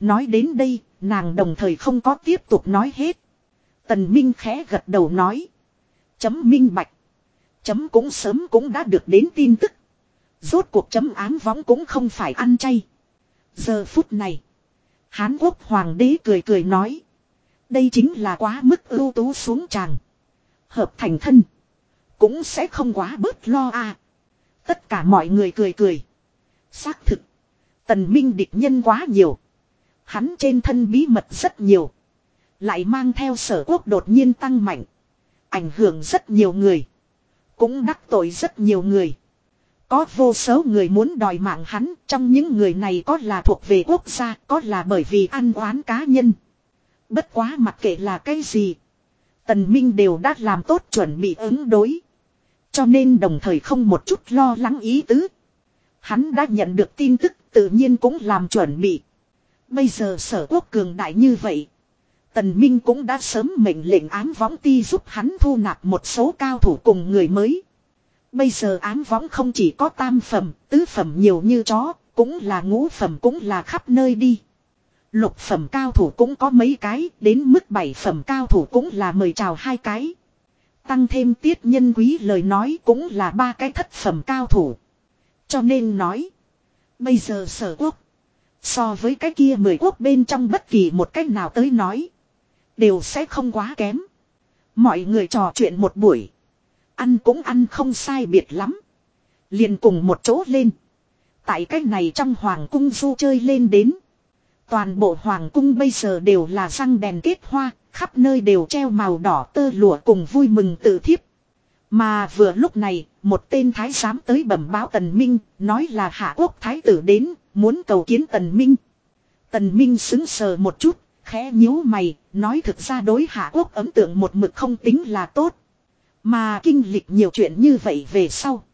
Nói đến đây, nàng đồng thời không có tiếp tục nói hết. Tần Minh khẽ gật đầu nói. Chấm minh bạch. Chấm cũng sớm cũng đã được đến tin tức. Rốt cuộc chấm ám võng cũng không phải ăn chay. Giờ phút này. Hán quốc hoàng đế cười cười nói. Đây chính là quá mức ưu tú xuống tràng. Hợp thành thân. Cũng sẽ không quá bớt lo à. Tất cả mọi người cười cười. Xác thực. Tần Minh địch nhân quá nhiều. Hắn trên thân bí mật rất nhiều. Lại mang theo sở quốc đột nhiên tăng mạnh. Ảnh hưởng rất nhiều người. Cũng đắc tội rất nhiều người. Có vô số người muốn đòi mạng hắn, trong những người này có là thuộc về quốc gia, có là bởi vì ăn oán cá nhân. Bất quá mặc kệ là cái gì. Tần Minh đều đã làm tốt chuẩn bị ứng đối. Cho nên đồng thời không một chút lo lắng ý tứ. Hắn đã nhận được tin tức tự nhiên cũng làm chuẩn bị. Bây giờ sở quốc cường đại như vậy. Tần Minh cũng đã sớm mệnh lệnh ám võng ti giúp hắn thu nạp một số cao thủ cùng người mới. Bây giờ ám võng không chỉ có tam phẩm, tứ phẩm nhiều như chó, cũng là ngũ phẩm cũng là khắp nơi đi. Lục phẩm cao thủ cũng có mấy cái, đến mức bảy phẩm cao thủ cũng là mời chào hai cái. Tăng thêm tiết nhân quý lời nói cũng là ba cái thất phẩm cao thủ. Cho nên nói, bây giờ sở quốc, so với cái kia mười quốc bên trong bất kỳ một cách nào tới nói, đều sẽ không quá kém. Mọi người trò chuyện một buổi. Ăn cũng ăn không sai biệt lắm. Liền cùng một chỗ lên. Tại cách này trong hoàng cung du chơi lên đến. Toàn bộ hoàng cung bây giờ đều là răng đèn kết hoa, khắp nơi đều treo màu đỏ tơ lụa cùng vui mừng tự thiếp. Mà vừa lúc này, một tên thái giám tới bẩm báo Tần Minh, nói là hạ quốc thái tử đến, muốn cầu kiến Tần Minh. Tần Minh xứng sờ một chút, khẽ nhíu mày, nói thực ra đối hạ quốc ấn tượng một mực không tính là tốt. Mà kinh lịch nhiều chuyện như vậy về sau.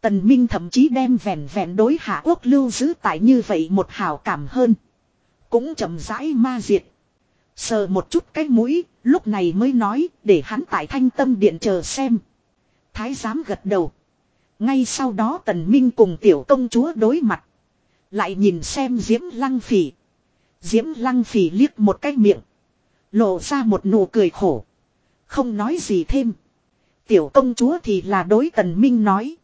Tần Minh thậm chí đem vẹn vẹn đối hạ quốc lưu giữ tại như vậy một hảo cảm hơn. Cũng chậm rãi ma diệt. Sờ một chút cái mũi, lúc này mới nói để hắn tại thanh tâm điện chờ xem. Thái giám gật đầu. Ngay sau đó tần minh cùng tiểu công chúa đối mặt. Lại nhìn xem diễm lăng phỉ. Diễm lăng phỉ liếc một cái miệng. Lộ ra một nụ cười khổ. Không nói gì thêm. Tiểu công chúa thì là đối tần minh nói.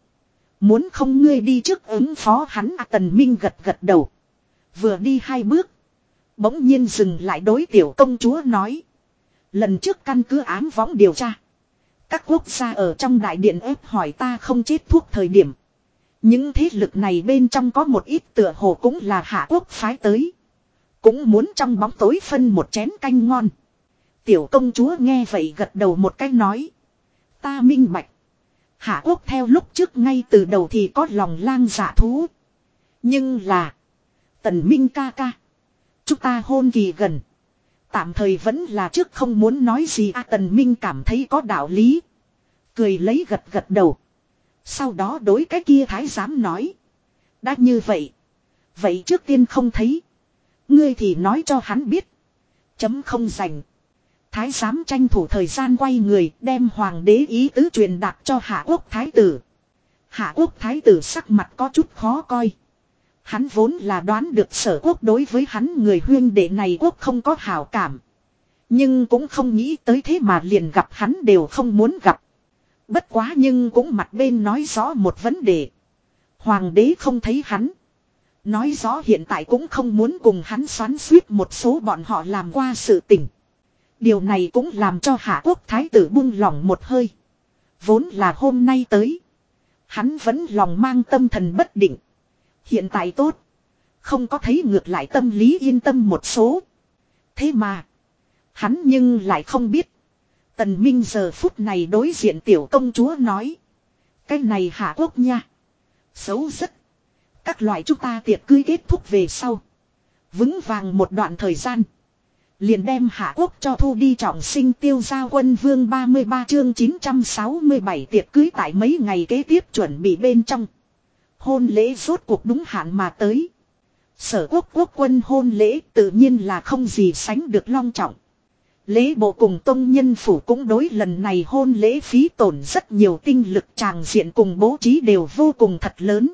Muốn không ngươi đi trước ứng phó hắn à tần minh gật gật đầu. Vừa đi hai bước. Bỗng nhiên dừng lại đối tiểu công chúa nói. Lần trước căn cứ ám võng điều tra. Các quốc gia ở trong đại điện ép hỏi ta không chết thuốc thời điểm. Những thế lực này bên trong có một ít tựa hồ cũng là hạ quốc phái tới. Cũng muốn trong bóng tối phân một chén canh ngon. Tiểu công chúa nghe vậy gật đầu một cách nói. Ta minh bạch. Hạ quốc theo lúc trước ngay từ đầu thì có lòng lang giả thú. Nhưng là. Tần minh ca ca. Chúng ta hôn kỳ gần. Tạm thời vẫn là trước không muốn nói gì a, tần minh cảm thấy có đạo lý. Cười lấy gật gật đầu. Sau đó đối cái kia thái giám nói. Đã như vậy. Vậy trước tiên không thấy. Ngươi thì nói cho hắn biết. Chấm không rảnh. Thái giám tranh thủ thời gian quay người, đem hoàng đế ý tứ truyền đạt cho hạ quốc thái tử. Hạ quốc thái tử sắc mặt có chút khó coi. Hắn vốn là đoán được sở quốc đối với hắn người huyên đệ này quốc không có hảo cảm. Nhưng cũng không nghĩ tới thế mà liền gặp hắn đều không muốn gặp. Bất quá nhưng cũng mặt bên nói rõ một vấn đề. Hoàng đế không thấy hắn. Nói rõ hiện tại cũng không muốn cùng hắn xoắn suýt một số bọn họ làm qua sự tình. Điều này cũng làm cho hạ quốc thái tử buông lỏng một hơi. Vốn là hôm nay tới. Hắn vẫn lòng mang tâm thần bất định. Hiện tại tốt. Không có thấy ngược lại tâm lý yên tâm một số. Thế mà. Hắn nhưng lại không biết. Tần Minh giờ phút này đối diện tiểu công chúa nói. Cái này hạ quốc nha. Xấu rất. Các loại chúng ta tiệc cưới kết thúc về sau. Vững vàng một đoạn thời gian. Liền đem hạ quốc cho thu đi trọng sinh tiêu gia quân vương 33 chương 967 tiệc cưới tại mấy ngày kế tiếp chuẩn bị bên trong. Hôn lễ rốt cuộc đúng hạn mà tới. Sở quốc quốc quân hôn lễ tự nhiên là không gì sánh được long trọng. Lễ bộ cùng tông nhân phủ cũng đối lần này hôn lễ phí tổn rất nhiều tinh lực tràng diện cùng bố trí đều vô cùng thật lớn.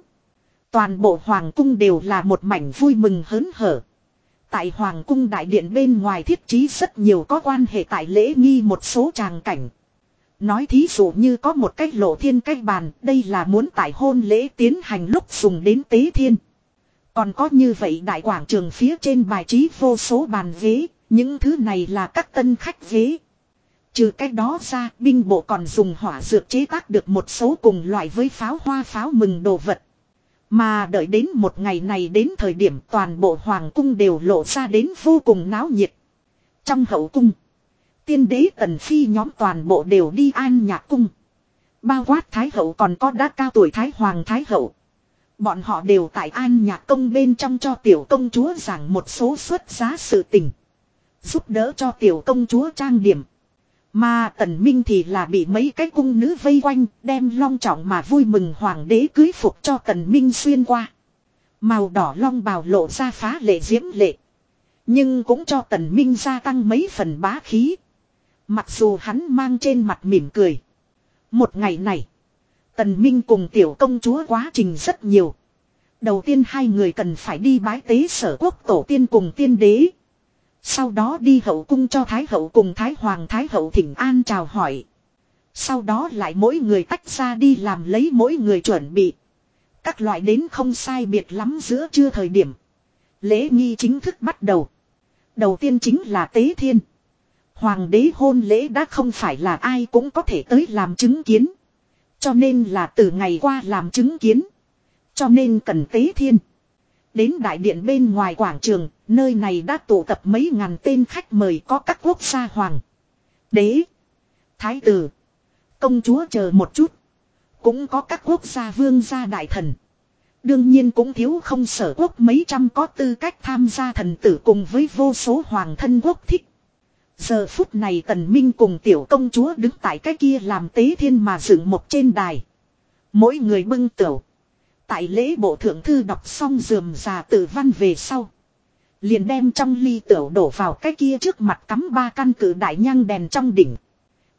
Toàn bộ hoàng cung đều là một mảnh vui mừng hớn hở. Tại hoàng cung đại điện bên ngoài thiết trí rất nhiều có quan hệ tại lễ nghi một số tràng cảnh. Nói thí dụ như có một cách lộ thiên cách bàn, đây là muốn tại hôn lễ tiến hành lúc dùng đến tế thiên. Còn có như vậy đại quảng trường phía trên bài trí vô số bàn ghế, những thứ này là các tân khách ghế. Trừ cách đó ra, binh bộ còn dùng hỏa dược chế tác được một số cùng loại với pháo hoa pháo mừng đồ vật. Mà đợi đến một ngày này đến thời điểm toàn bộ hoàng cung đều lộ ra đến vô cùng náo nhiệt. Trong hậu cung, tiên đế tần phi nhóm toàn bộ đều đi an nhạc cung. Bao quát thái hậu còn có đã cao tuổi thái hoàng thái hậu. Bọn họ đều tại an nhạc công bên trong cho tiểu công chúa giảng một số xuất giá sự tình. Giúp đỡ cho tiểu công chúa trang điểm. Mà tần minh thì là bị mấy cái cung nữ vây quanh, đem long trọng mà vui mừng hoàng đế cưới phục cho tần minh xuyên qua. Màu đỏ long bào lộ ra phá lệ diễm lệ. Nhưng cũng cho tần minh gia tăng mấy phần bá khí. Mặc dù hắn mang trên mặt mỉm cười. Một ngày này, tần minh cùng tiểu công chúa quá trình rất nhiều. Đầu tiên hai người cần phải đi bái tế sở quốc tổ tiên cùng tiên đế. Sau đó đi hậu cung cho Thái hậu cùng Thái hoàng Thái hậu thỉnh an chào hỏi. Sau đó lại mỗi người tách ra đi làm lấy mỗi người chuẩn bị. Các loại đến không sai biệt lắm giữa trưa thời điểm. Lễ nghi chính thức bắt đầu. Đầu tiên chính là tế thiên. Hoàng đế hôn lễ đã không phải là ai cũng có thể tới làm chứng kiến. Cho nên là từ ngày qua làm chứng kiến. Cho nên cần tế thiên. Đến đại điện bên ngoài quảng trường, nơi này đã tụ tập mấy ngàn tên khách mời có các quốc gia hoàng. Đế, thái tử, công chúa chờ một chút. Cũng có các quốc gia vương gia đại thần. Đương nhiên cũng thiếu không sở quốc mấy trăm có tư cách tham gia thần tử cùng với vô số hoàng thân quốc thích. Giờ phút này tần minh cùng tiểu công chúa đứng tại cái kia làm tế thiên mà dựng một trên đài. Mỗi người bưng tiểu. Tại lễ bộ thượng thư đọc xong dườm già tử văn về sau. Liền đem trong ly tửu đổ vào cái kia trước mặt cắm ba căn cử đại nhang đèn trong đỉnh.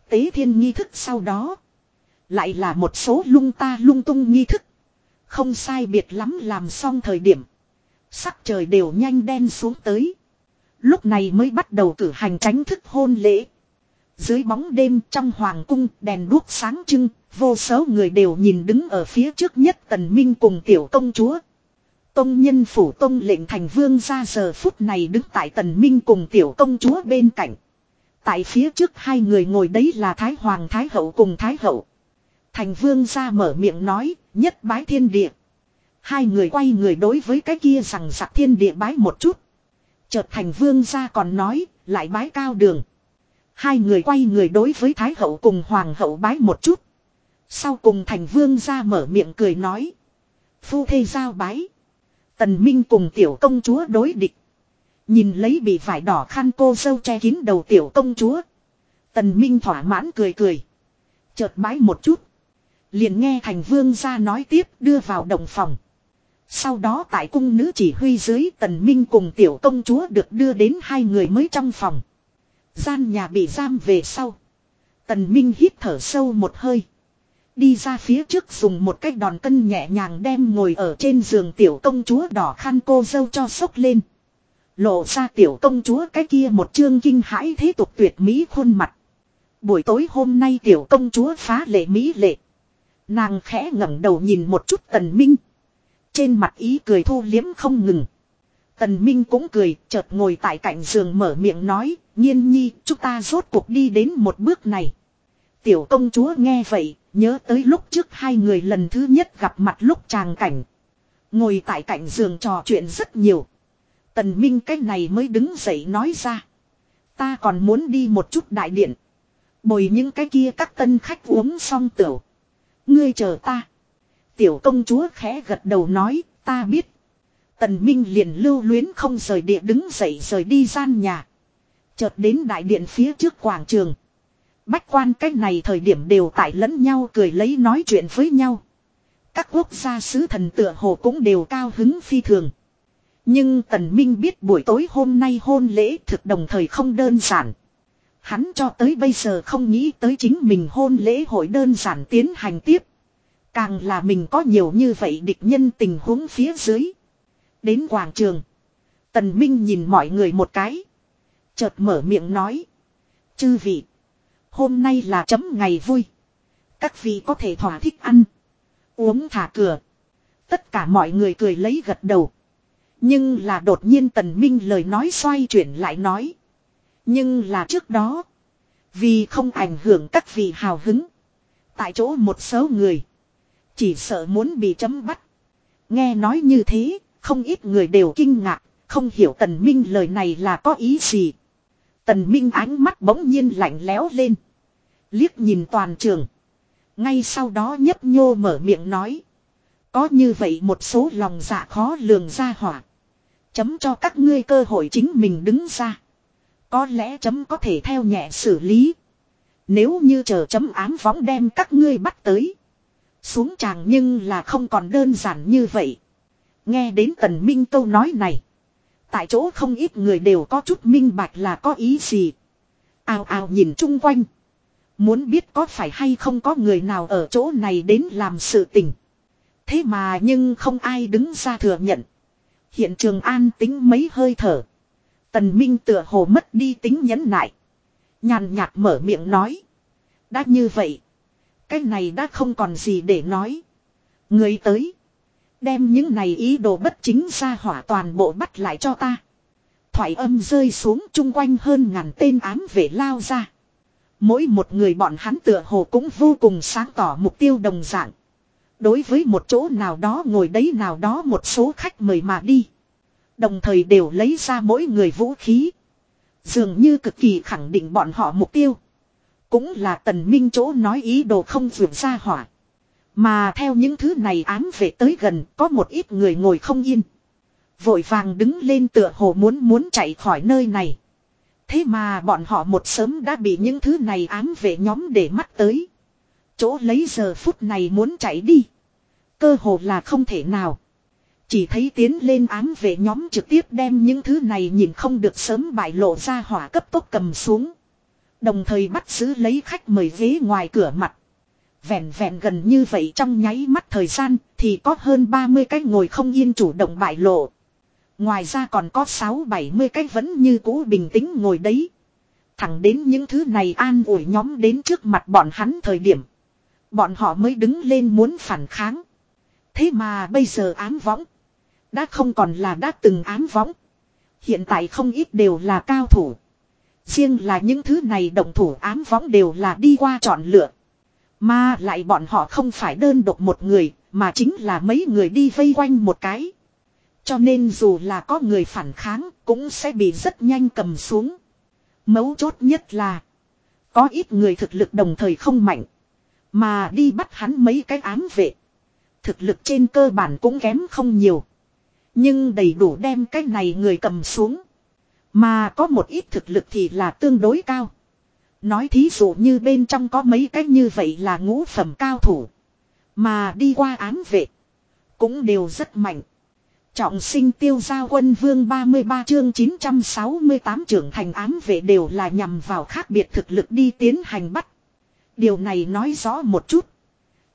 Tế thiên nghi thức sau đó. Lại là một số lung ta lung tung nghi thức. Không sai biệt lắm làm xong thời điểm. Sắc trời đều nhanh đen xuống tới. Lúc này mới bắt đầu cử hành tránh thức hôn lễ. Dưới bóng đêm trong hoàng cung đèn đuốc sáng trưng, vô số người đều nhìn đứng ở phía trước nhất tần minh cùng tiểu công chúa. Tông nhân phủ tông lệnh thành vương ra giờ phút này đứng tại tần minh cùng tiểu công chúa bên cạnh. Tại phía trước hai người ngồi đấy là Thái Hoàng Thái Hậu cùng Thái Hậu. Thành vương ra mở miệng nói, nhất bái thiên địa. Hai người quay người đối với cái kia rằng giặc thiên địa bái một chút. Chợt thành vương ra còn nói, lại bái cao đường. Hai người quay người đối với Thái Hậu cùng Hoàng Hậu bái một chút. Sau cùng thành vương ra mở miệng cười nói. Phu thê giao bái. Tần Minh cùng tiểu công chúa đối địch. Nhìn lấy bị vải đỏ khăn cô dâu che kín đầu tiểu công chúa. Tần Minh thỏa mãn cười cười. Chợt bái một chút. Liền nghe thành vương ra nói tiếp đưa vào đồng phòng. Sau đó tại cung nữ chỉ huy dưới tần minh cùng tiểu công chúa được đưa đến hai người mới trong phòng. Gian nhà bị giam về sau. Tần minh hít thở sâu một hơi. Đi ra phía trước dùng một cái đòn cân nhẹ nhàng đem ngồi ở trên giường tiểu công chúa đỏ khăn cô dâu cho sốc lên. Lộ ra tiểu công chúa cái kia một chương kinh hãi thế tục tuyệt mỹ khuôn mặt. Buổi tối hôm nay tiểu công chúa phá lệ mỹ lệ. Nàng khẽ ngẩng đầu nhìn một chút tần minh. Trên mặt ý cười thu liếm không ngừng. Tần Minh cũng cười, chợt ngồi tại cạnh giường mở miệng nói, nhiên nhi, chúng ta rốt cuộc đi đến một bước này. Tiểu công chúa nghe vậy, Nhớ tới lúc trước hai người lần thứ nhất gặp mặt lúc tràng cảnh. Ngồi tại cạnh giường trò chuyện rất nhiều. Tần Minh cái này mới đứng dậy nói ra. Ta còn muốn đi một chút đại điện. Bồi những cái kia các tân khách uống xong tiểu. Ngươi chờ ta. Tiểu công chúa khẽ gật đầu nói, ta biết. Tần Minh liền lưu luyến không rời địa đứng dậy rời đi gian nhà. Chợt đến đại điện phía trước quảng trường. Bách quan cách này thời điểm đều tại lẫn nhau cười lấy nói chuyện với nhau. Các quốc gia sứ thần tựa hồ cũng đều cao hứng phi thường. Nhưng Tần Minh biết buổi tối hôm nay hôn lễ thực đồng thời không đơn giản. Hắn cho tới bây giờ không nghĩ tới chính mình hôn lễ hội đơn giản tiến hành tiếp. Càng là mình có nhiều như vậy địch nhân tình huống phía dưới. Đến quảng trường. Tần Minh nhìn mọi người một cái. Chợt mở miệng nói. Chư vị. Hôm nay là chấm ngày vui. Các vị có thể thỏa thích ăn. Uống thả cửa. Tất cả mọi người cười lấy gật đầu. Nhưng là đột nhiên tần minh lời nói xoay chuyển lại nói. Nhưng là trước đó. Vì không ảnh hưởng các vị hào hứng. Tại chỗ một số người. Chỉ sợ muốn bị chấm bắt. Nghe nói như thế, không ít người đều kinh ngạc, không hiểu tần minh lời này là có ý gì. Tần minh ánh mắt bỗng nhiên lạnh lẽo lên. Liếc nhìn toàn trường. Ngay sau đó nhấp nhô mở miệng nói. Có như vậy một số lòng dạ khó lường ra hỏa. Chấm cho các ngươi cơ hội chính mình đứng ra. Có lẽ chấm có thể theo nhẹ xử lý. Nếu như chờ chấm ám võng đem các ngươi bắt tới. Xuống chàng nhưng là không còn đơn giản như vậy. Nghe đến tần minh câu nói này. Tại chỗ không ít người đều có chút minh bạch là có ý gì. Ào ào nhìn chung quanh. Muốn biết có phải hay không có người nào ở chỗ này đến làm sự tình. Thế mà nhưng không ai đứng ra thừa nhận. Hiện trường an tính mấy hơi thở. Tần Minh tựa hồ mất đi tính nhẫn nại. Nhàn nhạt mở miệng nói. Đã như vậy. Cái này đã không còn gì để nói. Người tới. Đem những này ý đồ bất chính ra hỏa toàn bộ bắt lại cho ta. Thoại âm rơi xuống chung quanh hơn ngàn tên ám vệ lao ra. Mỗi một người bọn hắn tựa hồ cũng vô cùng sáng tỏ mục tiêu đồng dạng. Đối với một chỗ nào đó ngồi đấy nào đó một số khách mời mà đi. Đồng thời đều lấy ra mỗi người vũ khí. Dường như cực kỳ khẳng định bọn họ mục tiêu. Cũng là tần minh chỗ nói ý đồ không vượt ra hỏa. Mà theo những thứ này ám về tới gần, có một ít người ngồi không yên. Vội vàng đứng lên tựa hồ muốn muốn chạy khỏi nơi này. Thế mà bọn họ một sớm đã bị những thứ này ám về nhóm để mắt tới. Chỗ lấy giờ phút này muốn chạy đi. Cơ hồ là không thể nào. Chỉ thấy tiến lên ám về nhóm trực tiếp đem những thứ này nhìn không được sớm bại lộ ra hỏa cấp tốc cầm xuống. Đồng thời bắt giữ lấy khách mời ghế ngoài cửa mặt. Vẹn vẹn gần như vậy trong nháy mắt thời gian thì có hơn 30 cái ngồi không yên chủ động bại lộ. Ngoài ra còn có 6-70 cái vẫn như cũ bình tĩnh ngồi đấy. Thẳng đến những thứ này an ủi nhóm đến trước mặt bọn hắn thời điểm. Bọn họ mới đứng lên muốn phản kháng. Thế mà bây giờ ám võng. Đã không còn là đã từng ám võng. Hiện tại không ít đều là cao thủ. Riêng là những thứ này động thủ ám võng đều là đi qua chọn lựa. Mà lại bọn họ không phải đơn độc một người, mà chính là mấy người đi vây quanh một cái. Cho nên dù là có người phản kháng, cũng sẽ bị rất nhanh cầm xuống. Mấu chốt nhất là, có ít người thực lực đồng thời không mạnh, mà đi bắt hắn mấy cái ám vệ. Thực lực trên cơ bản cũng kém không nhiều. Nhưng đầy đủ đem cái này người cầm xuống. Mà có một ít thực lực thì là tương đối cao. Nói thí dụ như bên trong có mấy cái như vậy là ngũ phẩm cao thủ. Mà đi qua án vệ. Cũng đều rất mạnh. Trọng sinh tiêu giao quân vương 33 chương 968 trưởng thành ám vệ đều là nhằm vào khác biệt thực lực đi tiến hành bắt. Điều này nói rõ một chút.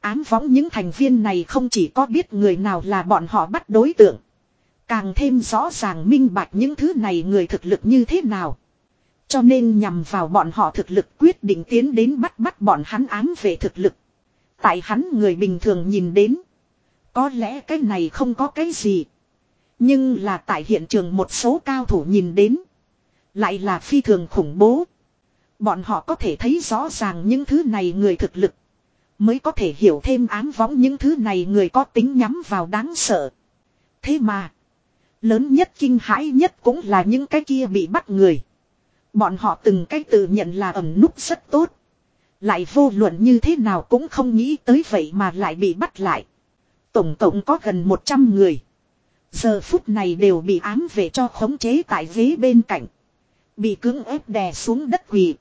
Ám võng những thành viên này không chỉ có biết người nào là bọn họ bắt đối tượng. Càng thêm rõ ràng minh bạch những thứ này người thực lực như thế nào. Cho nên nhằm vào bọn họ thực lực quyết định tiến đến bắt bắt bọn hắn ám về thực lực. Tại hắn người bình thường nhìn đến. Có lẽ cái này không có cái gì. Nhưng là tại hiện trường một số cao thủ nhìn đến. Lại là phi thường khủng bố. Bọn họ có thể thấy rõ ràng những thứ này người thực lực. Mới có thể hiểu thêm ám võng những thứ này người có tính nhắm vào đáng sợ. Thế mà. Lớn nhất kinh hãi nhất cũng là những cái kia bị bắt người. Bọn họ từng cái tự nhận là ẩn núp rất tốt. Lại vô luận như thế nào cũng không nghĩ tới vậy mà lại bị bắt lại. Tổng cộng có gần 100 người. Giờ phút này đều bị ám về cho khống chế tại ghế bên cạnh. Bị cưỡng ép đè xuống đất quỳ.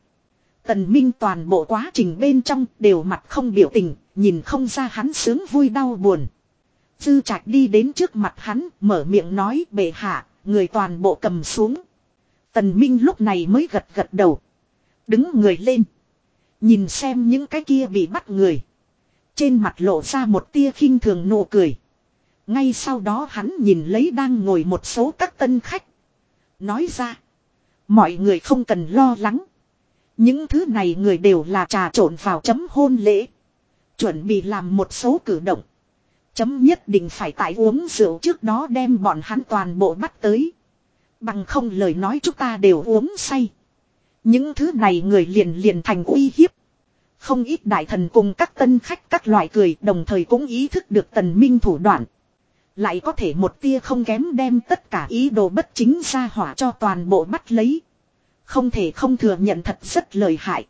Tần Minh toàn bộ quá trình bên trong đều mặt không biểu tình, nhìn không ra hắn sướng vui đau buồn. Dư trạch đi đến trước mặt hắn, mở miệng nói bệ hạ, người toàn bộ cầm xuống. Tần Minh lúc này mới gật gật đầu. Đứng người lên. Nhìn xem những cái kia bị bắt người. Trên mặt lộ ra một tia khinh thường nụ cười. Ngay sau đó hắn nhìn lấy đang ngồi một số các tân khách. Nói ra. Mọi người không cần lo lắng. Những thứ này người đều là trà trộn vào chấm hôn lễ. Chuẩn bị làm một số cử động. Chấm nhất định phải tại uống rượu trước đó đem bọn hắn toàn bộ bắt tới. Bằng không lời nói chúng ta đều uống say. Những thứ này người liền liền thành uy hiếp. Không ít đại thần cùng các tân khách các loại cười đồng thời cũng ý thức được tần minh thủ đoạn. Lại có thể một tia không kém đem tất cả ý đồ bất chính ra hỏa cho toàn bộ bắt lấy. Không thể không thừa nhận thật rất lời hại.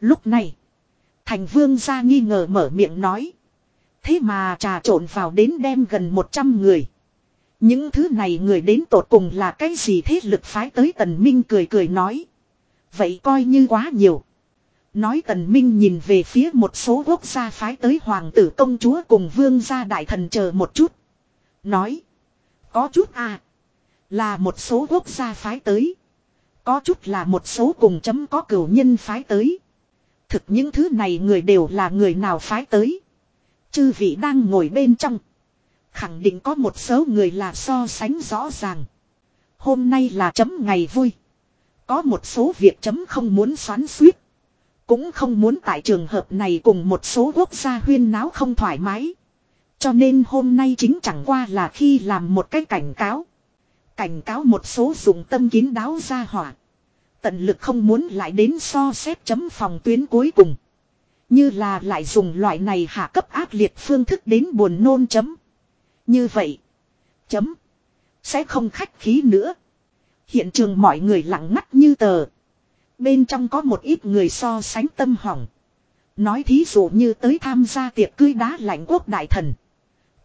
Lúc này, thành vương ra nghi ngờ mở miệng nói. Thế mà trà trộn vào đến đem gần 100 người. Những thứ này người đến tột cùng là cái gì thế lực phái tới tần minh cười cười nói. Vậy coi như quá nhiều. Nói tần minh nhìn về phía một số quốc gia phái tới hoàng tử công chúa cùng vương gia đại thần chờ một chút. Nói. Có chút à. Là một số quốc gia phái tới. Có chút là một số cùng chấm có cửu nhân phái tới. Thực những thứ này người đều là người nào phái tới. Chư vị đang ngồi bên trong. Khẳng định có một số người là so sánh rõ ràng. Hôm nay là chấm ngày vui. Có một số việc chấm không muốn xoắn suýt. Cũng không muốn tại trường hợp này cùng một số quốc gia huyên náo không thoải mái. Cho nên hôm nay chính chẳng qua là khi làm một cái cảnh cáo. Cảnh cáo một số dùng tâm kín đáo ra hỏa. Tận lực không muốn lại đến so xét chấm phòng tuyến cuối cùng. Như là lại dùng loại này hạ cấp ác liệt phương thức đến buồn nôn chấm. Như vậy. Chấm. Sẽ không khách khí nữa. Hiện trường mọi người lặng ngắt như tờ. Bên trong có một ít người so sánh tâm hỏng. Nói thí dụ như tới tham gia tiệc cưới đá lạnh quốc đại thần.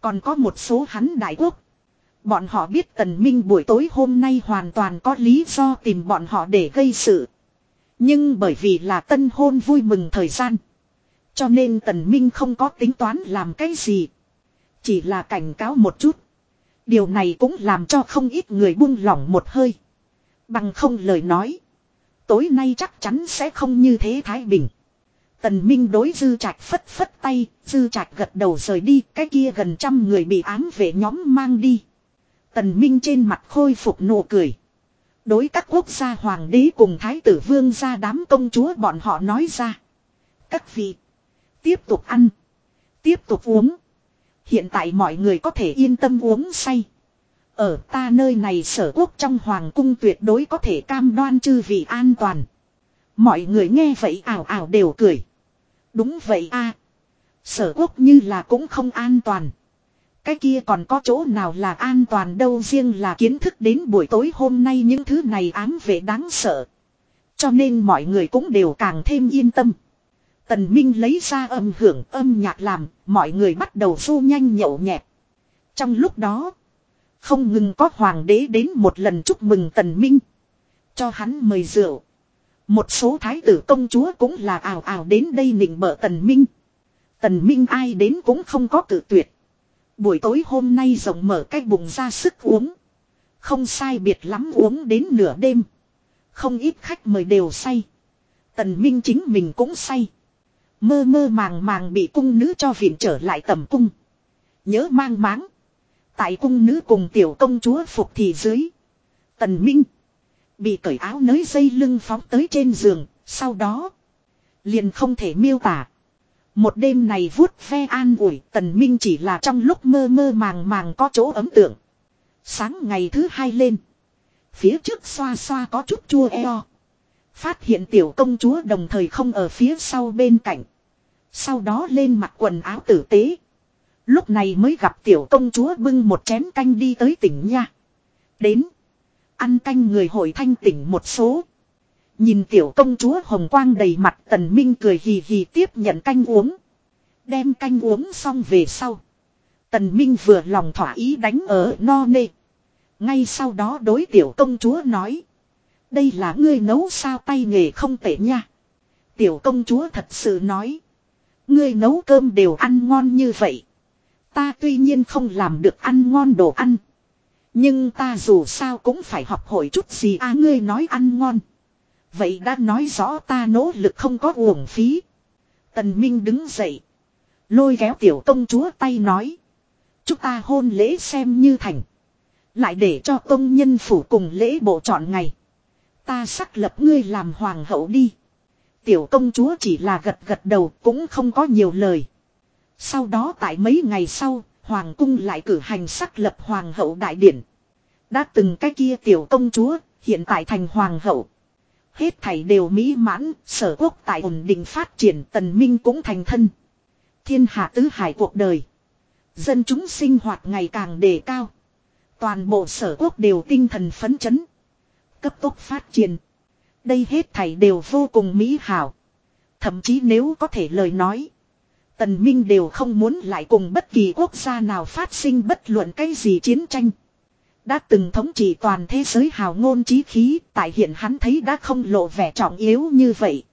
Còn có một số hắn đại quốc. Bọn họ biết tần minh buổi tối hôm nay hoàn toàn có lý do tìm bọn họ để gây sự. Nhưng bởi vì là tân hôn vui mừng thời gian. Cho nên tần minh không có tính toán làm cái gì. Chỉ là cảnh cáo một chút. Điều này cũng làm cho không ít người buông lỏng một hơi. Bằng không lời nói. Tối nay chắc chắn sẽ không như thế Thái Bình. Tần Minh đối dư trạch phất phất tay, dư trạch gật đầu rời đi, cái kia gần trăm người bị ám về nhóm mang đi. Tần Minh trên mặt khôi phục nụ cười. Đối các quốc gia hoàng đế cùng thái tử vương gia đám công chúa bọn họ nói ra. Các vị, tiếp tục ăn, tiếp tục uống. Hiện tại mọi người có thể yên tâm uống say. Ở ta nơi này sở quốc trong hoàng cung tuyệt đối có thể cam đoan chư vị an toàn. Mọi người nghe vậy ảo ảo đều cười. Đúng vậy a Sở quốc như là cũng không an toàn. Cái kia còn có chỗ nào là an toàn đâu riêng là kiến thức đến buổi tối hôm nay những thứ này ám vệ đáng sợ. Cho nên mọi người cũng đều càng thêm yên tâm. Tần Minh lấy ra âm hưởng âm nhạc làm, mọi người bắt đầu du nhanh nhậu nhẹt. Trong lúc đó, không ngừng có hoàng đế đến một lần chúc mừng Tần Minh. Cho hắn mời rượu. Một số thái tử công chúa cũng là ảo ảo đến đây nịnh bợ Tần Minh. Tần Minh ai đến cũng không có tự tuyệt. Buổi tối hôm nay rộng mở cái bụng ra sức uống. Không sai biệt lắm uống đến nửa đêm. Không ít khách mời đều say. Tần Minh chính mình cũng say. Mơ mơ màng màng bị cung nữ cho viện trở lại tầm cung. Nhớ mang máng. Tại cung nữ cùng tiểu công chúa phục thì dưới. Tần Minh. Bị cởi áo nới dây lưng phóng tới trên giường. Sau đó. Liền không thể miêu tả. Một đêm này vuốt ve an ủi tần minh chỉ là trong lúc mơ mơ màng màng có chỗ ấm tượng. Sáng ngày thứ hai lên. Phía trước xoa xoa có chút chua eo. Phát hiện tiểu công chúa đồng thời không ở phía sau bên cạnh. Sau đó lên mặc quần áo tử tế. Lúc này mới gặp tiểu công chúa bưng một chén canh đi tới tỉnh nha. Đến. Ăn canh người hội thanh tỉnh một số. Nhìn tiểu công chúa hồng quang đầy mặt tần minh cười hì hì tiếp nhận canh uống. Đem canh uống xong về sau. Tần minh vừa lòng thỏa ý đánh ở no nê. Ngay sau đó đối tiểu công chúa nói. Đây là ngươi nấu sao tay nghề không tệ nha. Tiểu công chúa thật sự nói. Ngươi nấu cơm đều ăn ngon như vậy. Ta tuy nhiên không làm được ăn ngon đồ ăn. Nhưng ta dù sao cũng phải học hỏi chút gì à ngươi nói ăn ngon. Vậy đã nói rõ ta nỗ lực không có uổng phí. Tần Minh đứng dậy. Lôi kéo tiểu công chúa tay nói. Chúng ta hôn lễ xem như thành. Lại để cho công nhân phủ cùng lễ bộ chọn ngày. Ta sắc lập ngươi làm hoàng hậu đi. Tiểu công chúa chỉ là gật gật đầu cũng không có nhiều lời. Sau đó tại mấy ngày sau, hoàng cung lại cử hành sắc lập hoàng hậu đại điển. Đã từng cái kia tiểu công chúa, hiện tại thành hoàng hậu. Hết thảy đều mỹ mãn, sở quốc tại ổn định phát triển tần minh cũng thành thân. Thiên hạ tứ hải cuộc đời. Dân chúng sinh hoạt ngày càng đề cao. Toàn bộ sở quốc đều tinh thần phấn chấn. Cấp tốc phát triển. Đây hết thảy đều vô cùng mỹ hảo. Thậm chí nếu có thể lời nói. Tần Minh đều không muốn lại cùng bất kỳ quốc gia nào phát sinh bất luận cái gì chiến tranh. Đã từng thống trị toàn thế giới hào ngôn trí khí, tại hiện hắn thấy đã không lộ vẻ trọng yếu như vậy.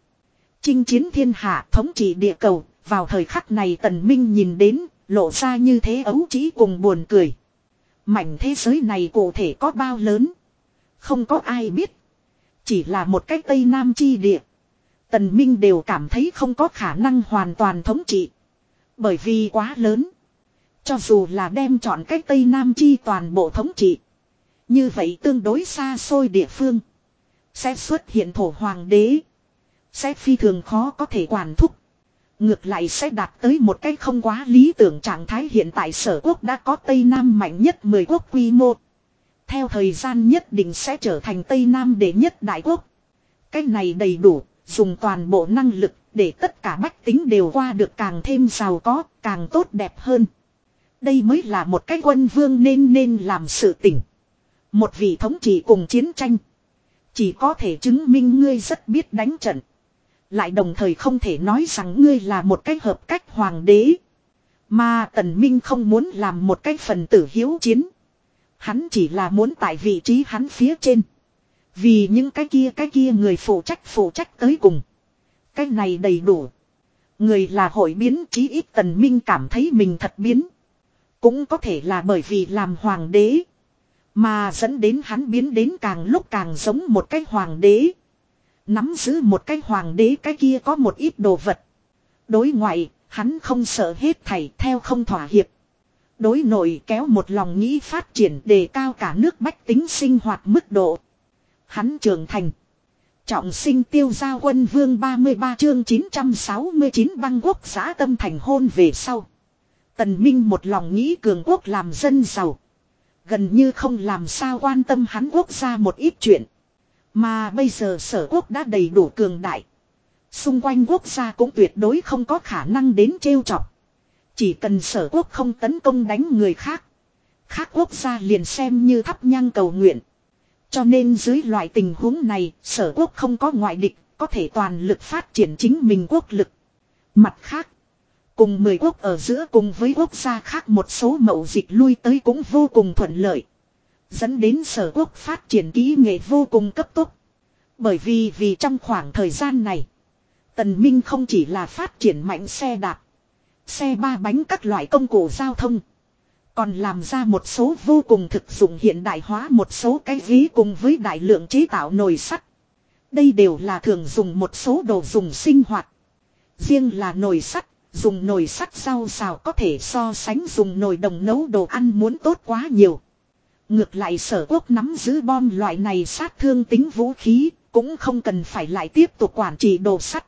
Chinh chiến thiên hạ thống trị địa cầu, vào thời khắc này tần minh nhìn đến, lộ ra như thế ấu trí cùng buồn cười. Mảnh thế giới này cụ thể có bao lớn? Không có ai biết. Chỉ là một cách Tây Nam chi địa. Tần Minh đều cảm thấy không có khả năng hoàn toàn thống trị. Bởi vì quá lớn. Cho dù là đem chọn cách Tây Nam chi toàn bộ thống trị. Như vậy tương đối xa xôi địa phương. Sẽ xuất hiện thổ hoàng đế. Sẽ phi thường khó có thể quản thúc. Ngược lại sẽ đạt tới một cách không quá lý tưởng trạng thái hiện tại sở quốc đã có Tây Nam mạnh nhất 10 quốc quy mô. Theo thời gian nhất định sẽ trở thành Tây Nam đệ nhất đại quốc. Cách này đầy đủ, dùng toàn bộ năng lực để tất cả bách tính đều qua được càng thêm giàu có, càng tốt đẹp hơn. Đây mới là một cái quân vương nên nên làm sự tỉnh. Một vị thống trị cùng chiến tranh. Chỉ có thể chứng minh ngươi rất biết đánh trận. Lại đồng thời không thể nói rằng ngươi là một cách hợp cách hoàng đế. Mà tần minh không muốn làm một cách phần tử hiếu chiến. Hắn chỉ là muốn tại vị trí hắn phía trên. Vì những cái kia cái kia người phụ trách phụ trách tới cùng. Cái này đầy đủ. Người là hội biến chí ít tần minh cảm thấy mình thật biến. Cũng có thể là bởi vì làm hoàng đế. Mà dẫn đến hắn biến đến càng lúc càng giống một cái hoàng đế. Nắm giữ một cái hoàng đế cái kia có một ít đồ vật. Đối ngoại, hắn không sợ hết thảy theo không thỏa hiệp. Đối nội kéo một lòng nghĩ phát triển đề cao cả nước bách tính sinh hoạt mức độ. Hắn trưởng thành. Trọng sinh tiêu giao quân vương 33 chương 969 băng quốc giã tâm thành hôn về sau. Tần Minh một lòng nghĩ cường quốc làm dân giàu. Gần như không làm sao quan tâm hắn quốc gia một ít chuyện. Mà bây giờ sở quốc đã đầy đủ cường đại. Xung quanh quốc gia cũng tuyệt đối không có khả năng đến trêu chọc. Chỉ cần sở quốc không tấn công đánh người khác. Khác quốc gia liền xem như thắp nhang cầu nguyện. Cho nên dưới loại tình huống này, sở quốc không có ngoại địch, có thể toàn lực phát triển chính mình quốc lực. Mặt khác, cùng 10 quốc ở giữa cùng với quốc gia khác một số mậu dịch lui tới cũng vô cùng thuận lợi. Dẫn đến sở quốc phát triển kỹ nghệ vô cùng cấp tốc. Bởi vì vì trong khoảng thời gian này, Tần Minh không chỉ là phát triển mạnh xe đạp, xe ba bánh các loại công cụ giao thông. Còn làm ra một số vô cùng thực dụng hiện đại hóa một số cái ví cùng với đại lượng chế tạo nồi sắt. Đây đều là thường dùng một số đồ dùng sinh hoạt. Riêng là nồi sắt, dùng nồi sắt rau xào có thể so sánh dùng nồi đồng nấu đồ ăn muốn tốt quá nhiều. Ngược lại sở quốc nắm giữ bom loại này sát thương tính vũ khí, cũng không cần phải lại tiếp tục quản trị đồ sắt.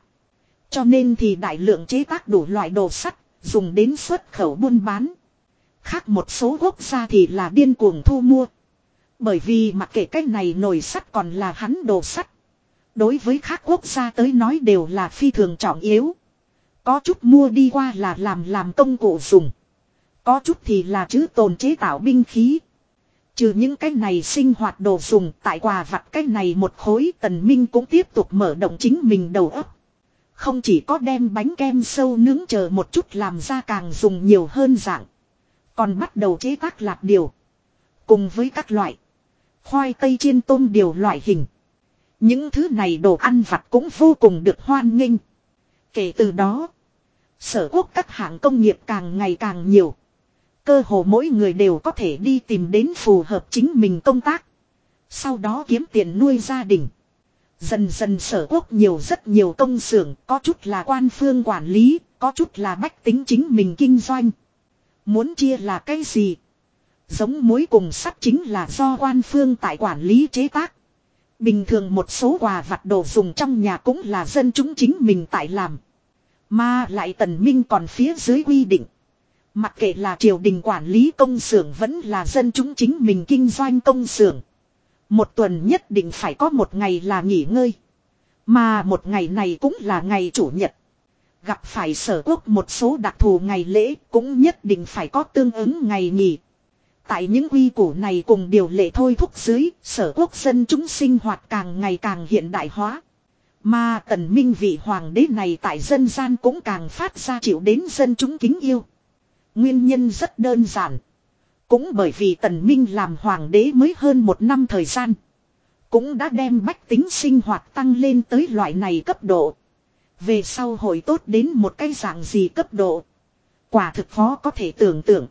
Cho nên thì đại lượng chế tác đủ loại đồ sắt, dùng đến xuất khẩu buôn bán. Khác một số quốc gia thì là điên cuồng thu mua. Bởi vì mặc kệ cái này nồi sắt còn là hắn đồ sắt. Đối với khác quốc gia tới nói đều là phi thường trọng yếu. Có chút mua đi qua là làm làm công cụ dùng. Có chút thì là chữ tồn chế tạo binh khí. Trừ những cái này sinh hoạt đồ dùng, tại quà vặt cái này một khối, tần minh cũng tiếp tục mở động chính mình đầu óc. Không chỉ có đem bánh kem sâu nướng chờ một chút làm ra càng dùng nhiều hơn dạng. Còn bắt đầu chế tác lạt điều. Cùng với các loại. Khoai tây chiên tôm điều loại hình. Những thứ này đồ ăn vặt cũng vô cùng được hoan nghênh. Kể từ đó. Sở quốc các hạng công nghiệp càng ngày càng nhiều. Cơ hồ mỗi người đều có thể đi tìm đến phù hợp chính mình công tác. Sau đó kiếm tiền nuôi gia đình. Dần dần sở quốc nhiều rất nhiều công xưởng, có chút là quan phương quản lý, có chút là bách tính chính mình kinh doanh. Muốn chia là cái gì? Giống mối cùng sắt chính là do quan phương tại quản lý chế tác. Bình thường một số quà vặt đồ dùng trong nhà cũng là dân chúng chính mình tại làm. Mà lại tần minh còn phía dưới quy định. Mặc kệ là triều đình quản lý công xưởng vẫn là dân chúng chính mình kinh doanh công xưởng. Một tuần nhất định phải có một ngày là nghỉ ngơi. Mà một ngày này cũng là ngày chủ nhật. Gặp phải sở quốc một số đặc thù ngày lễ cũng nhất định phải có tương ứng ngày nghỉ. Tại những quy củ này cùng điều lệ thôi thúc dưới, sở quốc dân chúng sinh hoạt càng ngày càng hiện đại hóa. Mà tần minh vị hoàng đế này tại dân gian cũng càng phát ra chịu đến dân chúng kính yêu. Nguyên nhân rất đơn giản. Cũng bởi vì tần minh làm hoàng đế mới hơn một năm thời gian. Cũng đã đem bách tính sinh hoạt tăng lên tới loại này cấp độ. Về sau hồi tốt đến một cái dạng gì cấp độ. Quả thực khó có thể tưởng tượng.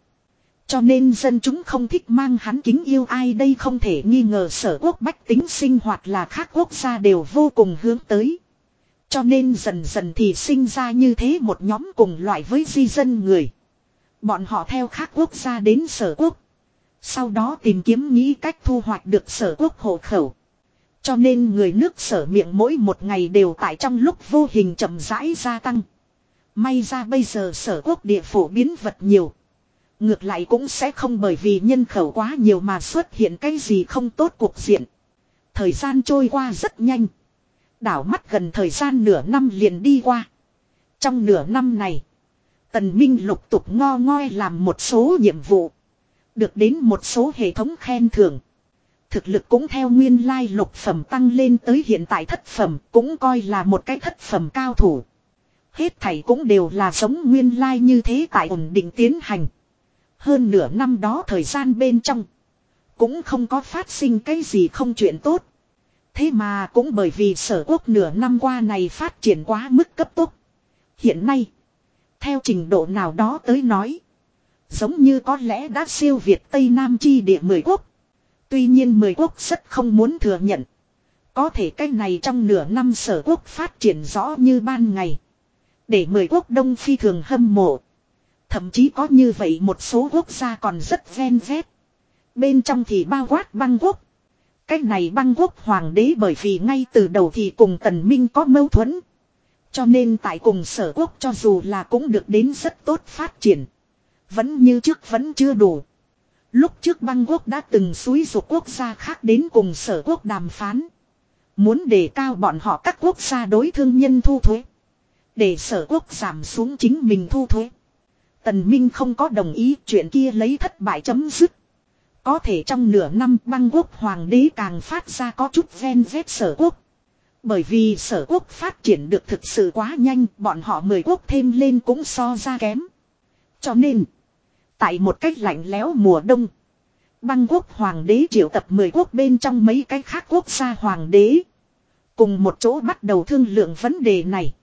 Cho nên dân chúng không thích mang hắn kính yêu ai đây không thể nghi ngờ sở quốc bách tính sinh hoạt là khác quốc gia đều vô cùng hướng tới. Cho nên dần dần thì sinh ra như thế một nhóm cùng loại với di dân người. Bọn họ theo khác quốc gia đến sở quốc. Sau đó tìm kiếm nghĩ cách thu hoạch được sở quốc hộ khẩu. Cho nên người nước sở miệng mỗi một ngày đều tại trong lúc vô hình chậm rãi gia tăng. May ra bây giờ sở quốc địa phổ biến vật nhiều. Ngược lại cũng sẽ không bởi vì nhân khẩu quá nhiều mà xuất hiện cái gì không tốt cuộc diện. Thời gian trôi qua rất nhanh. Đảo mắt gần thời gian nửa năm liền đi qua. Trong nửa năm này, Tần Minh lục tục ngo ngoi làm một số nhiệm vụ. Được đến một số hệ thống khen thưởng. Thực lực cũng theo nguyên lai lục phẩm tăng lên tới hiện tại thất phẩm cũng coi là một cái thất phẩm cao thủ. Hết thảy cũng đều là giống nguyên lai như thế tại ổn định tiến hành. Hơn nửa năm đó thời gian bên trong. Cũng không có phát sinh cái gì không chuyện tốt. Thế mà cũng bởi vì sở quốc nửa năm qua này phát triển quá mức cấp tốc. Hiện nay. Theo trình độ nào đó tới nói. Giống như có lẽ đã siêu việt Tây Nam chi địa mười quốc. Tuy nhiên mười quốc rất không muốn thừa nhận. Có thể cái này trong nửa năm sở quốc phát triển rõ như ban ngày. Để mười quốc đông phi thường hâm mộ. Thậm chí có như vậy một số quốc gia còn rất ven vét. Bên trong thì bao quát băng quốc. Cách này băng quốc hoàng đế bởi vì ngay từ đầu thì cùng tần minh có mâu thuẫn. Cho nên tại cùng sở quốc cho dù là cũng được đến rất tốt phát triển. Vẫn như trước vẫn chưa đủ. Lúc trước băng quốc đã từng xúi dục quốc gia khác đến cùng sở quốc đàm phán. Muốn đề cao bọn họ các quốc gia đối thương nhân thu thuế. Để sở quốc giảm xuống chính mình thu thuế. Tần Minh không có đồng ý chuyện kia lấy thất bại chấm dứt. Có thể trong nửa năm băng quốc hoàng đế càng phát ra có chút ven vết sở quốc. Bởi vì sở quốc phát triển được thực sự quá nhanh, bọn họ mười quốc thêm lên cũng so ra kém. Cho nên, tại một cách lạnh lẽo mùa đông, băng quốc hoàng đế triệu tập mười quốc bên trong mấy cái khác quốc gia hoàng đế. Cùng một chỗ bắt đầu thương lượng vấn đề này.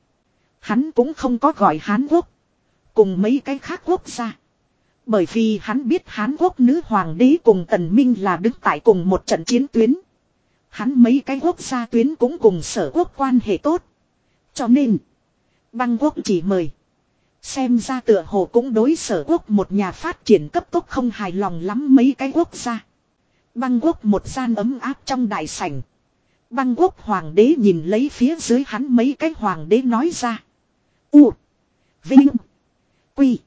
Hắn cũng không có gọi Hán quốc. Cùng mấy cái khác quốc gia. Bởi vì hắn biết Hán quốc nữ hoàng đế cùng tần minh là đứng tại cùng một trận chiến tuyến. Hắn mấy cái quốc gia tuyến cũng cùng sở quốc quan hệ tốt. Cho nên, băng quốc chỉ mời. Xem ra tựa hồ cũng đối sở quốc một nhà phát triển cấp tốc không hài lòng lắm mấy cái quốc gia. Băng quốc một gian ấm áp trong đại sảnh. Băng quốc hoàng đế nhìn lấy phía dưới hắn mấy cái hoàng đế nói ra. U. Vinh. Quy.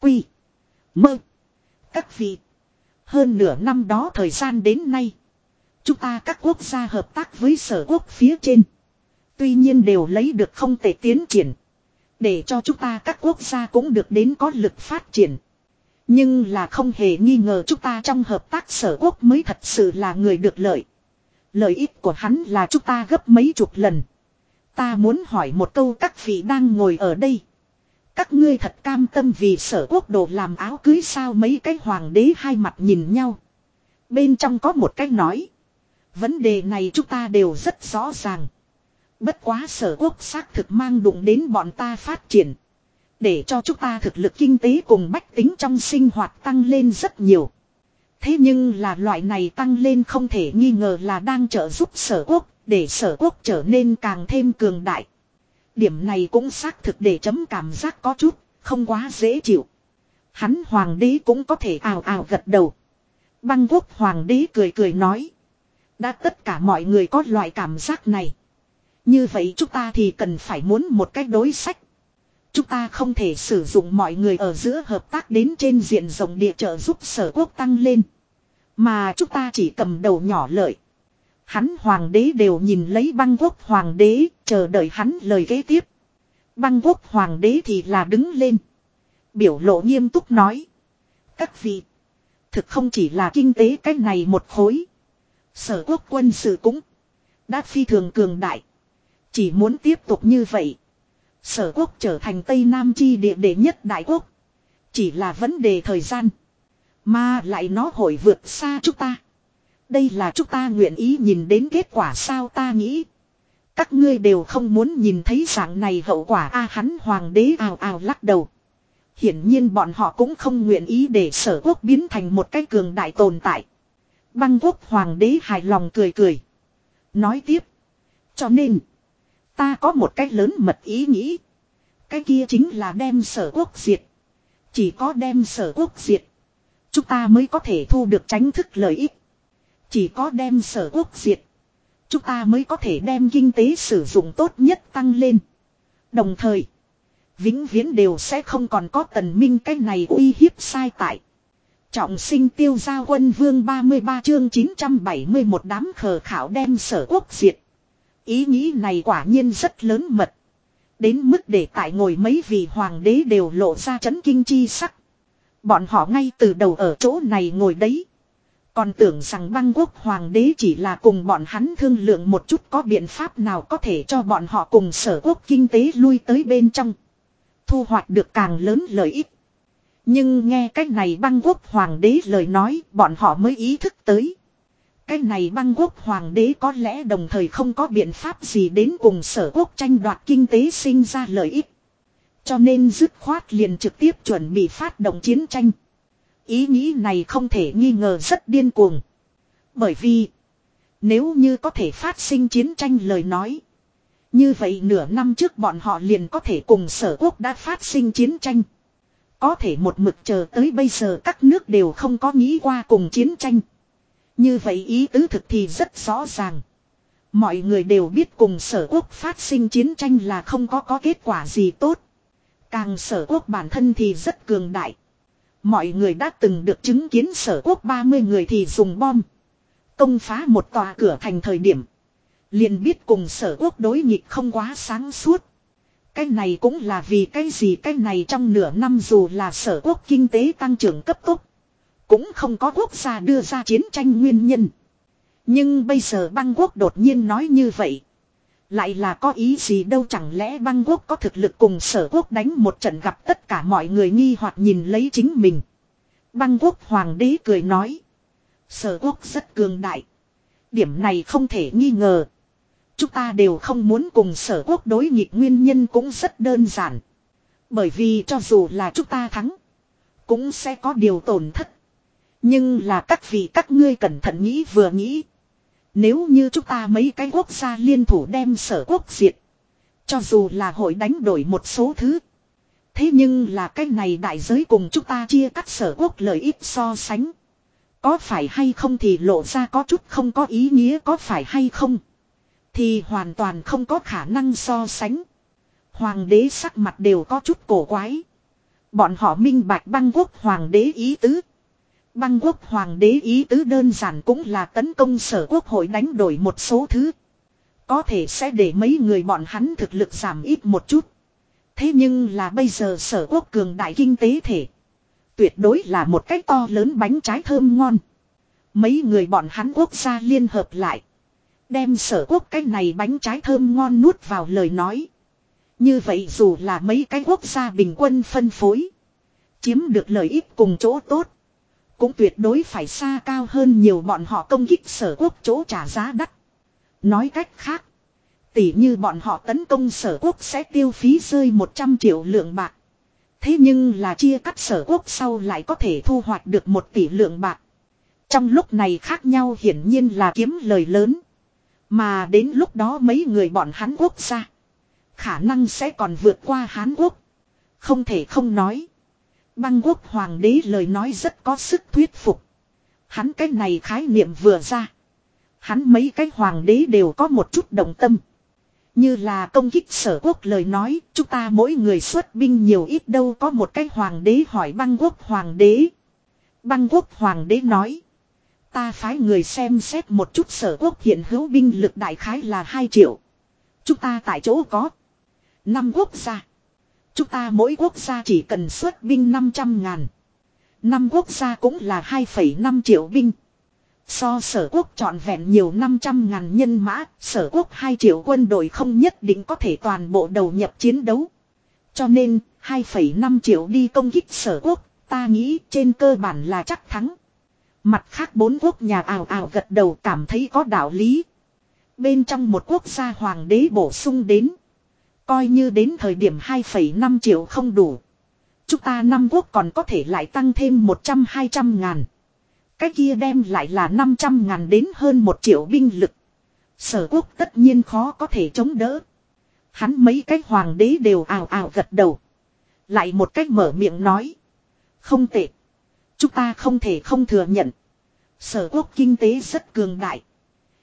Quy. Mơ. Các vị. Hơn nửa năm đó thời gian đến nay. Chúng ta các quốc gia hợp tác với sở quốc phía trên. Tuy nhiên đều lấy được không thể tiến triển. Để cho chúng ta các quốc gia cũng được đến có lực phát triển. Nhưng là không hề nghi ngờ chúng ta trong hợp tác sở quốc mới thật sự là người được lợi. Lợi ích của hắn là chúng ta gấp mấy chục lần. Ta muốn hỏi một câu các vị đang ngồi ở đây. Các ngươi thật cam tâm vì sở quốc đồ làm áo cưới sao mấy cái hoàng đế hai mặt nhìn nhau. Bên trong có một cách nói. Vấn đề này chúng ta đều rất rõ ràng. Bất quá sở quốc xác thực mang đụng đến bọn ta phát triển. Để cho chúng ta thực lực kinh tế cùng bách tính trong sinh hoạt tăng lên rất nhiều. Thế nhưng là loại này tăng lên không thể nghi ngờ là đang trợ giúp sở quốc, để sở quốc trở nên càng thêm cường đại. Điểm này cũng xác thực để chấm cảm giác có chút, không quá dễ chịu. Hắn hoàng đế cũng có thể ào ào gật đầu. Băng quốc hoàng đế cười cười nói. Đã tất cả mọi người có loại cảm giác này. Như vậy chúng ta thì cần phải muốn một cách đối sách. Chúng ta không thể sử dụng mọi người ở giữa hợp tác đến trên diện rộng địa trợ giúp sở quốc tăng lên. Mà chúng ta chỉ cầm đầu nhỏ lợi. Hắn hoàng đế đều nhìn lấy băng quốc hoàng đế, chờ đợi hắn lời kế tiếp. Băng quốc hoàng đế thì là đứng lên. Biểu lộ nghiêm túc nói. Các vị. Thực không chỉ là kinh tế cách này một khối. Sở quốc quân sự cũng. Đã phi thường cường đại. Chỉ muốn tiếp tục như vậy. Sở quốc trở thành Tây Nam chi địa đệ nhất đại quốc. Chỉ là vấn đề thời gian. Mà lại nó hội vượt xa chúng ta. Đây là chúng ta nguyện ý nhìn đến kết quả sao ta nghĩ. Các ngươi đều không muốn nhìn thấy dạng này hậu quả a hắn hoàng đế ào ào lắc đầu. Hiển nhiên bọn họ cũng không nguyện ý để sở quốc biến thành một cái cường đại tồn tại. Băng quốc hoàng đế hài lòng cười cười. Nói tiếp. Cho nên. Ta có một cách lớn mật ý nghĩ. Cái kia chính là đem sở quốc diệt. Chỉ có đem sở quốc diệt. Chúng ta mới có thể thu được tránh thức lợi ích. Chỉ có đem sở quốc diệt. Chúng ta mới có thể đem kinh tế sử dụng tốt nhất tăng lên. Đồng thời. Vĩnh viễn đều sẽ không còn có tần minh cái này uy hiếp sai tại. Trọng sinh tiêu gia quân vương 33 chương 971 đám khờ khảo đem sở quốc diệt. Ý nghĩ này quả nhiên rất lớn mật. Đến mức để tại ngồi mấy vị hoàng đế đều lộ ra chấn kinh chi sắc. Bọn họ ngay từ đầu ở chỗ này ngồi đấy. Còn tưởng rằng băng quốc hoàng đế chỉ là cùng bọn hắn thương lượng một chút có biện pháp nào có thể cho bọn họ cùng sở quốc kinh tế lui tới bên trong. Thu hoạch được càng lớn lợi ích. Nhưng nghe cách này băng quốc hoàng đế lời nói, bọn họ mới ý thức tới. Cái này băng quốc hoàng đế có lẽ đồng thời không có biện pháp gì đến cùng sở quốc tranh đoạt kinh tế sinh ra lợi ích. Cho nên dứt khoát liền trực tiếp chuẩn bị phát động chiến tranh. Ý nghĩ này không thể nghi ngờ rất điên cuồng. Bởi vì, nếu như có thể phát sinh chiến tranh lời nói. Như vậy nửa năm trước bọn họ liền có thể cùng sở quốc đã phát sinh chiến tranh. Có thể một mực chờ tới bây giờ các nước đều không có nghĩ qua cùng chiến tranh. Như vậy ý tứ thực thì rất rõ ràng. Mọi người đều biết cùng sở quốc phát sinh chiến tranh là không có có kết quả gì tốt. Càng sở quốc bản thân thì rất cường đại. Mọi người đã từng được chứng kiến sở quốc 30 người thì dùng bom. Công phá một tòa cửa thành thời điểm. Liền biết cùng sở quốc đối nghịch không quá sáng suốt. Cái này cũng là vì cái gì cái này trong nửa năm dù là sở quốc kinh tế tăng trưởng cấp tốc. Cũng không có quốc gia đưa ra chiến tranh nguyên nhân. Nhưng bây giờ băng quốc đột nhiên nói như vậy. Lại là có ý gì đâu chẳng lẽ băng quốc có thực lực cùng sở quốc đánh một trận gặp tất cả mọi người nghi hoặc nhìn lấy chính mình. Băng quốc hoàng đế cười nói. Sở quốc rất cường đại. Điểm này không thể nghi ngờ. Chúng ta đều không muốn cùng sở quốc đối nghịch, nguyên nhân cũng rất đơn giản. Bởi vì cho dù là chúng ta thắng. Cũng sẽ có điều tổn thất. Nhưng là các vị, các ngươi cẩn thận nghĩ vừa nghĩ. Nếu như chúng ta mấy cái quốc gia liên thủ đem sở quốc diệt. Cho dù là hội đánh đổi một số thứ. Thế nhưng là cái này đại giới cùng chúng ta chia cắt sở quốc lợi ích so sánh. Có phải hay không thì lộ ra có chút không có ý nghĩa có phải hay không. Thì hoàn toàn không có khả năng so sánh. Hoàng đế sắc mặt đều có chút cổ quái. Bọn họ minh bạch băng quốc hoàng đế ý tứ. Băng quốc hoàng đế ý tứ đơn giản cũng là tấn công sở quốc hội đánh đổi một số thứ. Có thể sẽ để mấy người bọn hắn thực lực giảm ít một chút. Thế nhưng là bây giờ sở quốc cường đại kinh tế thể. Tuyệt đối là một cách to lớn bánh trái thơm ngon. Mấy người bọn hắn quốc gia liên hợp lại. Đem sở quốc cái này bánh trái thơm ngon nuốt vào lời nói. Như vậy dù là mấy cái quốc gia bình quân phân phối. Chiếm được lợi ích cùng chỗ tốt. Cũng tuyệt đối phải xa cao hơn nhiều bọn họ công kích sở quốc chỗ trả giá đắt. Nói cách khác. Tỷ như bọn họ tấn công sở quốc sẽ tiêu phí rơi 100 triệu lượng bạc. Thế nhưng là chia cắt sở quốc sau lại có thể thu hoạch được một tỷ lượng bạc. Trong lúc này khác nhau hiển nhiên là kiếm lời lớn. Mà đến lúc đó mấy người bọn Hán Quốc ra. Khả năng sẽ còn vượt qua Hán Quốc. Không thể không nói. Băng quốc hoàng đế lời nói rất có sức thuyết phục. Hắn cái này khái niệm vừa ra. Hắn mấy cái hoàng đế đều có một chút động tâm. Như là công kích sở quốc lời nói, chúng ta mỗi người xuất binh nhiều ít đâu có một cái hoàng đế hỏi băng quốc hoàng đế. Băng quốc hoàng đế nói. Ta phái người xem xét một chút sở quốc hiện hữu binh lực đại khái là 2 triệu. Chúng ta tại chỗ có. năm quốc gia. Chúng ta mỗi quốc gia chỉ cần xuất binh 500 ngàn. Năm quốc gia cũng là 2,5 triệu binh. So sở quốc trọn vẹn nhiều 500 ngàn nhân mã, sở quốc 2 triệu quân đội không nhất định có thể toàn bộ đầu nhập chiến đấu. Cho nên, 2,5 triệu đi công kích sở quốc, ta nghĩ trên cơ bản là chắc thắng. Mặt khác bốn quốc nhà ảo ảo gật đầu cảm thấy có đạo lý. Bên trong một quốc gia hoàng đế bổ sung đến. Coi như đến thời điểm 2,5 triệu không đủ. Chúng ta năm quốc còn có thể lại tăng thêm 100-200 ngàn. Cái kia đem lại là 500 ngàn đến hơn 1 triệu binh lực. Sở quốc tất nhiên khó có thể chống đỡ. Hắn mấy cái hoàng đế đều ào ào gật đầu. Lại một cách mở miệng nói. Không tệ. Chúng ta không thể không thừa nhận. Sở quốc kinh tế rất cường đại.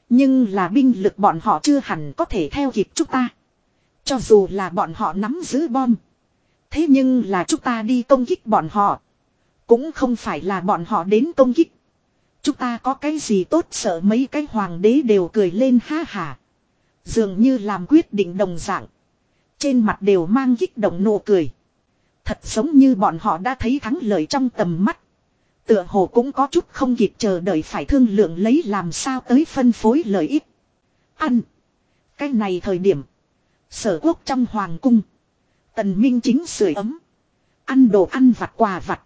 Nhưng là binh lực bọn họ chưa hẳn có thể theo kịp chúng ta. Cho dù là bọn họ nắm giữ bom. Thế nhưng là chúng ta đi công kích bọn họ. Cũng không phải là bọn họ đến công kích. Chúng ta có cái gì tốt sợ mấy cái hoàng đế đều cười lên ha hà. Dường như làm quyết định đồng dạng. Trên mặt đều mang kích động nụ cười. Thật giống như bọn họ đã thấy thắng lợi trong tầm mắt. Tựa hồ cũng có chút không kịp chờ đợi phải thương lượng lấy làm sao tới phân phối lợi ích. Ăn. Cái này thời điểm. Sở quốc trong hoàng cung. Tần Minh chính sưởi ấm. Ăn đồ ăn vặt quà vặt.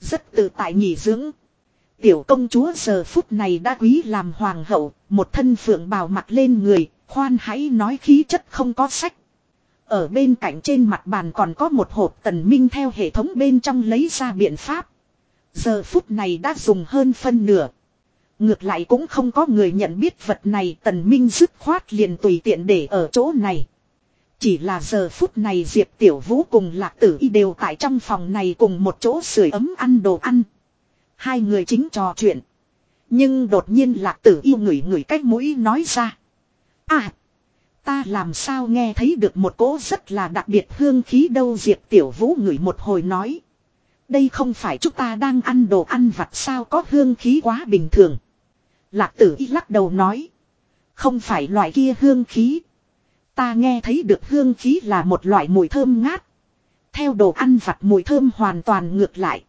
Rất tự tại nghỉ dưỡng. Tiểu công chúa giờ phút này đã quý làm hoàng hậu. Một thân phượng bào mặt lên người. Khoan hãy nói khí chất không có sách. Ở bên cạnh trên mặt bàn còn có một hộp tần minh theo hệ thống bên trong lấy ra biện pháp. Giờ phút này đã dùng hơn phân nửa. Ngược lại cũng không có người nhận biết vật này, tần minh dứt khoát liền tùy tiện để ở chỗ này. Chỉ là giờ phút này Diệp Tiểu Vũ cùng Lạc Tử Y đều tại trong phòng này cùng một chỗ sưởi ấm ăn đồ ăn. Hai người chính trò chuyện. Nhưng đột nhiên Lạc Tử Y ngửi ngửi cách mũi nói ra. À! Ta làm sao nghe thấy được một cỗ rất là đặc biệt hương khí đâu Diệp Tiểu Vũ ngửi một hồi nói. Đây không phải chúng ta đang ăn đồ ăn vặt sao có hương khí quá bình thường. Lạc tử y lắc đầu nói. Không phải loại kia hương khí. Ta nghe thấy được hương khí là một loại mùi thơm ngát. Theo đồ ăn vặt mùi thơm hoàn toàn ngược lại.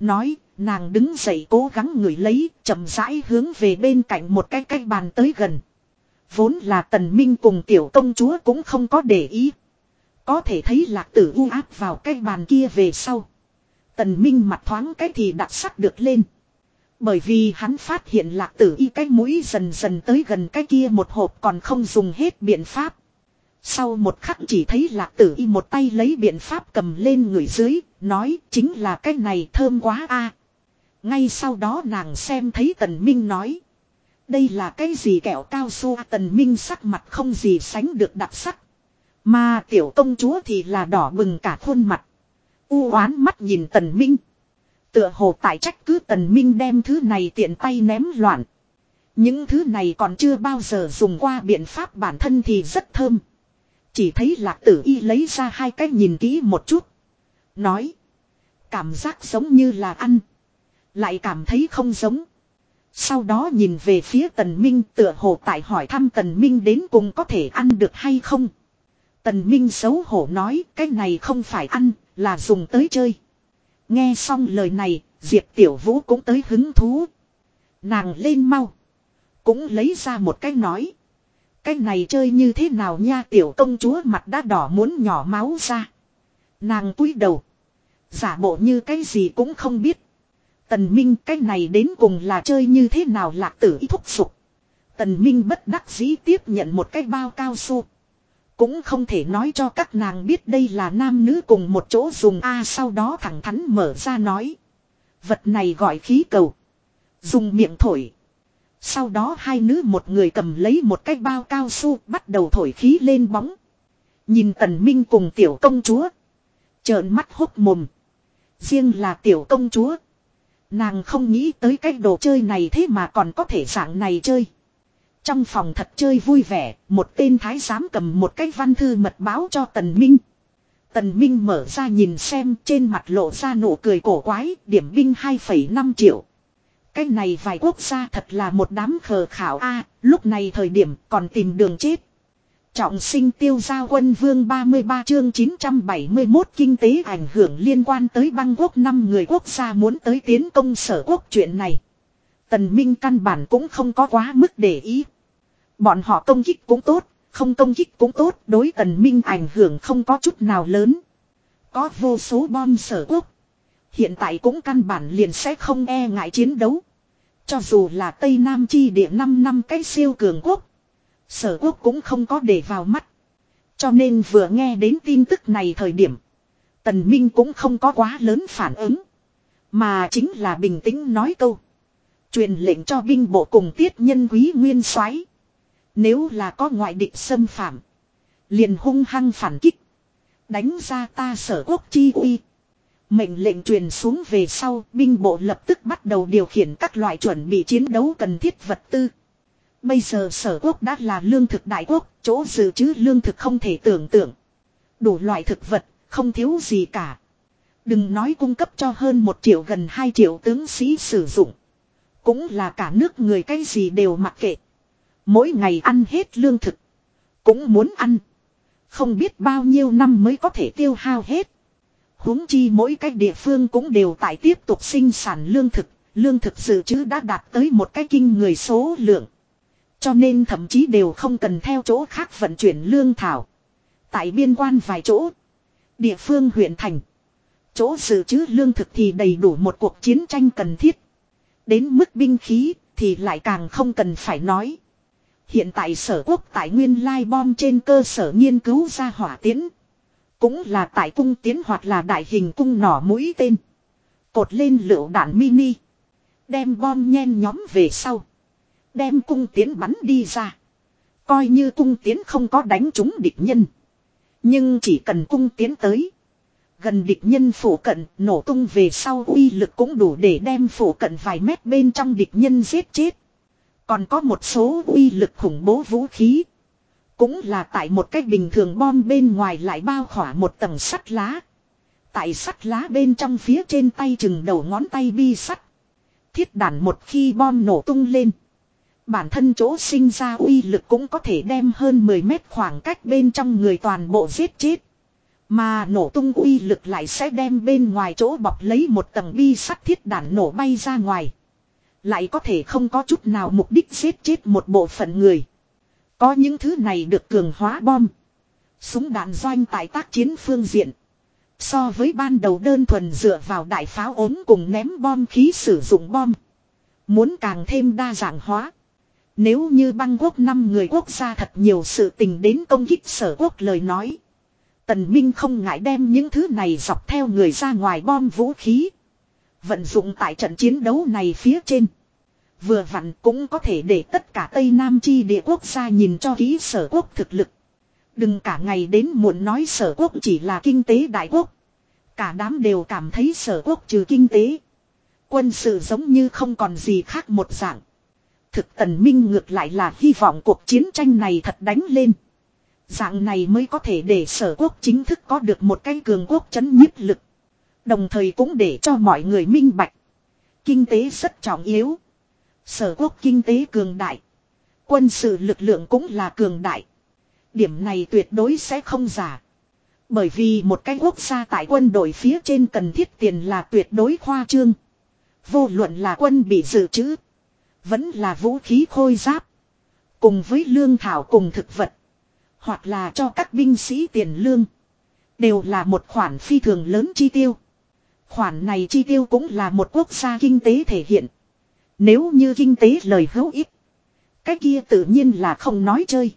Nói, nàng đứng dậy cố gắng ngửi lấy, chậm rãi hướng về bên cạnh một cái cái bàn tới gần. Vốn là tần minh cùng tiểu công chúa cũng không có để ý. Có thể thấy lạc tử u áp vào cái bàn kia về sau. Tần minh mặt thoáng cái thì đặc sắc được lên. Bởi vì hắn phát hiện lạc tử y cái mũi dần dần tới gần cái kia một hộp còn không dùng hết biện pháp. Sau một khắc chỉ thấy lạc tử y một tay lấy biện pháp cầm lên người dưới, nói chính là cái này thơm quá a. Ngay sau đó nàng xem thấy tần minh nói. Đây là cái gì kẹo cao su tần minh sắc mặt không gì sánh được đặc sắc. Mà tiểu công chúa thì là đỏ bừng cả khuôn mặt. U oán mắt nhìn tần minh. Tựa hồ tại trách cứ tần minh đem thứ này tiện tay ném loạn. Những thứ này còn chưa bao giờ dùng qua biện pháp bản thân thì rất thơm. Chỉ thấy lạc tử y lấy ra hai cái nhìn kỹ một chút. Nói. Cảm giác giống như là ăn. Lại cảm thấy không giống. Sau đó nhìn về phía tần minh tựa hồ tại hỏi thăm tần minh đến cùng có thể ăn được hay không. Tần Minh xấu hổ nói cái này không phải ăn, là dùng tới chơi. Nghe xong lời này, Diệp Tiểu Vũ cũng tới hứng thú. Nàng lên mau. Cũng lấy ra một cái nói. Cái này chơi như thế nào nha tiểu công chúa mặt đã đỏ muốn nhỏ máu ra. Nàng cúi đầu. Giả bộ như cái gì cũng không biết. Tần Minh cái này đến cùng là chơi như thế nào lạc tử ý thúc sụp. Tần Minh bất đắc dĩ tiếp nhận một cái bao cao su. Cũng không thể nói cho các nàng biết đây là nam nữ cùng một chỗ dùng A sau đó thẳng thắn mở ra nói. Vật này gọi khí cầu. Dùng miệng thổi. Sau đó hai nữ một người cầm lấy một cái bao cao su bắt đầu thổi khí lên bóng. Nhìn tần minh cùng tiểu công chúa. Trợn mắt hốc mồm. Riêng là tiểu công chúa. Nàng không nghĩ tới cái đồ chơi này thế mà còn có thể dạng này chơi. Trong phòng thật chơi vui vẻ, một tên thái giám cầm một cái văn thư mật báo cho Tần Minh. Tần Minh mở ra nhìn xem trên mặt lộ ra nụ cười cổ quái, điểm binh 2,5 triệu. Cái này vài quốc gia thật là một đám khờ khảo A, lúc này thời điểm còn tìm đường chết. Trọng sinh tiêu giao quân vương 33 chương 971 kinh tế ảnh hưởng liên quan tới băng quốc năm người quốc gia muốn tới tiến công sở quốc chuyện này. Tần Minh căn bản cũng không có quá mức để ý. Bọn họ công kích cũng tốt, không công kích cũng tốt, đối tần minh ảnh hưởng không có chút nào lớn. Có vô số bom sở quốc. Hiện tại cũng căn bản liền sẽ không e ngại chiến đấu. Cho dù là Tây Nam chi địa 5 năm cái siêu cường quốc. Sở quốc cũng không có để vào mắt. Cho nên vừa nghe đến tin tức này thời điểm. Tần Minh cũng không có quá lớn phản ứng. Mà chính là bình tĩnh nói câu. Truyền lệnh cho binh bộ cùng tiết nhân quý nguyên soái nếu là có ngoại địch xâm phạm. Liền hung hăng phản kích. Đánh ra ta sở quốc chi uy. Mệnh lệnh truyền xuống về sau, binh bộ lập tức bắt đầu điều khiển các loại chuẩn bị chiến đấu cần thiết vật tư. Bây giờ sở quốc đã là lương thực đại quốc, chỗ dự trữ lương thực không thể tưởng tượng. Đủ loại thực vật, không thiếu gì cả. Đừng nói cung cấp cho hơn một triệu gần hai triệu tướng sĩ sử dụng. Cũng là cả nước người cái gì đều mặc kệ. Mỗi ngày ăn hết lương thực. Cũng muốn ăn. Không biết bao nhiêu năm mới có thể tiêu hao hết. huống chi mỗi cái địa phương cũng đều tại tiếp tục sinh sản lương thực. Lương thực dự trữ đã đạt tới một cái kinh người số lượng. Cho nên thậm chí đều không cần theo chỗ khác vận chuyển lương thảo. Tại biên quan vài chỗ. Địa phương huyện thành. Chỗ dự trữ lương thực thì đầy đủ một cuộc chiến tranh cần thiết. Đến mức binh khí thì lại càng không cần phải nói. Hiện tại sở quốc tại nguyên lai bom trên cơ sở nghiên cứu ra hỏa tiến. Cũng là tại cung tiến hoặc là đại hình cung nỏ mũi tên. Cột lên lựu đạn mini. Đem bom nhen nhóm về sau. Đem cung tiến bắn đi ra. Coi như cung tiến không có đánh trúng địch nhân. Nhưng chỉ cần cung tiến tới. Gần địch nhân phủ cận, nổ tung về sau uy lực cũng đủ để đem phủ cận vài mét bên trong địch nhân giết chết. Còn có một số uy lực khủng bố vũ khí. Cũng là tại một cách bình thường bom bên ngoài lại bao khỏa một tầng sắt lá. Tại sắt lá bên trong phía trên tay chừng đầu ngón tay bi sắt. Thiết đạn một khi bom nổ tung lên. Bản thân chỗ sinh ra uy lực cũng có thể đem hơn 10 mét khoảng cách bên trong người toàn bộ giết chết. Mà nổ tung uy lực lại sẽ đem bên ngoài chỗ bọc lấy một tầng bi sắt thiết đạn nổ bay ra ngoài. Lại có thể không có chút nào mục đích giết chết một bộ phận người. Có những thứ này được cường hóa bom. Súng đạn doanh tại tác chiến phương diện. So với ban đầu đơn thuần dựa vào đại pháo ốm cùng ném bom khí sử dụng bom. Muốn càng thêm đa dạng hóa. Nếu như băng quốc năm người quốc gia thật nhiều sự tình đến công kích sở quốc lời nói. Tần Minh không ngại đem những thứ này dọc theo người ra ngoài bom vũ khí. Vận dụng tại trận chiến đấu này phía trên. Vừa vặn cũng có thể để tất cả Tây Nam chi địa quốc gia nhìn cho kỹ sở quốc thực lực. Đừng cả ngày đến muộn nói sở quốc chỉ là kinh tế đại quốc. Cả đám đều cảm thấy sở quốc trừ kinh tế. Quân sự giống như không còn gì khác một dạng. Thực tần minh ngược lại là hy vọng cuộc chiến tranh này thật đánh lên. Dạng này mới có thể để sở quốc chính thức có được một cái cường quốc chấn nhiếp lực. Đồng thời cũng để cho mọi người minh bạch. Kinh tế rất trọng yếu. Sở quốc kinh tế cường đại. Quân sự lực lượng cũng là cường đại. Điểm này tuyệt đối sẽ không giả. Bởi vì một cái quốc gia tại quân đội phía trên cần thiết tiền là tuyệt đối khoa trương. Vô luận là quân bị dự trữ. Vẫn là vũ khí khôi giáp. Cùng với lương thảo cùng thực vật. Hoặc là cho các binh sĩ tiền lương. Đều là một khoản phi thường lớn chi tiêu. Khoản này chi tiêu cũng là một quốc gia kinh tế thể hiện. Nếu như kinh tế lời hữu ích. Cái kia tự nhiên là không nói chơi.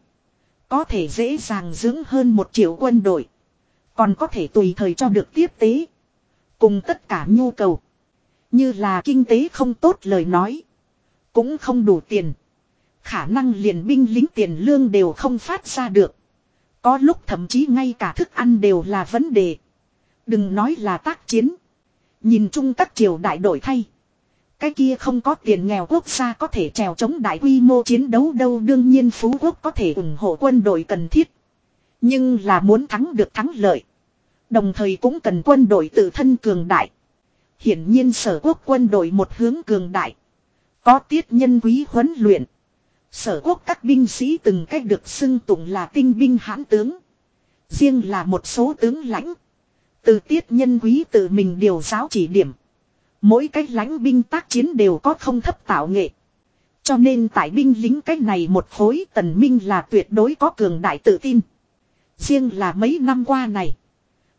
Có thể dễ dàng dưỡng hơn một triệu quân đội. Còn có thể tùy thời cho được tiếp tế. Cùng tất cả nhu cầu. Như là kinh tế không tốt lời nói. Cũng không đủ tiền. Khả năng liền binh lính tiền lương đều không phát ra được. Có lúc thậm chí ngay cả thức ăn đều là vấn đề. Đừng nói là tác chiến. Nhìn chung các triều đại đổi thay. Cái kia không có tiền nghèo quốc gia có thể trèo chống đại quy mô chiến đấu đâu đương nhiên phú quốc có thể ủng hộ quân đội cần thiết. Nhưng là muốn thắng được thắng lợi. Đồng thời cũng cần quân đội tự thân cường đại. Hiển nhiên sở quốc quân đội một hướng cường đại. Có tiết nhân quý huấn luyện. Sở quốc các binh sĩ từng cách được xưng tụng là tinh binh hãn tướng. Riêng là một số tướng lãnh. Từ tiết nhân quý tự mình điều giáo chỉ điểm. Mỗi cách lãnh binh tác chiến đều có không thấp tạo nghệ. Cho nên tại binh lính cách này một khối tần minh là tuyệt đối có cường đại tự tin. Riêng là mấy năm qua này.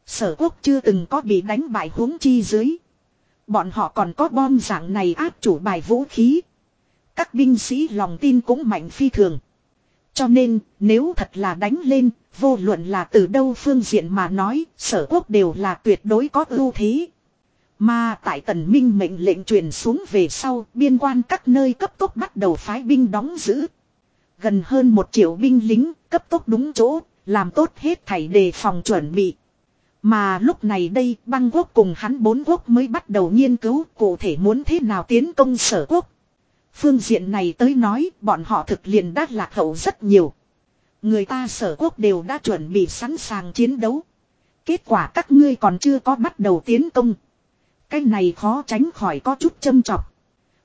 Sở quốc chưa từng có bị đánh bại huống chi dưới. Bọn họ còn có bom dạng này áp chủ bài vũ khí. Các binh sĩ lòng tin cũng mạnh phi thường. Cho nên, nếu thật là đánh lên, vô luận là từ đâu phương diện mà nói, sở quốc đều là tuyệt đối có ưu thế. Mà tại tần minh mệnh lệnh truyền xuống về sau, biên quan các nơi cấp tốc bắt đầu phái binh đóng giữ. Gần hơn một triệu binh lính, cấp tốc đúng chỗ, làm tốt hết thảy đề phòng chuẩn bị. Mà lúc này đây, băng quốc cùng hắn bốn quốc mới bắt đầu nghiên cứu cụ thể muốn thế nào tiến công sở quốc. Phương diện này tới nói, bọn họ thực liền đã lạc hậu rất nhiều. Người ta sở quốc đều đã chuẩn bị sẵn sàng chiến đấu. Kết quả các ngươi còn chưa có bắt đầu tiến công. Cái này khó tránh khỏi có chút châm chọc.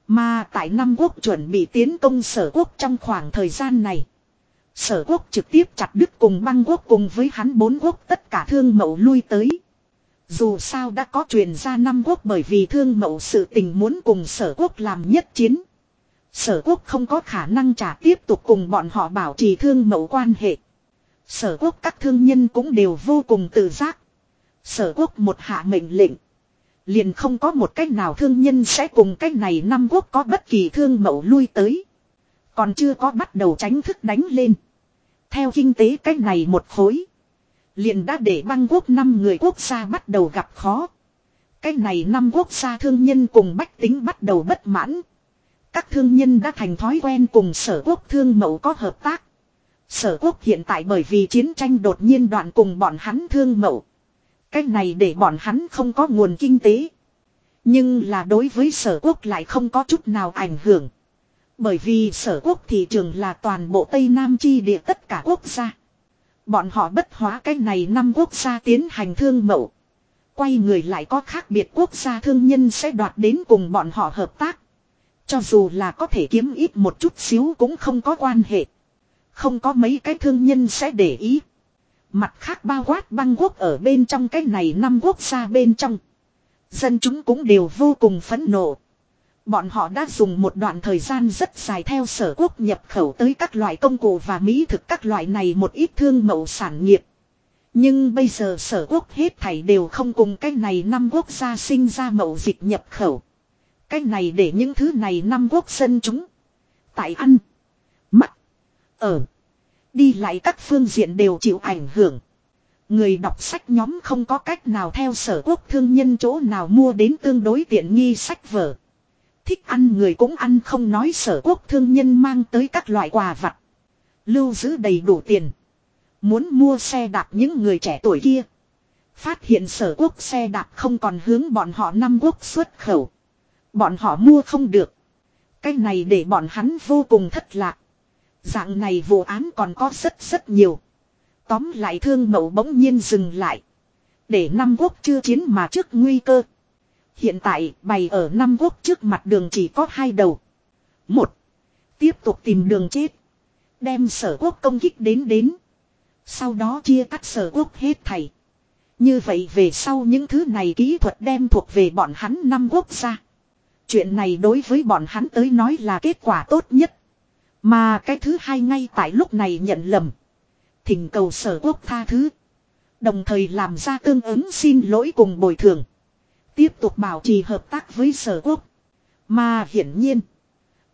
Mà tại năm quốc chuẩn bị tiến công sở quốc trong khoảng thời gian này. Sở quốc trực tiếp chặt đứt cùng băng quốc cùng với hắn bốn quốc tất cả thương mậu lui tới. Dù sao đã có truyền ra năm quốc bởi vì thương mậu sự tình muốn cùng sở quốc làm nhất chiến. Sở quốc không có khả năng trả tiếp tục cùng bọn họ bảo trì thương mậu quan hệ. Sở quốc các thương nhân cũng đều vô cùng tự giác. Sở quốc một hạ mệnh lệnh. Liền không có một cách nào thương nhân sẽ cùng cách này năm quốc có bất kỳ thương mậu lui tới. Còn chưa có bắt đầu tránh thức đánh lên. Theo kinh tế cách này một khối. Liền đã để băng quốc năm người quốc gia bắt đầu gặp khó. cách này năm quốc gia thương nhân cùng bách tính bắt đầu bất mãn. Các thương nhân đã thành thói quen cùng sở quốc thương mậu có hợp tác. Sở quốc hiện tại bởi vì chiến tranh đột nhiên đoạn cùng bọn hắn thương mậu. cách này để bọn hắn không có nguồn kinh tế. Nhưng là đối với sở quốc lại không có chút nào ảnh hưởng. Bởi vì sở quốc thị trường là toàn bộ Tây Nam chi địa tất cả quốc gia. Bọn họ bất hóa cái này năm quốc gia tiến hành thương mậu. Quay người lại có khác biệt quốc gia thương nhân sẽ đoạt đến cùng bọn họ hợp tác. Cho dù là có thể kiếm ít một chút xíu cũng không có quan hệ. Không có mấy cái thương nhân sẽ để ý. Mặt khác bao quát băng quốc ở bên trong cái này năm quốc gia bên trong. Dân chúng cũng đều vô cùng phẫn nộ. Bọn họ đã dùng một đoạn thời gian rất dài theo sở quốc nhập khẩu tới các loại công cụ và mỹ thực các loại này một ít thương mậu sản nghiệp. Nhưng bây giờ sở quốc hết thảy đều không cùng cái này năm quốc gia sinh ra mậu dịch nhập khẩu. Cái này để những thứ này năm quốc dân chúng. Tại ăn. Mặc. Ở. Đi lại các phương diện đều chịu ảnh hưởng. Người đọc sách nhóm không có cách nào theo sở quốc thương nhân chỗ nào mua đến tương đối tiện nghi sách vở. Thích ăn người cũng ăn không nói sở quốc thương nhân mang tới các loại quà vặt. Lưu giữ đầy đủ tiền. Muốn mua xe đạp những người trẻ tuổi kia. Phát hiện sở quốc xe đạp không còn hướng bọn họ năm quốc xuất khẩu. Bọn họ mua không được. Cái này để bọn hắn vô cùng thất lạc. Dạng này vụ án còn có rất rất nhiều. Tóm lại thương mẫu bỗng nhiên dừng lại. Để năm quốc chưa chiến mà trước nguy cơ. Hiện tại, bày ở năm quốc trước mặt đường chỉ có hai đầu. Một. Tiếp tục tìm đường chết. Đem sở quốc công kích đến đến. Sau đó chia cắt sở quốc hết thảy. Như vậy về sau những thứ này kỹ thuật đem thuộc về bọn hắn năm quốc gia. Chuyện này đối với bọn hắn tới nói là kết quả tốt nhất. Mà cái thứ hai ngay tại lúc này nhận lầm. Thỉnh cầu sở quốc tha thứ. Đồng thời làm ra tương ứng xin lỗi cùng bồi thường. Tiếp tục bảo trì hợp tác với sở quốc. Mà hiển nhiên.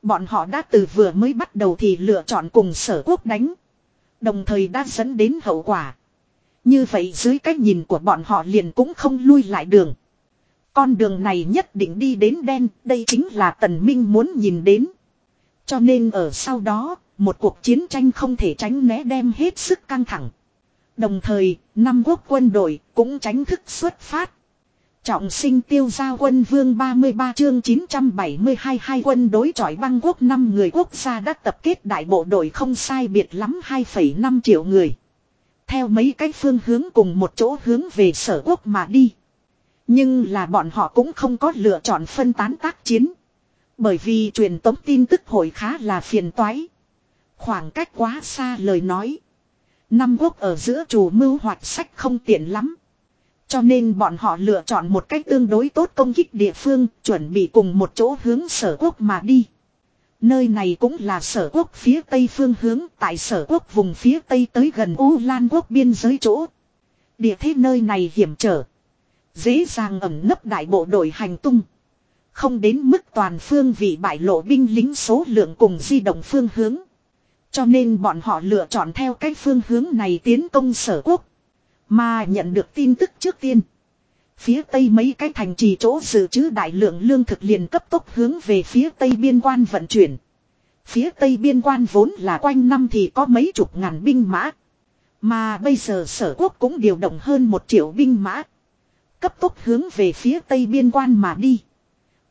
Bọn họ đã từ vừa mới bắt đầu thì lựa chọn cùng sở quốc đánh. Đồng thời đã dẫn đến hậu quả. Như vậy dưới cách nhìn của bọn họ liền cũng không lui lại đường. Con đường này nhất định đi đến đen, đây chính là tần minh muốn nhìn đến. Cho nên ở sau đó, một cuộc chiến tranh không thể tránh né đem hết sức căng thẳng. Đồng thời, năm quốc quân đội cũng tránh thức xuất phát. Trọng sinh tiêu gia quân vương 33 chương 972 hai quân đối chọi băng quốc năm người quốc gia đã tập kết đại bộ đội không sai biệt lắm 2,5 triệu người. Theo mấy cái phương hướng cùng một chỗ hướng về sở quốc mà đi. Nhưng là bọn họ cũng không có lựa chọn phân tán tác chiến. Bởi vì truyền tống tin tức hội khá là phiền toái. Khoảng cách quá xa lời nói. Năm quốc ở giữa chủ mưu hoạt sách không tiện lắm. Cho nên bọn họ lựa chọn một cách tương đối tốt công kích địa phương, chuẩn bị cùng một chỗ hướng sở quốc mà đi. Nơi này cũng là sở quốc phía tây phương hướng, tại sở quốc vùng phía tây tới gần U Lan quốc biên giới chỗ. Địa thế nơi này hiểm trở. Dễ dàng ẩn nấp đại bộ đội hành tung. Không đến mức toàn phương vị bại lộ binh lính số lượng cùng di động phương hướng. Cho nên bọn họ lựa chọn theo cái phương hướng này tiến công sở quốc. Mà nhận được tin tức trước tiên. Phía tây mấy cái thành trì chỗ dự trữ đại lượng lương thực liền cấp tốc hướng về phía tây biên quan vận chuyển. Phía tây biên quan vốn là quanh năm thì có mấy chục ngàn binh mã. Mà bây giờ sở quốc cũng điều động hơn một triệu binh mã. Cấp tốc hướng về phía tây biên quan mà đi.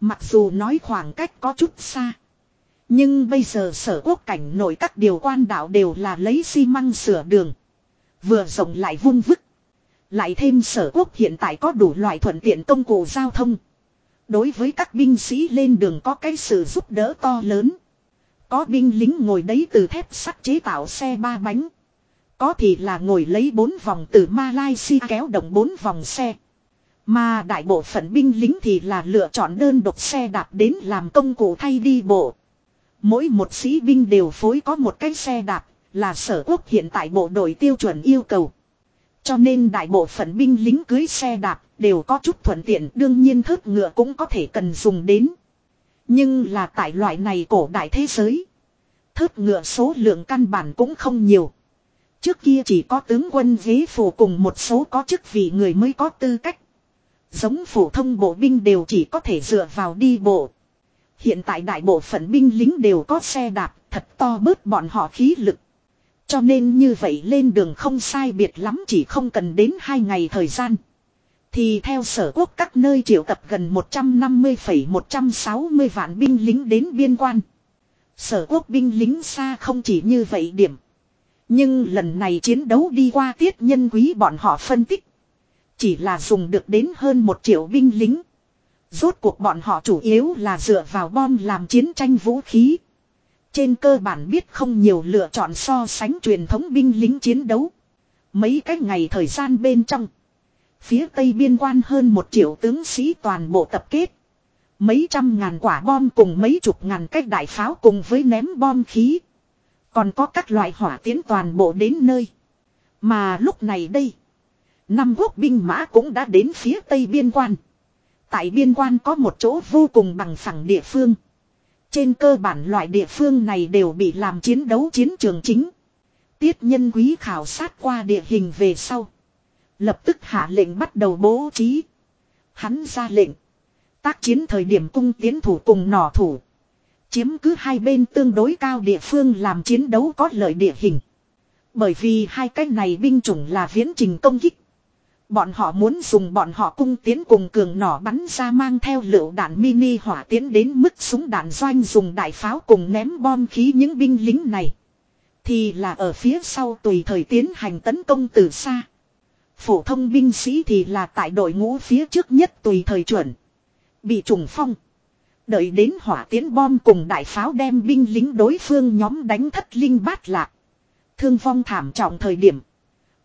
Mặc dù nói khoảng cách có chút xa. Nhưng bây giờ sở quốc cảnh nội các điều quan đạo đều là lấy xi măng sửa đường. Vừa rộng lại vung vức. Lại thêm sở quốc hiện tại có đủ loại thuận tiện công cụ giao thông. Đối với các binh sĩ lên đường có cái sự giúp đỡ to lớn. Có binh lính ngồi đấy từ thép sắt chế tạo xe ba bánh. Có thì là ngồi lấy bốn vòng từ Malaysia kéo động bốn vòng xe. Mà đại bộ phận binh lính thì là lựa chọn đơn độc xe đạp đến làm công cụ thay đi bộ. Mỗi một sĩ binh đều phối có một cái xe đạp, là sở quốc hiện tại bộ đội tiêu chuẩn yêu cầu. Cho nên đại bộ phận binh lính cưới xe đạp đều có chút thuận tiện đương nhiên thớt ngựa cũng có thể cần dùng đến. Nhưng là tại loại này cổ đại thế giới. Thớt ngựa số lượng căn bản cũng không nhiều. Trước kia chỉ có tướng quân ghế phủ cùng một số có chức vị người mới có tư cách. Giống phổ thông bộ binh đều chỉ có thể dựa vào đi bộ. Hiện tại đại bộ phận binh lính đều có xe đạp, thật to bớt bọn họ khí lực. Cho nên như vậy lên đường không sai biệt lắm chỉ không cần đến hai ngày thời gian. Thì theo sở quốc các nơi triệu tập gần 150,160 vạn binh lính đến biên quan. Sở quốc binh lính xa không chỉ như vậy điểm. Nhưng lần này chiến đấu đi qua tiết nhân quý bọn họ phân tích. Chỉ là dùng được đến hơn một triệu binh lính. Rốt cuộc bọn họ chủ yếu là dựa vào bom làm chiến tranh vũ khí. Trên cơ bản biết không nhiều lựa chọn so sánh truyền thống binh lính chiến đấu. Mấy cái ngày thời gian bên trong. Phía tây biên quan hơn một triệu tướng sĩ toàn bộ tập kết. Mấy trăm ngàn quả bom cùng mấy chục ngàn cách đại pháo cùng với ném bom khí. Còn có các loại hỏa tiến toàn bộ đến nơi. Mà lúc này đây. Năm quốc binh mã cũng đã đến phía tây biên quan. Tại biên quan có một chỗ vô cùng bằng phẳng địa phương. Trên cơ bản loại địa phương này đều bị làm chiến đấu chiến trường chính. Tiết nhân quý khảo sát qua địa hình về sau. Lập tức hạ lệnh bắt đầu bố trí. Hắn ra lệnh. Tác chiến thời điểm cung tiến thủ cùng nỏ thủ. Chiếm cứ hai bên tương đối cao địa phương làm chiến đấu có lợi địa hình. Bởi vì hai cái này binh chủng là viễn trình công kích. Bọn họ muốn dùng bọn họ cung tiến cùng cường nỏ bắn ra mang theo lựu đạn mini hỏa tiến đến mức súng đạn doanh dùng đại pháo cùng ném bom khí những binh lính này. Thì là ở phía sau tùy thời tiến hành tấn công từ xa. Phổ thông binh sĩ thì là tại đội ngũ phía trước nhất tùy thời chuẩn. Bị trùng phong. Đợi đến hỏa tiến bom cùng đại pháo đem binh lính đối phương nhóm đánh thất linh bát lạc. Thương vong thảm trọng thời điểm.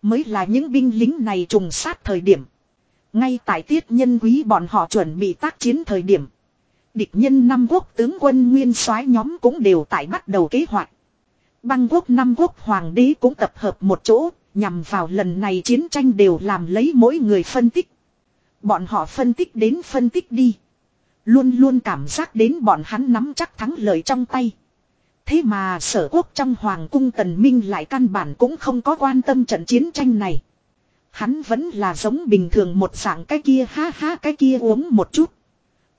Mới là những binh lính này trùng sát thời điểm. Ngay tại tiết nhân quý bọn họ chuẩn bị tác chiến thời điểm. Địch nhân năm quốc tướng quân nguyên soái nhóm cũng đều tại bắt đầu kế hoạch. Băng quốc năm quốc hoàng đế cũng tập hợp một chỗ, nhằm vào lần này chiến tranh đều làm lấy mỗi người phân tích. Bọn họ phân tích đến phân tích đi. Luôn luôn cảm giác đến bọn hắn nắm chắc thắng lợi trong tay. Thế mà sở quốc trong hoàng cung tần minh lại căn bản cũng không có quan tâm trận chiến tranh này. Hắn vẫn là giống bình thường một dạng cái kia ha ha cái kia uống một chút.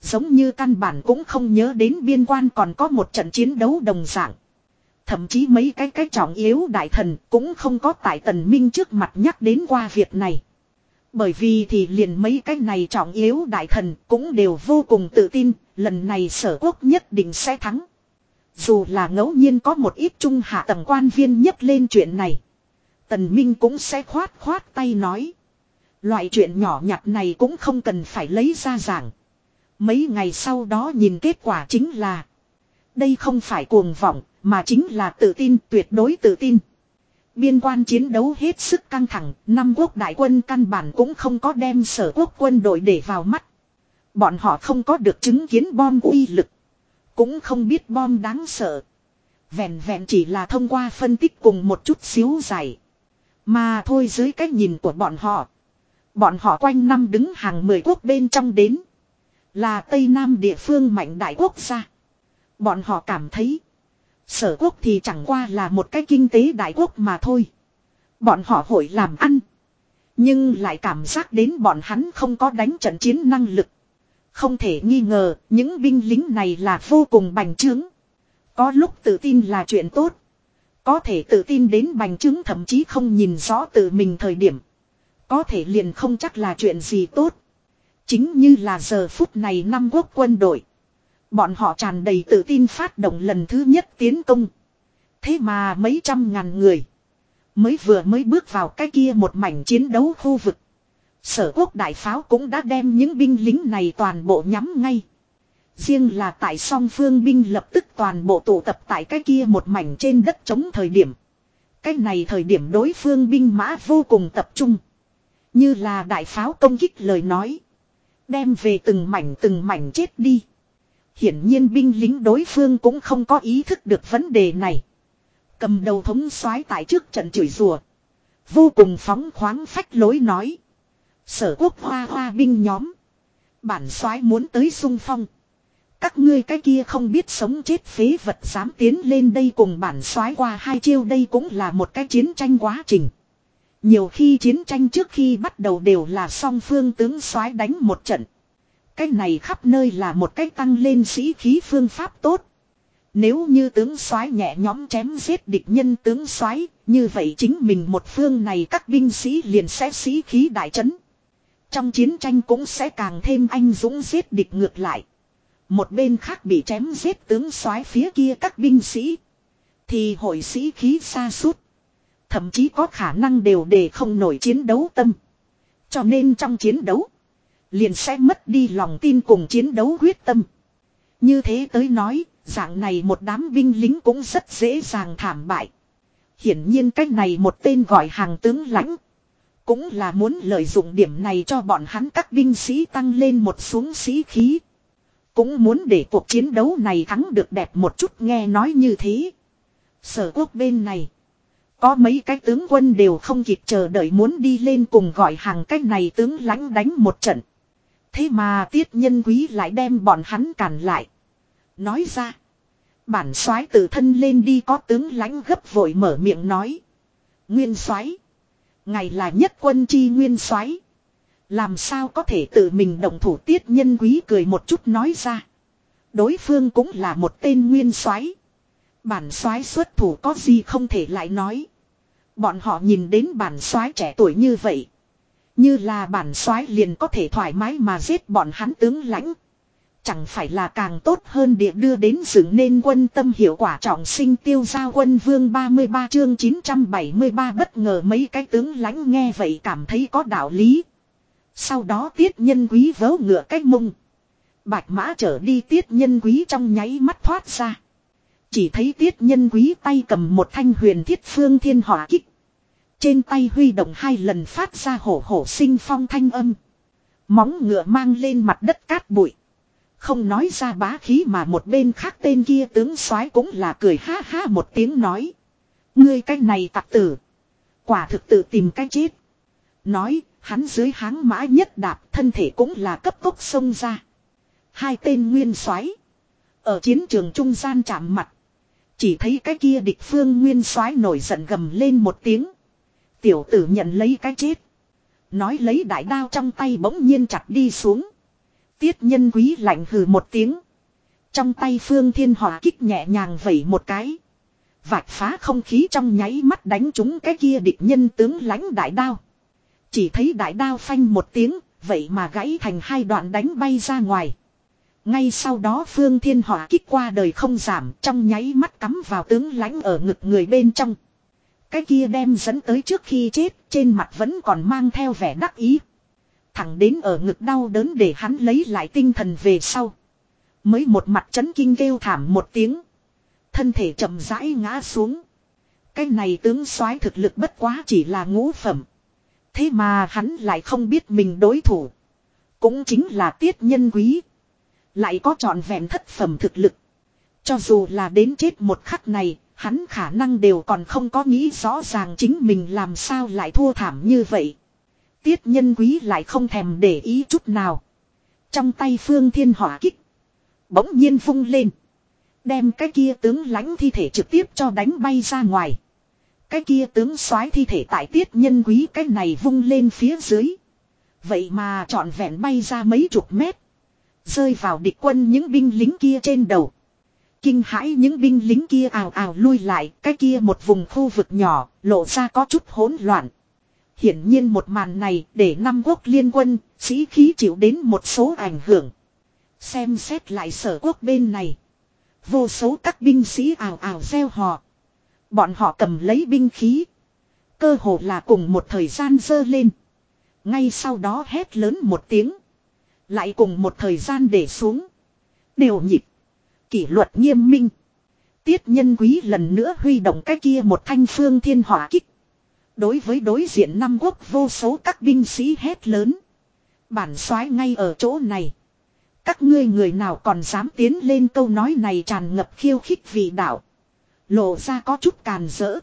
Giống như căn bản cũng không nhớ đến biên quan còn có một trận chiến đấu đồng dạng. Thậm chí mấy cái cái trọng yếu đại thần cũng không có tại tần minh trước mặt nhắc đến qua việc này. Bởi vì thì liền mấy cái này trọng yếu đại thần cũng đều vô cùng tự tin, lần này sở quốc nhất định sẽ thắng. Dù là ngẫu nhiên có một ít trung hạ tầng quan viên nhấc lên chuyện này. Tần Minh cũng sẽ khoát khoát tay nói. Loại chuyện nhỏ nhặt này cũng không cần phải lấy ra giảng. Mấy ngày sau đó nhìn kết quả chính là. Đây không phải cuồng vọng, mà chính là tự tin, tuyệt đối tự tin. Biên quan chiến đấu hết sức căng thẳng, năm quốc đại quân căn bản cũng không có đem sở quốc quân đội để vào mắt. Bọn họ không có được chứng kiến bom uy lực. Cũng không biết bom đáng sợ. Vẹn vẹn chỉ là thông qua phân tích cùng một chút xíu dài. Mà thôi dưới cách nhìn của bọn họ. Bọn họ quanh năm đứng hàng mười quốc bên trong đến. Là Tây Nam địa phương mạnh đại quốc gia. Bọn họ cảm thấy. Sở quốc thì chẳng qua là một cái kinh tế đại quốc mà thôi. Bọn họ hội làm ăn. Nhưng lại cảm giác đến bọn hắn không có đánh trận chiến năng lực. Không thể nghi ngờ, những binh lính này là vô cùng bành trướng. Có lúc tự tin là chuyện tốt. Có thể tự tin đến bành trướng thậm chí không nhìn rõ tự mình thời điểm. Có thể liền không chắc là chuyện gì tốt. Chính như là giờ phút này năm quốc quân đội. Bọn họ tràn đầy tự tin phát động lần thứ nhất tiến công. Thế mà mấy trăm ngàn người. Mới vừa mới bước vào cái kia một mảnh chiến đấu khu vực. Sở quốc đại pháo cũng đã đem những binh lính này toàn bộ nhắm ngay. Riêng là tại song phương binh lập tức toàn bộ tụ tập tại cái kia một mảnh trên đất chống thời điểm. Cái này thời điểm đối phương binh mã vô cùng tập trung. Như là đại pháo công kích lời nói. Đem về từng mảnh từng mảnh chết đi. Hiển nhiên binh lính đối phương cũng không có ý thức được vấn đề này. Cầm đầu thống soái tại trước trận chửi rùa. Vô cùng phóng khoáng phách lối nói. Sở quốc hoa hoa binh nhóm. Bản soái muốn tới sung phong. Các ngươi cái kia không biết sống chết phế vật dám tiến lên đây cùng bản soái qua hai chiêu đây cũng là một cái chiến tranh quá trình. Nhiều khi chiến tranh trước khi bắt đầu đều là song phương tướng soái đánh một trận. Cái này khắp nơi là một cách tăng lên sĩ khí phương pháp tốt. Nếu như tướng soái nhẹ nhóm chém giết địch nhân tướng soái, như vậy chính mình một phương này các binh sĩ liền sẽ sĩ khí đại chấn. Trong chiến tranh cũng sẽ càng thêm anh dũng giết địch ngược lại. Một bên khác bị chém giết tướng soái phía kia các binh sĩ. Thì hội sĩ khí xa suốt. Thậm chí có khả năng đều để không nổi chiến đấu tâm. Cho nên trong chiến đấu. Liền sẽ mất đi lòng tin cùng chiến đấu quyết tâm. Như thế tới nói, dạng này một đám binh lính cũng rất dễ dàng thảm bại. Hiển nhiên cách này một tên gọi hàng tướng lãnh. Cũng là muốn lợi dụng điểm này cho bọn hắn các binh sĩ tăng lên một xuống sĩ khí. Cũng muốn để cuộc chiến đấu này thắng được đẹp một chút nghe nói như thế. Sở quốc bên này. Có mấy cái tướng quân đều không kịp chờ đợi muốn đi lên cùng gọi hàng cách này tướng lãnh đánh một trận. Thế mà tiết nhân quý lại đem bọn hắn cản lại. Nói ra. Bản soái tự thân lên đi có tướng lãnh gấp vội mở miệng nói. Nguyên soái Ngài là nhất quân chi nguyên soái Làm sao có thể tự mình động thủ tiết nhân quý cười một chút nói ra. Đối phương cũng là một tên nguyên soái Bản soái xuất thủ có gì không thể lại nói. Bọn họ nhìn đến bản soái trẻ tuổi như vậy. Như là bản soái liền có thể thoải mái mà giết bọn hắn tướng lãnh. Chẳng phải là càng tốt hơn địa đưa đến dựng nên quân tâm hiệu quả trọng sinh tiêu giao quân vương 33 chương 973 bất ngờ mấy cái tướng lãnh nghe vậy cảm thấy có đạo lý. Sau đó tiết nhân quý vớ ngựa cách mông. Bạch mã trở đi tiết nhân quý trong nháy mắt thoát ra. Chỉ thấy tiết nhân quý tay cầm một thanh huyền thiết phương thiên hỏa kích. Trên tay huy động hai lần phát ra hổ hổ sinh phong thanh âm. Móng ngựa mang lên mặt đất cát bụi. Không nói ra bá khí mà một bên khác tên kia tướng soái cũng là cười ha ha một tiếng nói. Ngươi cái này tặc tử. Quả thực tự tìm cái chết. Nói, hắn dưới háng mã nhất đạp thân thể cũng là cấp tốc xông ra. Hai tên nguyên soái Ở chiến trường trung gian chạm mặt. Chỉ thấy cái kia địch phương nguyên soái nổi giận gầm lên một tiếng. Tiểu tử nhận lấy cái chết. Nói lấy đại đao trong tay bỗng nhiên chặt đi xuống. Tiết nhân quý lạnh hừ một tiếng. Trong tay phương thiên hỏa kích nhẹ nhàng vẩy một cái. Vạch phá không khí trong nháy mắt đánh trúng cái kia địch nhân tướng lãnh đại đao. Chỉ thấy đại đao phanh một tiếng, vậy mà gãy thành hai đoạn đánh bay ra ngoài. Ngay sau đó phương thiên hỏa kích qua đời không giảm trong nháy mắt cắm vào tướng lãnh ở ngực người bên trong. Cái kia đem dẫn tới trước khi chết trên mặt vẫn còn mang theo vẻ đắc ý. Thẳng đến ở ngực đau đớn để hắn lấy lại tinh thần về sau. Mới một mặt chấn kinh kêu thảm một tiếng. Thân thể chậm rãi ngã xuống. Cái này tướng soái thực lực bất quá chỉ là ngũ phẩm. Thế mà hắn lại không biết mình đối thủ. Cũng chính là tiết nhân quý. Lại có trọn vẹn thất phẩm thực lực. Cho dù là đến chết một khắc này, hắn khả năng đều còn không có nghĩ rõ ràng chính mình làm sao lại thua thảm như vậy. Tiết nhân quý lại không thèm để ý chút nào. Trong tay phương thiên hỏa kích. Bỗng nhiên vung lên. Đem cái kia tướng lãnh thi thể trực tiếp cho đánh bay ra ngoài. Cái kia tướng soái thi thể tại tiết nhân quý cái này vung lên phía dưới. Vậy mà trọn vẹn bay ra mấy chục mét. Rơi vào địch quân những binh lính kia trên đầu. Kinh hãi những binh lính kia ào ào lui lại, cái kia một vùng khu vực nhỏ, lộ ra có chút hỗn loạn. Hiển nhiên một màn này để năm quốc liên quân, sĩ khí chịu đến một số ảnh hưởng. Xem xét lại sở quốc bên này. Vô số các binh sĩ ào ào gieo họ. Bọn họ cầm lấy binh khí. Cơ hồ là cùng một thời gian dơ lên. Ngay sau đó hét lớn một tiếng. Lại cùng một thời gian để xuống. Đều nhịp. Kỷ luật nghiêm minh. Tiết nhân quý lần nữa huy động cái kia một thanh phương thiên hỏa kích. Đối với đối diện năm quốc vô số các binh sĩ hét lớn. Bản soái ngay ở chỗ này. Các ngươi người nào còn dám tiến lên câu nói này tràn ngập khiêu khích vị đạo. Lộ ra có chút càn rỡ.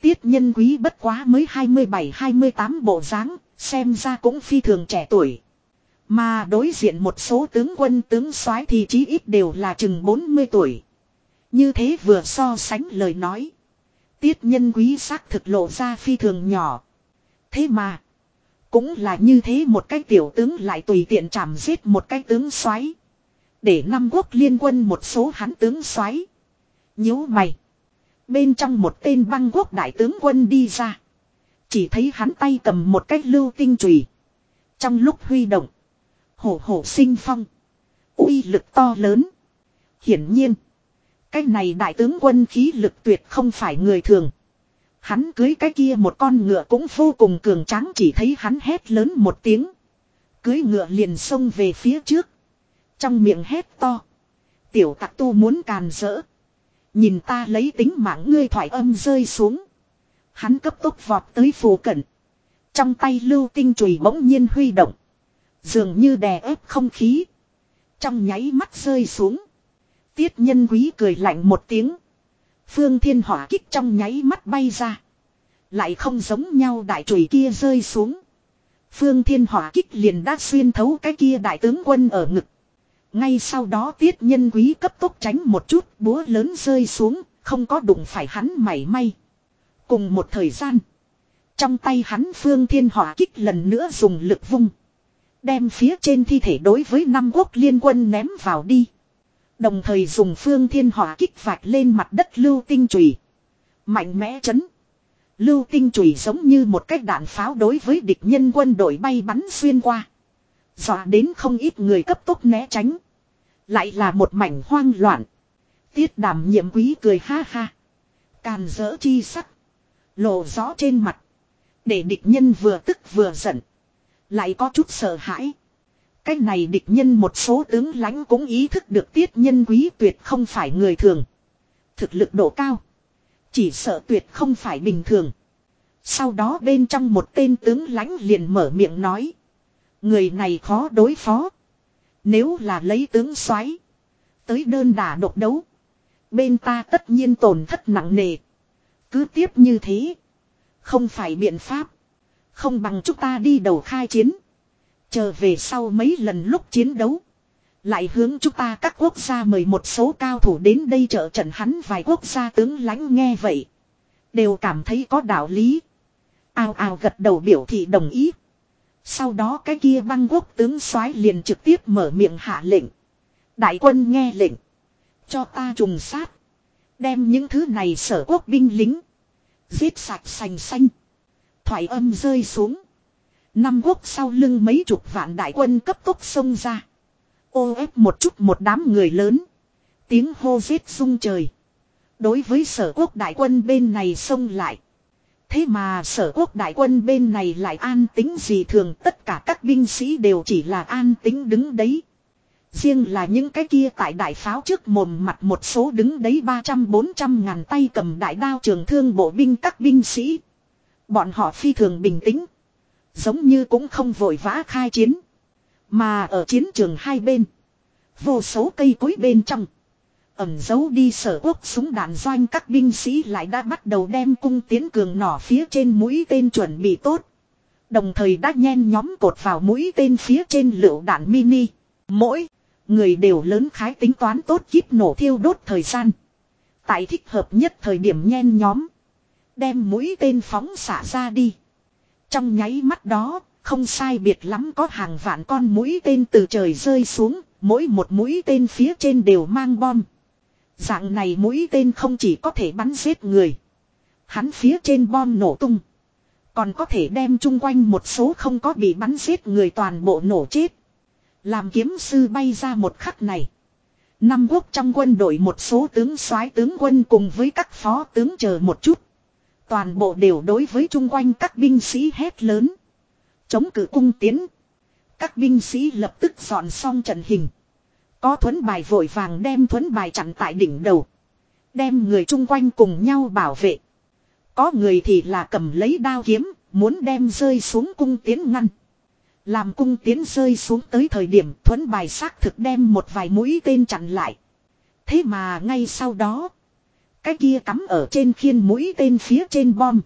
Tiết nhân quý bất quá mới 27-28 bộ dáng, xem ra cũng phi thường trẻ tuổi. Mà đối diện một số tướng quân tướng soái thì chí ít đều là chừng 40 tuổi. Như thế vừa so sánh lời nói. Tiết nhân quý xác thực lộ ra phi thường nhỏ. Thế mà. Cũng là như thế một cái tiểu tướng lại tùy tiện chạm giết một cái tướng soái Để năm quốc liên quân một số hắn tướng soái nhíu mày. Bên trong một tên băng quốc đại tướng quân đi ra. Chỉ thấy hắn tay cầm một cái lưu tinh chùy Trong lúc huy động. Hổ hổ sinh phong. uy lực to lớn. Hiển nhiên. Cái này đại tướng quân khí lực tuyệt không phải người thường. Hắn cưới cái kia một con ngựa cũng vô cùng cường tráng, chỉ thấy hắn hét lớn một tiếng. Cưới ngựa liền xông về phía trước. Trong miệng hét to. Tiểu tặc tu muốn càn rỡ. Nhìn ta lấy tính mạng ngươi thoải âm rơi xuống. Hắn cấp tốc vọt tới phù cận. Trong tay lưu tinh chùy bỗng nhiên huy động. Dường như đè ép không khí. Trong nháy mắt rơi xuống. Tiết nhân quý cười lạnh một tiếng. Phương thiên hỏa kích trong nháy mắt bay ra. Lại không giống nhau đại chùy kia rơi xuống. Phương thiên hỏa kích liền đã xuyên thấu cái kia đại tướng quân ở ngực. Ngay sau đó tiết nhân quý cấp tốc tránh một chút búa lớn rơi xuống, không có đụng phải hắn mảy may. Cùng một thời gian, trong tay hắn phương thiên hỏa kích lần nữa dùng lực vung. Đem phía trên thi thể đối với năm quốc liên quân ném vào đi. Đồng thời dùng phương thiên hỏa kích vạch lên mặt đất lưu tinh chùy Mạnh mẽ chấn. Lưu tinh chùy giống như một cái đạn pháo đối với địch nhân quân đội bay bắn xuyên qua. Dọa đến không ít người cấp tốc né tránh. Lại là một mảnh hoang loạn. Tiết đảm nhiệm quý cười ha ha. Càn dỡ chi sắc. Lộ rõ trên mặt. Để địch nhân vừa tức vừa giận. Lại có chút sợ hãi. Cái này địch nhân một số tướng lãnh cũng ý thức được tiết nhân quý tuyệt không phải người thường. Thực lực độ cao. Chỉ sợ tuyệt không phải bình thường. Sau đó bên trong một tên tướng lãnh liền mở miệng nói. Người này khó đối phó. Nếu là lấy tướng xoáy. Tới đơn đả độc đấu. Bên ta tất nhiên tổn thất nặng nề. Cứ tiếp như thế. Không phải biện pháp. Không bằng chúng ta đi đầu khai chiến. Chờ về sau mấy lần lúc chiến đấu. Lại hướng chúng ta các quốc gia mời một số cao thủ đến đây trợ trận hắn vài quốc gia tướng lãnh nghe vậy. Đều cảm thấy có đạo lý. Ao ao gật đầu biểu thị đồng ý. Sau đó cái kia băng quốc tướng soái liền trực tiếp mở miệng hạ lệnh. Đại quân nghe lệnh. Cho ta trùng sát. Đem những thứ này sở quốc binh lính. Giết sạch sành xanh. Thoại âm rơi xuống. Năm quốc sau lưng mấy chục vạn đại quân cấp tốc xông ra. Ô ép một chút một đám người lớn. Tiếng hô giết rung trời. Đối với sở quốc đại quân bên này xông lại. Thế mà sở quốc đại quân bên này lại an tính gì thường, tất cả các binh sĩ đều chỉ là an tính đứng đấy. Riêng là những cái kia tại đại pháo trước mồm mặt một số đứng đấy 300-400 ngàn tay cầm đại đao trường thương bộ binh các binh sĩ. Bọn họ phi thường bình tĩnh. Giống như cũng không vội vã khai chiến. Mà ở chiến trường hai bên. Vô số cây cối bên trong. Ẩm giấu đi sở quốc súng đạn doanh các binh sĩ lại đã bắt đầu đem cung tiến cường nỏ phía trên mũi tên chuẩn bị tốt. Đồng thời đã nhen nhóm cột vào mũi tên phía trên lựu đạn mini. Mỗi người đều lớn khái tính toán tốt kíp nổ thiêu đốt thời gian. Tại thích hợp nhất thời điểm nhen nhóm. Đem mũi tên phóng xả ra đi. Trong nháy mắt đó, không sai biệt lắm có hàng vạn con mũi tên từ trời rơi xuống, mỗi một mũi tên phía trên đều mang bom. Dạng này mũi tên không chỉ có thể bắn giết người. Hắn phía trên bom nổ tung. Còn có thể đem chung quanh một số không có bị bắn giết người toàn bộ nổ chết. Làm kiếm sư bay ra một khắc này. Năm quốc trong quân đội một số tướng soái tướng quân cùng với các phó tướng chờ một chút. Toàn bộ đều đối với chung quanh các binh sĩ hét lớn. Chống cử cung tiến. Các binh sĩ lập tức dọn xong trận hình. Có thuấn bài vội vàng đem thuấn bài chặn tại đỉnh đầu. Đem người chung quanh cùng nhau bảo vệ. Có người thì là cầm lấy đao kiếm, muốn đem rơi xuống cung tiến ngăn. Làm cung tiến rơi xuống tới thời điểm thuấn bài xác thực đem một vài mũi tên chặn lại. Thế mà ngay sau đó, cái kia cắm ở trên khiên mũi tên phía trên bom.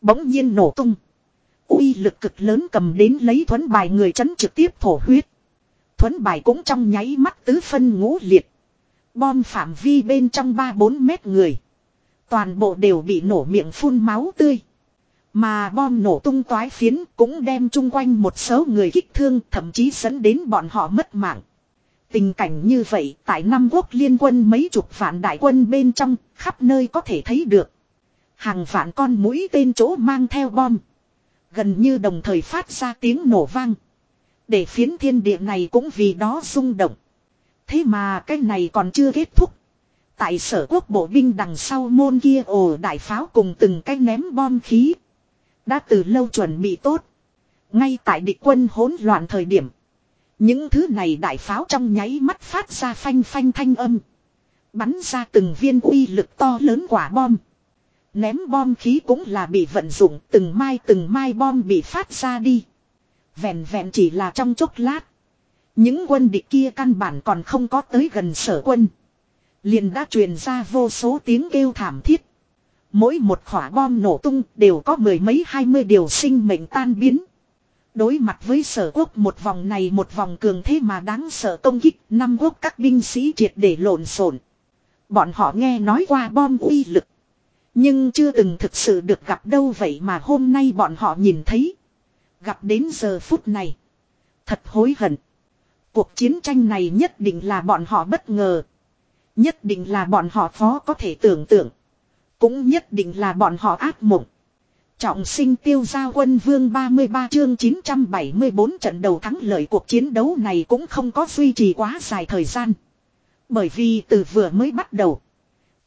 Bỗng nhiên nổ tung. uy lực cực lớn cầm đến lấy thuấn bài người chấn trực tiếp thổ huyết. Thuấn bài cũng trong nháy mắt tứ phân ngũ liệt. Bom phạm vi bên trong 3-4 mét người. Toàn bộ đều bị nổ miệng phun máu tươi. Mà bom nổ tung toái phiến cũng đem chung quanh một số người kích thương, thậm chí dẫn đến bọn họ mất mạng. Tình cảnh như vậy, tại năm quốc liên quân mấy chục vạn đại quân bên trong, khắp nơi có thể thấy được. Hàng vạn con mũi tên chỗ mang theo bom. Gần như đồng thời phát ra tiếng nổ vang. Để phiến thiên địa này cũng vì đó rung động. Thế mà cái này còn chưa kết thúc. Tại sở quốc bộ binh đằng sau môn kia ồ đại pháo cùng từng cái ném bom khí. Đã từ lâu chuẩn bị tốt. Ngay tại địch quân hỗn loạn thời điểm. Những thứ này đại pháo trong nháy mắt phát ra phanh phanh thanh âm. Bắn ra từng viên uy lực to lớn quả bom. Ném bom khí cũng là bị vận dụng, từng mai từng mai bom bị phát ra đi. Vẹn vẹn chỉ là trong chốc lát. Những quân địch kia căn bản còn không có tới gần sở quân. Liền đã truyền ra vô số tiếng kêu thảm thiết. Mỗi một khỏa bom nổ tung đều có mười mấy hai mươi điều sinh mệnh tan biến. Đối mặt với sở quốc một vòng này một vòng cường thế mà đáng sợ công kích, năm quốc các binh sĩ triệt để lộn xộn. Bọn họ nghe nói qua bom uy lực. Nhưng chưa từng thực sự được gặp đâu vậy mà hôm nay bọn họ nhìn thấy. Gặp đến giờ phút này. Thật hối hận. Cuộc chiến tranh này nhất định là bọn họ bất ngờ. Nhất định là bọn họ khó có thể tưởng tượng. Cũng nhất định là bọn họ ác mộng. Trọng sinh tiêu gia quân vương 33 chương 974 trận đầu thắng lợi cuộc chiến đấu này cũng không có duy trì quá dài thời gian. Bởi vì từ vừa mới bắt đầu.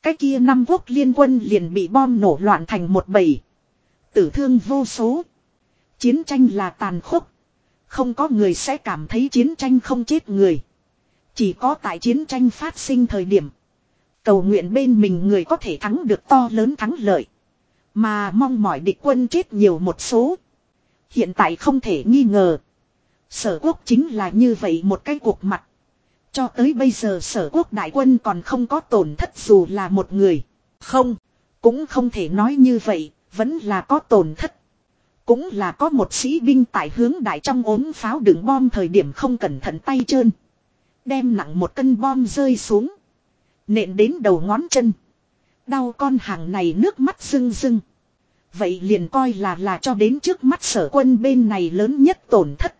Cái kia năm quốc liên quân liền bị bom nổ loạn thành một bầy. Tử thương vô số. Chiến tranh là tàn khốc. Không có người sẽ cảm thấy chiến tranh không chết người. Chỉ có tại chiến tranh phát sinh thời điểm. Cầu nguyện bên mình người có thể thắng được to lớn thắng lợi. Mà mong mỏi địch quân chết nhiều một số. Hiện tại không thể nghi ngờ. Sở quốc chính là như vậy một cái cuộc mặt. Cho tới bây giờ sở quốc đại quân còn không có tổn thất dù là một người. Không, cũng không thể nói như vậy, vẫn là có tổn thất. Cũng là có một sĩ binh tại hướng đại trong ốm pháo đựng bom thời điểm không cẩn thận tay trơn. Đem nặng một cân bom rơi xuống. Nện đến đầu ngón chân. Đau con hàng này nước mắt rưng rưng. Vậy liền coi là là cho đến trước mắt sở quân bên này lớn nhất tổn thất.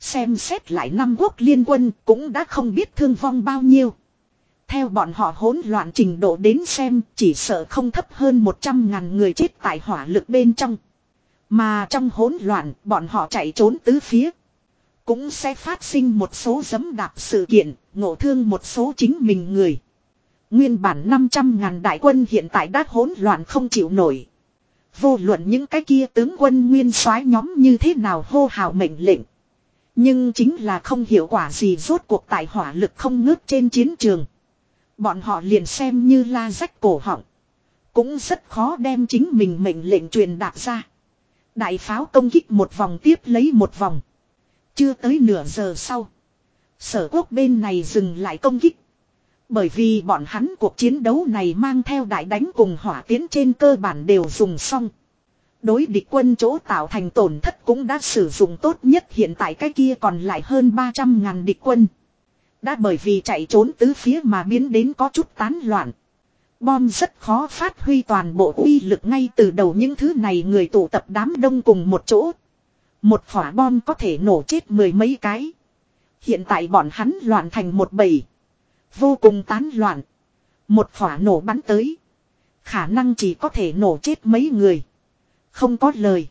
Xem xét lại năm quốc liên quân cũng đã không biết thương vong bao nhiêu. Theo bọn họ hỗn loạn trình độ đến xem chỉ sợ không thấp hơn 100 ngàn người chết tại hỏa lực bên trong. Mà trong hỗn loạn bọn họ chạy trốn tứ phía. Cũng sẽ phát sinh một số giấm đạp sự kiện, ngộ thương một số chính mình người. Nguyên bản 500 ngàn đại quân hiện tại đã hỗn loạn không chịu nổi. Vô luận những cái kia tướng quân nguyên soái nhóm như thế nào hô hào mệnh lệnh. Nhưng chính là không hiệu quả gì, rốt cuộc tại hỏa lực không ngớt trên chiến trường. Bọn họ liền xem như la rách cổ họng. Cũng rất khó đem chính mình mệnh lệnh truyền đạt ra. Đại pháo công kích một vòng tiếp lấy một vòng. Chưa tới nửa giờ sau. Sở quốc bên này dừng lại công kích. Bởi vì bọn hắn cuộc chiến đấu này mang theo đại đánh cùng hỏa tiến trên cơ bản đều dùng xong. Đối địch quân chỗ tạo thành tổn thất cũng đã sử dụng tốt nhất, hiện tại cái kia còn lại hơn 300 ngàn địch quân. Đã bởi vì chạy trốn tứ phía mà biến đến có chút tán loạn. Bom rất khó phát huy toàn bộ uy lực ngay từ đầu những thứ này người tụ tập đám đông cùng một chỗ. Một quả bom có thể nổ chết mười mấy cái. Hiện tại bọn hắn loạn thành một bầy. Vô cùng tán loạn. Một phỏa nổ bắn tới. Khả năng chỉ có thể nổ chết mấy người. Không có lời.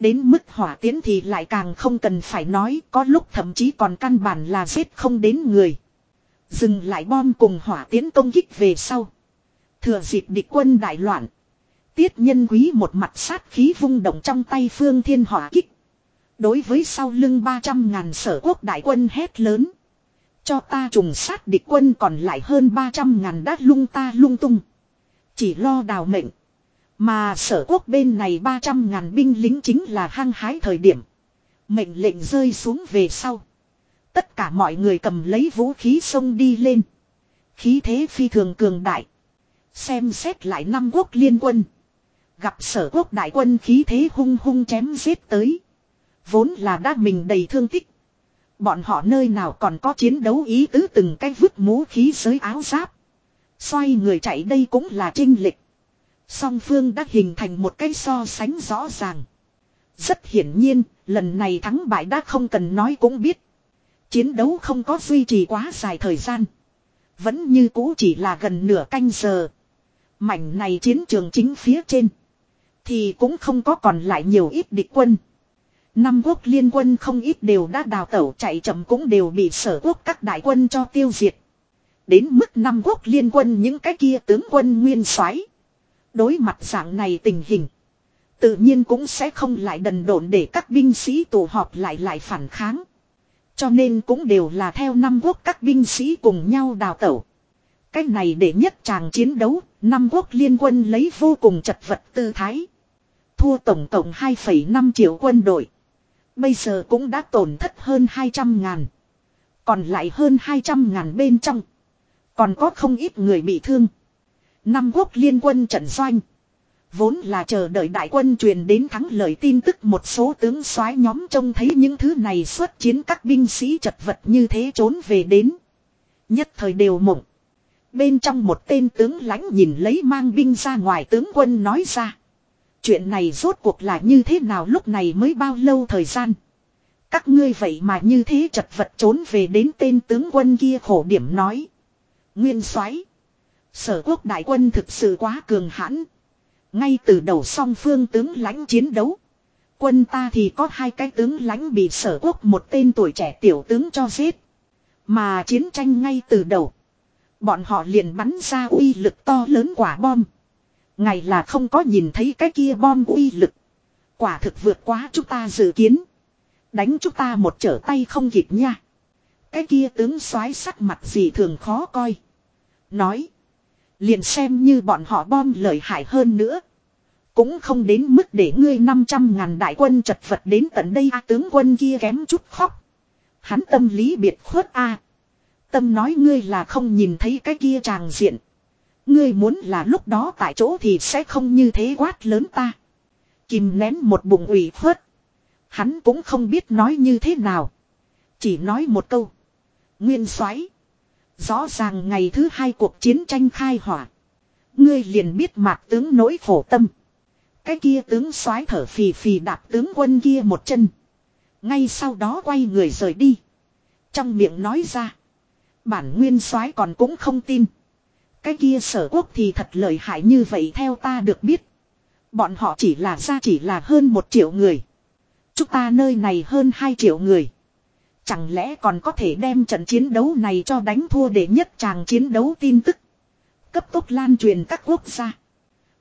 Đến mức hỏa tiến thì lại càng không cần phải nói, có lúc thậm chí còn căn bản là giết không đến người. Dừng lại bom cùng hỏa tiến công kích về sau. Thừa dịp địch quân đại loạn. Tiết nhân quý một mặt sát khí vung động trong tay phương thiên hỏa kích. Đối với sau lưng 300 ngàn sở quốc đại quân hét lớn. Cho ta trùng sát địch quân còn lại hơn 300 ngàn đát lung ta lung tung. Chỉ lo đào mệnh. Mà sở quốc bên này 300 ngàn binh lính chính là hăng hái thời điểm. Mệnh lệnh rơi xuống về sau. Tất cả mọi người cầm lấy vũ khí xông đi lên. Khí thế phi thường cường đại. Xem xét lại năm quốc liên quân. Gặp sở quốc đại quân khí thế hung hung chém giết tới. Vốn là đã mình đầy thương tích. Bọn họ nơi nào còn có chiến đấu ý tứ từng cái vứt mũ khí giới áo giáp. Xoay người chạy đây cũng là trinh lịch. Song phương đã hình thành một cái so sánh rõ ràng. Rất hiển nhiên, lần này thắng bại đã không cần nói cũng biết. Chiến đấu không có duy trì quá dài thời gian. Vẫn như cũ chỉ là gần nửa canh giờ. Mảnh này chiến trường chính phía trên. Thì cũng không có còn lại nhiều ít địch quân. Năm quốc liên quân không ít đều đã đào tẩu chạy chậm cũng đều bị sở quốc các đại quân cho tiêu diệt. Đến mức năm quốc liên quân những cái kia tướng quân nguyên soái Đối mặt dạng này tình hình. Tự nhiên cũng sẽ không lại đần độn để các binh sĩ tụ họp lại lại phản kháng. Cho nên cũng đều là theo năm quốc các binh sĩ cùng nhau đào tẩu. Cách này để nhất chàng chiến đấu, năm quốc liên quân lấy vô cùng chật vật tư thái. Thua tổng tổng 2,5 triệu quân đội. Bây giờ cũng đã tổn thất hơn 200 ngàn. Còn lại hơn 200 ngàn bên trong. Còn có không ít người bị thương. Năm quốc liên quân trận doanh. Vốn là chờ đợi đại quân truyền đến thắng lợi tin tức một số tướng soái nhóm trông thấy những thứ này xuất chiến các binh sĩ chật vật như thế trốn về đến. Nhất thời đều mộng. Bên trong một tên tướng lãnh nhìn lấy mang binh ra ngoài tướng quân nói ra. Chuyện này rốt cuộc là như thế nào lúc này mới bao lâu thời gian. Các ngươi vậy mà như thế chật vật trốn về đến tên tướng quân kia khổ điểm nói. Nguyên soái, Sở quốc đại quân thực sự quá cường hãn. Ngay từ đầu song phương tướng lãnh chiến đấu. Quân ta thì có hai cái tướng lãnh bị sở quốc một tên tuổi trẻ tiểu tướng cho giết. Mà chiến tranh ngay từ đầu. Bọn họ liền bắn ra uy lực to lớn quả bom. Ngày là không có nhìn thấy cái kia bom uy lực. Quả thực vượt quá chúng ta dự kiến. Đánh chúng ta một trở tay không kịp nha. Cái kia tướng soái sắc mặt gì thường khó coi. Nói. Liền xem như bọn họ bom lợi hại hơn nữa. Cũng không đến mức để ngươi 500 ngàn đại quân chật vật đến tận đây a tướng quân kia kém chút khóc. Hắn tâm lý biệt khuất a Tâm nói ngươi là không nhìn thấy cái kia tràng diện. Ngươi muốn là lúc đó tại chỗ thì sẽ không như thế quát lớn ta. Kìm nén một bụng ủy phớt, Hắn cũng không biết nói như thế nào. Chỉ nói một câu. Nguyên soái Rõ ràng ngày thứ hai cuộc chiến tranh khai hỏa. Ngươi liền biết mạc tướng nỗi khổ tâm. Cái kia tướng soái thở phì phì đạp tướng quân kia một chân. Ngay sau đó quay người rời đi. Trong miệng nói ra. Bản nguyên soái còn cũng không tin. Cái kia sở quốc thì thật lợi hại như vậy theo ta được biết. Bọn họ chỉ là ra chỉ là hơn một triệu người. Chúng ta nơi này hơn hai triệu người. Chẳng lẽ còn có thể đem trận chiến đấu này cho đánh thua để nhất chàng chiến đấu tin tức. Cấp tốc lan truyền các quốc gia.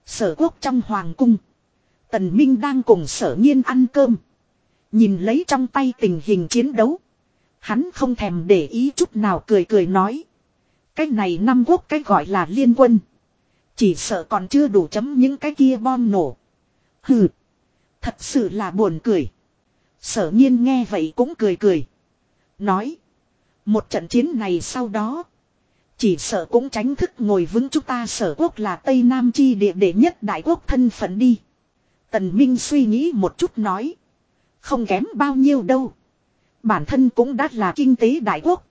Sở quốc trong hoàng cung. Tần Minh đang cùng sở nghiên ăn cơm. Nhìn lấy trong tay tình hình chiến đấu. Hắn không thèm để ý chút nào cười cười nói. Cái này năm quốc cái gọi là liên quân. Chỉ sợ còn chưa đủ chấm những cái kia bom nổ. Hừ. Thật sự là buồn cười. Sở nhiên nghe vậy cũng cười cười. Nói. Một trận chiến này sau đó. Chỉ sợ cũng tránh thức ngồi vững chúng ta sở quốc là Tây Nam chi địa đệ nhất đại quốc thân phận đi. Tần Minh suy nghĩ một chút nói. Không kém bao nhiêu đâu. Bản thân cũng đã là kinh tế đại quốc.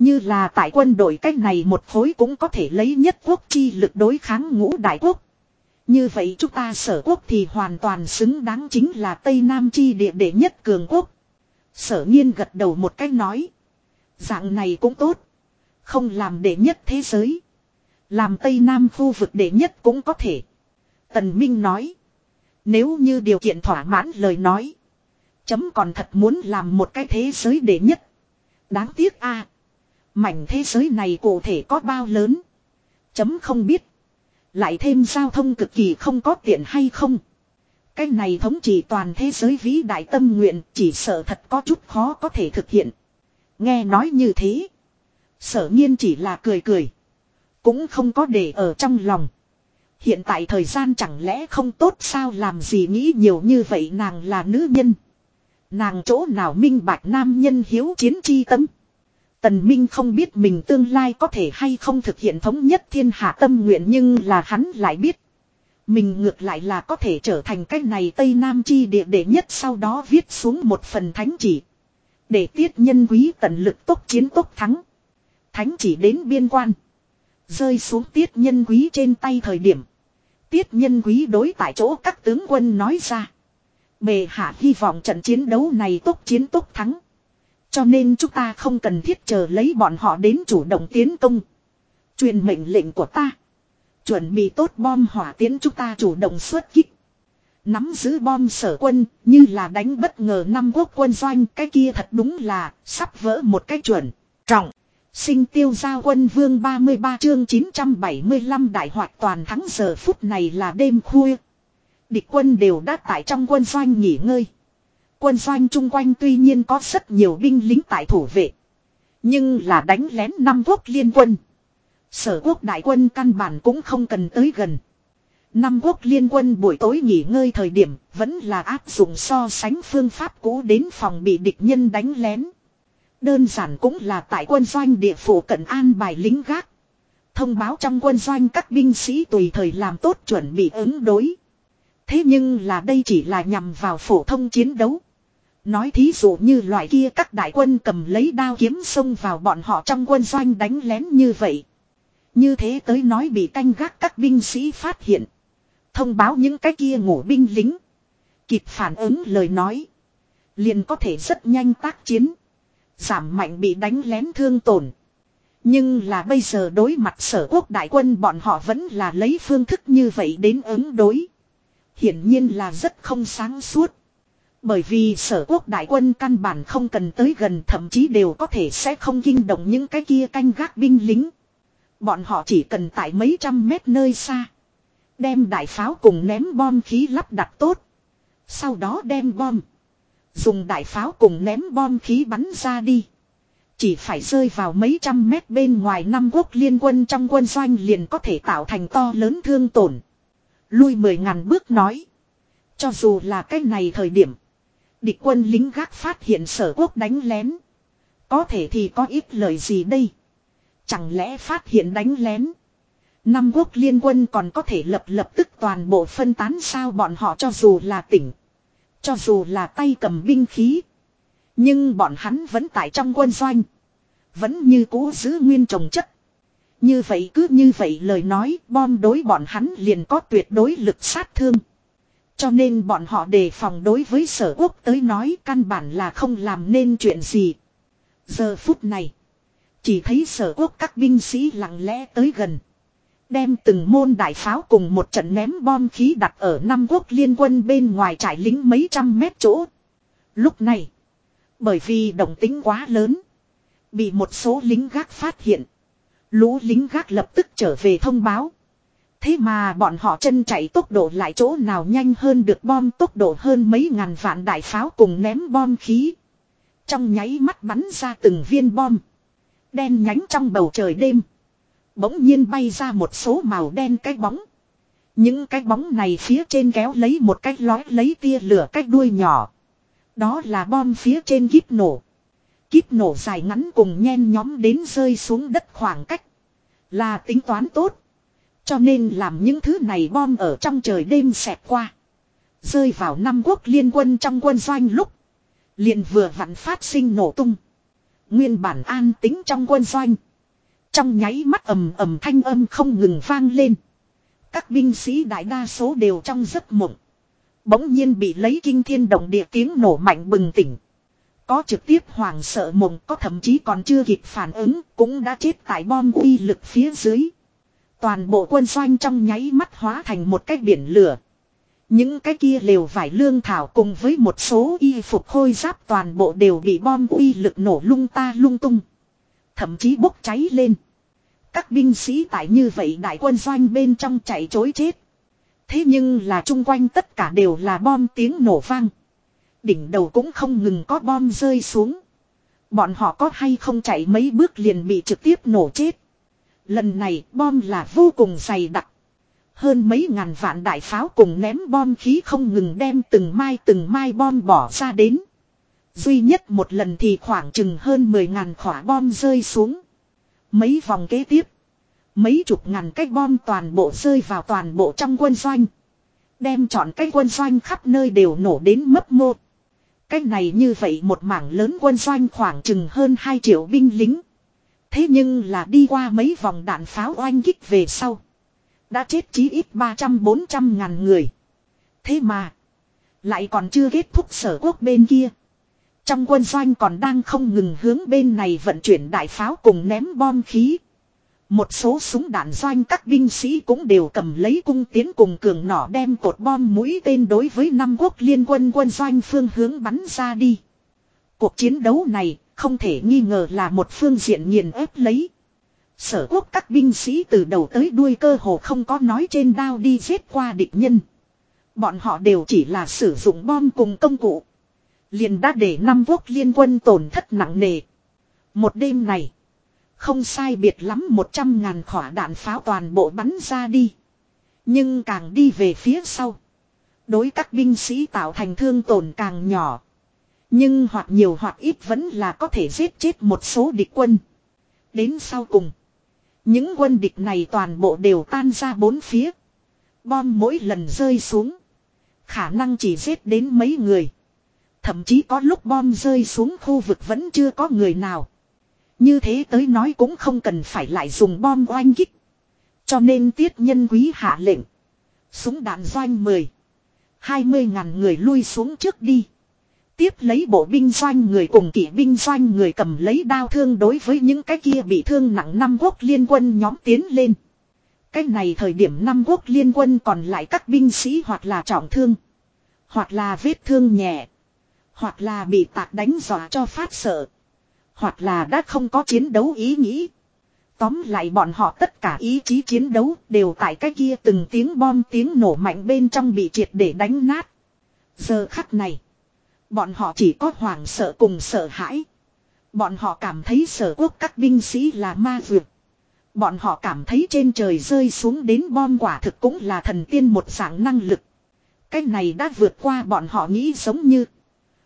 Như là tại quân đội cách này một khối cũng có thể lấy nhất quốc chi lực đối kháng ngũ đại quốc. Như vậy chúng ta sở quốc thì hoàn toàn xứng đáng chính là Tây Nam chi địa đệ nhất cường quốc. Sở nhiên gật đầu một cách nói. Dạng này cũng tốt. Không làm đệ nhất thế giới. Làm Tây Nam khu vực đệ nhất cũng có thể. Tần Minh nói. Nếu như điều kiện thỏa mãn lời nói. Chấm còn thật muốn làm một cái thế giới đệ nhất. Đáng tiếc a Mảnh thế giới này cụ thể có bao lớn. Chấm không biết. Lại thêm giao thông cực kỳ không có tiện hay không. Cái này thống trị toàn thế giới vĩ đại tâm nguyện, chỉ sợ thật có chút khó có thể thực hiện. Nghe nói như thế. Sở nhiên chỉ là cười cười. Cũng không có để ở trong lòng. Hiện tại thời gian chẳng lẽ không tốt sao làm gì nghĩ nhiều như vậy nàng là nữ nhân. Nàng chỗ nào minh bạch nam nhân hiếu chiến chi tâm. Tần Minh không biết mình tương lai có thể hay không thực hiện thống nhất thiên hạ tâm nguyện nhưng là hắn lại biết. Mình ngược lại là có thể trở thành cái này Tây Nam chi địa đệ nhất sau đó viết xuống một phần thánh chỉ. Để tiết nhân quý tận lực tốt chiến tốt thắng. Thánh chỉ đến biên quan. Rơi xuống tiết nhân quý trên tay thời điểm. Tiết nhân quý đối tại chỗ các tướng quân nói ra. Bề hạ hy vọng trận chiến đấu này tốt chiến tốt thắng. Cho nên chúng ta không cần thiết chờ lấy bọn họ đến chủ động tiến công. Truyền mệnh lệnh của ta. Chuẩn bị tốt bom hỏa tiến chúng ta chủ động xuất kích. Nắm giữ bom sở quân như là đánh bất ngờ năm quốc quân doanh, cái kia thật đúng là sắp vỡ một cái chuẩn. Trọng. Sinh tiêu giao quân vương 33 chương 975 đại hoạt toàn thắng giờ phút này là đêm khuya. Địch quân đều đã tại trong quân doanh nghỉ ngơi. Quân doanh chung quanh tuy nhiên có rất nhiều binh lính tại thủ vệ. Nhưng là đánh lén năm quốc liên quân. Sở quốc đại quân căn bản cũng không cần tới gần. Năm quốc liên quân buổi tối nghỉ ngơi thời điểm vẫn là áp dụng so sánh phương pháp cũ đến phòng bị địch nhân đánh lén. Đơn giản cũng là tại quân doanh địa phủ cận an bài lính gác. Thông báo trong quân doanh các binh sĩ tùy thời làm tốt chuẩn bị ứng đối. Thế nhưng là đây chỉ là nhằm vào phổ thông chiến đấu. Nói thí dụ như loại kia các đại quân cầm lấy đao kiếm xông vào bọn họ trong quân doanh đánh lén như vậy. Như thế tới nói bị canh gác các binh sĩ phát hiện. Thông báo những cái kia ngủ binh lính. Kịp phản ứng lời nói. Liền có thể rất nhanh tác chiến. Giảm mạnh bị đánh lén thương tổn. Nhưng là bây giờ đối mặt sở quốc đại quân bọn họ vẫn là lấy phương thức như vậy đến ứng đối. Hiển nhiên là rất không sáng suốt. Bởi vì sở quốc đại quân căn bản không cần tới gần, thậm chí đều có thể sẽ không kinh động những cái kia canh gác binh lính. Bọn họ chỉ cần tại mấy trăm mét nơi xa. Đem đại pháo cùng ném bom khí lắp đặt tốt. Sau đó đem bom. Dùng đại pháo cùng ném bom khí bắn ra đi. Chỉ phải rơi vào mấy trăm mét bên ngoài năm quốc liên quân trong quân doanh liền có thể tạo thành to lớn thương tổn. Lui mười ngàn bước nói. Cho dù là cái này thời điểm. Địch quân lính gác phát hiện sở quốc đánh lén. Có thể thì có ít lời gì đây. Chẳng lẽ phát hiện đánh lén. Năm quốc liên quân còn có thể lập lập tức toàn bộ phân tán sao bọn họ cho dù là tỉnh. Cho dù là tay cầm binh khí. Nhưng bọn hắn vẫn tại trong quân doanh. Vẫn như cũ giữ nguyên trồng chất. Như vậy cứ như vậy lời nói bom đối bọn hắn liền có tuyệt đối lực sát thương. Cho nên bọn họ đề phòng đối với sở quốc tới nói căn bản là không làm nên chuyện gì. Giờ phút này. Chỉ thấy sở quốc các binh sĩ lặng lẽ tới gần. Đem từng môn đại pháo cùng một trận ném bom khí đặt ở năm quốc liên quân bên ngoài trải lính mấy trăm mét chỗ. Lúc này. Bởi vì động tính quá lớn. Bị một số lính gác phát hiện. Lũ lính gác lập tức trở về thông báo. Thế mà bọn họ chân chạy tốc độ lại chỗ nào nhanh hơn được bom tốc độ hơn mấy ngàn vạn đại pháo cùng ném bom khí. Trong nháy mắt bắn ra từng viên bom. Đen nhánh trong bầu trời đêm. Bỗng nhiên bay ra một số màu đen cái bóng. Những cái bóng này phía trên kéo lấy một cái lói lấy tia lửa cách đuôi nhỏ. Đó là bom phía trên kíp nổ. Kíp nổ dài ngắn cùng nhen nhóm đến rơi xuống đất khoảng cách. Là tính toán tốt. Cho nên làm những thứ này bom ở trong trời đêm xẹt qua. Rơi vào năm quốc liên quân trong quân doanh lúc. Liền vừa vặn phát sinh nổ tung. Nguyên bản an tính trong quân doanh. Trong nháy mắt ầm ầm thanh âm không ngừng vang lên. Các binh sĩ đại đa số đều trong giấc mộng. Bỗng nhiên bị lấy kinh thiên động địa tiếng nổ mạnh bừng tỉnh. Có trực tiếp hoàng sợ mộng, có thậm chí còn chưa kịp phản ứng, cũng đã chết tại bom uy lực phía dưới. Toàn bộ quân doanh trong nháy mắt hóa thành một cái biển lửa. Những cái kia lều vải lương thảo cùng với một số y phục khôi giáp toàn bộ đều bị bom uy lực nổ lung ta lung tung. Thậm chí bốc cháy lên. Các binh sĩ tại như vậy đại quân doanh bên trong chạy chối chết. Thế nhưng là chung quanh tất cả đều là bom tiếng nổ vang. Đỉnh đầu cũng không ngừng có bom rơi xuống. Bọn họ có hay không chạy mấy bước liền bị trực tiếp nổ chết. Lần này bom là vô cùng dày đặc. Hơn mấy ngàn vạn đại pháo cùng ném bom khí không ngừng đem từng mai từng mai bom bỏ ra đến. Duy nhất một lần thì khoảng chừng hơn 10 ngàn khỏa bom rơi xuống. Mấy vòng kế tiếp. Mấy chục ngàn cái bom toàn bộ rơi vào toàn bộ trong quân doanh. Đem chọn cái quân doanh khắp nơi đều nổ đến mấp mô. cách này như vậy một mảng lớn quân doanh khoảng chừng hơn 2 triệu binh lính. Thế nhưng là đi qua mấy vòng đạn pháo oanh kích về sau. Đã chết chí ít 300-400 ngàn người. Thế mà. Lại còn chưa kết thúc sở quốc bên kia. Trong quân doanh còn đang không ngừng hướng bên này vận chuyển đại pháo cùng ném bom khí. Một số súng đạn doanh các binh sĩ cũng đều cầm lấy cung tiến cùng cường nỏ đem cột bom mũi tên đối với năm quốc liên quân quân doanh phương hướng bắn ra đi. Cuộc chiến đấu này không thể nghi ngờ là một phương diện nghiền ép lấy. Sở quốc các binh sĩ từ đầu tới đuôi cơ hồ không có nói trên đao đi giết qua địch nhân. Bọn họ đều chỉ là sử dụng bom cùng công cụ. Liền đã để năm quốc liên quân tổn thất nặng nề. Một đêm này. Không sai biệt lắm một trăm ngàn khỏa đạn pháo toàn bộ bắn ra đi. Nhưng càng đi về phía sau. Đối các binh sĩ tạo thành thương tổn càng nhỏ. Nhưng hoặc nhiều hoặc ít vẫn là có thể giết chết một số địch quân. Đến sau cùng. Những quân địch này toàn bộ đều tan ra bốn phía. Bom mỗi lần rơi xuống. Khả năng chỉ giết đến mấy người. Thậm chí có lúc bom rơi xuống khu vực vẫn chưa có người nào. Như thế tới nói cũng không cần phải lại dùng bom oanh kích. Cho nên tiết nhân quý hạ lệnh. Súng đạn doanh 10. 20 ngàn người lui xuống trước đi. Tiếp lấy bộ binh doanh người cùng kỵ binh doanh người cầm lấy đao thương đối với những cái kia bị thương nặng năm quốc liên quân nhóm tiến lên. Cái này thời điểm năm quốc liên quân còn lại các binh sĩ hoặc là trọng thương. Hoặc là vết thương nhẹ. Hoặc là bị tạc đánh dọa cho phát sợ. Hoặc là đã không có chiến đấu ý nghĩ. Tóm lại bọn họ tất cả ý chí chiến đấu đều tại cái kia từng tiếng bom tiếng nổ mạnh bên trong bị triệt để đánh nát. Giờ khắc này. Bọn họ chỉ có hoảng sợ cùng sợ hãi. Bọn họ cảm thấy sở quốc các binh sĩ là ma vượt. Bọn họ cảm thấy trên trời rơi xuống đến bom quả thực cũng là thần tiên một dạng năng lực. Cái này đã vượt qua bọn họ nghĩ giống như.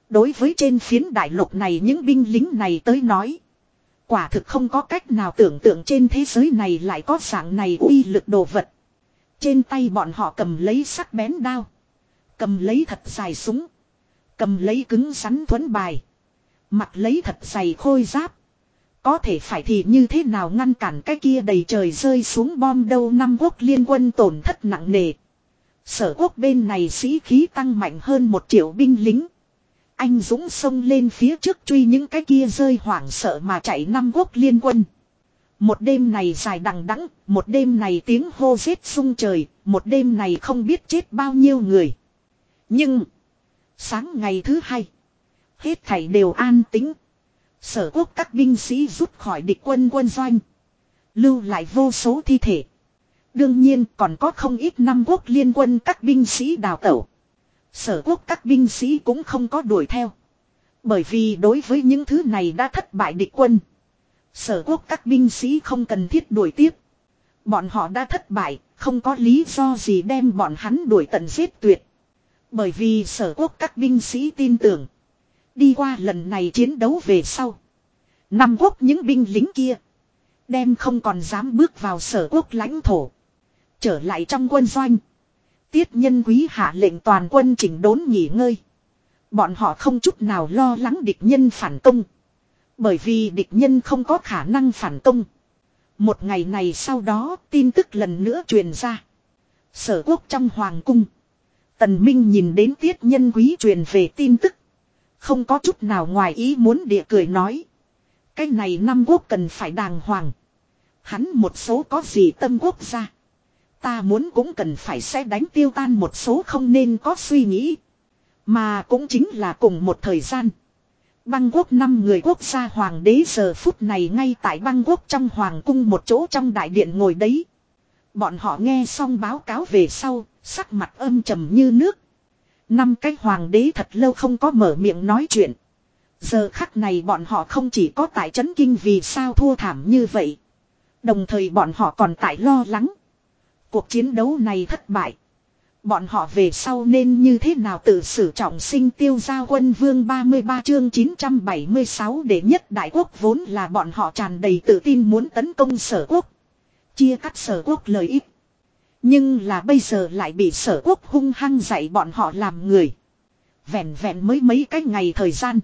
Đối với trên phiến đại lục này những binh lính này tới nói. Quả thực không có cách nào tưởng tượng trên thế giới này lại có dạng này uy lực đồ vật. Trên tay bọn họ cầm lấy sắc bén đao. Cầm lấy thật dài súng. Cầm lấy cứng rắn thuẫn bài. Mặt lấy thật dày khôi giáp. Có thể phải thì như thế nào ngăn cản cái kia đầy trời rơi xuống bom đâu năm quốc liên quân tổn thất nặng nề. Sở quốc bên này sĩ khí tăng mạnh hơn một triệu binh lính. Anh Dũng xông lên phía trước truy những cái kia rơi hoảng sợ mà chạy năm quốc liên quân. Một đêm này dài đằng đẵng, một đêm này tiếng hô giết sung trời, một đêm này không biết chết bao nhiêu người. Nhưng, sáng ngày thứ hai, hết thảy đều an tính. Sở quốc các binh sĩ rút khỏi địch quân quân doanh. Lưu lại vô số thi thể. Đương nhiên còn có không ít năm quốc liên quân các binh sĩ đào tẩu. Sở quốc các binh sĩ cũng không có đuổi theo. Bởi vì đối với những thứ này đã thất bại địch quân. Sở quốc các binh sĩ không cần thiết đuổi tiếp. Bọn họ đã thất bại, không có lý do gì đem bọn hắn đuổi tận giết tuyệt. Bởi vì sở quốc các binh sĩ tin tưởng. Đi qua lần này chiến đấu về sau. Năm quốc những binh lính kia. Đem không còn dám bước vào sở quốc lãnh thổ. Trở lại trong quân doanh. Tiết nhân quý hạ lệnh toàn quân chỉnh đốn nghỉ ngơi. Bọn họ không chút nào lo lắng địch nhân phản công. Bởi vì địch nhân không có khả năng phản công. Một ngày này sau đó, tin tức lần nữa truyền ra. Sở quốc trong hoàng cung. Tần Minh nhìn đến tiết nhân quý truyền về tin tức. Không có chút nào ngoài ý muốn địa cười nói. Cái này năm quốc cần phải đàng hoàng. Hắn một số có gì tâm quốc gia. Ta muốn cũng cần phải sẽ đánh tiêu tan một số không nên có suy nghĩ. Mà cũng chính là cùng một thời gian. Băng quốc năm người quốc gia hoàng đế giờ phút này ngay tại băng quốc trong hoàng cung một chỗ trong đại điện ngồi đấy. Bọn họ nghe xong báo cáo về sau, sắc mặt âm trầm như nước. Năm cái hoàng đế thật lâu không có mở miệng nói chuyện. Giờ khắc này bọn họ không chỉ có tại chấn kinh vì sao thua thảm như vậy. Đồng thời bọn họ còn tại lo lắng. Cuộc chiến đấu này thất bại. Bọn họ về sau nên như thế nào tự xử trọng sinh tiêu giao quân vương 33 chương 976 để nhất đại quốc vốn là bọn họ tràn đầy tự tin muốn tấn công sở quốc. Chia cắt sở quốc lợi ích. Nhưng là bây giờ lại bị sở quốc hung hăng dạy bọn họ làm người. Vẹn vẹn mới mấy cái ngày thời gian.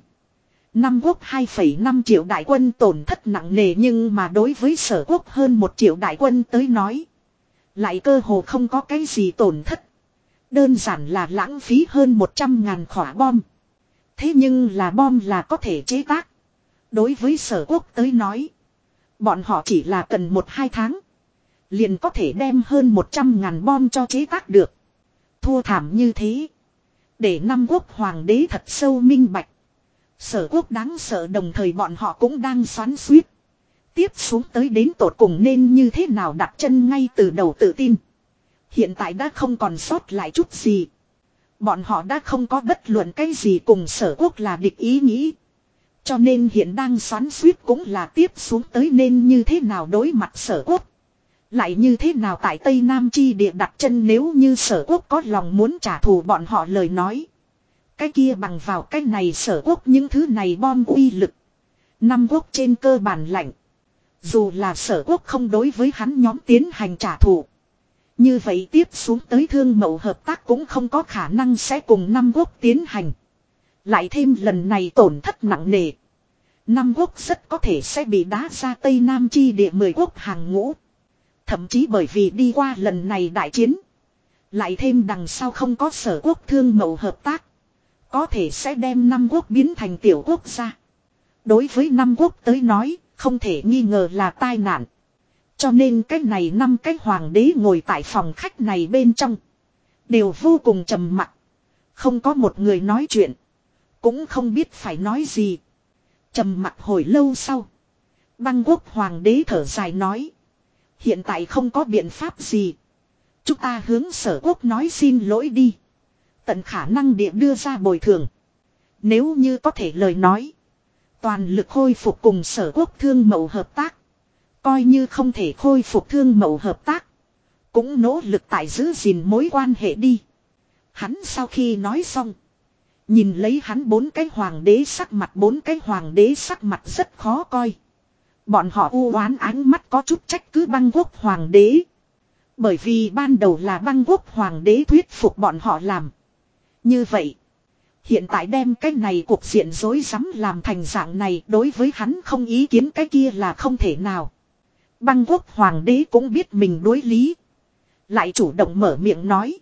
Năm quốc 2,5 triệu đại quân tổn thất nặng nề nhưng mà đối với sở quốc hơn 1 triệu đại quân tới nói. Lại cơ hồ không có cái gì tổn thất. Đơn giản là lãng phí hơn 100 ngàn khỏa bom. Thế nhưng là bom là có thể chế tác. Đối với sở quốc tới nói. Bọn họ chỉ là cần 1-2 tháng. Liền có thể đem hơn 100 ngàn bom cho chế tác được. Thua thảm như thế. Để năm quốc hoàng đế thật sâu minh bạch. Sở quốc đáng sợ đồng thời bọn họ cũng đang xoắn suýt. Tiếp xuống tới đến tột cùng nên như thế nào đặt chân ngay từ đầu tự tin. Hiện tại đã không còn sót lại chút gì. Bọn họ đã không có bất luận cái gì cùng sở quốc là địch ý nghĩ. Cho nên hiện đang xoắn suýt cũng là tiếp xuống tới nên như thế nào đối mặt sở quốc. Lại như thế nào tại Tây Nam Chi địa đặt chân nếu như sở quốc có lòng muốn trả thù bọn họ lời nói. Cái kia bằng vào cái này sở quốc những thứ này bom uy lực. Năm quốc trên cơ bản lạnh. Dù là sở quốc không đối với hắn nhóm tiến hành trả thù. Như vậy tiếp xuống tới thương mậu hợp tác cũng không có khả năng sẽ cùng năm quốc tiến hành. Lại thêm lần này tổn thất nặng nề. Năm quốc rất có thể sẽ bị đá ra Tây Nam chi địa mười quốc hàng ngũ. Thậm chí bởi vì đi qua lần này đại chiến. Lại thêm đằng sau không có sở quốc thương mậu hợp tác. Có thể sẽ đem năm quốc biến thành tiểu quốc gia. Đối với năm quốc tới nói, không thể nghi ngờ là tai nạn. Cho nên cái này năm cái hoàng đế ngồi tại phòng khách này bên trong. Đều vô cùng trầm mặc. Không có một người nói chuyện. Cũng không biết phải nói gì. Trầm mặc hồi lâu sau. Băng quốc hoàng đế thở dài nói. Hiện tại không có biện pháp gì. Chúng ta hướng sở quốc nói xin lỗi đi. Tận khả năng địa đưa ra bồi thường. Nếu như có thể lời nói. Toàn lực khôi phục cùng sở quốc thương mậu hợp tác. Coi như không thể khôi phục thương mậu hợp tác. Cũng nỗ lực tại giữ gìn mối quan hệ đi. Hắn sau khi nói xong. Nhìn lấy hắn bốn cái hoàng đế sắc mặt bốn cái hoàng đế sắc mặt rất khó coi. Bọn họ u oán ánh mắt có chút trách cứ băng quốc hoàng đế. Bởi vì ban đầu là băng quốc hoàng đế thuyết phục bọn họ làm. Như vậy. Hiện tại đem cái này cuộc diện dối rắm làm thành dạng này đối với hắn không ý kiến cái kia là không thể nào. Băng quốc hoàng đế cũng biết mình đối lý. Lại chủ động mở miệng nói.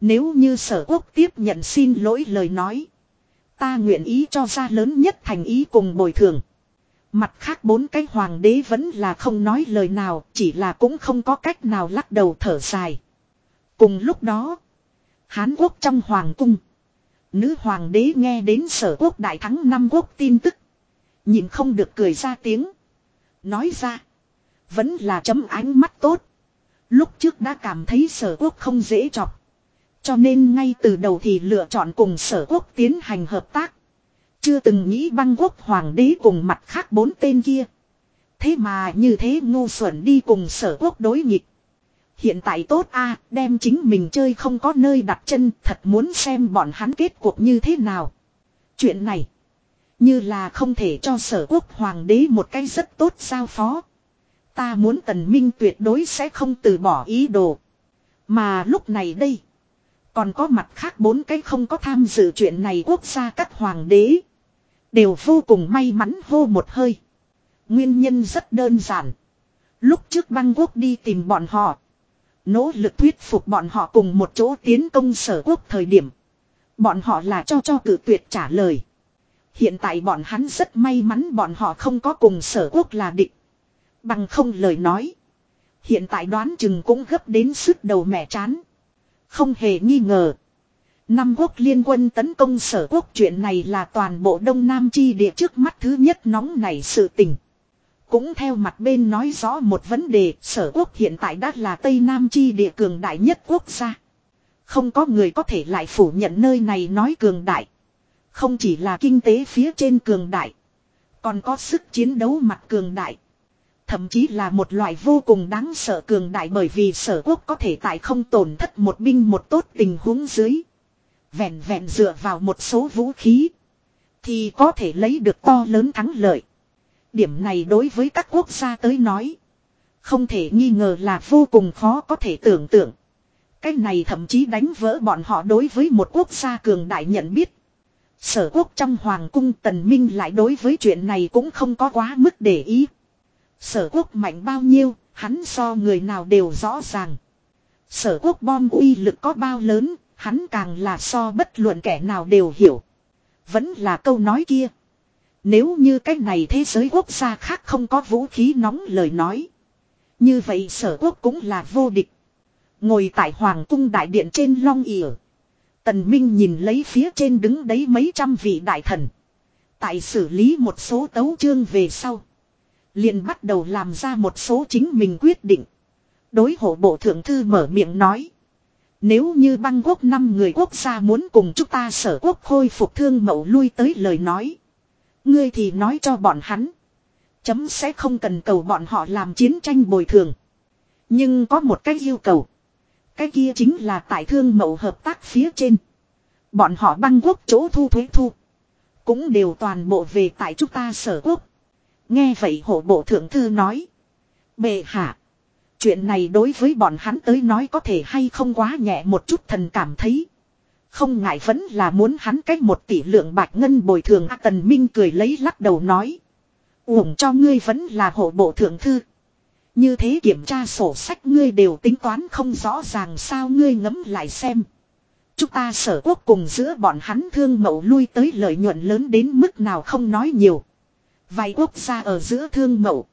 Nếu như sở quốc tiếp nhận xin lỗi lời nói. Ta nguyện ý cho ra lớn nhất thành ý cùng bồi thường. Mặt khác bốn cái hoàng đế vẫn là không nói lời nào, chỉ là cũng không có cách nào lắc đầu thở dài. Cùng lúc đó, Hán quốc trong hoàng cung. Nữ hoàng đế nghe đến sở quốc đại thắng năm quốc tin tức. Nhìn không được cười ra tiếng. Nói ra, vẫn là chấm ánh mắt tốt. Lúc trước đã cảm thấy sở quốc không dễ chọc. Cho nên ngay từ đầu thì lựa chọn cùng sở quốc tiến hành hợp tác. Chưa từng nghĩ băng quốc hoàng đế cùng mặt khác bốn tên kia. Thế mà như thế ngu xuẩn đi cùng sở quốc đối nghịch. Hiện tại tốt a, đem chính mình chơi không có nơi đặt chân, thật muốn xem bọn hắn kết cuộc như thế nào. Chuyện này. Như là không thể cho sở quốc hoàng đế một cái rất tốt giao phó. Ta muốn tần minh tuyệt đối sẽ không từ bỏ ý đồ. Mà lúc này đây. Còn có mặt khác bốn cái không có tham dự chuyện này quốc gia các hoàng đế. Đều vô cùng may mắn hô một hơi. Nguyên nhân rất đơn giản. Lúc trước băng quốc đi tìm bọn họ. Nỗ lực thuyết phục bọn họ cùng một chỗ tiến công sở quốc thời điểm. Bọn họ là cho cho cử tuyệt trả lời. Hiện tại bọn hắn rất may mắn bọn họ không có cùng sở quốc là địch. Bằng không lời nói. Hiện tại đoán chừng cũng gấp đến sức đầu mẹ chán. Không hề nghi ngờ. Năm quốc liên quân tấn công sở quốc, chuyện này là toàn bộ Đông Nam chi địa trước mắt thứ nhất nóng nảy sự tình. Cũng theo mặt bên nói rõ một vấn đề, sở quốc hiện tại đã là Tây Nam chi địa cường đại nhất quốc gia. Không có người có thể lại phủ nhận nơi này nói cường đại. Không chỉ là kinh tế phía trên cường đại. Còn có sức chiến đấu mặt cường đại. Thậm chí là một loại vô cùng đáng sợ cường đại bởi vì sở quốc có thể tại không tổn thất một binh một tốt tình huống dưới. Vẹn vẹn dựa vào một số vũ khí. Thì có thể lấy được to lớn thắng lợi. Điểm này đối với các quốc gia tới nói. Không thể nghi ngờ là vô cùng khó có thể tưởng tượng. Cái này thậm chí đánh vỡ bọn họ đối với một quốc gia cường đại nhận biết. Sở quốc trong hoàng cung tần minh lại đối với chuyện này cũng không có quá mức để ý. Sở quốc mạnh bao nhiêu, hắn so người nào đều rõ ràng. Sở quốc bom uy lực có bao lớn, hắn càng là so bất luận kẻ nào đều hiểu. Vẫn là câu nói kia. Nếu như cái này thế giới quốc gia khác không có vũ khí nóng lời nói. Như vậy sở quốc cũng là vô địch. Ngồi tại hoàng cung đại điện trên long ỉa. Tần Minh nhìn lấy phía trên đứng đấy mấy trăm vị đại thần. Tại xử lý một số tấu chương về sau liền bắt đầu làm ra một số chính mình quyết định. Đối hộ bộ thượng thư mở miệng nói. Nếu như băng quốc năm người quốc gia muốn cùng chúng ta sở quốc khôi phục thương mậu lui tới lời nói. Ngươi thì nói cho bọn hắn. Chấm sẽ không cần cầu bọn họ làm chiến tranh bồi thường. Nhưng có một cái yêu cầu. Cái kia chính là tại thương mậu hợp tác phía trên. Bọn họ băng quốc chỗ thu thuế thu. Cũng đều toàn bộ về tại chúng ta sở quốc. Nghe vậy hộ bộ thượng thư nói. Bệ hạ. Chuyện này đối với bọn hắn tới nói có thể hay không quá nhẹ một chút thần cảm thấy. Không ngại vẫn là muốn hắn cách một tỷ lượng bạch ngân bồi thường A Tần Minh cười lấy lắc đầu nói. Uổng cho ngươi vẫn là hộ bộ thượng thư. Như thế kiểm tra sổ sách ngươi đều tính toán không rõ ràng sao ngươi ngẫm lại xem. Chúng ta sở quốc cùng giữa bọn hắn thương mậu lui tới lợi nhuận lớn đến mức nào không nói nhiều. Vài quốc gia ở giữa thương mậu.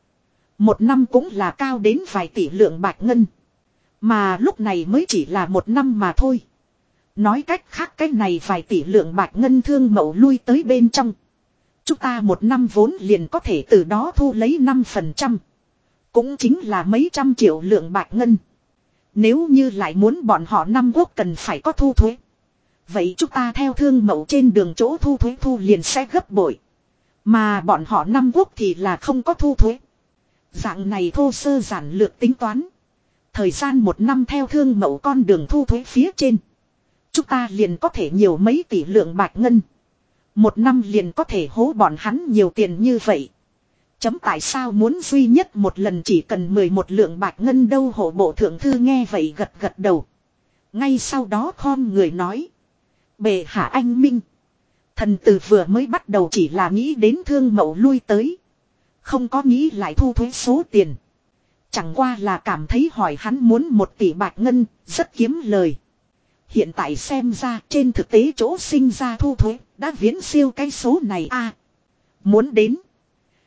Một năm cũng là cao đến vài tỷ lượng bạch ngân. Mà lúc này mới chỉ là một năm mà thôi. Nói cách khác cái này vài tỷ lượng bạch ngân thương mậu lui tới bên trong. Chúng ta một năm vốn liền có thể từ đó thu lấy 5%. Cũng chính là mấy trăm triệu lượng bạch ngân. Nếu như lại muốn bọn họ năm quốc cần phải có thu thuế. Vậy chúng ta theo thương mậu trên đường chỗ thu thuế thu liền sẽ gấp bội. Mà bọn họ năm quốc thì là không có thu thuế. Dạng này thô sơ giản lược tính toán. Thời gian một năm theo thương mẫu con đường thu thuế phía trên. Chúng ta liền có thể nhiều mấy tỷ lượng bạc ngân. Một năm liền có thể hố bọn hắn nhiều tiền như vậy. Chấm tại sao muốn duy nhất một lần chỉ cần 11 lượng bạc ngân đâu hộ bộ thượng thư nghe vậy gật gật đầu. Ngay sau đó khom người nói. Bệ hạ anh Minh. Thần tử vừa mới bắt đầu chỉ là nghĩ đến thương mẫu lui tới. Không có nghĩ lại thu thuế số tiền. Chẳng qua là cảm thấy hỏi hắn muốn một tỷ bạc ngân, rất kiếm lời. Hiện tại xem ra trên thực tế chỗ sinh ra thu thuế, đã viễn siêu cái số này a Muốn đến.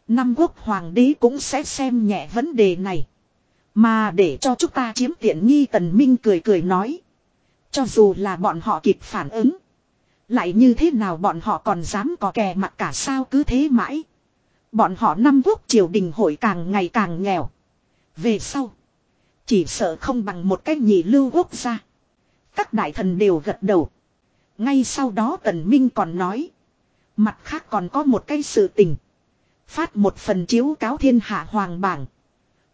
Năm quốc hoàng đế cũng sẽ xem nhẹ vấn đề này. Mà để cho chúng ta chiếm tiện nghi tần minh cười cười nói. Cho dù là bọn họ kịp phản ứng. Lại như thế nào bọn họ còn dám có kè mặt cả sao cứ thế mãi. Bọn họ năm quốc triều đình hội càng ngày càng nghèo. Về sau. Chỉ sợ không bằng một cách nhị lưu quốc gia. Các đại thần đều gật đầu. Ngay sau đó tần minh còn nói. Mặt khác còn có một cái sự tình. Phát một phần chiếu cáo thiên hạ hoàng bảng.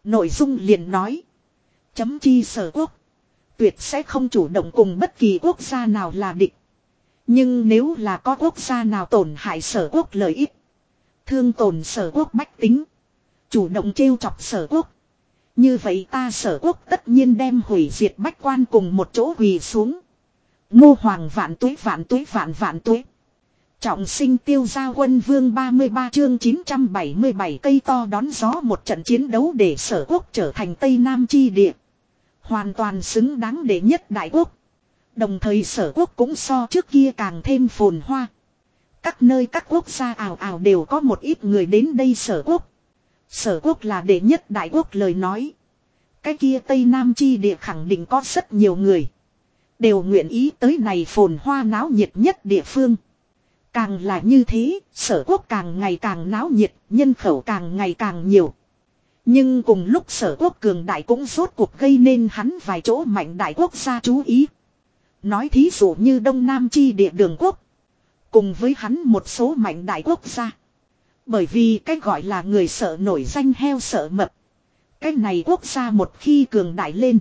Nội dung liền nói. Chấm chi sở quốc. Tuyệt sẽ không chủ động cùng bất kỳ quốc gia nào là địch. Nhưng nếu là có quốc gia nào tổn hại sở quốc lợi ích. Thương tổn sở quốc bách tính. Chủ động trêu chọc sở quốc. Như vậy ta sở quốc tất nhiên đem hủy diệt bách quan cùng một chỗ quỳ xuống. Ngô hoàng vạn tuế vạn tuế, vạn vạn tuế. Trọng sinh tiêu gia quân vương 33 chương 977 cây to đón gió một trận chiến đấu để sở quốc trở thành Tây Nam chi địa. Hoàn toàn xứng đáng để nhất đại quốc. Đồng thời sở quốc cũng so trước kia càng thêm phồn hoa. Các nơi các quốc gia ảo ảo đều có một ít người đến đây sở quốc. Sở quốc là đệ nhất đại quốc lời nói. Cái kia Tây Nam chi địa khẳng định có rất nhiều người. Đều nguyện ý tới này phồn hoa náo nhiệt nhất địa phương. Càng là như thế, sở quốc càng ngày càng náo nhiệt, nhân khẩu càng ngày càng nhiều. Nhưng cùng lúc sở quốc cường đại cũng rốt cuộc gây nên hắn vài chỗ mạnh đại quốc gia chú ý. Nói thí dụ như Đông Nam chi địa đường quốc. Cùng với hắn một số mạnh đại quốc gia. Bởi vì cái gọi là người sợ nổi danh heo sợ mập. Cái này quốc gia một khi cường đại lên.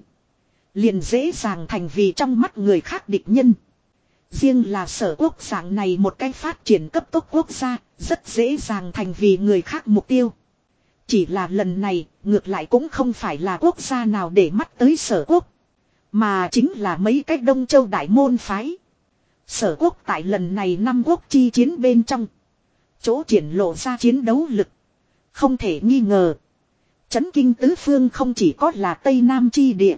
Liền dễ dàng thành vì trong mắt người khác địch nhân. Riêng là sở quốc dạng này một cái phát triển cấp tốc quốc gia, rất dễ dàng thành vì người khác mục tiêu. Chỉ là lần này, ngược lại cũng không phải là quốc gia nào để mắt tới sở quốc. Mà chính là mấy cái đông châu đại môn phái. Sở quốc tại lần này năm quốc chi chiến bên trong. Chỗ triển lộ ra chiến đấu lực. Không thể nghi ngờ. Chấn kinh tứ phương không chỉ có là Tây Nam chi địa.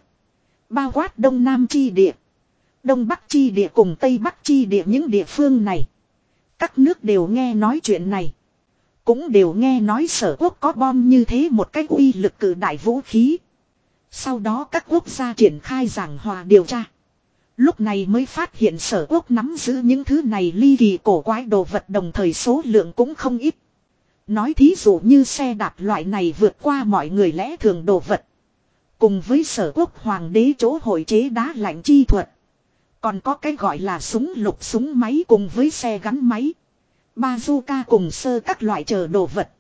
Bao quát Đông Nam chi địa. Đông Bắc chi địa cùng Tây Bắc chi địa những địa phương này. Các nước đều nghe nói chuyện này. Cũng đều nghe nói sở quốc có bom như thế một cách uy lực cử đại vũ khí. Sau đó các quốc gia triển khai giảng hòa điều tra. Lúc này mới phát hiện sở quốc nắm giữ những thứ này ly kỳ cổ quái đồ vật đồng thời số lượng cũng không ít. Nói thí dụ như xe đạp loại này vượt qua mọi người lẽ thường đồ vật. Cùng với sở quốc hoàng đế chỗ hội chế đá lạnh chi thuật. Còn có cái gọi là súng lục súng máy cùng với xe gắn máy. Bazooka cùng sơ các loại chờ đồ vật.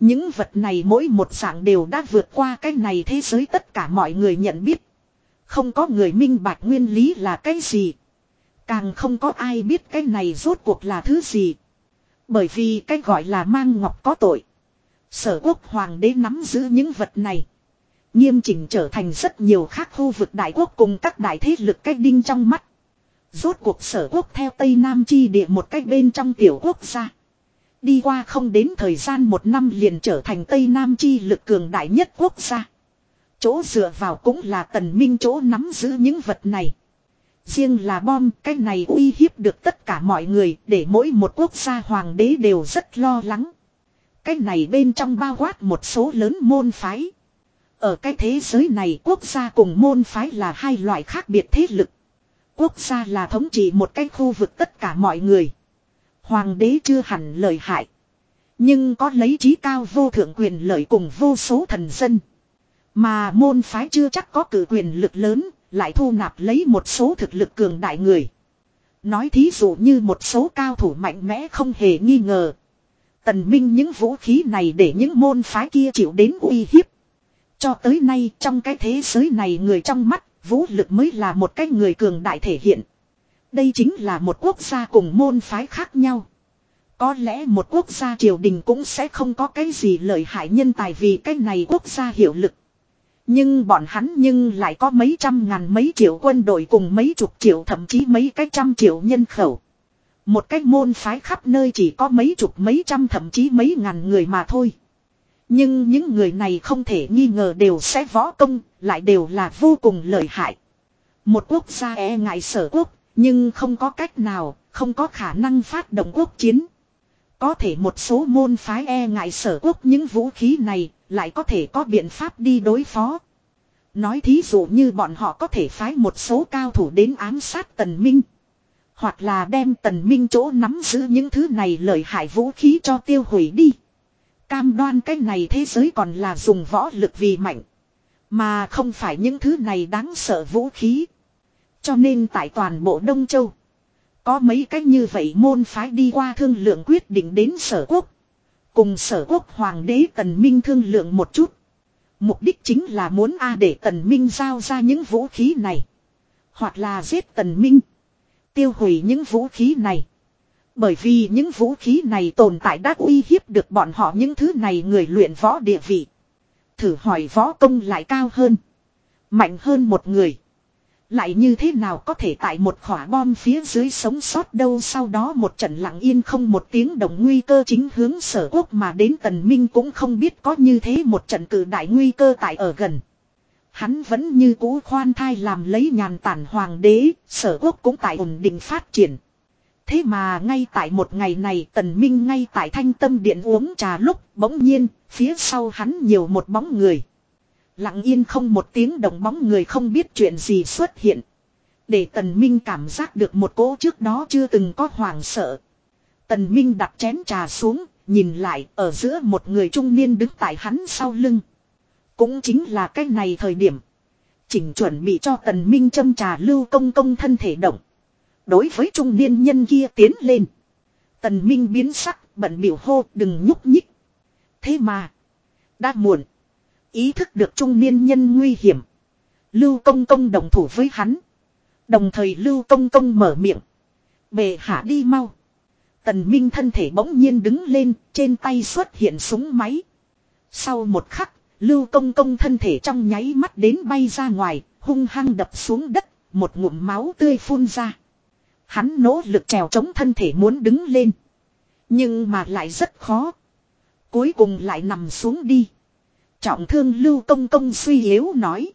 Những vật này mỗi một dạng đều đã vượt qua cái này thế giới tất cả mọi người nhận biết. Không có người minh bạch nguyên lý là cái gì. Càng không có ai biết cái này rốt cuộc là thứ gì. Bởi vì cái gọi là mang ngọc có tội. Sở quốc hoàng đế nắm giữ những vật này. Nghiêm chỉnh trở thành rất nhiều khác khu vực đại quốc cùng các đại thế lực cách đinh trong mắt. Rốt cuộc sở quốc theo Tây Nam chi địa một cách bên trong tiểu quốc gia. Đi qua không đến thời gian một năm liền trở thành Tây Nam chi lực cường đại nhất quốc gia. Chỗ dựa vào cũng là tần minh chỗ nắm giữ những vật này. Riêng là bom, cái này uy hiếp được tất cả mọi người, để mỗi một quốc gia hoàng đế đều rất lo lắng. Cái này bên trong bao quát một số lớn môn phái. Ở cái thế giới này quốc gia cùng môn phái là hai loại khác biệt thế lực. Quốc gia là thống trị một cái khu vực tất cả mọi người. Hoàng đế chưa hẳn lời hại. Nhưng có lấy trí cao vô thượng quyền lợi cùng vô số thần dân. Mà môn phái chưa chắc có cử quyền lực lớn, lại thu nạp lấy một số thực lực cường đại người. Nói thí dụ như một số cao thủ mạnh mẽ không hề nghi ngờ. Tần Minh những vũ khí này để những môn phái kia chịu đến uy hiếp. Cho tới nay trong cái thế giới này người trong mắt, vũ lực mới là một cái người cường đại thể hiện. Đây chính là một quốc gia cùng môn phái khác nhau. Có lẽ một quốc gia triều đình cũng sẽ không có cái gì lợi hại nhân tài vì cái này quốc gia hiệu lực. Nhưng bọn hắn nhưng lại có mấy trăm ngàn mấy triệu quân đội cùng mấy chục triệu thậm chí mấy cái trăm triệu nhân khẩu. Một cái môn phái khắp nơi chỉ có mấy chục mấy trăm thậm chí mấy ngàn người mà thôi. Nhưng những người này không thể nghi ngờ đều sẽ võ công, lại đều là vô cùng lợi hại. Một quốc gia e ngại sở quốc, nhưng không có cách nào, không có khả năng phát động quốc chiến. Có thể một số môn phái e ngại sở quốc những vũ khí này, lại có thể có biện pháp đi đối phó. Nói thí dụ như bọn họ có thể phái một số cao thủ đến ám sát tần minh. Hoặc là đem tần minh chỗ nắm giữ những thứ này lợi hại vũ khí cho tiêu hủy đi. Cam đoan cái này thế giới còn là dùng võ lực vì mạnh. Mà không phải những thứ này đáng sợ vũ khí. Cho nên tại toàn bộ Đông Châu. Có mấy cách như vậy môn phái đi qua thương lượng quyết định đến sở quốc. Cùng sở quốc hoàng đế tần minh thương lượng một chút. Mục đích chính là muốn A để tần minh giao ra những vũ khí này. Hoặc là giết tần minh. Tiêu hủy những vũ khí này. Bởi vì những vũ khí này tồn tại đã uy hiếp được bọn họ những thứ này người luyện võ địa vị. Thử hỏi võ công lại cao hơn. Mạnh hơn một người. Lại như thế nào có thể tại một khỏa bom phía dưới sống sót đâu sau đó một trận lặng yên không một tiếng động nguy cơ chính hướng sở quốc mà đến tần minh cũng không biết có như thế một trận cử đại nguy cơ tại ở gần. Hắn vẫn như cũ khoan thai làm lấy nhàn tản hoàng đế, sở quốc cũng tại ổn định phát triển. Thế mà ngay tại một ngày này tần minh ngay tại thanh tâm điện uống trà lúc bỗng nhiên, phía sau hắn nhiều một bóng người. Lặng yên không một tiếng động bóng người không biết chuyện gì xuất hiện. Để tần minh cảm giác được một cỗ trước đó chưa từng có hoàng sợ. Tần minh đặt chén trà xuống, nhìn lại ở giữa một người trung niên đứng tại hắn sau lưng. Cũng chính là cái này thời điểm. Chỉnh chuẩn bị cho tần minh châm trà lưu công công thân thể động. Đối với trung niên nhân kia tiến lên. Tần minh biến sắc, bận biểu hô đừng nhúc nhích. Thế mà. Đã muộn. Ý thức được trung niên nhân nguy hiểm. Lưu công công đồng thủ với hắn. Đồng thời lưu công công mở miệng. Bề hạ đi mau. Tần Minh thân thể bỗng nhiên đứng lên, trên tay xuất hiện súng máy. Sau một khắc, Lưu công công thân thể trong nháy mắt đến bay ra ngoài, hung hăng đập xuống đất, một ngụm máu tươi phun ra. Hắn nỗ lực trèo chống thân thể muốn đứng lên. Nhưng mà lại rất khó. Cuối cùng lại nằm xuống đi. Trọng thương lưu công công suy yếu nói.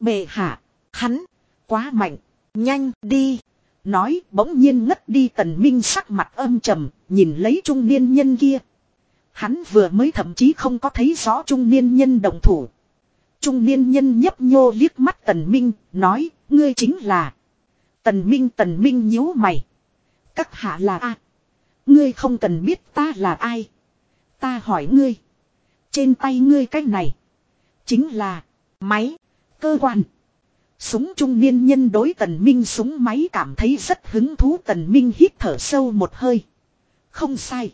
Bệ hạ, hắn, quá mạnh, nhanh đi. Nói bỗng nhiên ngất đi tần minh sắc mặt âm trầm, nhìn lấy trung niên nhân kia. Hắn vừa mới thậm chí không có thấy rõ trung niên nhân đồng thủ. Trung niên nhân nhấp nhô liếc mắt tần minh, nói, ngươi chính là. Tần minh tần minh nhíu mày. Các hạ là a Ngươi không cần biết ta là ai. Ta hỏi ngươi. Trên tay ngươi cái này. Chính là máy, cơ quan. Súng trung niên nhân đối tần minh súng máy cảm thấy rất hứng thú tần minh hít thở sâu một hơi. Không sai.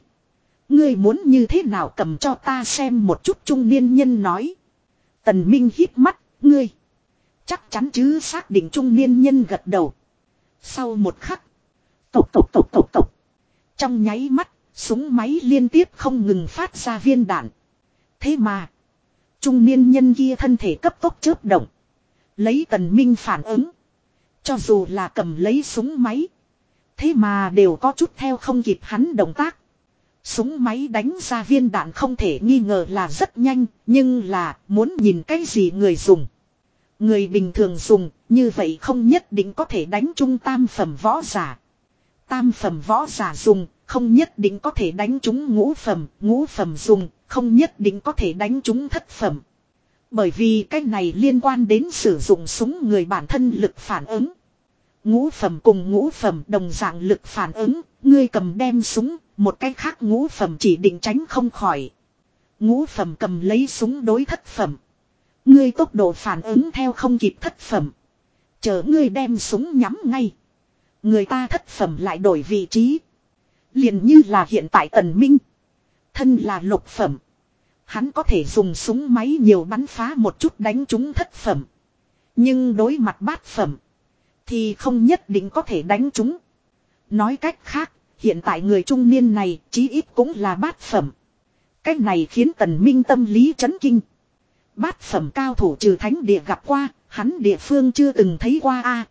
Ngươi muốn như thế nào cầm cho ta xem một chút trung niên nhân nói. Tần minh hít mắt, ngươi. Chắc chắn chứ xác định trung niên nhân gật đầu. Sau một khắc. Tục tục tục tục tục. Trong nháy mắt, súng máy liên tiếp không ngừng phát ra viên đạn. Thế mà. Trung niên nhân kia thân thể cấp tốc chớp động. Lấy tần minh phản ứng. Cho dù là cầm lấy súng máy. Thế mà đều có chút theo không kịp hắn động tác. Súng máy đánh ra viên đạn không thể nghi ngờ là rất nhanh, nhưng là muốn nhìn cái gì người dùng. Người bình thường dùng, như vậy không nhất định có thể đánh trung tam phẩm võ giả. Tam phẩm võ giả dùng, không nhất định có thể đánh trúng ngũ phẩm, ngũ phẩm dùng, không nhất định có thể đánh trúng thất phẩm. Bởi vì cái này liên quan đến sử dụng súng người bản thân lực phản ứng. Ngũ phẩm cùng ngũ phẩm đồng dạng lực phản ứng, ngươi cầm đem súng, một cái khác ngũ phẩm chỉ định tránh không khỏi. Ngũ phẩm cầm lấy súng đối thất phẩm. Ngươi tốc độ phản ứng theo không kịp thất phẩm. Chờ ngươi đem súng nhắm ngay. Người ta thất phẩm lại đổi vị trí. liền như là hiện tại tần minh. Thân là lục phẩm. Hắn có thể dùng súng máy nhiều bắn phá một chút đánh chúng thất phẩm. Nhưng đối mặt bát phẩm. Thì không nhất định có thể đánh chúng. Nói cách khác, hiện tại người trung niên này chí ít cũng là bát phẩm. Cách này khiến tần minh tâm lý chấn kinh. Bát phẩm cao thủ trừ thánh địa gặp qua, hắn địa phương chưa từng thấy qua a.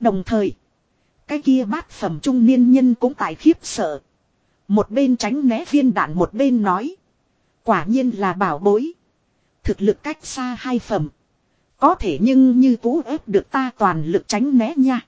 Đồng thời, cái kia bát phẩm trung niên nhân cũng tại khiếp sợ. Một bên tránh né viên đạn một bên nói. Quả nhiên là bảo bối. Thực lực cách xa hai phẩm. Có thể nhưng như cú ép được ta toàn lực tránh né nha.